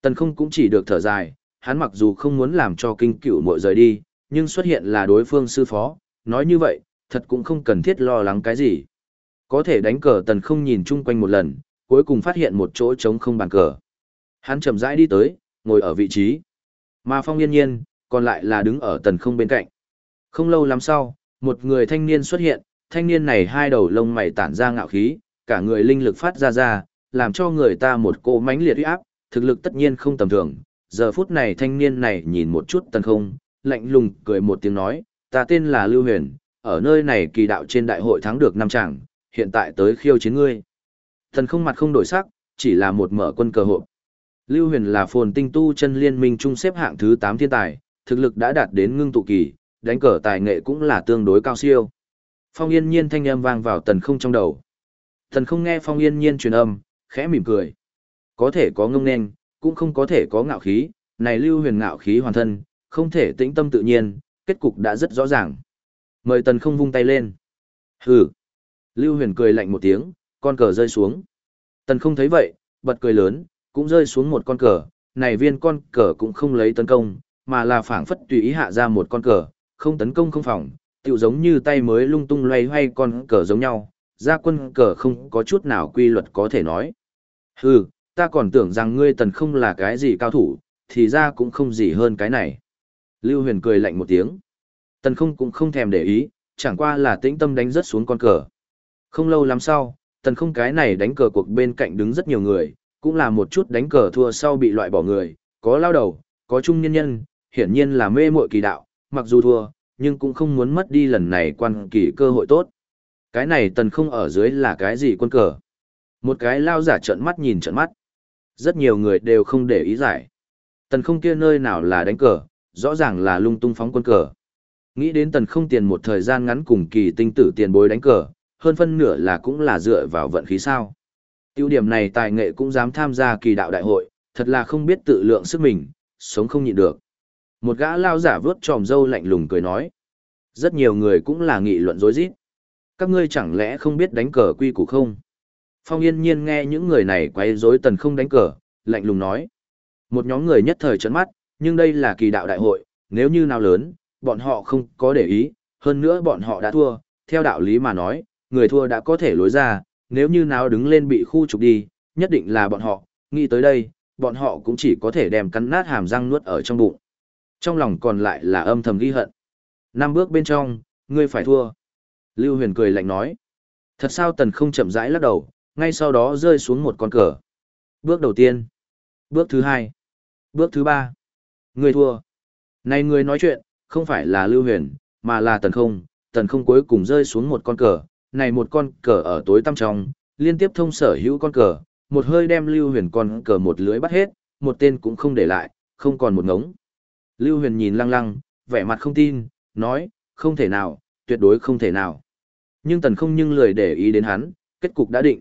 Tần không cũng chỉ được thở dài, hắn mặc dù không muốn làm cho kinh cửu muội rời đi, nhưng xuất hiện là đối phương sư phó, nói như vậy, thật cũng không cần thiết lo lắng cái gì. Có thể đánh cờ tần không nhìn chung quanh một lần, cuối cùng phát hiện một chỗ trống không bàn cờ. Hắn chậm rãi đi tới, ngồi ở vị trí. Mà phong yên nhiên, còn lại là đứng ở tần không bên cạnh. Không lâu lắm sau, một người thanh niên xuất hiện, thanh niên này hai đầu lông mày tản ra ngạo khí, cả người linh lực phát ra ra, làm cho người ta một cỗ mãnh liệt uy áp, thực lực tất nhiên không tầm thường. Giờ phút này thanh niên này nhìn một chút tần không, lạnh lùng cười một tiếng nói, ta tên là Lưu Huyền, ở nơi này kỳ đạo trên đại hội thắng được năm chàng, hiện tại tới khiêu chiến ngươi. Thần không mặt không đổi sắc, chỉ là một mở quân cờ hộp. Lưu Huyền là phồn tinh tu chân liên minh trung xếp hạng thứ 8 thiên tài, thực lực đã đạt đến ngưng tụ kỳ, đánh cờ tài nghệ cũng là tương đối cao siêu. Phong Yên Nhiên thanh âm vang vào tần không trong đầu. Tần không nghe Phong Yên Nhiên truyền âm, khẽ mỉm cười. Có thể có ngông nên, cũng không có thể có ngạo khí, này Lưu Huyền ngạo khí hoàn thân, không thể tĩnh tâm tự nhiên, kết cục đã rất rõ ràng. Mời tần không vung tay lên. Hừ. Lưu huyền cười lạnh một tiếng, con cờ rơi xuống. Tần không thấy vậy, bật cười lớn, cũng rơi xuống một con cờ, này viên con cờ cũng không lấy tấn công, mà là phảng phất tùy ý hạ ra một con cờ, không tấn công không phòng, tựu giống như tay mới lung tung loay hoay con cờ giống nhau, ra quân cờ không có chút nào quy luật có thể nói. Hừ, ta còn tưởng rằng ngươi tần không là cái gì cao thủ, thì ra cũng không gì hơn cái này. Lưu huyền cười lạnh một tiếng. Tần không cũng không thèm để ý, chẳng qua là tĩnh tâm đánh rất xuống con cờ. Không lâu lắm sau, tần không cái này đánh cờ cuộc bên cạnh đứng rất nhiều người, cũng là một chút đánh cờ thua sau bị loại bỏ người, có lao đầu, có trung nhân nhân, hiển nhiên là mê muội kỳ đạo, mặc dù thua, nhưng cũng không muốn mất đi lần này quan kỳ cơ hội tốt. Cái này tần không ở dưới là cái gì quân cờ? Một cái lao giả trợn mắt nhìn trợn mắt. Rất nhiều người đều không để ý giải. Tần không kia nơi nào là đánh cờ, rõ ràng là lung tung phóng quân cờ. Nghĩ đến tần không tiền một thời gian ngắn cùng kỳ tinh tử tiền bối đánh cờ, hơn phân nửa là cũng là dựa vào vận khí sao. Tiêu điểm này tài nghệ cũng dám tham gia kỳ đạo đại hội, thật là không biết tự lượng sức mình, sống không nhịn được. Một gã lao giả vớt tròm dâu lạnh lùng cười nói. Rất nhiều người cũng là nghị luận dối rít Các ngươi chẳng lẽ không biết đánh cờ quy củ không? Phong yên nhiên nghe những người này quay rối tần không đánh cờ, lạnh lùng nói. Một nhóm người nhất thời chấn mắt, nhưng đây là kỳ đạo đại hội, nếu như nào lớn, bọn họ không có để ý, hơn nữa bọn họ đã thua, theo đạo lý mà nói, người thua đã có thể lối ra, nếu như nào đứng lên bị khu trục đi, nhất định là bọn họ, nghĩ tới đây, bọn họ cũng chỉ có thể đem cắn nát hàm răng nuốt ở trong bụng. Trong lòng còn lại là âm thầm ghi hận. Năm bước bên trong, ngươi phải thua. Lưu Huyền cười lạnh nói. Thật sao tần không chậm rãi lắc đầu, ngay sau đó rơi xuống một con cờ. Bước đầu tiên. Bước thứ hai. Bước thứ ba. Người thua. Này người nói chuyện, không phải là Lưu Huyền, mà là Tần Không. Tần Không cuối cùng rơi xuống một con cờ, này một con cờ ở tối tăm trong, liên tiếp thông sở hữu con cờ, một hơi đem Lưu Huyền con cờ một lưới bắt hết, một tên cũng không để lại, không còn một ngống. Lưu Huyền nhìn lăng lăng, vẻ mặt không tin, nói, không thể nào, tuyệt đối không thể nào. Nhưng tần không nhưng lười để ý đến hắn, kết cục đã định.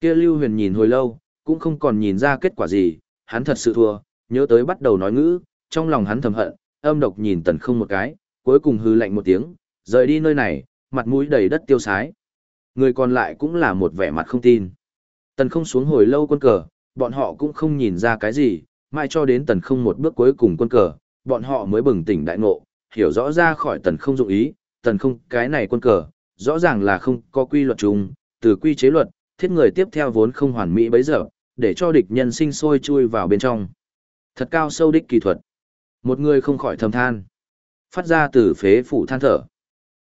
Kia Lưu Huyền nhìn hồi lâu, cũng không còn nhìn ra kết quả gì, hắn thật sự thua, nhớ tới bắt đầu nói ngữ, trong lòng hắn thầm hận, âm độc nhìn tần không một cái, cuối cùng hư lạnh một tiếng, rời đi nơi này, mặt mũi đầy đất tiêu sái. Người còn lại cũng là một vẻ mặt không tin. Tần không xuống hồi lâu quân cờ, bọn họ cũng không nhìn ra cái gì, mãi cho đến tần không một bước cuối cùng quân cờ, bọn họ mới bừng tỉnh đại ngộ, hiểu rõ ra khỏi tần không dụng ý, tần không cái này quân cờ, rõ ràng là không có quy luật chung, từ quy chế luật, thiết người tiếp theo vốn không hoàn mỹ bấy giờ, để cho địch nhân sinh sôi chui vào bên trong. Thật cao sâu đích kỳ thuật. Một người không khỏi thầm than. Phát ra từ phế phủ than thở.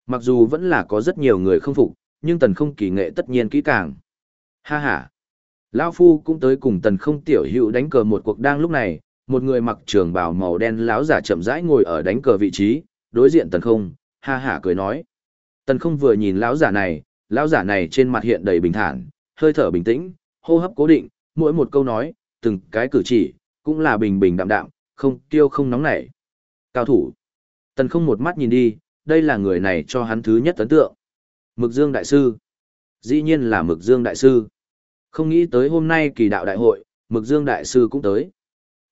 Mặc dù vẫn là có rất nhiều người không phục, nhưng tần không kỳ nghệ tất nhiên kỹ càng. Ha ha. Lão Phu cũng tới cùng tần không tiểu hữu đánh cờ một cuộc đang lúc này, một người mặc trường bào màu đen láo giả chậm rãi ngồi ở đánh cờ vị trí, đối diện tần không, ha ha cười nói. Tần không vừa nhìn lão giả này, lão giả này trên mặt hiện đầy bình thản, hơi thở bình tĩnh, hô hấp cố định, mỗi một câu nói, từng cái cử chỉ, cũng là bình bình đạm đạm, không tiêu không nóng nảy. Cao thủ. Tần không một mắt nhìn đi, đây là người này cho hắn thứ nhất ấn tượng. Mực Dương Đại Sư. Dĩ nhiên là Mực Dương Đại Sư. Không nghĩ tới hôm nay kỳ đạo đại hội, Mực Dương Đại Sư cũng tới.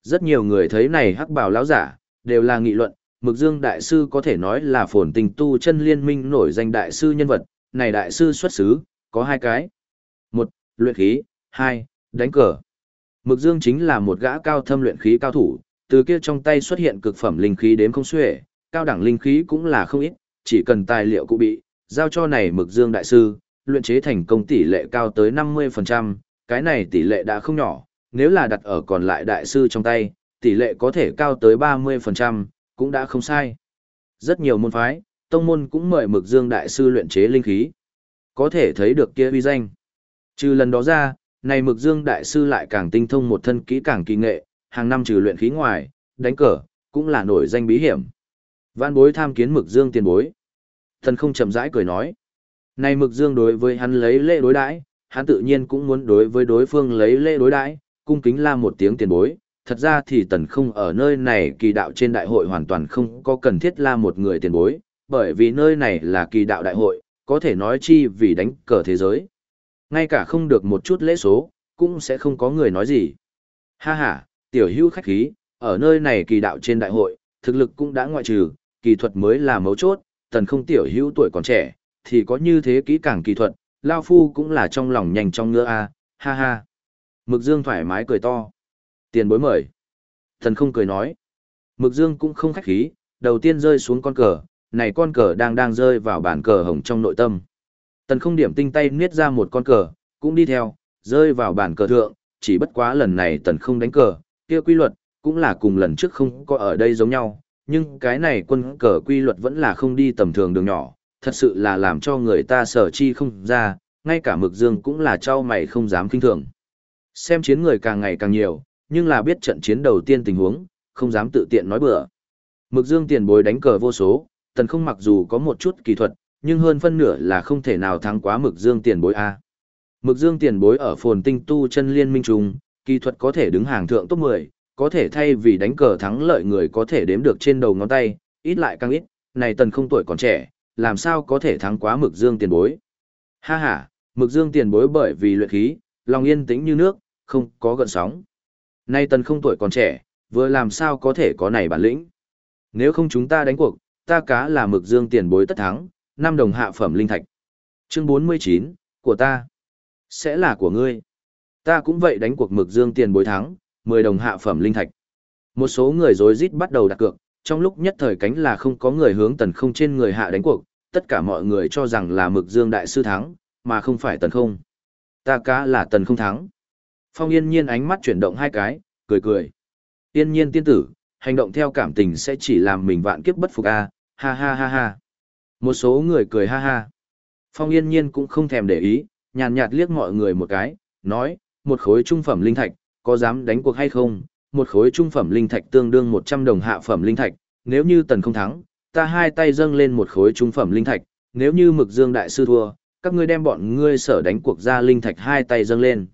Rất nhiều người thấy này hắc bảo lão giả, đều là nghị luận, Mực Dương Đại Sư có thể nói là phồn tình tu chân liên minh nổi danh Đại Sư nhân vật, này Đại Sư xuất xứ, có hai cái. Một, luyện khí, hai, đánh cờ. Mực Dương chính là một gã cao thâm luyện khí cao thủ, từ kia trong tay xuất hiện cực phẩm linh khí đếm không xuể, cao đẳng linh khí cũng là không ít, chỉ cần tài liệu cụ bị, giao cho này Mực Dương đại sư, luyện chế thành công tỷ lệ cao tới 50%, cái này tỷ lệ đã không nhỏ, nếu là đặt ở còn lại đại sư trong tay, tỷ lệ có thể cao tới 30%, cũng đã không sai. Rất nhiều môn phái, tông môn cũng mời Mực Dương đại sư luyện chế linh khí. Có thể thấy được kia uy danh. Trừ lần đó ra, này Mực Dương đại sư lại càng tinh thông một thân kỹ càng kỳ nghệ, hàng năm trừ luyện khí ngoài, đánh cờ, cũng là nổi danh bí hiểm. Vạn bối tham kiến Mực Dương tiền bối. Thần không chậm rãi cười nói. Này Mực Dương đối với hắn lấy lễ đối đãi, hắn tự nhiên cũng muốn đối với đối phương lấy lễ đối đãi, cung kính la một tiếng tiền bối. Thật ra thì tần không ở nơi này kỳ đạo trên đại hội hoàn toàn không có cần thiết la một người tiền bối, bởi vì nơi này là kỳ đạo đại hội, có thể nói chi vì đánh cờ thế giới. Ngay cả không được một chút lễ số, cũng sẽ không có người nói gì. Ha ha, tiểu hữu khách khí, ở nơi này kỳ đạo trên đại hội, thực lực cũng đã ngoại trừ, kỳ thuật mới là mấu chốt, tần không tiểu hữu tuổi còn trẻ, thì có như thế kỹ càng kỳ thuật, Lao Phu cũng là trong lòng nhanh trong ngứa a ha ha. Mực Dương thoải mái cười to. Tiền bối mời. Tần không cười nói. Mực Dương cũng không khách khí, đầu tiên rơi xuống con cờ, này con cờ đang đang rơi vào bàn cờ hồng trong nội tâm. Tần không điểm tinh tay niết ra một con cờ, cũng đi theo, rơi vào bàn cờ thượng, chỉ bất quá lần này tần không đánh cờ, kia quy luật, cũng là cùng lần trước không có ở đây giống nhau, nhưng cái này quân cờ quy luật vẫn là không đi tầm thường đường nhỏ, thật sự là làm cho người ta sở chi không ra, ngay cả mực dương cũng là trao mày không dám kinh thường. Xem chiến người càng ngày càng nhiều, nhưng là biết trận chiến đầu tiên tình huống, không dám tự tiện nói bừa. Mực dương tiền bối đánh cờ vô số, tần không mặc dù có một chút kỳ thuật, nhưng hơn phân nửa là không thể nào thắng quá mực dương tiền bối A. Mực dương tiền bối ở phồn tinh tu chân liên minh trùng, kỳ thuật có thể đứng hàng thượng top 10, có thể thay vì đánh cờ thắng lợi người có thể đếm được trên đầu ngón tay, ít lại càng ít, này tần không tuổi còn trẻ, làm sao có thể thắng quá mực dương tiền bối. Ha ha, mực dương tiền bối bởi vì luyện khí, lòng yên tĩnh như nước, không có gợn sóng. Nay tần không tuổi còn trẻ, vừa làm sao có thể có này bản lĩnh. Nếu không chúng ta đánh cuộc, ta cá là mực dương tiền bối tất thắng, năm đồng hạ phẩm linh thạch. Chương 49, của ta, sẽ là của ngươi. Ta cũng vậy đánh cuộc mực dương tiền bối thắng, 10 đồng hạ phẩm linh thạch. Một số người rối rít bắt đầu đặt cược, trong lúc nhất thời cánh là không có người hướng tần không trên người hạ đánh cuộc, tất cả mọi người cho rằng là mực dương đại sư thắng, mà không phải tần không. Ta cá là tần không thắng. Phong yên nhiên ánh mắt chuyển động hai cái, cười cười. Yên nhiên tiên tử, hành động theo cảm tình sẽ chỉ làm mình vạn kiếp bất phục a ha ha ha ha. Một số người cười ha ha. Phong yên nhiên cũng không thèm để ý, nhàn nhạt liếc mọi người một cái, nói, một khối trung phẩm linh thạch, có dám đánh cuộc hay không? Một khối trung phẩm linh thạch tương đương 100 đồng hạ phẩm linh thạch, nếu như tần không thắng, ta hai tay dâng lên một khối trung phẩm linh thạch, nếu như mực dương đại sư thua, các ngươi đem bọn ngươi sở đánh cuộc ra linh thạch hai tay dâng lên.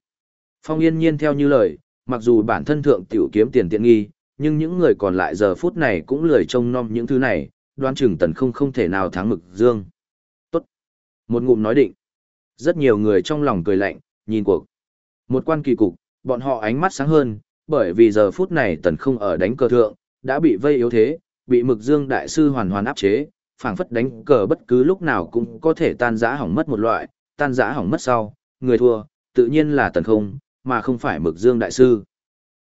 Phong yên nhiên theo như lời, mặc dù bản thân thượng tiểu kiếm tiền tiện nghi, nhưng những người còn lại giờ phút này cũng lười trông nom những thứ này, đoán chừng tần không không thể nào thắng mực dương. Tốt. Một ngụm nói định. Rất nhiều người trong lòng cười lạnh, nhìn cuộc. Một quan kỳ cục, bọn họ ánh mắt sáng hơn, bởi vì giờ phút này tần không ở đánh cờ thượng, đã bị vây yếu thế, bị mực dương đại sư hoàn hoàn áp chế, phảng phất đánh cờ bất cứ lúc nào cũng có thể tan rã hỏng mất một loại, tan rã hỏng mất sau, người thua, tự nhiên là tần không, mà không phải mực dương đại sư.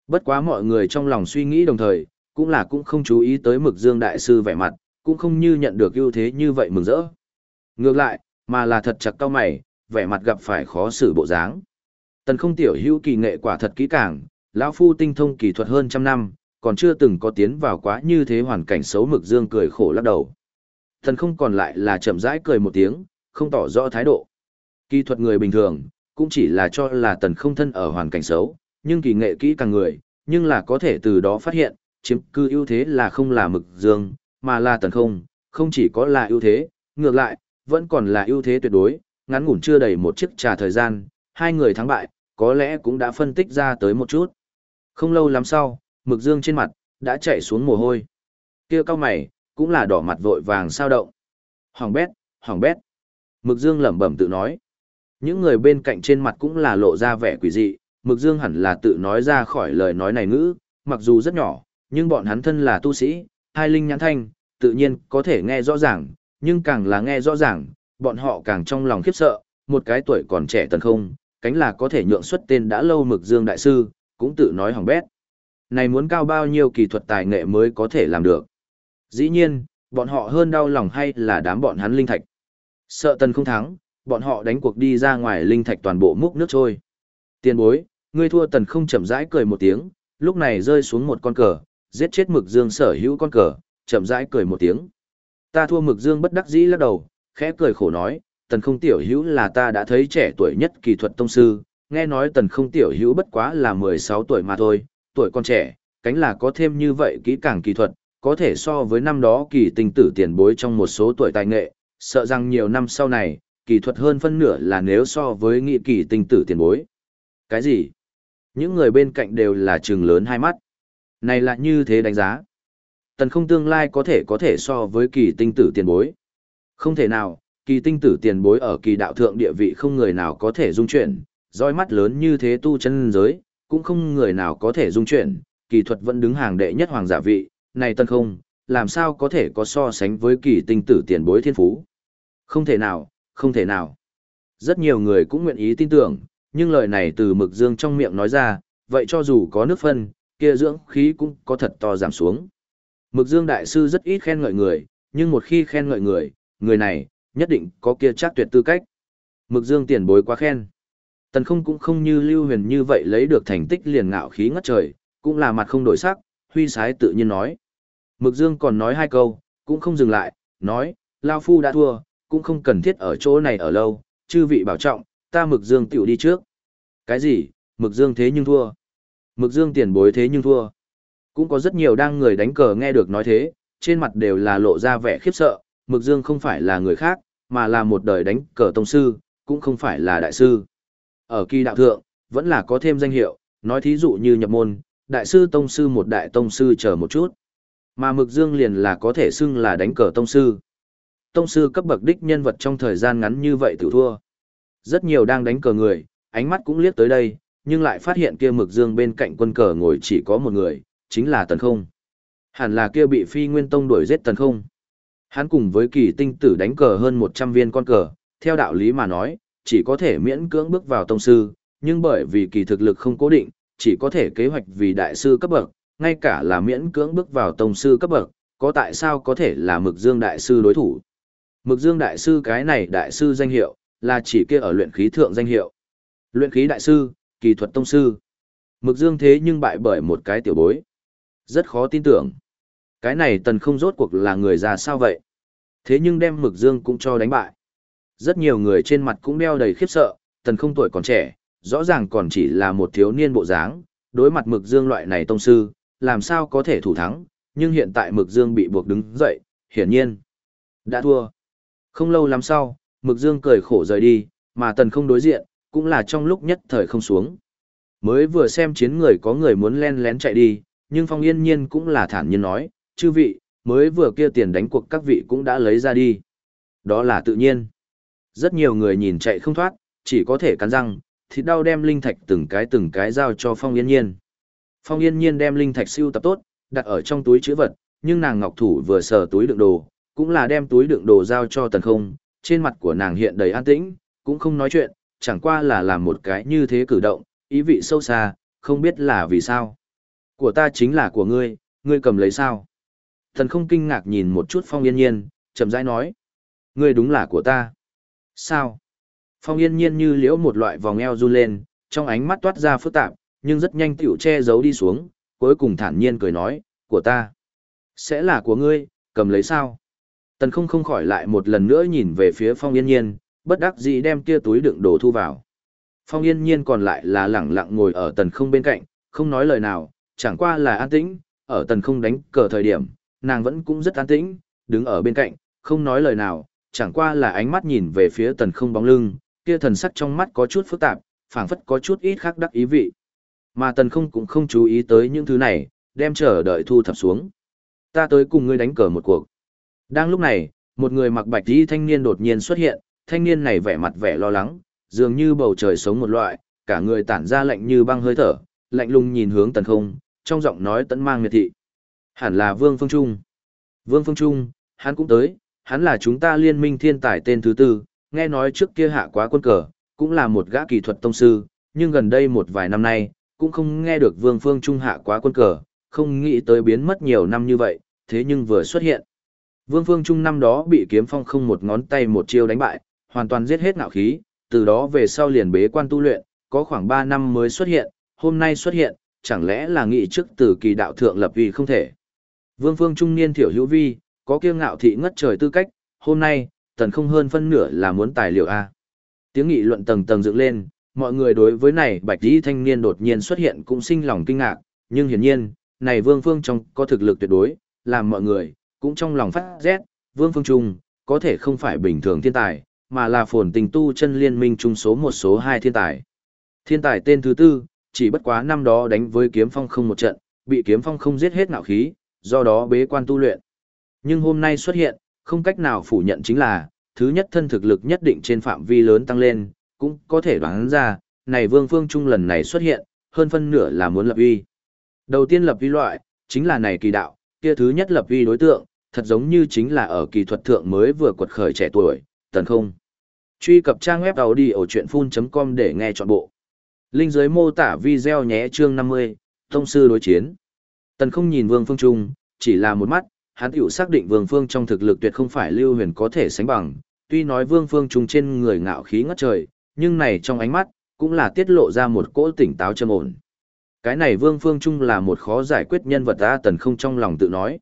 Bất quá mọi người trong lòng suy nghĩ đồng thời, cũng là cũng không chú ý tới mực dương đại sư vẻ mặt, cũng không như nhận được ưu thế như vậy mừng rỡ. Ngược lại, mà là thật chặt cao mày, vẻ mặt gặp phải khó xử bộ dáng. Tần không tiểu hữu kỳ nghệ quả thật kỹ càng, lão phu tinh thông kỳ thuật hơn trăm năm, còn chưa từng có tiến vào quá như thế hoàn cảnh xấu mực dương cười khổ lắc đầu. Tần không còn lại là chậm rãi cười một tiếng, không tỏ rõ thái độ. Kỳ thuật người bình thường, cũng chỉ là cho là tần không thân ở hoàn cảnh xấu, nhưng kỳ nghệ kỹ càng người, nhưng là có thể từ đó phát hiện, chiếm cư ưu thế là không là mực dương, mà là tần không, không chỉ có là ưu thế, ngược lại, vẫn còn là ưu thế tuyệt đối, ngắn ngủn chưa đầy một chiếc trà thời gian, hai người thắng bại, có lẽ cũng đã phân tích ra tới một chút. Không lâu lắm sau, mực dương trên mặt, đã chạy xuống mồ hôi. kia cao mày, cũng là đỏ mặt vội vàng sao động. Hoàng bét, hoàng bét. Mực dương lẩm bẩm tự nói. Những người bên cạnh trên mặt cũng là lộ ra vẻ quỷ dị, mực dương hẳn là tự nói ra khỏi lời nói này ngữ, mặc dù rất nhỏ, nhưng bọn hắn thân là tu sĩ, hai linh nhãn thanh, tự nhiên có thể nghe rõ ràng, nhưng càng là nghe rõ ràng, bọn họ càng trong lòng khiếp sợ, một cái tuổi còn trẻ tần không, cánh là có thể nhượng xuất tên đã lâu mực dương đại sư, cũng tự nói hỏng bét. Này muốn cao bao nhiêu kỳ thuật tài nghệ mới có thể làm được. Dĩ nhiên, bọn họ hơn đau lòng hay là đám bọn hắn linh thạch. Sợ tần không thắng, bọn họ đánh cuộc đi ra ngoài linh thạch toàn bộ múc nước trôi. Tiền bối, ngươi thua tần không chậm rãi cười một tiếng, lúc này rơi xuống một con cờ, giết chết mực dương sở hữu con cờ, chậm rãi cười một tiếng. Ta thua mực dương bất đắc dĩ lắc đầu, khẽ cười khổ nói, tần không tiểu hữu là ta đã thấy trẻ tuổi nhất kỳ thuật tông sư, nghe nói tần không tiểu hữu bất quá là 16 tuổi mà thôi, tuổi còn trẻ, cánh là có thêm như vậy kỹ càng kỳ thuật, có thể so với năm đó kỳ tình tử tiền bối trong một số tuổi tài nghệ, sợ rằng nhiều năm sau này, kỳ thuật hơn phân nửa là nếu so với nghị kỳ tình tử tiền bối. Cái gì? Những người bên cạnh đều là trừng lớn hai mắt. Này là như thế đánh giá. Tần không tương lai có thể có thể so với kỳ tinh tử tiền bối. Không thể nào, kỳ tinh tử tiền bối ở kỳ đạo thượng địa vị không người nào có thể dung chuyển, roi mắt lớn như thế tu chân giới, cũng không người nào có thể dung chuyển, kỳ thuật vẫn đứng hàng đệ nhất hoàng giả vị, này tân không, làm sao có thể có so sánh với kỳ tinh tử tiền bối thiên phú. Không thể nào, không thể nào. Rất nhiều người cũng nguyện ý tin tưởng, nhưng lời này từ mực dương trong miệng nói ra, vậy cho dù có nước phân, kia dưỡng khí cũng có thật to giảm xuống. Mực dương đại sư rất ít khen ngợi người, nhưng một khi khen ngợi người, người này, nhất định có kia chắc tuyệt tư cách. Mực dương tiền bối quá khen. Tần không cũng không như lưu huyền như vậy lấy được thành tích liền ngạo khí ngất trời, cũng là mặt không đổi sắc, huy sái tự nhiên nói. Mực dương còn nói hai câu, cũng không dừng lại, nói, Lao Phu đã thua, cũng không cần thiết ở chỗ này ở lâu, chư vị bảo trọng, ta mực dương tiểu đi trước. Cái gì, mực dương thế nhưng thua. Mực dương tiền bối thế nhưng thua. Cũng có rất nhiều đang người đánh cờ nghe được nói thế, trên mặt đều là lộ ra vẻ khiếp sợ, mực dương không phải là người khác, mà là một đời đánh cờ tông sư, cũng không phải là đại sư. Ở kỳ đạo thượng, vẫn là có thêm danh hiệu, nói thí dụ như nhập môn, đại sư tông sư một đại tông sư chờ một chút. Mà mực dương liền là có thể xưng là đánh cờ tông sư. Tông sư cấp bậc đích nhân vật trong thời gian ngắn như vậy tự thua. Rất nhiều đang đánh cờ người, ánh mắt cũng liếc tới đây, nhưng lại phát hiện kia mực dương bên cạnh quân cờ ngồi chỉ có một người, chính là tần không. Hẳn là kia bị phi nguyên tông đuổi giết tần không. Hắn cùng với kỳ tinh tử đánh cờ hơn 100 viên con cờ, theo đạo lý mà nói, chỉ có thể miễn cưỡng bước vào tông sư, nhưng bởi vì kỳ thực lực không cố định, chỉ có thể kế hoạch vì đại sư cấp bậc, ngay cả là miễn cưỡng bước vào tông sư cấp bậc, có tại sao có thể là mực dương đại sư đối thủ. Mực dương đại sư cái này đại sư danh hiệu, là chỉ kia ở luyện khí thượng danh hiệu. Luyện khí đại sư, kỳ thuật tông sư. Mực dương thế nhưng bại bởi một cái tiểu bối. Rất khó tin tưởng. Cái này tần không rốt cuộc là người già sao vậy? Thế nhưng đem mực dương cũng cho đánh bại. Rất nhiều người trên mặt cũng đeo đầy khiếp sợ, tần không tuổi còn trẻ, rõ ràng còn chỉ là một thiếu niên bộ dáng, đối mặt mực dương loại này tông sư, làm sao có thể thủ thắng, nhưng hiện tại mực dương bị buộc đứng dậy, hiển nhiên. Đã thua. Không lâu lắm sau, Mực Dương cười khổ rời đi, mà tần không đối diện, cũng là trong lúc nhất thời không xuống. Mới vừa xem chiến người có người muốn len lén chạy đi, nhưng Phong Yên Nhiên cũng là thản nhiên nói, chư vị, mới vừa kia tiền đánh cuộc các vị cũng đã lấy ra đi. Đó là tự nhiên. Rất nhiều người nhìn chạy không thoát, chỉ có thể cắn răng, thì đau đem linh thạch từng cái từng cái giao cho Phong Yên Nhiên. Phong Yên Nhiên đem linh thạch siêu tập tốt, đặt ở trong túi chữ vật, nhưng nàng ngọc thủ vừa sờ túi đựng đồ, cũng là đem túi đựng đồ giao cho tần không, trên mặt của nàng hiện đầy an tĩnh, cũng không nói chuyện, chẳng qua là làm một cái như thế cử động, ý vị sâu xa, không biết là vì sao. Của ta chính là của ngươi, ngươi cầm lấy sao? Thần không kinh ngạc nhìn một chút Phong Yên Nhiên, chậm rãi nói. Ngươi đúng là của ta. Sao? Phong Yên Nhiên như liễu một loại vòng eo run lên, trong ánh mắt toát ra phức tạp, nhưng rất nhanh tiểu che giấu đi xuống, cuối cùng thản nhiên cười nói, của ta. Sẽ là của ngươi, cầm lấy sao? Tần không không khỏi lại một lần nữa nhìn về phía Phong Yên Nhiên, bất đắc dĩ đem kia túi đựng đồ thu vào. Phong Yên Nhiên còn lại là lẳng lặng ngồi ở tần không bên cạnh, không nói lời nào, chẳng qua là an tĩnh, ở tần không đánh cờ thời điểm, nàng vẫn cũng rất an tĩnh, đứng ở bên cạnh, không nói lời nào, chẳng qua là ánh mắt nhìn về phía tần không bóng lưng, kia thần sắc trong mắt có chút phức tạp, phảng phất có chút ít khác đắc ý vị. Mà tần không cũng không chú ý tới những thứ này, đem chờ đợi thu thập xuống. Ta tới cùng ngươi đánh cờ một cuộc. Đang lúc này, một người mặc bạch y thanh niên đột nhiên xuất hiện, thanh niên này vẻ mặt vẻ lo lắng, dường như bầu trời sống một loại, cả người tản ra lạnh như băng hơi thở, lạnh lùng nhìn hướng tần không, trong giọng nói tận mang miệt thị. Hẳn là Vương Phương Trung. Vương Phương Trung, hắn cũng tới, hắn là chúng ta liên minh thiên tài tên thứ tư, nghe nói trước kia hạ quá quân cờ, cũng là một gã kỹ thuật tông sư, nhưng gần đây một vài năm nay, cũng không nghe được Vương Phương Trung hạ quá quân cờ, không nghĩ tới biến mất nhiều năm như vậy, thế nhưng vừa xuất hiện. Vương Phương Trung năm đó bị kiếm phong không một ngón tay một chiêu đánh bại, hoàn toàn giết hết ngạo khí, từ đó về sau liền bế quan tu luyện, có khoảng 3 năm mới xuất hiện, hôm nay xuất hiện, chẳng lẽ là nghị trước từ kỳ đạo thượng lập vì không thể. Vương Phương Trung niên thiểu hữu vi, có kiêu ngạo thị ngất trời tư cách, hôm nay, tần không hơn phân nửa là muốn tài liệu A. Tiếng nghị luận tầng tầng dựng lên, mọi người đối với này bạch dĩ thanh niên đột nhiên xuất hiện cũng sinh lòng kinh ngạc, nhưng hiển nhiên, này Vương Phương trong có thực lực tuyệt đối, làm mọi người, cũng trong lòng phát rét, Vương Phương Trung, có thể không phải bình thường thiên tài, mà là phồn tình tu chân liên minh trung số một số hai thiên tài. Thiên tài tên thứ tư, chỉ bất quá năm đó đánh với kiếm phong không một trận, bị kiếm phong không giết hết ngạo khí, do đó bế quan tu luyện. Nhưng hôm nay xuất hiện, không cách nào phủ nhận chính là, thứ nhất thân thực lực nhất định trên phạm vi lớn tăng lên, cũng có thể đoán ra, này Vương Phương Trung lần này xuất hiện, hơn phân nửa là muốn lập uy. Đầu tiên lập uy loại, chính là này kỳ đạo, kia thứ nhất lập uy đối tượng, thật giống như chính là ở kỳ thuật thượng mới vừa quật khởi trẻ tuổi, tần không. Truy cập trang web đầu đi ở chuyện full.com để nghe trọn bộ. Linh dưới mô tả video nhé chương 50, Tông sư đối chiến. Tần không nhìn Vương Phương Trung, chỉ là một mắt, hắn tiểu xác định Vương Phương trong thực lực tuyệt không phải Lưu Huyền có thể sánh bằng, tuy nói Vương Phương Trung trên người ngạo khí ngất trời, nhưng này trong ánh mắt, cũng là tiết lộ ra một cỗ tỉnh táo trầm ổn. Cái này Vương Phương Trung là một khó giải quyết nhân vật ta tần không trong lòng tự nói.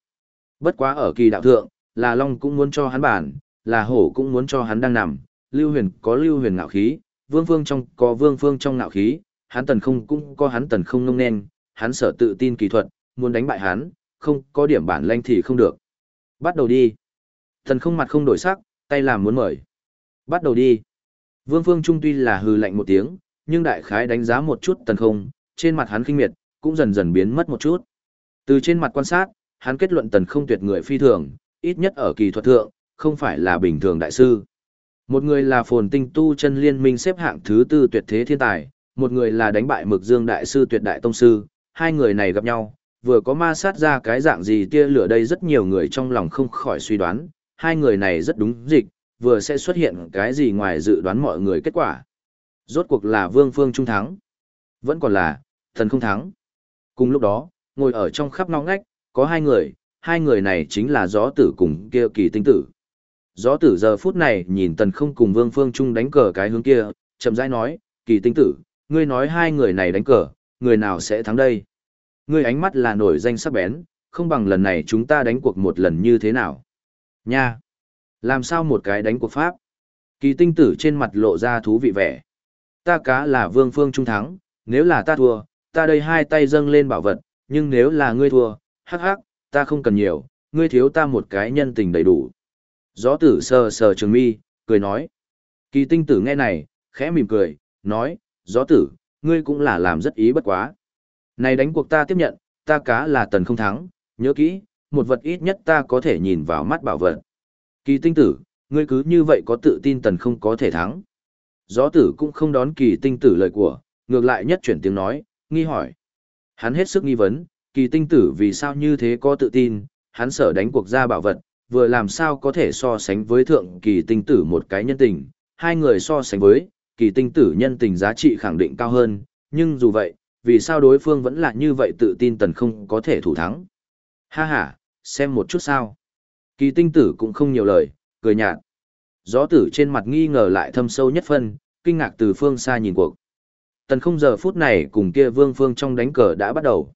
Bất quá ở kỳ đạo thượng, là Long cũng muốn cho hắn bản, là Hổ cũng muốn cho hắn đang nằm, Lưu Huyền có Lưu Huyền ngạo khí, Vương Phương trong có Vương Phương trong ngạo khí, hắn tần không cũng có hắn tần không nông nên, hắn sở tự tin kỳ thuật, muốn đánh bại hắn, không có điểm bản lanh thì không được. Bắt đầu đi. Tần không mặt không đổi sắc, tay làm muốn mời. Bắt đầu đi. Vương Phương Trung tuy là hừ lạnh một tiếng, nhưng đại khái đánh giá một chút tần không, trên mặt hắn kinh miệt, cũng dần dần biến mất một chút. Từ trên mặt quan sát, hắn kết luận tần không tuyệt người phi thường, ít nhất ở kỳ thuật thượng, không phải là bình thường đại sư. Một người là phồn tinh tu chân liên minh xếp hạng thứ tư tuyệt thế thiên tài, một người là đánh bại mực dương đại sư tuyệt đại tông sư, hai người này gặp nhau, vừa có ma sát ra cái dạng gì tia lửa đây rất nhiều người trong lòng không khỏi suy đoán, hai người này rất đúng dịch, vừa sẽ xuất hiện cái gì ngoài dự đoán mọi người kết quả. Rốt cuộc là vương phương trung thắng, vẫn còn là thần không thắng. Cùng lúc đó, ngồi ở trong khắp nóng ngách, có hai người, hai người này chính là gió tử cùng kia kỳ tinh tử. Gió tử giờ phút này nhìn tần không cùng vương phương trung đánh cờ cái hướng kia, chậm rãi nói, kỳ tinh tử, ngươi nói hai người này đánh cờ, người nào sẽ thắng đây? Ngươi ánh mắt là nổi danh sắc bén, không bằng lần này chúng ta đánh cuộc một lần như thế nào? Nha! Làm sao một cái đánh cuộc pháp? Kỳ tinh tử trên mặt lộ ra thú vị vẻ. Ta cá là vương phương trung thắng, nếu là ta thua, ta đây hai tay dâng lên bảo vật, nhưng nếu là ngươi thua, hắc hắc, ta không cần nhiều, ngươi thiếu ta một cái nhân tình đầy đủ. Gió tử sờ sờ trường mi, cười nói. Kỳ tinh tử nghe này, khẽ mỉm cười, nói, gió tử, ngươi cũng là làm rất ý bất quá. Này đánh cuộc ta tiếp nhận, ta cá là tần không thắng, nhớ kỹ, một vật ít nhất ta có thể nhìn vào mắt bảo vật. Kỳ tinh tử, ngươi cứ như vậy có tự tin tần không có thể thắng. Gió tử cũng không đón kỳ tinh tử lời của, ngược lại nhất chuyển tiếng nói, nghi hỏi. Hắn hết sức nghi vấn, kỳ tinh tử vì sao như thế có tự tin, hắn sở đánh cuộc ra bảo vật, vừa làm sao có thể so sánh với thượng kỳ tinh tử một cái nhân tình, hai người so sánh với, kỳ tinh tử nhân tình giá trị khẳng định cao hơn, nhưng dù vậy, vì sao đối phương vẫn là như vậy tự tin tần không có thể thủ thắng. Ha ha, xem một chút sao. Kỳ tinh tử cũng không nhiều lời, cười nhạt. Gió tử trên mặt nghi ngờ lại thâm sâu nhất phân, kinh ngạc từ phương xa nhìn cuộc. Tần không giờ phút này cùng kia vương phương trong đánh cờ đã bắt đầu.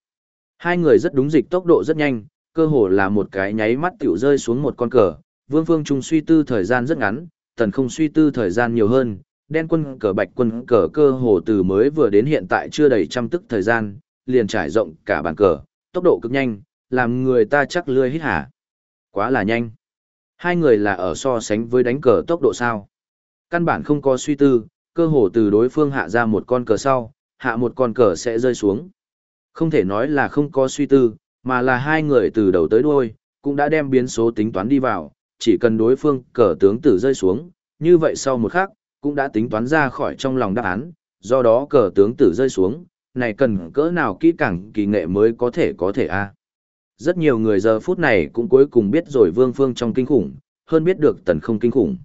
Hai người rất đúng dịch tốc độ rất nhanh, cơ hồ là một cái nháy mắt tiểu rơi xuống một con cờ. Vương phương trung suy tư thời gian rất ngắn, tần không suy tư thời gian nhiều hơn. Đen quân cờ bạch quân cờ cơ hồ từ mới vừa đến hiện tại chưa đầy trăm tức thời gian, liền trải rộng cả bàn cờ, tốc độ cực nhanh, làm người ta chắc lươi hít hả. Quá là nhanh. Hai người là ở so sánh với đánh cờ tốc độ sao. Căn bản không có suy tư, cơ hồ từ đối phương hạ ra một con cờ sau, hạ một con cờ sẽ rơi xuống. Không thể nói là không có suy tư, mà là hai người từ đầu tới đuôi, cũng đã đem biến số tính toán đi vào, chỉ cần đối phương cờ tướng tử rơi xuống, như vậy sau một khắc, cũng đã tính toán ra khỏi trong lòng đáp án, do đó cờ tướng tử rơi xuống, này cần cỡ nào kỹ càng kỳ nghệ mới có thể có thể a. Rất nhiều người giờ phút này cũng cuối cùng biết rồi Vương Phương trong kinh khủng, hơn biết được tần không kinh khủng.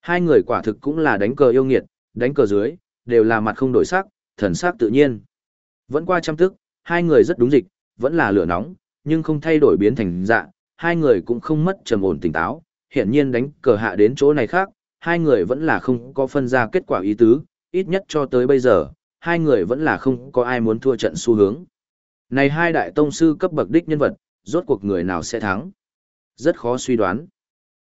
Hai người quả thực cũng là đánh cờ yêu nghiệt, đánh cờ dưới, đều là mặt không đổi sắc, thần sắc tự nhiên. Vẫn qua trăm tức, hai người rất đúng dịch, vẫn là lửa nóng, nhưng không thay đổi biến thành dạ, hai người cũng không mất trầm ổn tỉnh táo, hiện nhiên đánh cờ hạ đến chỗ này khác, hai người vẫn là không có phân ra kết quả ý tứ, ít nhất cho tới bây giờ, hai người vẫn là không có ai muốn thua trận xu hướng. Này hai đại tông sư cấp bậc đích nhân vật, rốt cuộc người nào sẽ thắng? Rất khó suy đoán.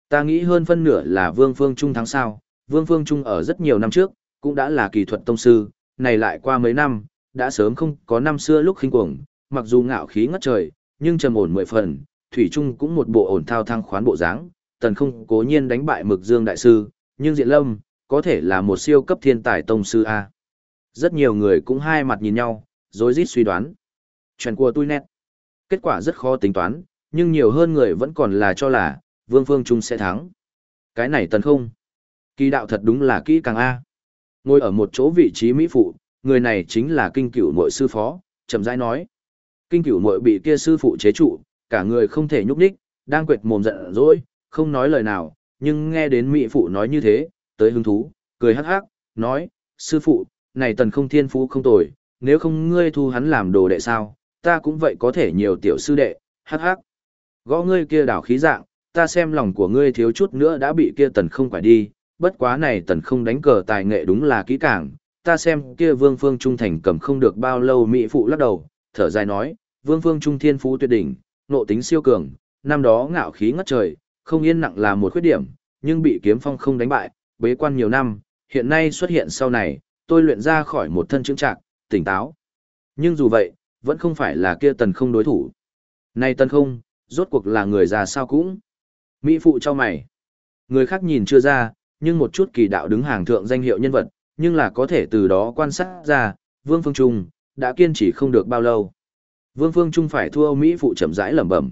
Ta nghĩ hơn phân nửa là Vương Phương Trung thắng sao, Vương Phương Trung ở rất nhiều năm trước, cũng đã là kỳ thuật tông sư, này lại qua mấy năm, đã sớm không có năm xưa lúc khinh cuồng, mặc dù ngạo khí ngất trời, nhưng trầm ổn mười phần, Thủy Trung cũng một bộ ổn thao thăng khoán bộ dáng, tần không cố nhiên đánh bại mực dương đại sư, nhưng diện lâm, có thể là một siêu cấp thiên tài tông sư A. Rất nhiều người cũng hai mặt nhìn nhau, rối rít suy đoán. Chuyện của tôi nét. Kết quả rất khó tính toán, nhưng nhiều hơn người vẫn còn là cho là, Vương Phương Trung sẽ thắng. Cái này tần không. Kỳ đạo thật đúng là kỹ càng A. Ngồi ở một chỗ vị trí mỹ phụ, người này chính là kinh cửu mội sư phó, chậm rãi nói. Kinh cửu mội bị kia sư phụ chế trụ, cả người không thể nhúc nhích, đang quệt mồm giận dỗi, không nói lời nào, nhưng nghe đến mỹ phụ nói như thế, tới hứng thú, cười hắc hắc, nói, sư phụ, này tần không thiên phú không tồi, nếu không ngươi thu hắn làm đồ đệ sao, ta cũng vậy có thể nhiều tiểu sư đệ, hắc hắc. Gõ ngươi kia đảo khí dạng, ta xem lòng của ngươi thiếu chút nữa đã bị kia tần không phải đi, bất quá này tần không đánh cờ tài nghệ đúng là kỹ càng, ta xem kia vương phương trung thành cầm không được bao lâu mỹ phụ lắc đầu, thở dài nói, vương phương trung thiên phú tuyệt đỉnh, nộ tính siêu cường, năm đó ngạo khí ngất trời, không yên nặng là một khuyết điểm, nhưng bị kiếm phong không đánh bại, bế quan nhiều năm, hiện nay xuất hiện sau này, tôi luyện ra khỏi một thân chứng trạng, tỉnh táo. Nhưng dù vậy, vẫn không phải là kia tần không đối thủ. Này tần không, rốt cuộc là người già sao cũng. Mỹ phụ cho mày. Người khác nhìn chưa ra, nhưng một chút kỳ đạo đứng hàng thượng danh hiệu nhân vật, nhưng là có thể từ đó quan sát ra, Vương Phương Trung, đã kiên trì không được bao lâu. Vương Phương Trung phải thua Mỹ phụ chậm rãi lẩm bẩm.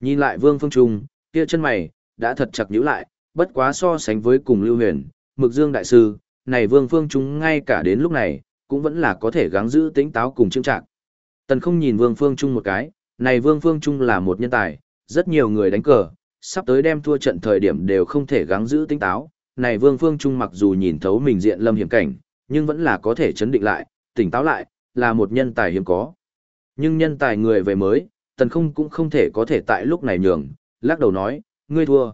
Nhìn lại Vương Phương Trung, kia chân mày, đã thật chặt nhíu lại, bất quá so sánh với cùng Lưu Huyền, Mực Dương Đại Sư, này Vương Phương Trung ngay cả đến lúc này, cũng vẫn là có thể gắng giữ tính táo cùng trưng trạng. Tần không nhìn Vương Phương Trung một cái, này Vương Phương Trung là một nhân tài, rất nhiều người đánh cờ, sắp tới đem thua trận thời điểm đều không thể gắng giữ tính táo. Này Vương Phương Trung mặc dù nhìn thấu mình diện lâm hiểm cảnh, nhưng vẫn là có thể chấn định lại, tỉnh táo lại, là một nhân tài hiếm có. Nhưng nhân tài người về mới, tần không cũng không thể có thể tại lúc này nhường, lắc đầu nói, ngươi thua.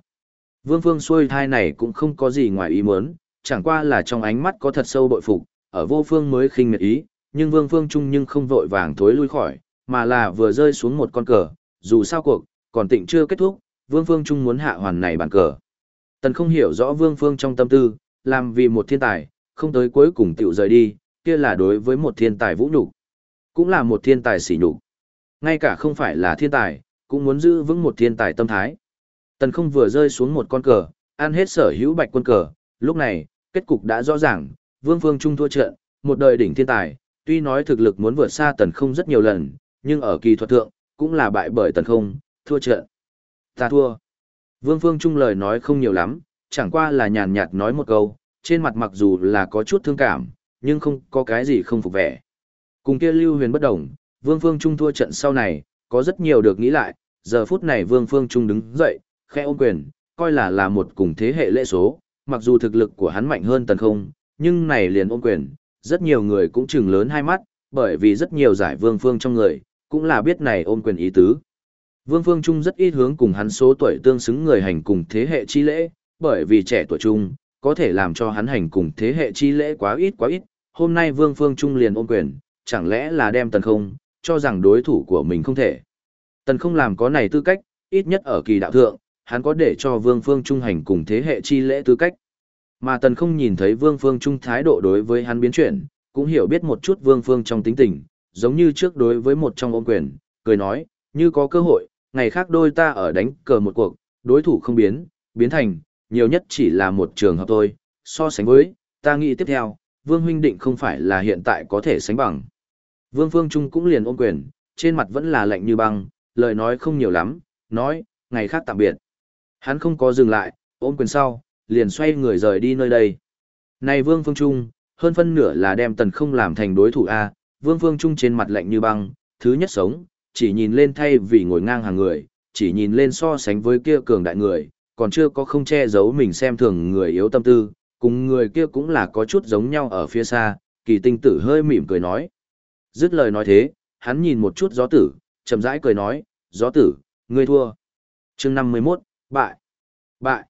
Vương Phương xuôi thai này cũng không có gì ngoài ý muốn, chẳng qua là trong ánh mắt có thật sâu bội phục, ở vô phương mới khinh miệt ý, nhưng Vương Phương Trung nhưng không vội vàng thối lui khỏi, mà là vừa rơi xuống một con cờ, dù sao cuộc, còn tịnh chưa kết thúc, Vương Phương Trung muốn hạ hoàn này bàn cờ. Tần không hiểu rõ Vương Phương trong tâm tư, làm vì một thiên tài, không tới cuối cùng tiểu rời đi, kia là đối với một thiên tài vũ nhục cũng là một thiên tài sỉ nhục ngay cả không phải là thiên tài cũng muốn giữ vững một thiên tài tâm thái tần không vừa rơi xuống một con cờ ăn hết sở hữu bạch quân cờ lúc này Kết cục đã rõ ràng, Vương Phương Trung thua trận, một đời đỉnh thiên tài, tuy nói thực lực muốn vượt xa tần không rất nhiều lần, nhưng ở kỳ thuật thượng, cũng là bại bởi tần không, thua trận. Ta thua. Vương Phương Trung lời nói không nhiều lắm, chẳng qua là nhàn nhạt nói một câu, trên mặt mặc dù là có chút thương cảm, nhưng không có cái gì không phục vẻ. Cùng kia Lưu Huyền bất đồng, Vương Phương Trung thua trận sau này, có rất nhiều được nghĩ lại, giờ phút này Vương Phương Trung đứng dậy, khẽ ôm quyền, coi là là một cùng thế hệ lễ số, mặc dù thực lực của hắn mạnh hơn tần không, nhưng này liền ôm quyền, rất nhiều người cũng chừng lớn hai mắt, bởi vì rất nhiều giải Vương Phương trong người, cũng là biết này ôm quyền ý tứ. Vương Phương Trung rất ít hướng cùng hắn số tuổi tương xứng người hành cùng thế hệ chi lễ, bởi vì trẻ tuổi trung, có thể làm cho hắn hành cùng thế hệ chi lễ quá ít quá ít. Hôm nay Vương Phương Trung liền ôm quyền, chẳng lẽ là đem tần không, cho rằng đối thủ của mình không thể. Tần không làm có này tư cách, ít nhất ở kỳ đạo thượng, hắn có để cho Vương Phương Trung hành cùng thế hệ chi lễ tư cách. Mà tần không nhìn thấy Vương Phương Trung thái độ đối với hắn biến chuyển, cũng hiểu biết một chút Vương Phương trong tính tình, giống như trước đối với một trong ôm quyền, cười nói, như có cơ hội, ngày khác đôi ta ở đánh cờ một cuộc, đối thủ không biến, biến thành, nhiều nhất chỉ là một trường hợp thôi, so sánh với, ta nghĩ tiếp theo, Vương huynh định không phải là hiện tại có thể sánh bằng. Vương Phương Trung cũng liền ôm quyền, trên mặt vẫn là lạnh như băng, lời nói không nhiều lắm, nói, ngày khác tạm biệt. Hắn không có dừng lại, ôm quyền sau, liền xoay người rời đi nơi đây. Này Vương Phương Trung, hơn phân nửa là đem tần không làm thành đối thủ A, Vương Phương Trung trên mặt lạnh như băng, thứ nhất sống, chỉ nhìn lên thay vì ngồi ngang hàng người, chỉ nhìn lên so sánh với kia cường đại người, còn chưa có không che giấu mình xem thường người yếu tâm tư, cùng người kia cũng là có chút giống nhau ở phía xa, kỳ tinh tử hơi mỉm cười nói. Dứt lời nói thế, hắn nhìn một chút gió tử, chậm rãi cười nói, gió tử, ngươi thua. chương 51, bại, bại,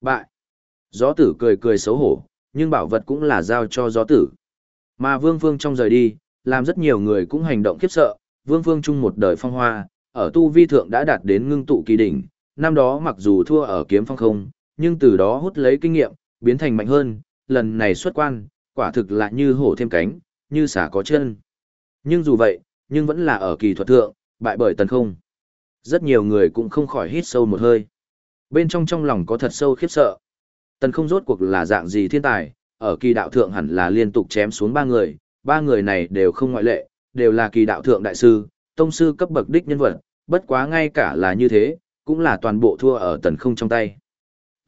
bại. Gió tử cười cười xấu hổ, nhưng bảo vật cũng là giao cho gió tử. Mà vương phương trong rời đi, làm rất nhiều người cũng hành động khiếp sợ, vương phương chung một đời phong hoa, ở tu vi thượng đã đạt đến ngưng tụ kỳ đỉnh, năm đó mặc dù thua ở kiếm phong không, nhưng từ đó hút lấy kinh nghiệm, biến thành mạnh hơn, lần này xuất quan, quả thực là như hổ thêm cánh, như xả có chân. Nhưng dù vậy, nhưng vẫn là ở kỳ thuật thượng, bại bởi tần không. Rất nhiều người cũng không khỏi hít sâu một hơi. Bên trong trong lòng có thật sâu khiếp sợ. Tần không rốt cuộc là dạng gì thiên tài, ở kỳ đạo thượng hẳn là liên tục chém xuống ba người, ba người này đều không ngoại lệ, đều là kỳ đạo thượng đại sư, tông sư cấp bậc đích nhân vật, bất quá ngay cả là như thế, cũng là toàn bộ thua ở tần không trong tay.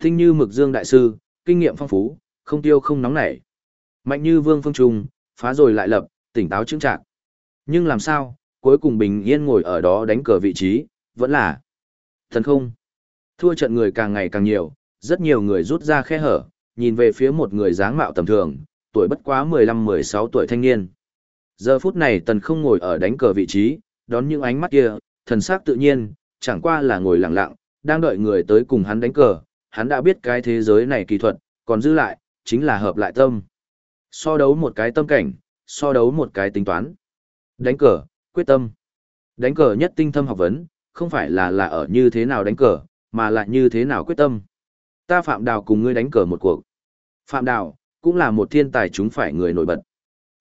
Tinh như mực dương đại sư, kinh nghiệm phong phú, không tiêu không nóng nảy. Mạnh như vương phương trung, phá rồi lại lập, tỉnh táo chứng trạng. Nhưng làm sao, cuối cùng bình yên ngồi ở đó đánh cờ vị trí, vẫn là thần không. Thua trận người càng ngày càng nhiều, rất nhiều người rút ra khe hở, nhìn về phía một người dáng mạo tầm thường, tuổi bất quá 15-16 tuổi thanh niên. Giờ phút này tần không ngồi ở đánh cờ vị trí, đón những ánh mắt kia, thần sắc tự nhiên, chẳng qua là ngồi lặng lặng, đang đợi người tới cùng hắn đánh cờ, hắn đã biết cái thế giới này kỳ thuật, còn giữ lại, chính là hợp lại tâm. So đấu một cái tâm cảnh, so đấu một cái tính toán. Đánh cờ, quyết tâm. Đánh cờ nhất tinh thâm học vấn, không phải là là ở như thế nào đánh cờ, mà là như thế nào quyết tâm. Ta Phạm Đào cùng ngươi đánh cờ một cuộc. Phạm Đào, cũng là một thiên tài chúng phải người nổi bật.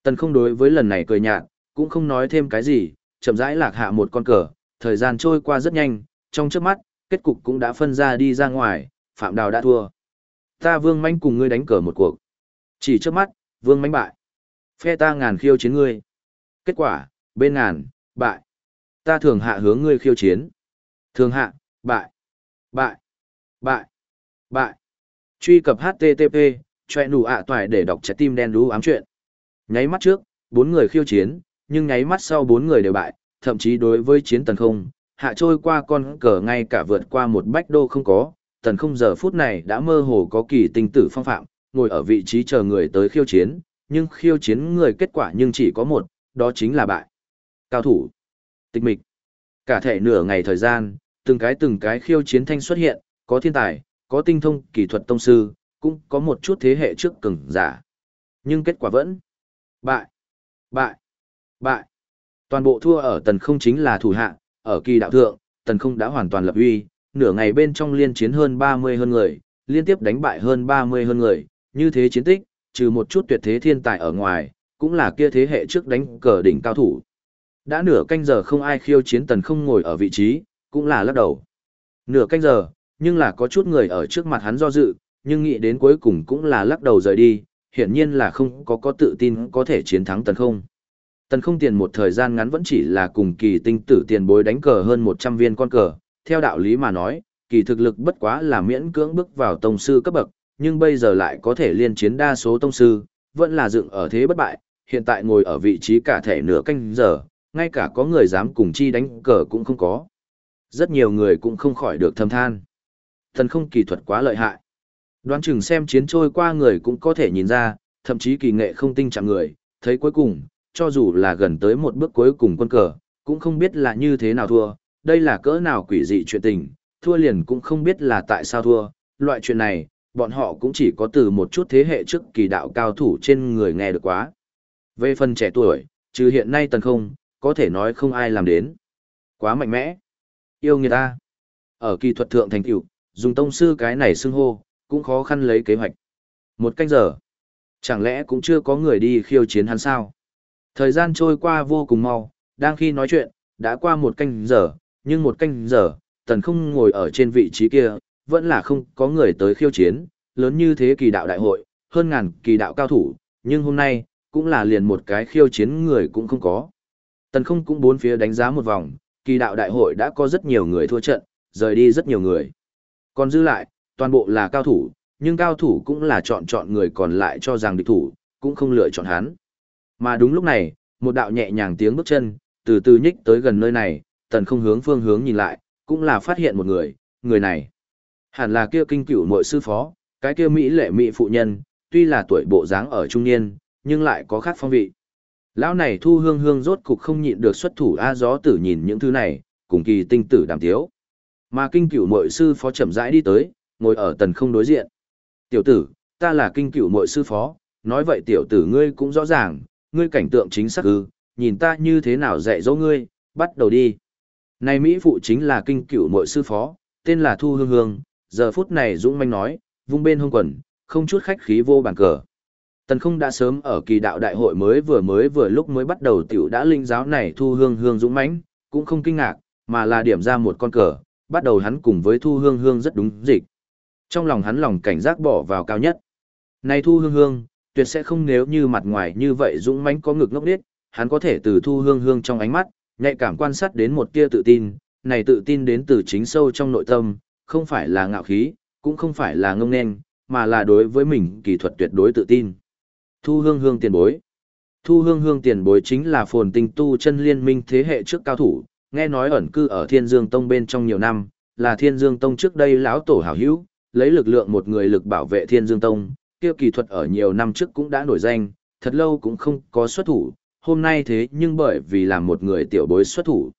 Tần không đối với lần này cười nhạt, cũng không nói thêm cái gì, chậm rãi lạc hạ một con cờ, thời gian trôi qua rất nhanh, trong trước mắt, kết cục cũng đã phân ra đi ra ngoài, Phạm Đào đã thua. Ta Vương Manh cùng ngươi đánh cờ một cuộc. Chỉ trước mắt, Vương Manh bại. Phe ta ngàn khiêu chiến ngươi. Kết quả, bên ngàn, bại. Ta thường hạ hướng ngươi khiêu chiến. Thường hạ, bại. Bại. Bại. Bại. Truy cập HTTP, choe nụ ạ toài để đọc trái tim đen đú ám chuyện. Nháy mắt trước, bốn người khiêu chiến, nhưng nháy mắt sau bốn người đều bại, thậm chí đối với chiến tần không, hạ trôi qua con cờ ngay cả vượt qua một bách đô không có, tần không giờ phút này đã mơ hồ có kỳ tinh tử phong phạm, ngồi ở vị trí chờ người tới khiêu chiến, nhưng khiêu chiến người kết quả nhưng chỉ có một, đó chính là bại. Cao thủ, tịch mịch, cả thể nửa ngày thời gian, từng cái từng cái khiêu chiến thanh xuất hiện, có thiên tài, có tinh thông kỹ thuật tông sư, cũng có một chút thế hệ trước cường giả. Nhưng kết quả vẫn bại, bại, bại. Toàn bộ thua ở tần không chính là thủ hạ, ở kỳ đạo thượng, tần không đã hoàn toàn lập uy, nửa ngày bên trong liên chiến hơn 30 hơn người, liên tiếp đánh bại hơn 30 hơn người, như thế chiến tích, trừ một chút tuyệt thế thiên tài ở ngoài, cũng là kia thế hệ trước đánh cờ đỉnh cao thủ. Đã nửa canh giờ không ai khiêu chiến tần không ngồi ở vị trí, cũng là lắc đầu. Nửa canh giờ, nhưng là có chút người ở trước mặt hắn do dự, nhưng nghĩ đến cuối cùng cũng là lắc đầu rời đi, hiển nhiên là không có có tự tin có thể chiến thắng tần không. Tần không tiền một thời gian ngắn vẫn chỉ là cùng kỳ tinh tử tiền bối đánh cờ hơn 100 viên con cờ, theo đạo lý mà nói, kỳ thực lực bất quá là miễn cưỡng bước vào tông sư cấp bậc, nhưng bây giờ lại có thể liên chiến đa số tông sư, vẫn là dựng ở thế bất bại, hiện tại ngồi ở vị trí cả thể nửa canh giờ, ngay cả có người dám cùng chi đánh cờ cũng không có. Rất nhiều người cũng không khỏi được thâm than. Thần không kỳ thuật quá lợi hại. Đoán chừng xem chiến trôi qua người cũng có thể nhìn ra, thậm chí kỳ nghệ không tinh chạm người, thấy cuối cùng, cho dù là gần tới một bước cuối cùng quân cờ, cũng không biết là như thế nào thua, đây là cỡ nào quỷ dị chuyện tình, thua liền cũng không biết là tại sao thua, loại chuyện này, bọn họ cũng chỉ có từ một chút thế hệ trước kỳ đạo cao thủ trên người nghe được quá. Về phần trẻ tuổi, trừ hiện nay tần không, có thể nói không ai làm đến. Quá mạnh mẽ. Yêu người ta. Ở kỳ thuật thượng thành tựu, dùng tông sư cái này xưng hô, cũng khó khăn lấy kế hoạch. Một canh giờ. Chẳng lẽ cũng chưa có người đi khiêu chiến hắn sao? Thời gian trôi qua vô cùng mau, đang khi nói chuyện, đã qua một canh giờ, nhưng một canh giờ, tần không ngồi ở trên vị trí kia, vẫn là không có người tới khiêu chiến, lớn như thế kỳ đạo đại hội, hơn ngàn kỳ đạo cao thủ, nhưng hôm nay, cũng là liền một cái khiêu chiến người cũng không có. Tần không cũng bốn phía đánh giá một vòng, kỳ đạo đại hội đã có rất nhiều người thua trận, rời đi rất nhiều người. Còn dư lại, toàn bộ là cao thủ, nhưng cao thủ cũng là chọn chọn người còn lại cho rằng địch thủ, cũng không lựa chọn hắn. Mà đúng lúc này, một đạo nhẹ nhàng tiếng bước chân, từ từ nhích tới gần nơi này, tần không hướng phương hướng nhìn lại, cũng là phát hiện một người, người này. Hẳn là kia kinh cửu mội sư phó, cái kia Mỹ lệ Mỹ phụ nhân, tuy là tuổi bộ dáng ở trung niên, nhưng lại có khác phong vị. Lão này thu hương hương rốt cục không nhịn được xuất thủ A gió tử nhìn những thứ này, cùng kỳ tinh tử đàm tiếu. Mà kinh cửu mội sư phó chậm rãi đi tới, ngồi ở tần không đối diện. Tiểu tử, ta là kinh cửu mội sư phó, nói vậy tiểu tử ngươi cũng rõ ràng, ngươi cảnh tượng chính xác ư, nhìn ta như thế nào dạy dỗ ngươi, bắt đầu đi. Này Mỹ phụ chính là kinh cửu mội sư phó, tên là Thu Hương Hương, giờ phút này Dũng Manh nói, vung bên hông quần, không chút khách khí vô bàn cờ. Tần không đã sớm ở kỳ đạo đại hội mới vừa mới vừa lúc mới bắt đầu tiểu đã linh giáo này Thu Hương Hương Dũng Mãnh cũng không kinh ngạc, mà là điểm ra một con cờ, bắt đầu hắn cùng với Thu Hương Hương rất đúng dịch. Trong lòng hắn lòng cảnh giác bỏ vào cao nhất. Này Thu Hương Hương, tuyệt sẽ không nếu như mặt ngoài như vậy dũng mãnh có ngực ngốc điếc, hắn có thể từ Thu Hương Hương trong ánh mắt, nhạy cảm quan sát đến một tia tự tin, này tự tin đến từ chính sâu trong nội tâm, không phải là ngạo khí, cũng không phải là ngông nên, mà là đối với mình kỳ thuật tuyệt đối tự tin. Thu Hương Hương tiền bối Thu Hương Hương tiền bối chính là phồn tinh tu chân liên minh thế hệ trước cao thủ, nghe nói ẩn cư ở Thiên Dương Tông bên trong nhiều năm, là Thiên Dương Tông trước đây lão tổ hảo hữu, lấy lực lượng một người lực bảo vệ Thiên Dương Tông, kia kỳ thuật ở nhiều năm trước cũng đã nổi danh, thật lâu cũng không có xuất thủ, hôm nay thế nhưng bởi vì là một người tiểu bối xuất thủ.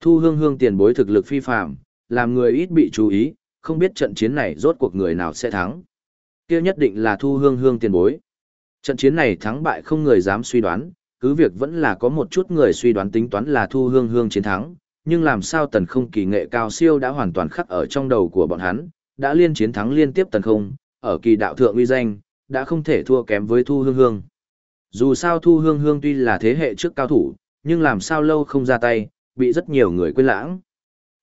Thu hương hương tiền bối thực lực phi phàm, làm người ít bị chú ý, không biết trận chiến này rốt cuộc người nào sẽ thắng. kia nhất định là thu hương hương tiền bối. Trận chiến này thắng bại không người dám suy đoán, cứ việc vẫn là có một chút người suy đoán tính toán là thu hương hương chiến thắng, nhưng làm sao tần không kỳ nghệ cao siêu đã hoàn toàn khắc ở trong đầu của bọn hắn, đã liên chiến thắng liên tiếp tần không, ở kỳ đạo thượng uy danh, đã không thể thua kém với thu hương hương. Dù sao Thu Hương Hương tuy là thế hệ trước cao thủ, nhưng làm sao lâu không ra tay, bị rất nhiều người quên lãng.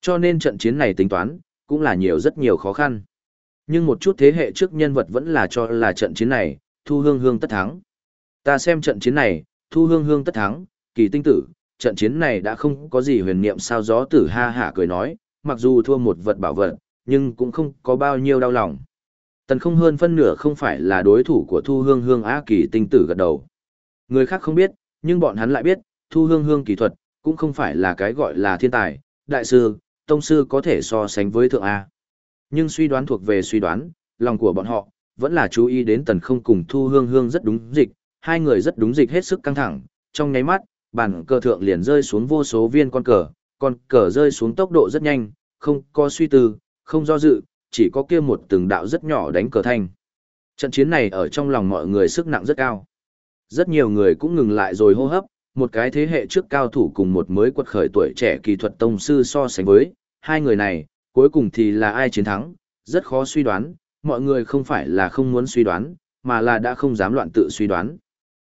Cho nên trận chiến này tính toán, cũng là nhiều rất nhiều khó khăn. Nhưng một chút thế hệ trước nhân vật vẫn là cho là trận chiến này, Thu Hương Hương tất thắng. Ta xem trận chiến này, Thu Hương Hương tất thắng, kỳ tinh tử, trận chiến này đã không có gì huyền niệm sao gió tử ha hả cười nói, mặc dù thua một vật bảo vật, nhưng cũng không có bao nhiêu đau lòng. Tần không hơn phân nửa không phải là đối thủ của Thu Hương Hương Á kỳ tinh tử gật đầu. Người khác không biết, nhưng bọn hắn lại biết, thu hương hương kỹ thuật, cũng không phải là cái gọi là thiên tài, đại sư, tông sư có thể so sánh với thượng A. Nhưng suy đoán thuộc về suy đoán, lòng của bọn họ, vẫn là chú ý đến tần không cùng thu hương hương rất đúng dịch, hai người rất đúng dịch hết sức căng thẳng, trong nháy mắt, bàn cờ thượng liền rơi xuống vô số viên con cờ, con cờ rơi xuống tốc độ rất nhanh, không có suy tư, không do dự, chỉ có kia một từng đạo rất nhỏ đánh cờ thanh. Trận chiến này ở trong lòng mọi người sức nặng rất cao. Rất nhiều người cũng ngừng lại rồi hô hấp, một cái thế hệ trước cao thủ cùng một mới quật khởi tuổi trẻ kỳ thuật tông sư so sánh với, hai người này, cuối cùng thì là ai chiến thắng, rất khó suy đoán, mọi người không phải là không muốn suy đoán, mà là đã không dám loạn tự suy đoán.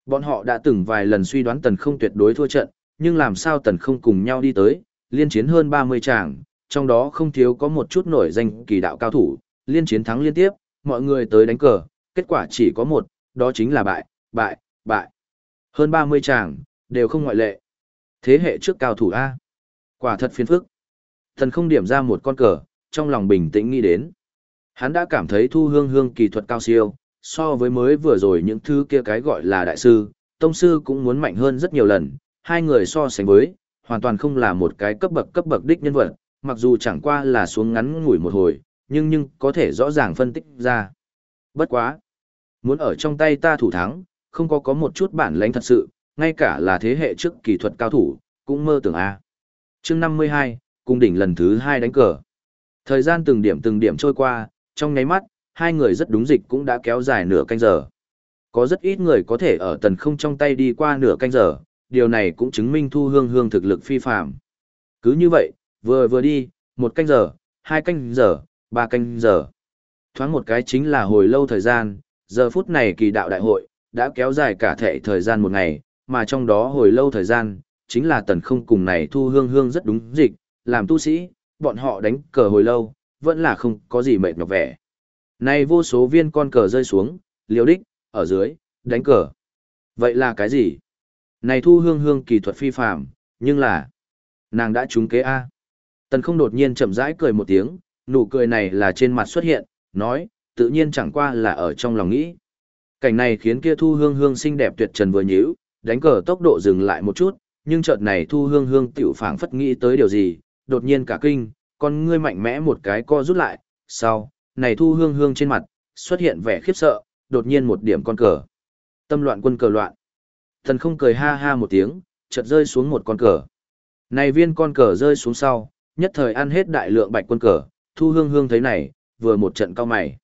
Bọn họ đã từng vài lần suy đoán tần không tuyệt đối thua trận, nhưng làm sao tần không cùng nhau đi tới, liên chiến hơn 30 tràng, trong đó không thiếu có một chút nổi danh kỳ đạo cao thủ, liên chiến thắng liên tiếp, mọi người tới đánh cờ, kết quả chỉ có một, đó chính là bại, bại, bại. Hơn 30 tràng đều không ngoại lệ. Thế hệ trước cao thủ A. Quả thật phiền phức. Thần không điểm ra một con cờ, trong lòng bình tĩnh nghĩ đến. Hắn đã cảm thấy thu hương hương kỳ thuật cao siêu, so với mới vừa rồi những thứ kia cái gọi là đại sư, tông sư cũng muốn mạnh hơn rất nhiều lần, hai người so sánh với, hoàn toàn không là một cái cấp bậc cấp bậc đích nhân vật, mặc dù chẳng qua là xuống ngắn ngủi một hồi, nhưng nhưng có thể rõ ràng phân tích ra. Bất quá. Muốn ở trong tay ta thủ thắng, không có có một chút bản lãnh thật sự, ngay cả là thế hệ trước kỳ thuật cao thủ, cũng mơ tưởng A. chương 52, cung đỉnh lần thứ hai đánh cờ. Thời gian từng điểm từng điểm trôi qua, trong nháy mắt, hai người rất đúng dịch cũng đã kéo dài nửa canh giờ. Có rất ít người có thể ở tần không trong tay đi qua nửa canh giờ, điều này cũng chứng minh thu hương hương thực lực phi phạm. Cứ như vậy, vừa vừa đi, một canh giờ, hai canh giờ, ba canh giờ. Thoáng một cái chính là hồi lâu thời gian, giờ phút này kỳ đạo đại hội, đã kéo dài cả thể thời gian một ngày, mà trong đó hồi lâu thời gian, chính là tần không cùng này thu hương hương rất đúng dịch, làm tu sĩ, bọn họ đánh cờ hồi lâu, vẫn là không có gì mệt nhọc vẻ. Này vô số viên con cờ rơi xuống, liều đích, ở dưới, đánh cờ. Vậy là cái gì? Này thu hương hương kỳ thuật phi phạm, nhưng là, nàng đã trúng kế A. Tần không đột nhiên chậm rãi cười một tiếng, nụ cười này là trên mặt xuất hiện, nói, tự nhiên chẳng qua là ở trong lòng nghĩ. Cảnh này khiến kia thu hương hương xinh đẹp tuyệt trần vừa nhíu, đánh cờ tốc độ dừng lại một chút, nhưng chợt này thu hương hương tiểu phảng phất nghĩ tới điều gì, đột nhiên cả kinh, con ngươi mạnh mẽ một cái co rút lại, sau, này thu hương hương trên mặt, xuất hiện vẻ khiếp sợ, đột nhiên một điểm con cờ. Tâm loạn quân cờ loạn. Thần không cười ha ha một tiếng, chợt rơi xuống một con cờ. Này viên con cờ rơi xuống sau, nhất thời ăn hết đại lượng bạch quân cờ, thu hương hương thấy này, vừa một trận cao mày.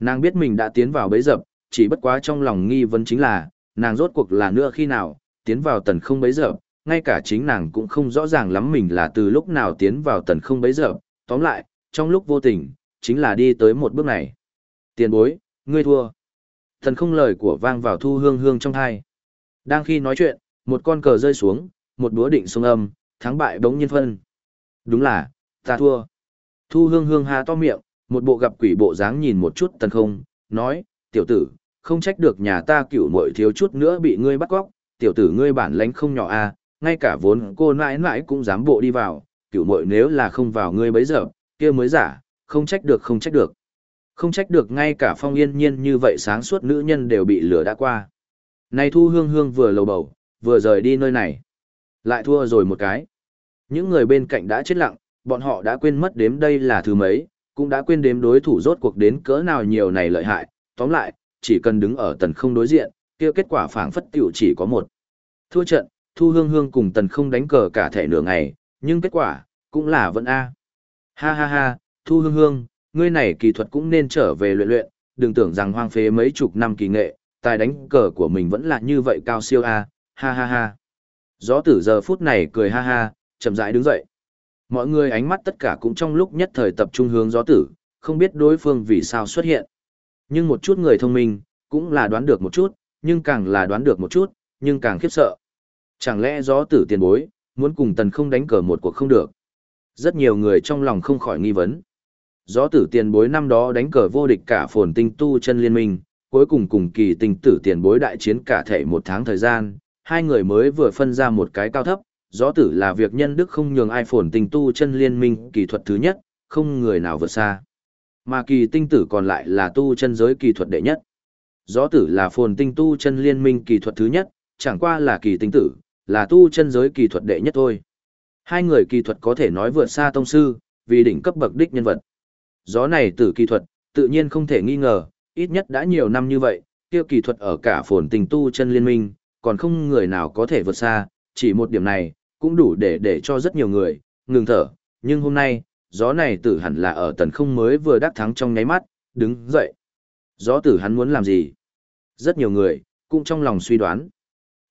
Nàng biết mình đã tiến vào bấy dập, chỉ bất quá trong lòng nghi vấn chính là, nàng rốt cuộc là nữa khi nào, tiến vào tần không bấy dập, ngay cả chính nàng cũng không rõ ràng lắm mình là từ lúc nào tiến vào tần không bấy giờ. Tóm lại, trong lúc vô tình, chính là đi tới một bước này. Tiền bối, ngươi thua. Thần không lời của vang vào thu hương hương trong thai. Đang khi nói chuyện, một con cờ rơi xuống, một búa định xuống âm, thắng bại bỗng nhiên phân. Đúng là, ta thua. Thu hương hương hà to miệng, một bộ gặp quỷ bộ dáng nhìn một chút tần không, nói, tiểu tử, không trách được nhà ta cựu muội thiếu chút nữa bị ngươi bắt cóc, tiểu tử ngươi bản lãnh không nhỏ a, à, ngay cả vốn cô nãi nãi cũng dám bộ đi vào, cửu muội nếu là không vào ngươi bấy giờ, kia mới giả, không trách được không trách được. Không trách được ngay cả phong yên nhiên như vậy sáng suốt nữ nhân đều bị lửa đã qua. Này thu hương hương vừa lầu bầu, vừa rời đi nơi này. Lại thua rồi một cái. Những người bên cạnh đã chết lặng, bọn họ đã quên mất đếm đây là thứ mấy, cũng đã quên đếm đối thủ rốt cuộc đến cỡ nào nhiều này lợi hại. Tóm lại, chỉ cần đứng ở tần không đối diện, kia kết quả phảng phất tiểu chỉ có một. Thua trận, Thu Hương Hương cùng tần không đánh cờ cả thể nửa ngày, nhưng kết quả, cũng là vẫn A. Ha ha ha, Thu Hương Hương, ngươi này kỳ thuật cũng nên trở về luyện luyện, đừng tưởng rằng hoang phế mấy chục năm kỳ nghệ, tài đánh cờ của mình vẫn là như vậy cao siêu A, ha ha ha. Gió tử giờ phút này cười ha ha, chậm rãi đứng dậy. Mọi người ánh mắt tất cả cũng trong lúc nhất thời tập trung hướng gió tử, không biết đối phương vì sao xuất hiện. Nhưng một chút người thông minh, cũng là đoán được một chút, nhưng càng là đoán được một chút, nhưng càng khiếp sợ. Chẳng lẽ gió tử tiền bối, muốn cùng tần không đánh cờ một cuộc không được. Rất nhiều người trong lòng không khỏi nghi vấn. Gió tử tiền bối năm đó đánh cờ vô địch cả phồn tinh tu chân liên minh, cuối cùng cùng kỳ tinh tử tiền bối đại chiến cả thể một tháng thời gian, hai người mới vừa phân ra một cái cao thấp, gió tử là việc nhân đức không nhường ai phồn tinh tu chân liên minh kỳ thuật thứ nhất, không người nào vượt xa. Mà kỳ tinh tử còn lại là tu chân giới kỳ thuật đệ nhất. Gió tử là phồn tinh tu chân liên minh kỳ thuật thứ nhất, chẳng qua là kỳ tinh tử, là tu chân giới kỳ thuật đệ nhất thôi. Hai người kỳ thuật có thể nói vượt xa tông sư, vì đỉnh cấp bậc đích nhân vật. Gió này tử kỳ thuật, tự nhiên không thể nghi ngờ, ít nhất đã nhiều năm như vậy, tiêu kỳ thuật ở cả phồn tình tu chân liên minh, còn không người nào có thể vượt xa, chỉ một điểm này, cũng đủ để để cho rất nhiều người, ngừng thở. Nhưng hôm nay, gió này tử hẳn là ở tần không mới vừa đắc thắng trong nháy mắt, đứng dậy. Gió tử hắn muốn làm gì? Rất nhiều người, cũng trong lòng suy đoán.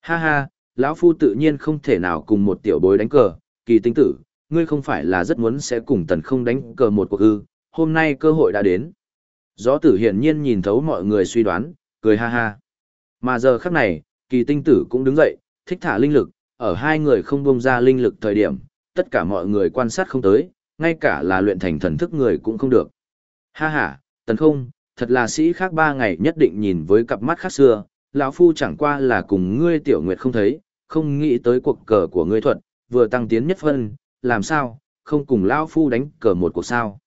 Ha ha, lão phu tự nhiên không thể nào cùng một tiểu bối đánh cờ, kỳ tinh tử, ngươi không phải là rất muốn sẽ cùng tần không đánh cờ một cuộc ư, hôm nay cơ hội đã đến. Gió tử hiển nhiên nhìn thấu mọi người suy đoán, cười ha ha. Mà giờ khắc này, kỳ tinh tử cũng đứng dậy, thích thả linh lực, ở hai người không bông ra linh lực thời điểm, tất cả mọi người quan sát không tới, ngay cả là luyện thành thần thức người cũng không được. Ha ha, tần không, thật là sĩ khác ba ngày nhất định nhìn với cặp mắt khác xưa, lão phu chẳng qua là cùng ngươi tiểu nguyệt không thấy, không nghĩ tới cuộc cờ của ngươi thuật, vừa tăng tiến nhất phân, làm sao, không cùng lão phu đánh cờ một cuộc sao.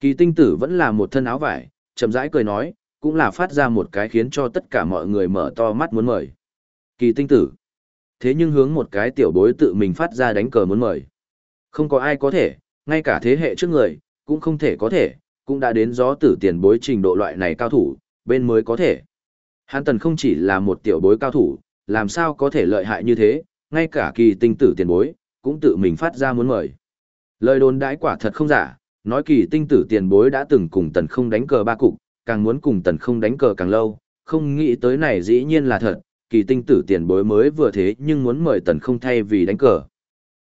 Kỳ tinh tử vẫn là một thân áo vải, chậm rãi cười nói, cũng là phát ra một cái khiến cho tất cả mọi người mở to mắt muốn mời. Kỳ tinh tử. Thế nhưng hướng một cái tiểu bối tự mình phát ra đánh cờ muốn mời. Không có ai có thể, ngay cả thế hệ trước người, cũng không thể có thể, cũng đã đến gió tử tiền bối trình độ loại này cao thủ, bên mới có thể. Hán tần không chỉ là một tiểu bối cao thủ, làm sao có thể lợi hại như thế, ngay cả kỳ tinh tử tiền bối, cũng tự mình phát ra muốn mời. Lời đồn đãi quả thật không giả, nói kỳ tinh tử tiền bối đã từng cùng tần không đánh cờ ba cục, càng muốn cùng tần không đánh cờ càng lâu, không nghĩ tới này dĩ nhiên là thật, kỳ tinh tử tiền bối mới vừa thế nhưng muốn mời tần không thay vì đánh cờ.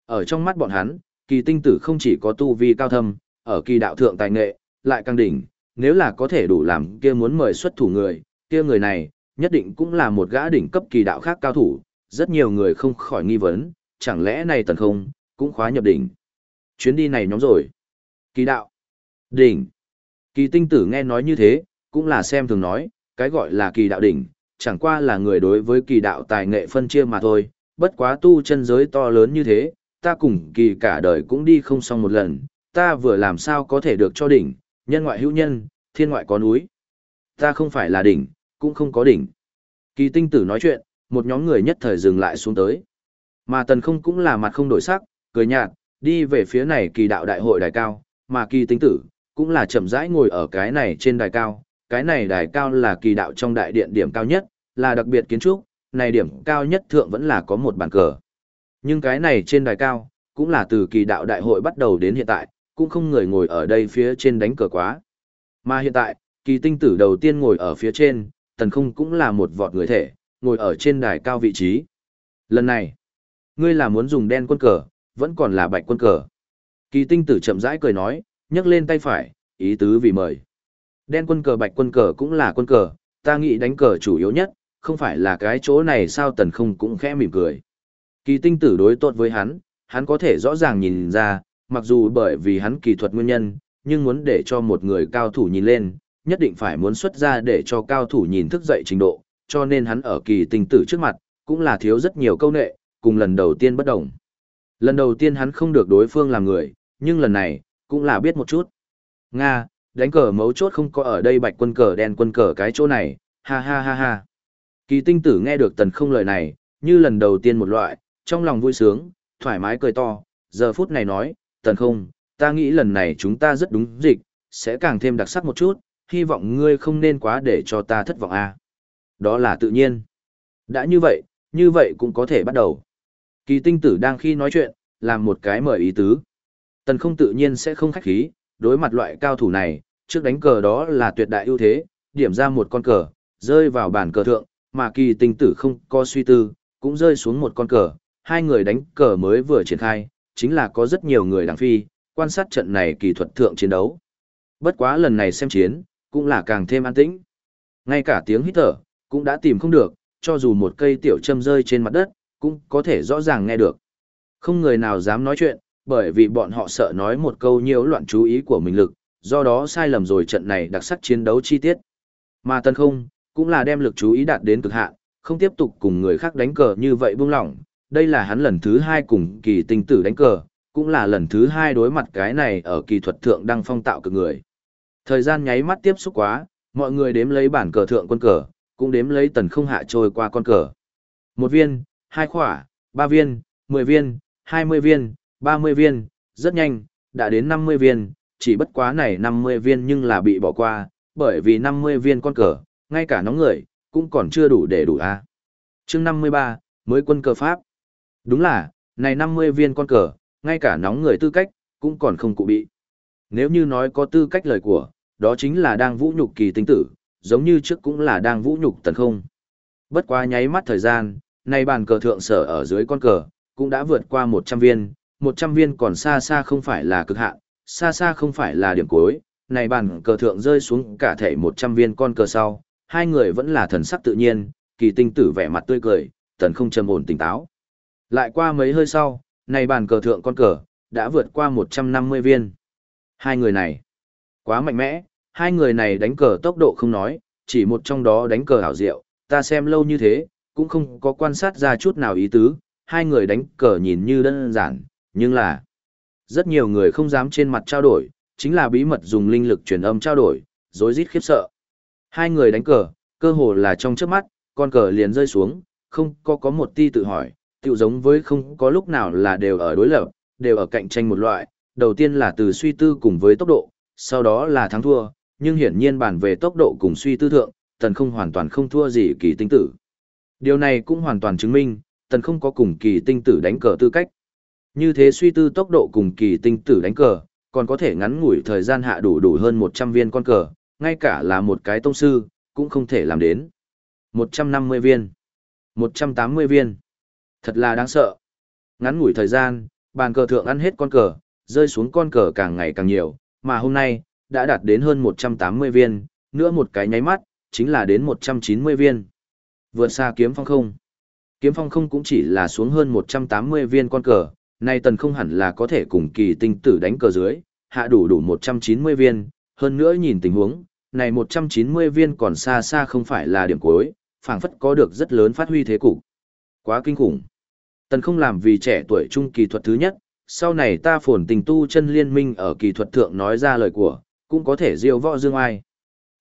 Ở trong mắt bọn hắn, kỳ tinh tử không chỉ có tu vi cao thâm, ở kỳ đạo thượng tài nghệ, lại càng đỉnh, nếu là có thể đủ làm kia muốn mời xuất thủ người, kia người này, nhất định cũng là một gã đỉnh cấp kỳ đạo khác cao thủ, rất nhiều người không khỏi nghi vấn, chẳng lẽ này tần không, cũng khóa nhập đỉnh. Chuyến đi này nhóm rồi. Kỳ đạo. Đỉnh. Kỳ tinh tử nghe nói như thế, cũng là xem thường nói, cái gọi là kỳ đạo đỉnh, chẳng qua là người đối với kỳ đạo tài nghệ phân chia mà thôi, bất quá tu chân giới to lớn như thế, ta cùng kỳ cả đời cũng đi không xong một lần, ta vừa làm sao có thể được cho đỉnh, nhân ngoại hữu nhân, thiên ngoại có núi. Ta không phải là đỉnh, cũng không có đỉnh. Kỳ tinh tử nói chuyện, một nhóm người nhất thời dừng lại xuống tới. Mà tần không cũng là mặt không đổi sắc, cười nhạt, đi về phía này kỳ đạo đại hội đài cao, mà kỳ tinh tử, cũng là chậm rãi ngồi ở cái này trên đài cao. Cái này đài cao là kỳ đạo trong đại điện điểm cao nhất, là đặc biệt kiến trúc, này điểm cao nhất thượng vẫn là có một bàn cờ. Nhưng cái này trên đài cao, cũng là từ kỳ đạo đại hội bắt đầu đến hiện tại, cũng không người ngồi ở đây phía trên đánh cờ quá. Mà hiện tại, kỳ tinh tử đầu tiên ngồi ở phía trên, tần không cũng là một vọt người thể, ngồi ở trên đài cao vị trí. Lần này, ngươi là muốn dùng đen quân cờ, vẫn còn là bạch quân cờ. Kỳ tinh tử chậm rãi cười nói, nhấc lên tay phải, ý tứ vì mời. Đen quân cờ bạch quân cờ cũng là quân cờ, ta nghĩ đánh cờ chủ yếu nhất, không phải là cái chỗ này sao tần không cũng khẽ mỉm cười. Kỳ tinh tử đối tốt với hắn, hắn có thể rõ ràng nhìn ra, mặc dù bởi vì hắn kỳ thuật nguyên nhân, nhưng muốn để cho một người cao thủ nhìn lên, nhất định phải muốn xuất ra để cho cao thủ nhìn thức dậy trình độ, cho nên hắn ở kỳ tinh tử trước mặt, cũng là thiếu rất nhiều câu nệ, cùng lần đầu tiên bất đồng. Lần đầu tiên hắn không được đối phương làm người, nhưng lần này, cũng là biết một chút. Nga, đánh cờ mấu chốt không có ở đây bạch quân cờ đen quân cờ cái chỗ này, ha ha ha ha. Kỳ tinh tử nghe được tần không lời này, như lần đầu tiên một loại, trong lòng vui sướng, thoải mái cười to, giờ phút này nói, tần không, ta nghĩ lần này chúng ta rất đúng dịch, sẽ càng thêm đặc sắc một chút, hy vọng ngươi không nên quá để cho ta thất vọng a. À. Đó là tự nhiên. Đã như vậy, như vậy cũng có thể bắt đầu. Kỳ tinh tử đang khi nói chuyện, làm một cái mời ý tứ. Tần không tự nhiên sẽ không khách khí, đối mặt loại cao thủ này, trước đánh cờ đó là tuyệt đại ưu thế, điểm ra một con cờ, rơi vào bàn cờ thượng, mà kỳ tinh tử không có suy tư, cũng rơi xuống một con cờ, hai người đánh cờ mới vừa triển khai, chính là có rất nhiều người đảng phi, quan sát trận này kỳ thuật thượng chiến đấu. Bất quá lần này xem chiến, cũng là càng thêm an tĩnh. Ngay cả tiếng hít thở, cũng đã tìm không được, cho dù một cây tiểu châm rơi trên mặt đất, cũng có thể rõ ràng nghe được. Không người nào dám nói chuyện, bởi vì bọn họ sợ nói một câu nhiễu loạn chú ý của mình lực, do đó sai lầm rồi trận này đặc sắc chiến đấu chi tiết. Mà tân không, cũng là đem lực chú ý đạt đến cực hạn, không tiếp tục cùng người khác đánh cờ như vậy buông lỏng. Đây là hắn lần thứ hai cùng kỳ tinh tử đánh cờ, cũng là lần thứ hai đối mặt cái này ở kỳ thuật thượng đăng phong tạo cực người. Thời gian nháy mắt tiếp xúc quá, mọi người đếm lấy bản cờ thượng quân cờ, cũng đếm lấy tần không hạ trôi qua con cờ. Một viên, hai khỏa, ba viên, mười viên, hai mươi viên, ba mươi viên, rất nhanh, đã đến năm mươi viên, chỉ bất quá này năm mươi viên nhưng là bị bỏ qua, bởi vì năm mươi viên con cờ, ngay cả nóng người, cũng còn chưa đủ để đủ a. À. Chương năm mươi ba mới quân cờ Pháp. Đúng là, này năm mươi viên con cờ, ngay cả nóng người tư cách, cũng còn không cụ bị. Nếu như nói có tư cách lời của, đó chính là đang vũ nhục kỳ tinh tử, giống như trước cũng là đang vũ nhục tần không. Bất quá nháy mắt thời gian, nay bàn cờ thượng sở ở dưới con cờ, cũng đã vượt qua 100 viên, 100 viên còn xa xa không phải là cực hạn, xa xa không phải là điểm cuối, này bàn cờ thượng rơi xuống cả thể 100 viên con cờ sau, hai người vẫn là thần sắc tự nhiên, kỳ tinh tử vẻ mặt tươi cười, tần không trầm ổn tỉnh táo. Lại qua mấy hơi sau, này bàn cờ thượng con cờ, đã vượt qua 150 viên. Hai người này, quá mạnh mẽ, Hai người này đánh cờ tốc độ không nói, chỉ một trong đó đánh cờ hảo diệu, ta xem lâu như thế, cũng không có quan sát ra chút nào ý tứ, hai người đánh cờ nhìn như đơn giản, nhưng là rất nhiều người không dám trên mặt trao đổi, chính là bí mật dùng linh lực truyền âm trao đổi, rối rít khiếp sợ. Hai người đánh cờ, cơ hồ là trong chớp mắt, con cờ liền rơi xuống, không có có một ti tự hỏi, tựu giống với không có lúc nào là đều ở đối lập, đều ở cạnh tranh một loại, đầu tiên là từ suy tư cùng với tốc độ, sau đó là thắng thua, nhưng hiển nhiên bản về tốc độ cùng suy tư thượng, tần không hoàn toàn không thua gì kỳ tinh tử. Điều này cũng hoàn toàn chứng minh, tần không có cùng kỳ tinh tử đánh cờ tư cách. Như thế suy tư tốc độ cùng kỳ tinh tử đánh cờ, còn có thể ngắn ngủi thời gian hạ đủ đủ hơn 100 viên con cờ, ngay cả là một cái tông sư, cũng không thể làm đến. 150 viên, 180 viên. Thật là đáng sợ. Ngắn ngủi thời gian, bàn cờ thượng ăn hết con cờ, rơi xuống con cờ càng ngày càng nhiều, mà hôm nay, đã đạt đến hơn 180 viên, nữa một cái nháy mắt, chính là đến 190 viên. Vượt xa kiếm phong không. Kiếm phong không cũng chỉ là xuống hơn 180 viên con cờ, nay tần không hẳn là có thể cùng kỳ tinh tử đánh cờ dưới, hạ đủ đủ 190 viên, hơn nữa nhìn tình huống, này 190 viên còn xa xa không phải là điểm cuối, phảng phất có được rất lớn phát huy thế cục. Quá kinh khủng. Tần không làm vì trẻ tuổi trung kỳ thuật thứ nhất, sau này ta phồn tình tu chân liên minh ở kỳ thuật thượng nói ra lời của, cũng có thể diêu võ dương ai.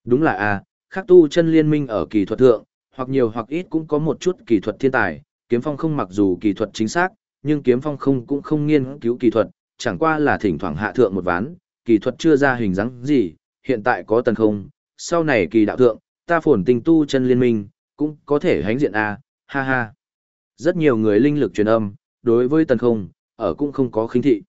Đúng là a, à, khác tu chân liên minh ở kỳ thuật thượng, hoặc nhiều hoặc ít cũng có một chút kỳ thuật thiên tài, kiếm phong không mặc dù kỳ thuật chính xác, nhưng kiếm phong không cũng không nghiên cứu kỳ thuật, chẳng qua là thỉnh thoảng hạ thượng một ván, kỳ thuật chưa ra hình dáng gì, hiện tại có tần không, sau này kỳ đạo thượng, ta phồn tình tu chân liên minh, cũng có thể hánh diện A, ha ha. Rất nhiều người linh lực truyền âm, đối với tần không, ở cũng không có khinh thị.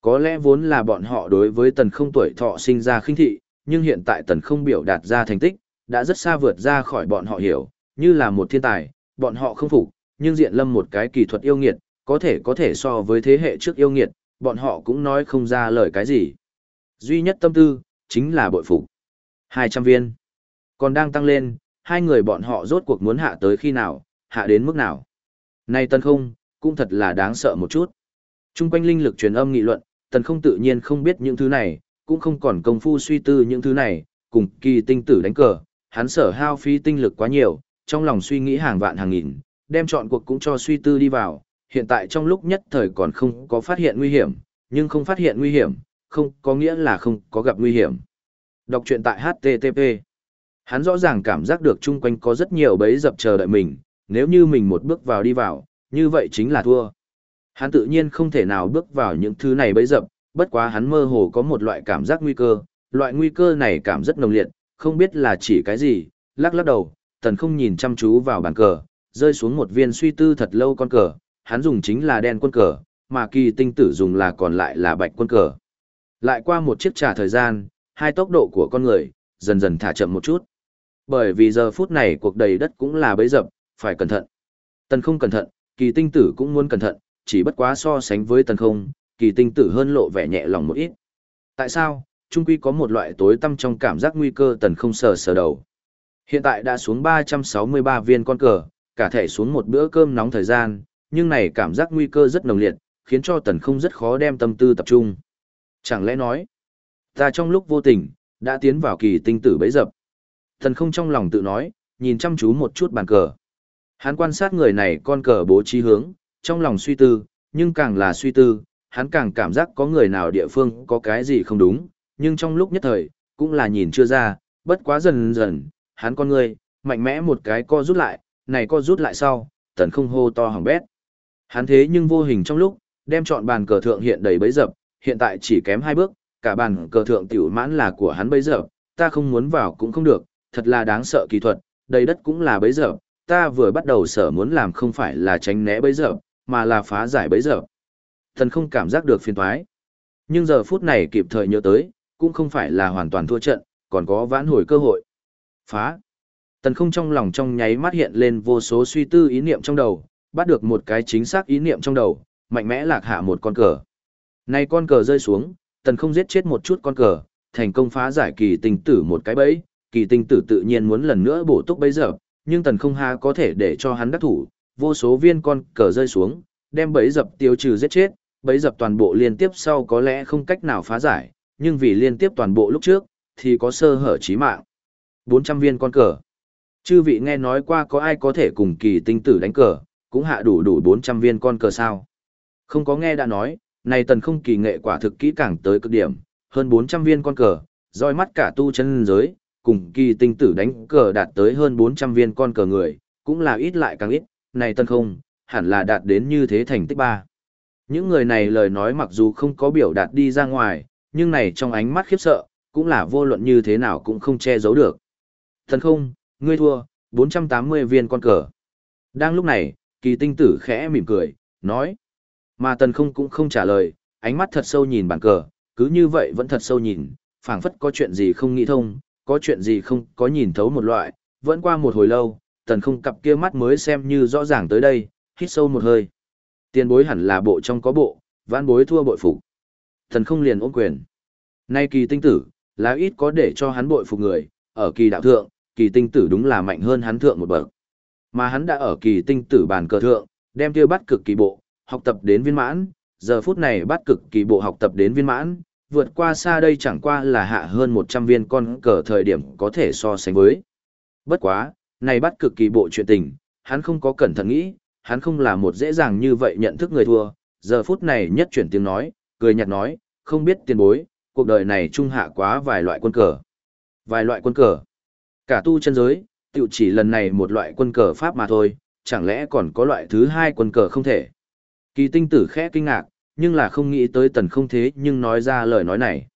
Có lẽ vốn là bọn họ đối với tần không tuổi thọ sinh ra khinh thị, nhưng hiện tại tần không biểu đạt ra thành tích, đã rất xa vượt ra khỏi bọn họ hiểu, như là một thiên tài, bọn họ không phục, nhưng diện lâm một cái kỳ thuật yêu nghiệt, có thể có thể so với thế hệ trước yêu nghiệt, bọn họ cũng nói không ra lời cái gì. Duy nhất tâm tư, chính là bội phục. 200 viên. Còn đang tăng lên, hai người bọn họ rốt cuộc muốn hạ tới khi nào, hạ đến mức nào. Này tần không, cũng thật là đáng sợ một chút. Trung quanh linh lực truyền âm nghị luận, tần không tự nhiên không biết những thứ này, cũng không còn công phu suy tư những thứ này, cùng kỳ tinh tử đánh cờ, hắn sở hao phí tinh lực quá nhiều, trong lòng suy nghĩ hàng vạn hàng nghìn, đem chọn cuộc cũng cho suy tư đi vào, hiện tại trong lúc nhất thời còn không có phát hiện nguy hiểm, nhưng không phát hiện nguy hiểm, không có nghĩa là không có gặp nguy hiểm. Đọc truyện tại HTTP. Hắn rõ ràng cảm giác được chung quanh có rất nhiều bẫy dập chờ đợi mình, nếu như mình một bước vào đi vào, như vậy chính là thua. Hắn tự nhiên không thể nào bước vào những thứ này bấy dập, bất quá hắn mơ hồ có một loại cảm giác nguy cơ, loại nguy cơ này cảm rất nồng liệt, không biết là chỉ cái gì, lắc lắc đầu, tần không nhìn chăm chú vào bàn cờ, rơi xuống một viên suy tư thật lâu con cờ, hắn dùng chính là đen quân cờ, mà kỳ tinh tử dùng là còn lại là bạch quân cờ. Lại qua một chiếc trà thời gian, hai tốc độ của con người, dần dần thả chậm một chút. Bởi vì giờ phút này cuộc đầy đất cũng là bấy dập, phải cẩn thận. Tần không cẩn thận, kỳ tinh tử cũng muốn cẩn thận, chỉ bất quá so sánh với tần không, kỳ tinh tử hơn lộ vẻ nhẹ lòng một ít. Tại sao? Trung quy có một loại tối tâm trong cảm giác nguy cơ tần không sờ sờ đầu. Hiện tại đã xuống 363 viên con cờ, cả thể xuống một bữa cơm nóng thời gian, nhưng này cảm giác nguy cơ rất nồng liệt, khiến cho tần không rất khó đem tâm tư tập trung. Chẳng lẽ nói, ta trong lúc vô tình, đã tiến vào kỳ tinh tử bấy dập. Tần không trong lòng tự nói, nhìn chăm chú một chút bàn cờ. Hắn quan sát người này con cờ bố trí hướng, trong lòng suy tư, nhưng càng là suy tư, hắn càng cảm giác có người nào địa phương có cái gì không đúng, nhưng trong lúc nhất thời, cũng là nhìn chưa ra, bất quá dần dần, hắn con người, mạnh mẽ một cái co rút lại, này co rút lại sau, tần không hô to hỏng bét. Hắn thế nhưng vô hình trong lúc, đem chọn bàn cờ thượng hiện đầy bấy dập, hiện tại chỉ kém hai bước, cả bàn cờ thượng tiểu mãn là của hắn bấy dập, ta không muốn vào cũng không được, thật là đáng sợ kỹ thuật, đầy đất cũng là bấy dập, ta vừa bắt đầu sở muốn làm không phải là tránh né bấy giờ, mà là phá giải bấy giờ, Thần không cảm giác được phiền toái. Nhưng giờ phút này kịp thời nhớ tới, cũng không phải là hoàn toàn thua trận, còn có vãn hồi cơ hội. Phá. Tần không trong lòng trong nháy mắt hiện lên vô số suy tư ý niệm trong đầu, bắt được một cái chính xác ý niệm trong đầu, mạnh mẽ lạc hạ một con cờ. Này con cờ rơi xuống, tần không giết chết một chút con cờ, thành công phá giải kỳ tình tử một cái bẫy, kỳ tinh tử tự nhiên muốn lần nữa bổ túc bấy giờ, nhưng tần không ha có thể để cho hắn đắc thủ, vô số viên con cờ rơi xuống, đem bẫy dập tiêu trừ giết chết, bẫy dập toàn bộ liên tiếp sau có lẽ không cách nào phá giải, nhưng vì liên tiếp toàn bộ lúc trước, thì có sơ hở chí mạng. 400 viên con cờ. Chư vị nghe nói qua có ai có thể cùng kỳ tinh tử đánh cờ, cũng hạ đủ đủ 400 viên con cờ sao. Không có nghe đã nói, này tần không kỳ nghệ quả thực kỹ càng tới cực điểm, hơn 400 viên con cờ, roi mắt cả tu chân giới, cùng kỳ tinh tử đánh cờ đạt tới hơn 400 viên con cờ người, cũng là ít lại càng ít, này tân không, hẳn là đạt đến như thế thành tích ba. Những người này lời nói mặc dù không có biểu đạt đi ra ngoài, nhưng này trong ánh mắt khiếp sợ, cũng là vô luận như thế nào cũng không che giấu được. Thần không, ngươi thua, 480 viên con cờ. Đang lúc này, kỳ tinh tử khẽ mỉm cười, nói. Mà tần không cũng không trả lời, ánh mắt thật sâu nhìn bàn cờ, cứ như vậy vẫn thật sâu nhìn, phảng phất có chuyện gì không nghĩ thông, có chuyện gì không có nhìn thấu một loại, vẫn qua một hồi lâu, tần không cặp kia mắt mới xem như rõ ràng tới đây, hít sâu một hơi. Tiền bối hẳn là bộ trong có bộ, vãn bối thua bội phục. Thần không liền ôm quyền. Nay kỳ tinh tử, là ít có để cho hắn bội phục người, ở kỳ đạo thượng, kỳ tinh tử đúng là mạnh hơn hắn thượng một bậc. Mà hắn đã ở kỳ tinh tử bàn cờ thượng, đem tiêu bắt cực kỳ bộ, học tập đến viên mãn, giờ phút này bắt cực kỳ bộ học tập đến viên mãn, vượt qua xa đây chẳng qua là hạ hơn 100 viên con cờ thời điểm có thể so sánh với. Bất quá, này bắt cực kỳ bộ chuyện tình, hắn không có cẩn thận nghĩ, hắn không là một dễ dàng như vậy nhận thức người thua, giờ phút này nhất chuyển tiếng nói, cười nhạt nói, không biết tiền bối, cuộc đời này trung hạ quá vài loại quân cờ. Vài loại quân cờ. Cả tu chân giới, tiểu chỉ lần này một loại quân cờ pháp mà thôi, chẳng lẽ còn có loại thứ hai quân cờ không thể. Kỳ tinh tử khẽ kinh ngạc, nhưng là không nghĩ tới tần không thế nhưng nói ra lời nói này.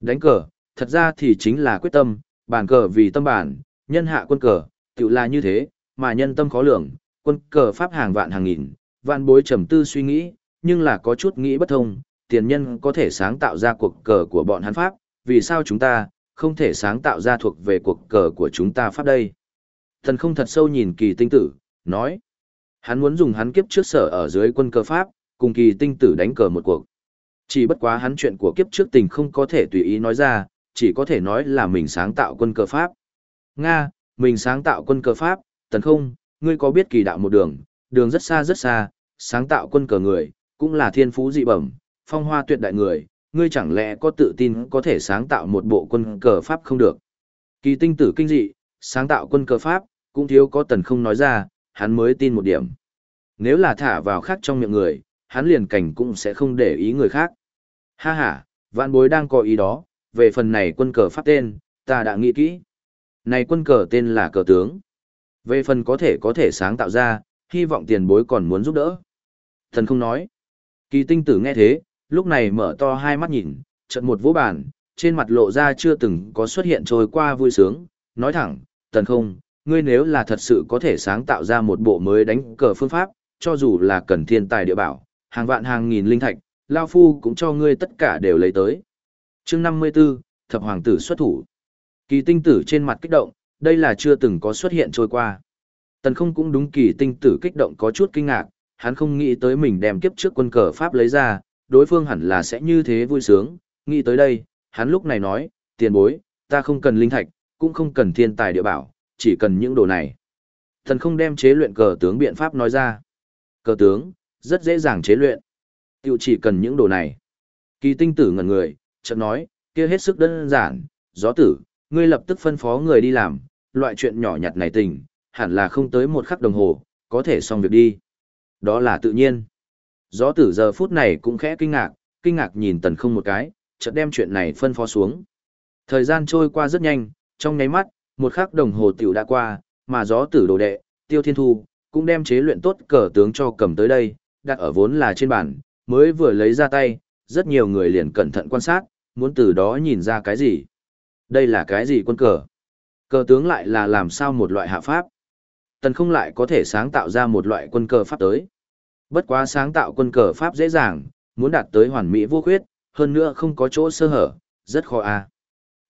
Đánh cờ, thật ra thì chính là quyết tâm, bàn cờ vì tâm bản, nhân hạ quân cờ, Tự là như thế, mà nhân tâm khó lường, quân cờ pháp hàng vạn hàng nghìn, vạn bối trầm tư suy nghĩ, nhưng là có chút nghĩ bất thông, tiền nhân có thể sáng tạo ra cuộc cờ của bọn hắn pháp, vì sao chúng ta không thể sáng tạo ra thuộc về cuộc cờ của chúng ta pháp đây? Thần không thật sâu nhìn kỳ tinh tử, nói, hắn muốn dùng hắn kiếp trước sở ở dưới quân cờ pháp, cùng kỳ tinh tử đánh cờ một cuộc. Chỉ bất quá hắn chuyện của kiếp trước tình không có thể tùy ý nói ra, chỉ có thể nói là mình sáng tạo quân cờ pháp. Nga, mình sáng tạo quân cờ pháp, tần không, ngươi có biết kỳ đạo một đường, đường rất xa rất xa, sáng tạo quân cờ người, cũng là thiên phú dị bẩm, phong hoa tuyệt đại người, ngươi chẳng lẽ có tự tin có thể sáng tạo một bộ quân cờ pháp không được. Kỳ tinh tử kinh dị, sáng tạo quân cờ pháp, cũng thiếu có tần không nói ra, hắn mới tin một điểm. Nếu là thả vào khác trong miệng người, hắn liền cảnh cũng sẽ không để ý người khác. Ha ha, vạn bối đang có ý đó, về phần này quân cờ pháp tên, ta đã nghĩ kỹ. Này quân cờ tên là cờ tướng. Về phần có thể có thể sáng tạo ra, hy vọng tiền bối còn muốn giúp đỡ. Thần không nói. Kỳ tinh tử nghe thế, lúc này mở to hai mắt nhìn, trận một vỗ bàn, trên mặt lộ ra chưa từng có xuất hiện trôi qua vui sướng, nói thẳng, tần không, ngươi nếu là thật sự có thể sáng tạo ra một bộ mới đánh cờ phương pháp, cho dù là cần thiên tài địa bảo, hàng vạn hàng nghìn linh thạch, Lao Phu cũng cho ngươi tất cả đều lấy tới. chương 54, Thập Hoàng tử xuất thủ. Kỳ tinh tử trên mặt kích động, đây là chưa từng có xuất hiện trôi qua. Tần không cũng đúng kỳ tinh tử kích động có chút kinh ngạc, hắn không nghĩ tới mình đem kiếp trước quân cờ Pháp lấy ra, đối phương hẳn là sẽ như thế vui sướng, nghĩ tới đây, hắn lúc này nói, tiền bối, ta không cần linh thạch, cũng không cần thiên tài địa bảo, chỉ cần những đồ này. Thần không đem chế luyện cờ tướng biện pháp nói ra. Cờ tướng, rất dễ dàng chế luyện. Tiểu chỉ cần những đồ này. Kỳ tinh tử ngẩn người, chợt nói, kia hết sức đơn giản, gió tử, ngươi lập tức phân phó người đi làm, loại chuyện nhỏ nhặt này tình, hẳn là không tới một khắc đồng hồ, có thể xong việc đi. Đó là tự nhiên. Gió tử giờ phút này cũng khẽ kinh ngạc, kinh ngạc nhìn tần không một cái, chợt đem chuyện này phân phó xuống. Thời gian trôi qua rất nhanh, trong nháy mắt, một khắc đồng hồ tiểu đã qua, mà gió tử đồ đệ, tiêu thiên thu, cũng đem chế luyện tốt cờ tướng cho cầm tới đây, đặt ở vốn là trên bàn, mới vừa lấy ra tay, rất nhiều người liền cẩn thận quan sát, muốn từ đó nhìn ra cái gì. Đây là cái gì quân cờ? Cờ tướng lại là làm sao một loại hạ pháp? Tần không lại có thể sáng tạo ra một loại quân cờ pháp tới. Bất quá sáng tạo quân cờ pháp dễ dàng, muốn đạt tới hoàn mỹ vô khuyết, hơn nữa không có chỗ sơ hở, rất khó a.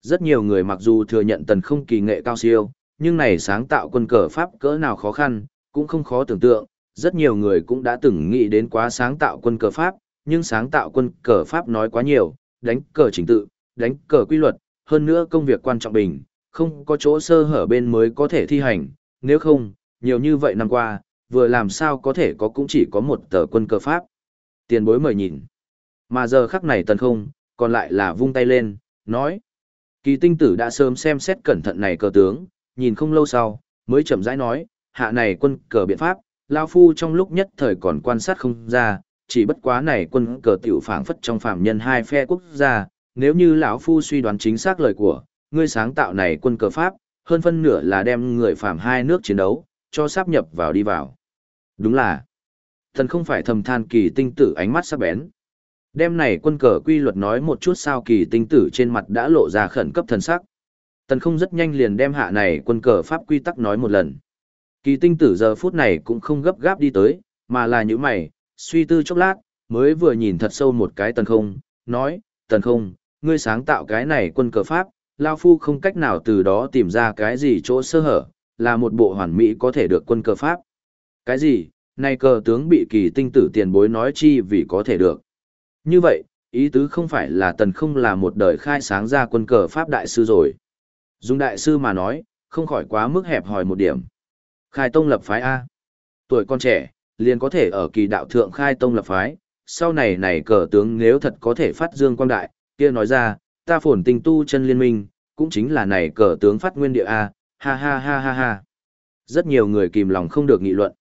Rất nhiều người mặc dù thừa nhận tần không kỳ nghệ cao siêu, nhưng này sáng tạo quân cờ pháp cỡ nào khó khăn, cũng không khó tưởng tượng, rất nhiều người cũng đã từng nghĩ đến quá sáng tạo quân cờ pháp, nhưng sáng tạo quân cờ pháp nói quá nhiều, đánh cờ trình tự, đánh cờ quy luật, hơn nữa công việc quan trọng bình, không có chỗ sơ hở bên mới có thể thi hành, nếu không, nhiều như vậy năm qua, vừa làm sao có thể có cũng chỉ có một tờ quân cơ pháp. Tiền bối mời nhìn. Mà giờ khắc này tần không, còn lại là vung tay lên, nói. Kỳ tinh tử đã sớm xem xét cẩn thận này cờ tướng, nhìn không lâu sau, mới chậm rãi nói, hạ này quân cờ biện pháp, Lao Phu trong lúc nhất thời còn quan sát không ra, chỉ bất quá này quân cờ tiểu phảng phất trong phạm nhân hai phe quốc gia, nếu như lão Phu suy đoán chính xác lời của, ngươi sáng tạo này quân cờ pháp, hơn phân nửa là đem người phàm hai nước chiến đấu, cho sáp nhập vào đi vào. Đúng là, thần không phải thầm than kỳ tinh tử ánh mắt sắc bén. Đem này quân cờ quy luật nói một chút sao kỳ tinh tử trên mặt đã lộ ra khẩn cấp thần sắc. Tần không rất nhanh liền đem hạ này quân cờ pháp quy tắc nói một lần. Kỳ tinh tử giờ phút này cũng không gấp gáp đi tới, mà là những mày, suy tư chốc lát, mới vừa nhìn thật sâu một cái tần không, nói, tần không, ngươi sáng tạo cái này quân cờ pháp, Lao Phu không cách nào từ đó tìm ra cái gì chỗ sơ hở, là một bộ hoàn mỹ có thể được quân cờ pháp. Cái gì, nay cờ tướng bị kỳ tinh tử tiền bối nói chi vì có thể được. Như vậy, ý tứ không phải là tần không là một đời khai sáng ra quân cờ pháp đại sư rồi. Dùng đại sư mà nói, không khỏi quá mức hẹp hòi một điểm. Khai tông lập phái A. Tuổi con trẻ, liền có thể ở kỳ đạo thượng khai tông lập phái, sau này này cờ tướng nếu thật có thể phát dương quang đại, kia nói ra, ta phồn tinh tu chân liên minh, cũng chính là này cờ tướng phát nguyên địa A, ha ha ha ha ha. Rất nhiều người kìm lòng không được nghị luận.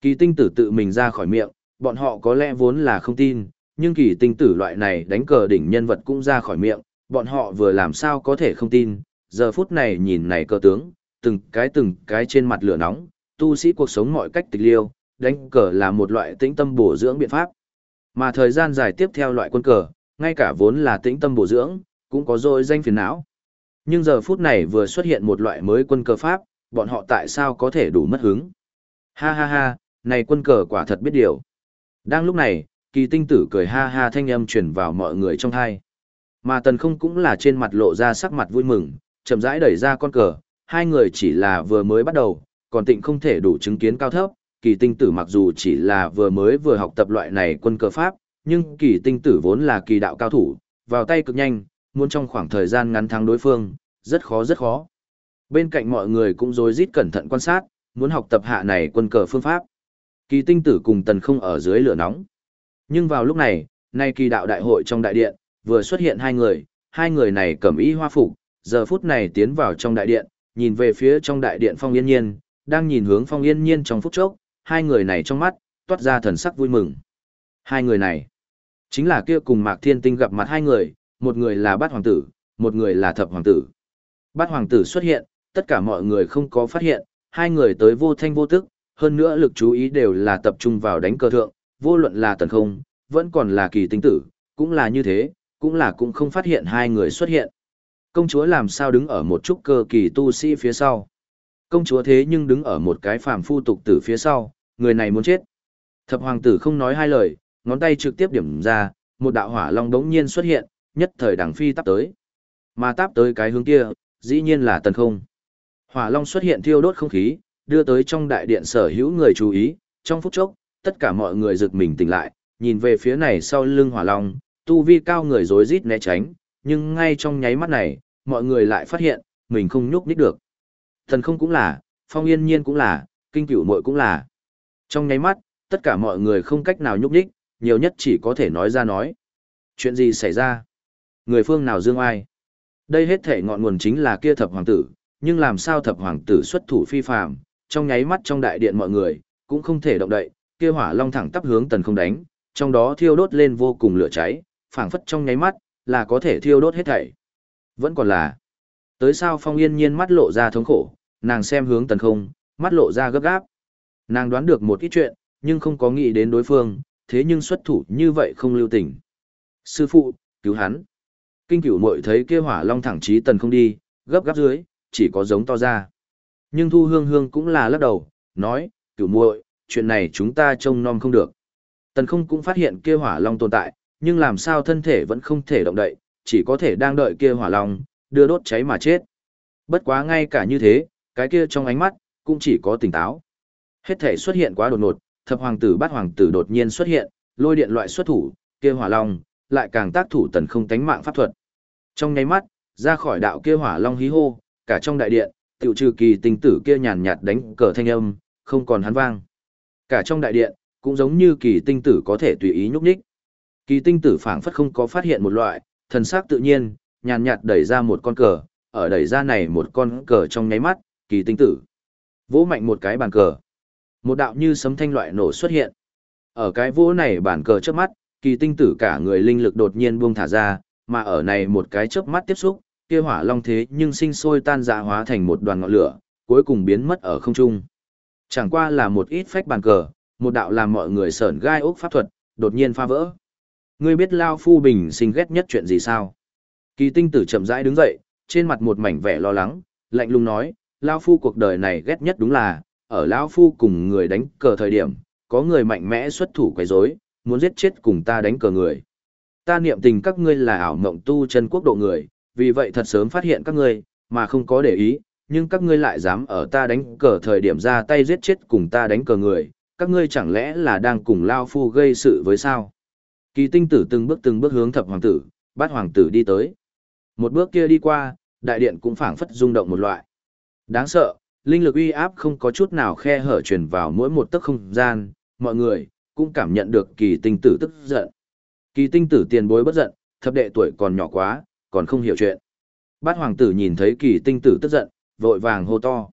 Kỳ tinh tử tự mình ra khỏi miệng, bọn họ có lẽ vốn là không tin, nhưng kỳ tinh tử loại này đánh cờ đỉnh nhân vật cũng ra khỏi miệng, bọn họ vừa làm sao có thể không tin, giờ phút này nhìn này cờ tướng, từng cái từng cái trên mặt lửa nóng, tu sĩ cuộc sống mọi cách tịch liêu, đánh cờ là một loại tĩnh tâm bổ dưỡng biện pháp. Mà thời gian dài tiếp theo loại quân cờ, ngay cả vốn là tĩnh tâm bổ dưỡng, cũng có rồi danh phiền não. Nhưng giờ phút này vừa xuất hiện một loại mới quân cờ pháp, bọn họ tại sao có thể đủ mất hứng? Ha ha ha, này quân cờ quả thật biết điều. Đang lúc này, kỳ tinh tử cười ha ha thanh âm truyền vào mọi người trong thai. Mà tần không cũng là trên mặt lộ ra sắc mặt vui mừng, chậm rãi đẩy ra con cờ, hai người chỉ là vừa mới bắt đầu, còn tịnh không thể đủ chứng kiến cao thấp, kỳ tinh tử mặc dù chỉ là vừa mới vừa học tập loại này quân cờ pháp, nhưng kỳ tinh tử vốn là kỳ đạo cao thủ, vào tay cực nhanh, muốn trong khoảng thời gian ngắn thắng đối phương, rất khó rất khó. Bên cạnh mọi người cũng rối rít cẩn thận quan sát, muốn học tập hạ này quân cờ phương pháp. Kỳ tinh tử cùng tần không ở dưới lửa nóng. Nhưng vào lúc này, nay kỳ đạo đại hội trong đại điện, vừa xuất hiện hai người, hai người này cầm y hoa phục, giờ phút này tiến vào trong đại điện, nhìn về phía trong đại điện phong yên nhiên, đang nhìn hướng phong yên nhiên trong phút chốc, hai người này trong mắt, toát ra thần sắc vui mừng. Hai người này, chính là kia cùng Mạc Thiên Tinh gặp mặt hai người, một người là bát hoàng tử, một người là thập hoàng tử. Bát hoàng tử xuất hiện, tất cả mọi người không có phát hiện, hai người tới vô thanh vô tức, hơn nữa lực chú ý đều là tập trung vào đánh cờ thượng, vô luận là tần không, vẫn còn là kỳ tinh tử, cũng là như thế, cũng là cũng không phát hiện hai người xuất hiện. Công chúa làm sao đứng ở một chút cơ kỳ tu sĩ phía sau. Công chúa thế nhưng đứng ở một cái phàm phu tục tử phía sau, người này muốn chết. Thập hoàng tử không nói hai lời, ngón tay trực tiếp điểm ra, một đạo hỏa long đống nhiên xuất hiện, nhất thời đằng phi táp tới. Mà táp tới cái hướng kia, dĩ nhiên là tần không. Hỏa long xuất hiện thiêu đốt không khí, đưa tới trong đại điện sở hữu người chú ý, trong phút chốc, tất cả mọi người giật mình tỉnh lại, nhìn về phía này sau lưng hỏa long, tu vi cao người rối rít né tránh, nhưng ngay trong nháy mắt này, mọi người lại phát hiện, mình không nhúc nhích được. Thần không cũng là, phong yên nhiên cũng là, kinh cửu muội cũng là. Trong nháy mắt, tất cả mọi người không cách nào nhúc nhích, nhiều nhất chỉ có thể nói ra nói. Chuyện gì xảy ra? Người phương nào dương ai? Đây hết thể ngọn nguồn chính là kia thập hoàng tử, nhưng làm sao thập hoàng tử xuất thủ phi phàm, trong nháy mắt trong đại điện mọi người, cũng không thể động đậy, kia hỏa long thẳng tắp hướng tần không đánh, trong đó thiêu đốt lên vô cùng lửa cháy, phảng phất trong nháy mắt, là có thể thiêu đốt hết thảy. Vẫn còn là, tới sao phong yên nhiên mắt lộ ra thống khổ, nàng xem hướng tần không, mắt lộ ra gấp gáp. Nàng đoán được một ít chuyện, nhưng không có nghĩ đến đối phương, thế nhưng xuất thủ như vậy không lưu tình. Sư phụ, cứu hắn. Kinh cửu muội thấy kia hỏa long thẳng chí tần không đi, gấp gáp dưới, chỉ có giống to ra. Nhưng thu hương hương cũng là lắc đầu, nói, cửu muội, chuyện này chúng ta trông nom không được. Tần không cũng phát hiện kia hỏa long tồn tại, nhưng làm sao thân thể vẫn không thể động đậy, chỉ có thể đang đợi kia hỏa long, đưa đốt cháy mà chết. Bất quá ngay cả như thế, cái kia trong ánh mắt, cũng chỉ có tỉnh táo. Hết thể xuất hiện quá đột ngột, thập hoàng tử bát hoàng tử đột nhiên xuất hiện, lôi điện loại xuất thủ, kia hỏa long, lại càng tác thủ tần không tánh mạng pháp thuật. Trong nháy mắt, ra khỏi đạo kia hỏa long hí hô, cả trong đại điện, tiểu trừ kỳ tình tử kia nhàn nhạt đánh cờ thanh âm, không còn hắn vang. Cả trong đại điện, cũng giống như kỳ tinh tử có thể tùy ý nhúc nhích. Kỳ tinh tử phảng phất không có phát hiện một loại, thần sắc tự nhiên, nhàn nhạt đẩy ra một con cờ, ở đẩy ra này một con cờ trong nháy mắt, kỳ tinh tử. Vỗ mạnh một cái bàn cờ. Một đạo như sấm thanh loại nổ xuất hiện. Ở cái vỗ này bản cờ trước mắt, kỳ tinh tử cả người linh lực đột nhiên buông thả ra, mà ở này một cái chớp mắt tiếp xúc, kia hỏa long thế nhưng sinh sôi tan dạ hóa thành một đoàn ngọn lửa, cuối cùng biến mất ở không trung. Chẳng qua là một ít phách bàn cờ, một đạo làm mọi người sởn gai ốc pháp thuật, đột nhiên phá vỡ. Ngươi biết Lao Phu Bình sinh ghét nhất chuyện gì sao? Kỳ tinh tử chậm rãi đứng dậy, trên mặt một mảnh vẻ lo lắng, lạnh lùng nói, Lao Phu cuộc đời này ghét nhất đúng là, ở Lão Phu cùng người đánh cờ thời điểm, có người mạnh mẽ xuất thủ quấy rối, muốn giết chết cùng ta đánh cờ người. Ta niệm tình các ngươi là ảo mộng tu chân quốc độ người, vì vậy thật sớm phát hiện các ngươi, mà không có để ý, nhưng các ngươi lại dám ở ta đánh cờ thời điểm ra tay giết chết cùng ta đánh cờ người, các ngươi chẳng lẽ là đang cùng Lao Phu gây sự với sao? Kỳ tinh tử từng bước từng bước hướng thập hoàng tử, bát hoàng tử đi tới. Một bước kia đi qua, đại điện cũng phảng phất rung động một loại. Đáng sợ, linh lực uy áp không có chút nào khe hở truyền vào mỗi một tấc không gian, mọi người cũng cảm nhận được kỳ tinh tử tức giận. Kỳ tinh tử tiền bối bất giận, thập đệ tuổi còn nhỏ quá, còn không hiểu chuyện. Bát hoàng tử nhìn thấy kỳ tinh tử tức giận, vội vàng hô to.